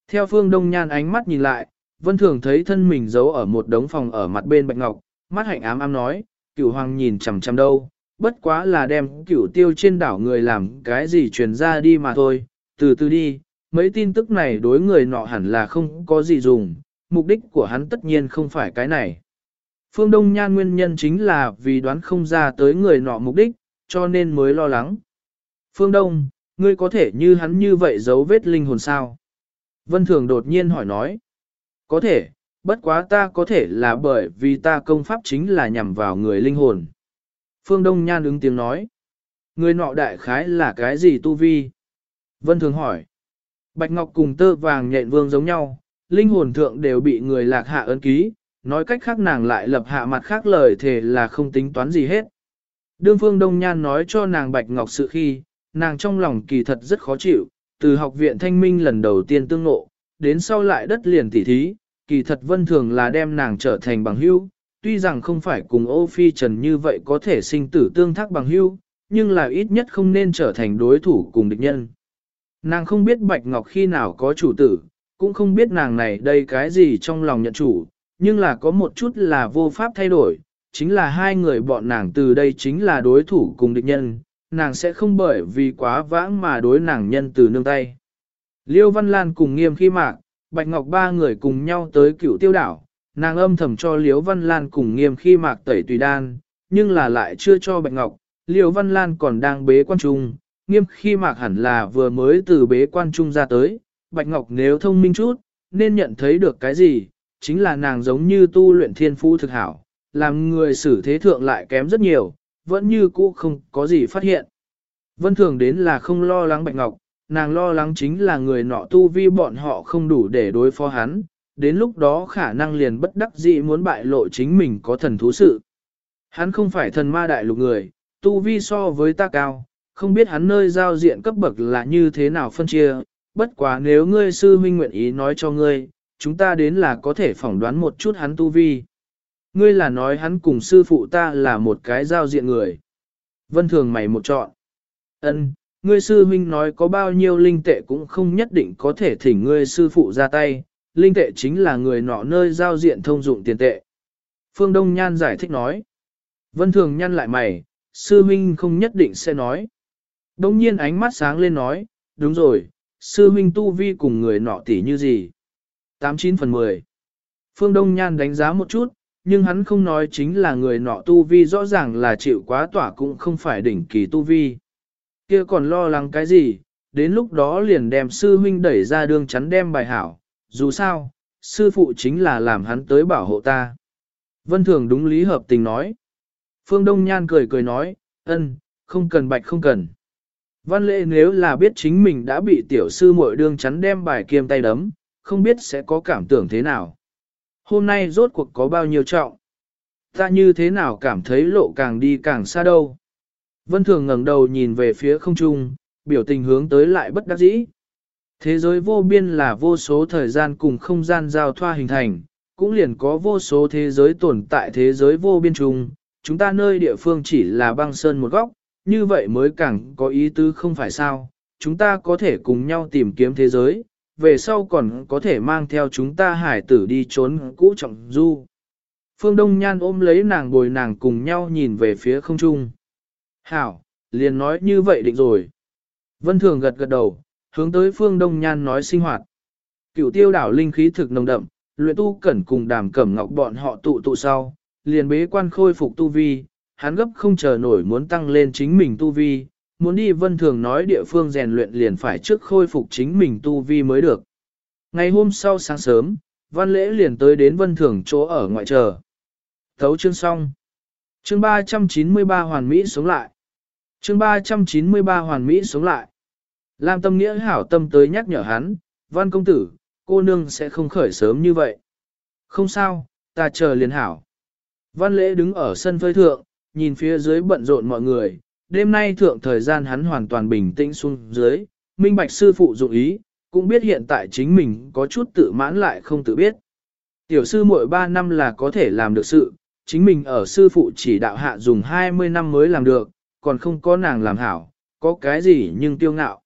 Theo Phương Đông Nhan ánh mắt nhìn lại, Vân Thường thấy thân mình giấu ở một đống phòng ở mặt bên Bạch Ngọc, mắt hạnh ám ám nói, cửu hoàng nhìn chằm chằm đâu, bất quá là đem cửu tiêu trên đảo người làm cái gì truyền ra đi mà thôi, từ từ đi, mấy tin tức này đối người nọ hẳn là không có gì dùng, mục đích của hắn tất nhiên không phải cái này. Phương Đông Nhan nguyên nhân chính là vì đoán không ra tới người nọ mục đích, cho nên mới lo lắng. Phương Đông, ngươi có thể như hắn như vậy giấu vết linh hồn sao? Vân Thường đột nhiên hỏi nói. Có thể, bất quá ta có thể là bởi vì ta công pháp chính là nhằm vào người linh hồn. Phương Đông Nhan ứng tiếng nói. Người nọ đại khái là cái gì tu vi? Vân Thường hỏi. Bạch Ngọc cùng tơ vàng nhện vương giống nhau, linh hồn thượng đều bị người lạc hạ ấn ký, nói cách khác nàng lại lập hạ mặt khác lời thề là không tính toán gì hết. Đương Phương Đông Nhan nói cho nàng Bạch Ngọc sự khi, nàng trong lòng kỳ thật rất khó chịu, từ học viện thanh minh lần đầu tiên tương ngộ, đến sau lại đất liền tỉ thí, kỳ thật vân thường là đem nàng trở thành bằng hữu, tuy rằng không phải cùng ô phi trần như vậy có thể sinh tử tương thác bằng hữu, nhưng là ít nhất không nên trở thành đối thủ cùng địch nhân. Nàng không biết Bạch Ngọc khi nào có chủ tử, cũng không biết nàng này đây cái gì trong lòng nhận chủ, nhưng là có một chút là vô pháp thay đổi, chính là hai người bọn nàng từ đây chính là đối thủ cùng địch nhân, nàng sẽ không bởi vì quá vãng mà đối nàng nhân từ nương tay. Liêu Văn Lan cùng nghiêm khi mạc, Bạch Ngọc ba người cùng nhau tới cựu tiêu đảo, nàng âm thầm cho Liêu Văn Lan cùng nghiêm khi mạc tẩy tùy đan, nhưng là lại chưa cho Bạch Ngọc, Liêu Văn Lan còn đang bế quan trung, nghiêm khi mạc hẳn là vừa mới từ bế quan trung ra tới, Bạch Ngọc nếu thông minh chút, nên nhận thấy được cái gì, chính là nàng giống như tu luyện thiên phú thực hảo, làm người xử thế thượng lại kém rất nhiều, vẫn như cũ không có gì phát hiện. Vân thường đến là không lo lắng Bạch Ngọc, nàng lo lắng chính là người nọ tu vi bọn họ không đủ để đối phó hắn, đến lúc đó khả năng liền bất đắc dĩ muốn bại lộ chính mình có thần thú sự. Hắn không phải thần ma đại lục người, tu vi so với ta cao, không biết hắn nơi giao diện cấp bậc là như thế nào phân chia, bất quá nếu ngươi sư huynh nguyện ý nói cho ngươi, chúng ta đến là có thể phỏng đoán một chút hắn tu vi. Ngươi là nói hắn cùng sư phụ ta là một cái giao diện người. Vân thường mày một chọn. Ân, ngươi sư huynh nói có bao nhiêu linh tệ cũng không nhất định có thể thỉnh ngươi sư phụ ra tay, linh tệ chính là người nọ nơi giao diện thông dụng tiền tệ. Phương Đông Nhan giải thích nói. Vân thường nhăn lại mày, sư huynh không nhất định sẽ nói. Đông nhiên ánh mắt sáng lên nói, đúng rồi, sư huynh tu vi cùng người nọ tỷ như gì? 89 phần 10. Phương Đông Nhan đánh giá một chút, nhưng hắn không nói chính là người nọ tu vi rõ ràng là chịu quá tỏa cũng không phải đỉnh kỳ tu vi. kia còn lo lắng cái gì, đến lúc đó liền đem sư huynh đẩy ra đường chắn đem bài hảo, dù sao, sư phụ chính là làm hắn tới bảo hộ ta. Vân Thường đúng lý hợp tình nói. Phương Đông Nhan cười cười nói, ân, không cần bạch không cần. Văn lệ nếu là biết chính mình đã bị tiểu sư muội đương chắn đem bài kiêm tay đấm, không biết sẽ có cảm tưởng thế nào. Hôm nay rốt cuộc có bao nhiêu trọng? Ta như thế nào cảm thấy lộ càng đi càng xa đâu? Vân Thường ngẩng đầu nhìn về phía không trung, biểu tình hướng tới lại bất đắc dĩ. Thế giới vô biên là vô số thời gian cùng không gian giao thoa hình thành, cũng liền có vô số thế giới tồn tại thế giới vô biên trùng. Chúng ta nơi địa phương chỉ là băng sơn một góc, như vậy mới càng có ý tứ không phải sao. Chúng ta có thể cùng nhau tìm kiếm thế giới, về sau còn có thể mang theo chúng ta hải tử đi trốn cũ trọng du. Phương Đông Nhan ôm lấy nàng bồi nàng cùng nhau nhìn về phía không trung. Hảo, liền nói như vậy định rồi. Vân Thường gật gật đầu, hướng tới Phương Đông Nhan nói sinh hoạt. Cửu tiêu đảo linh khí thực nồng đậm, luyện tu cẩn cùng đàm cẩm ngọc bọn họ tụ tụ sau, liền bế quan khôi phục tu vi, hắn gấp không chờ nổi muốn tăng lên chính mình tu vi, muốn đi vân thường nói địa phương rèn luyện liền phải trước khôi phục chính mình tu vi mới được. Ngày hôm sau sáng sớm, văn lễ liền tới đến vân thường chỗ ở ngoại chờ. Thấu chương xong. Chương 393 hoàn mỹ sống lại. Chương 393 hoàn mỹ sống lại. Lam tâm nghĩa hảo tâm tới nhắc nhở hắn, văn công tử, cô nương sẽ không khởi sớm như vậy. Không sao, ta chờ liền hảo. Văn lễ đứng ở sân phơi thượng, nhìn phía dưới bận rộn mọi người, đêm nay thượng thời gian hắn hoàn toàn bình tĩnh xuống dưới, minh bạch sư phụ dụng ý, cũng biết hiện tại chính mình có chút tự mãn lại không tự biết. Tiểu sư mỗi 3 năm là có thể làm được sự, chính mình ở sư phụ chỉ đạo hạ dùng 20 năm mới làm được, còn không có nàng làm hảo, có cái gì nhưng tiêu ngạo.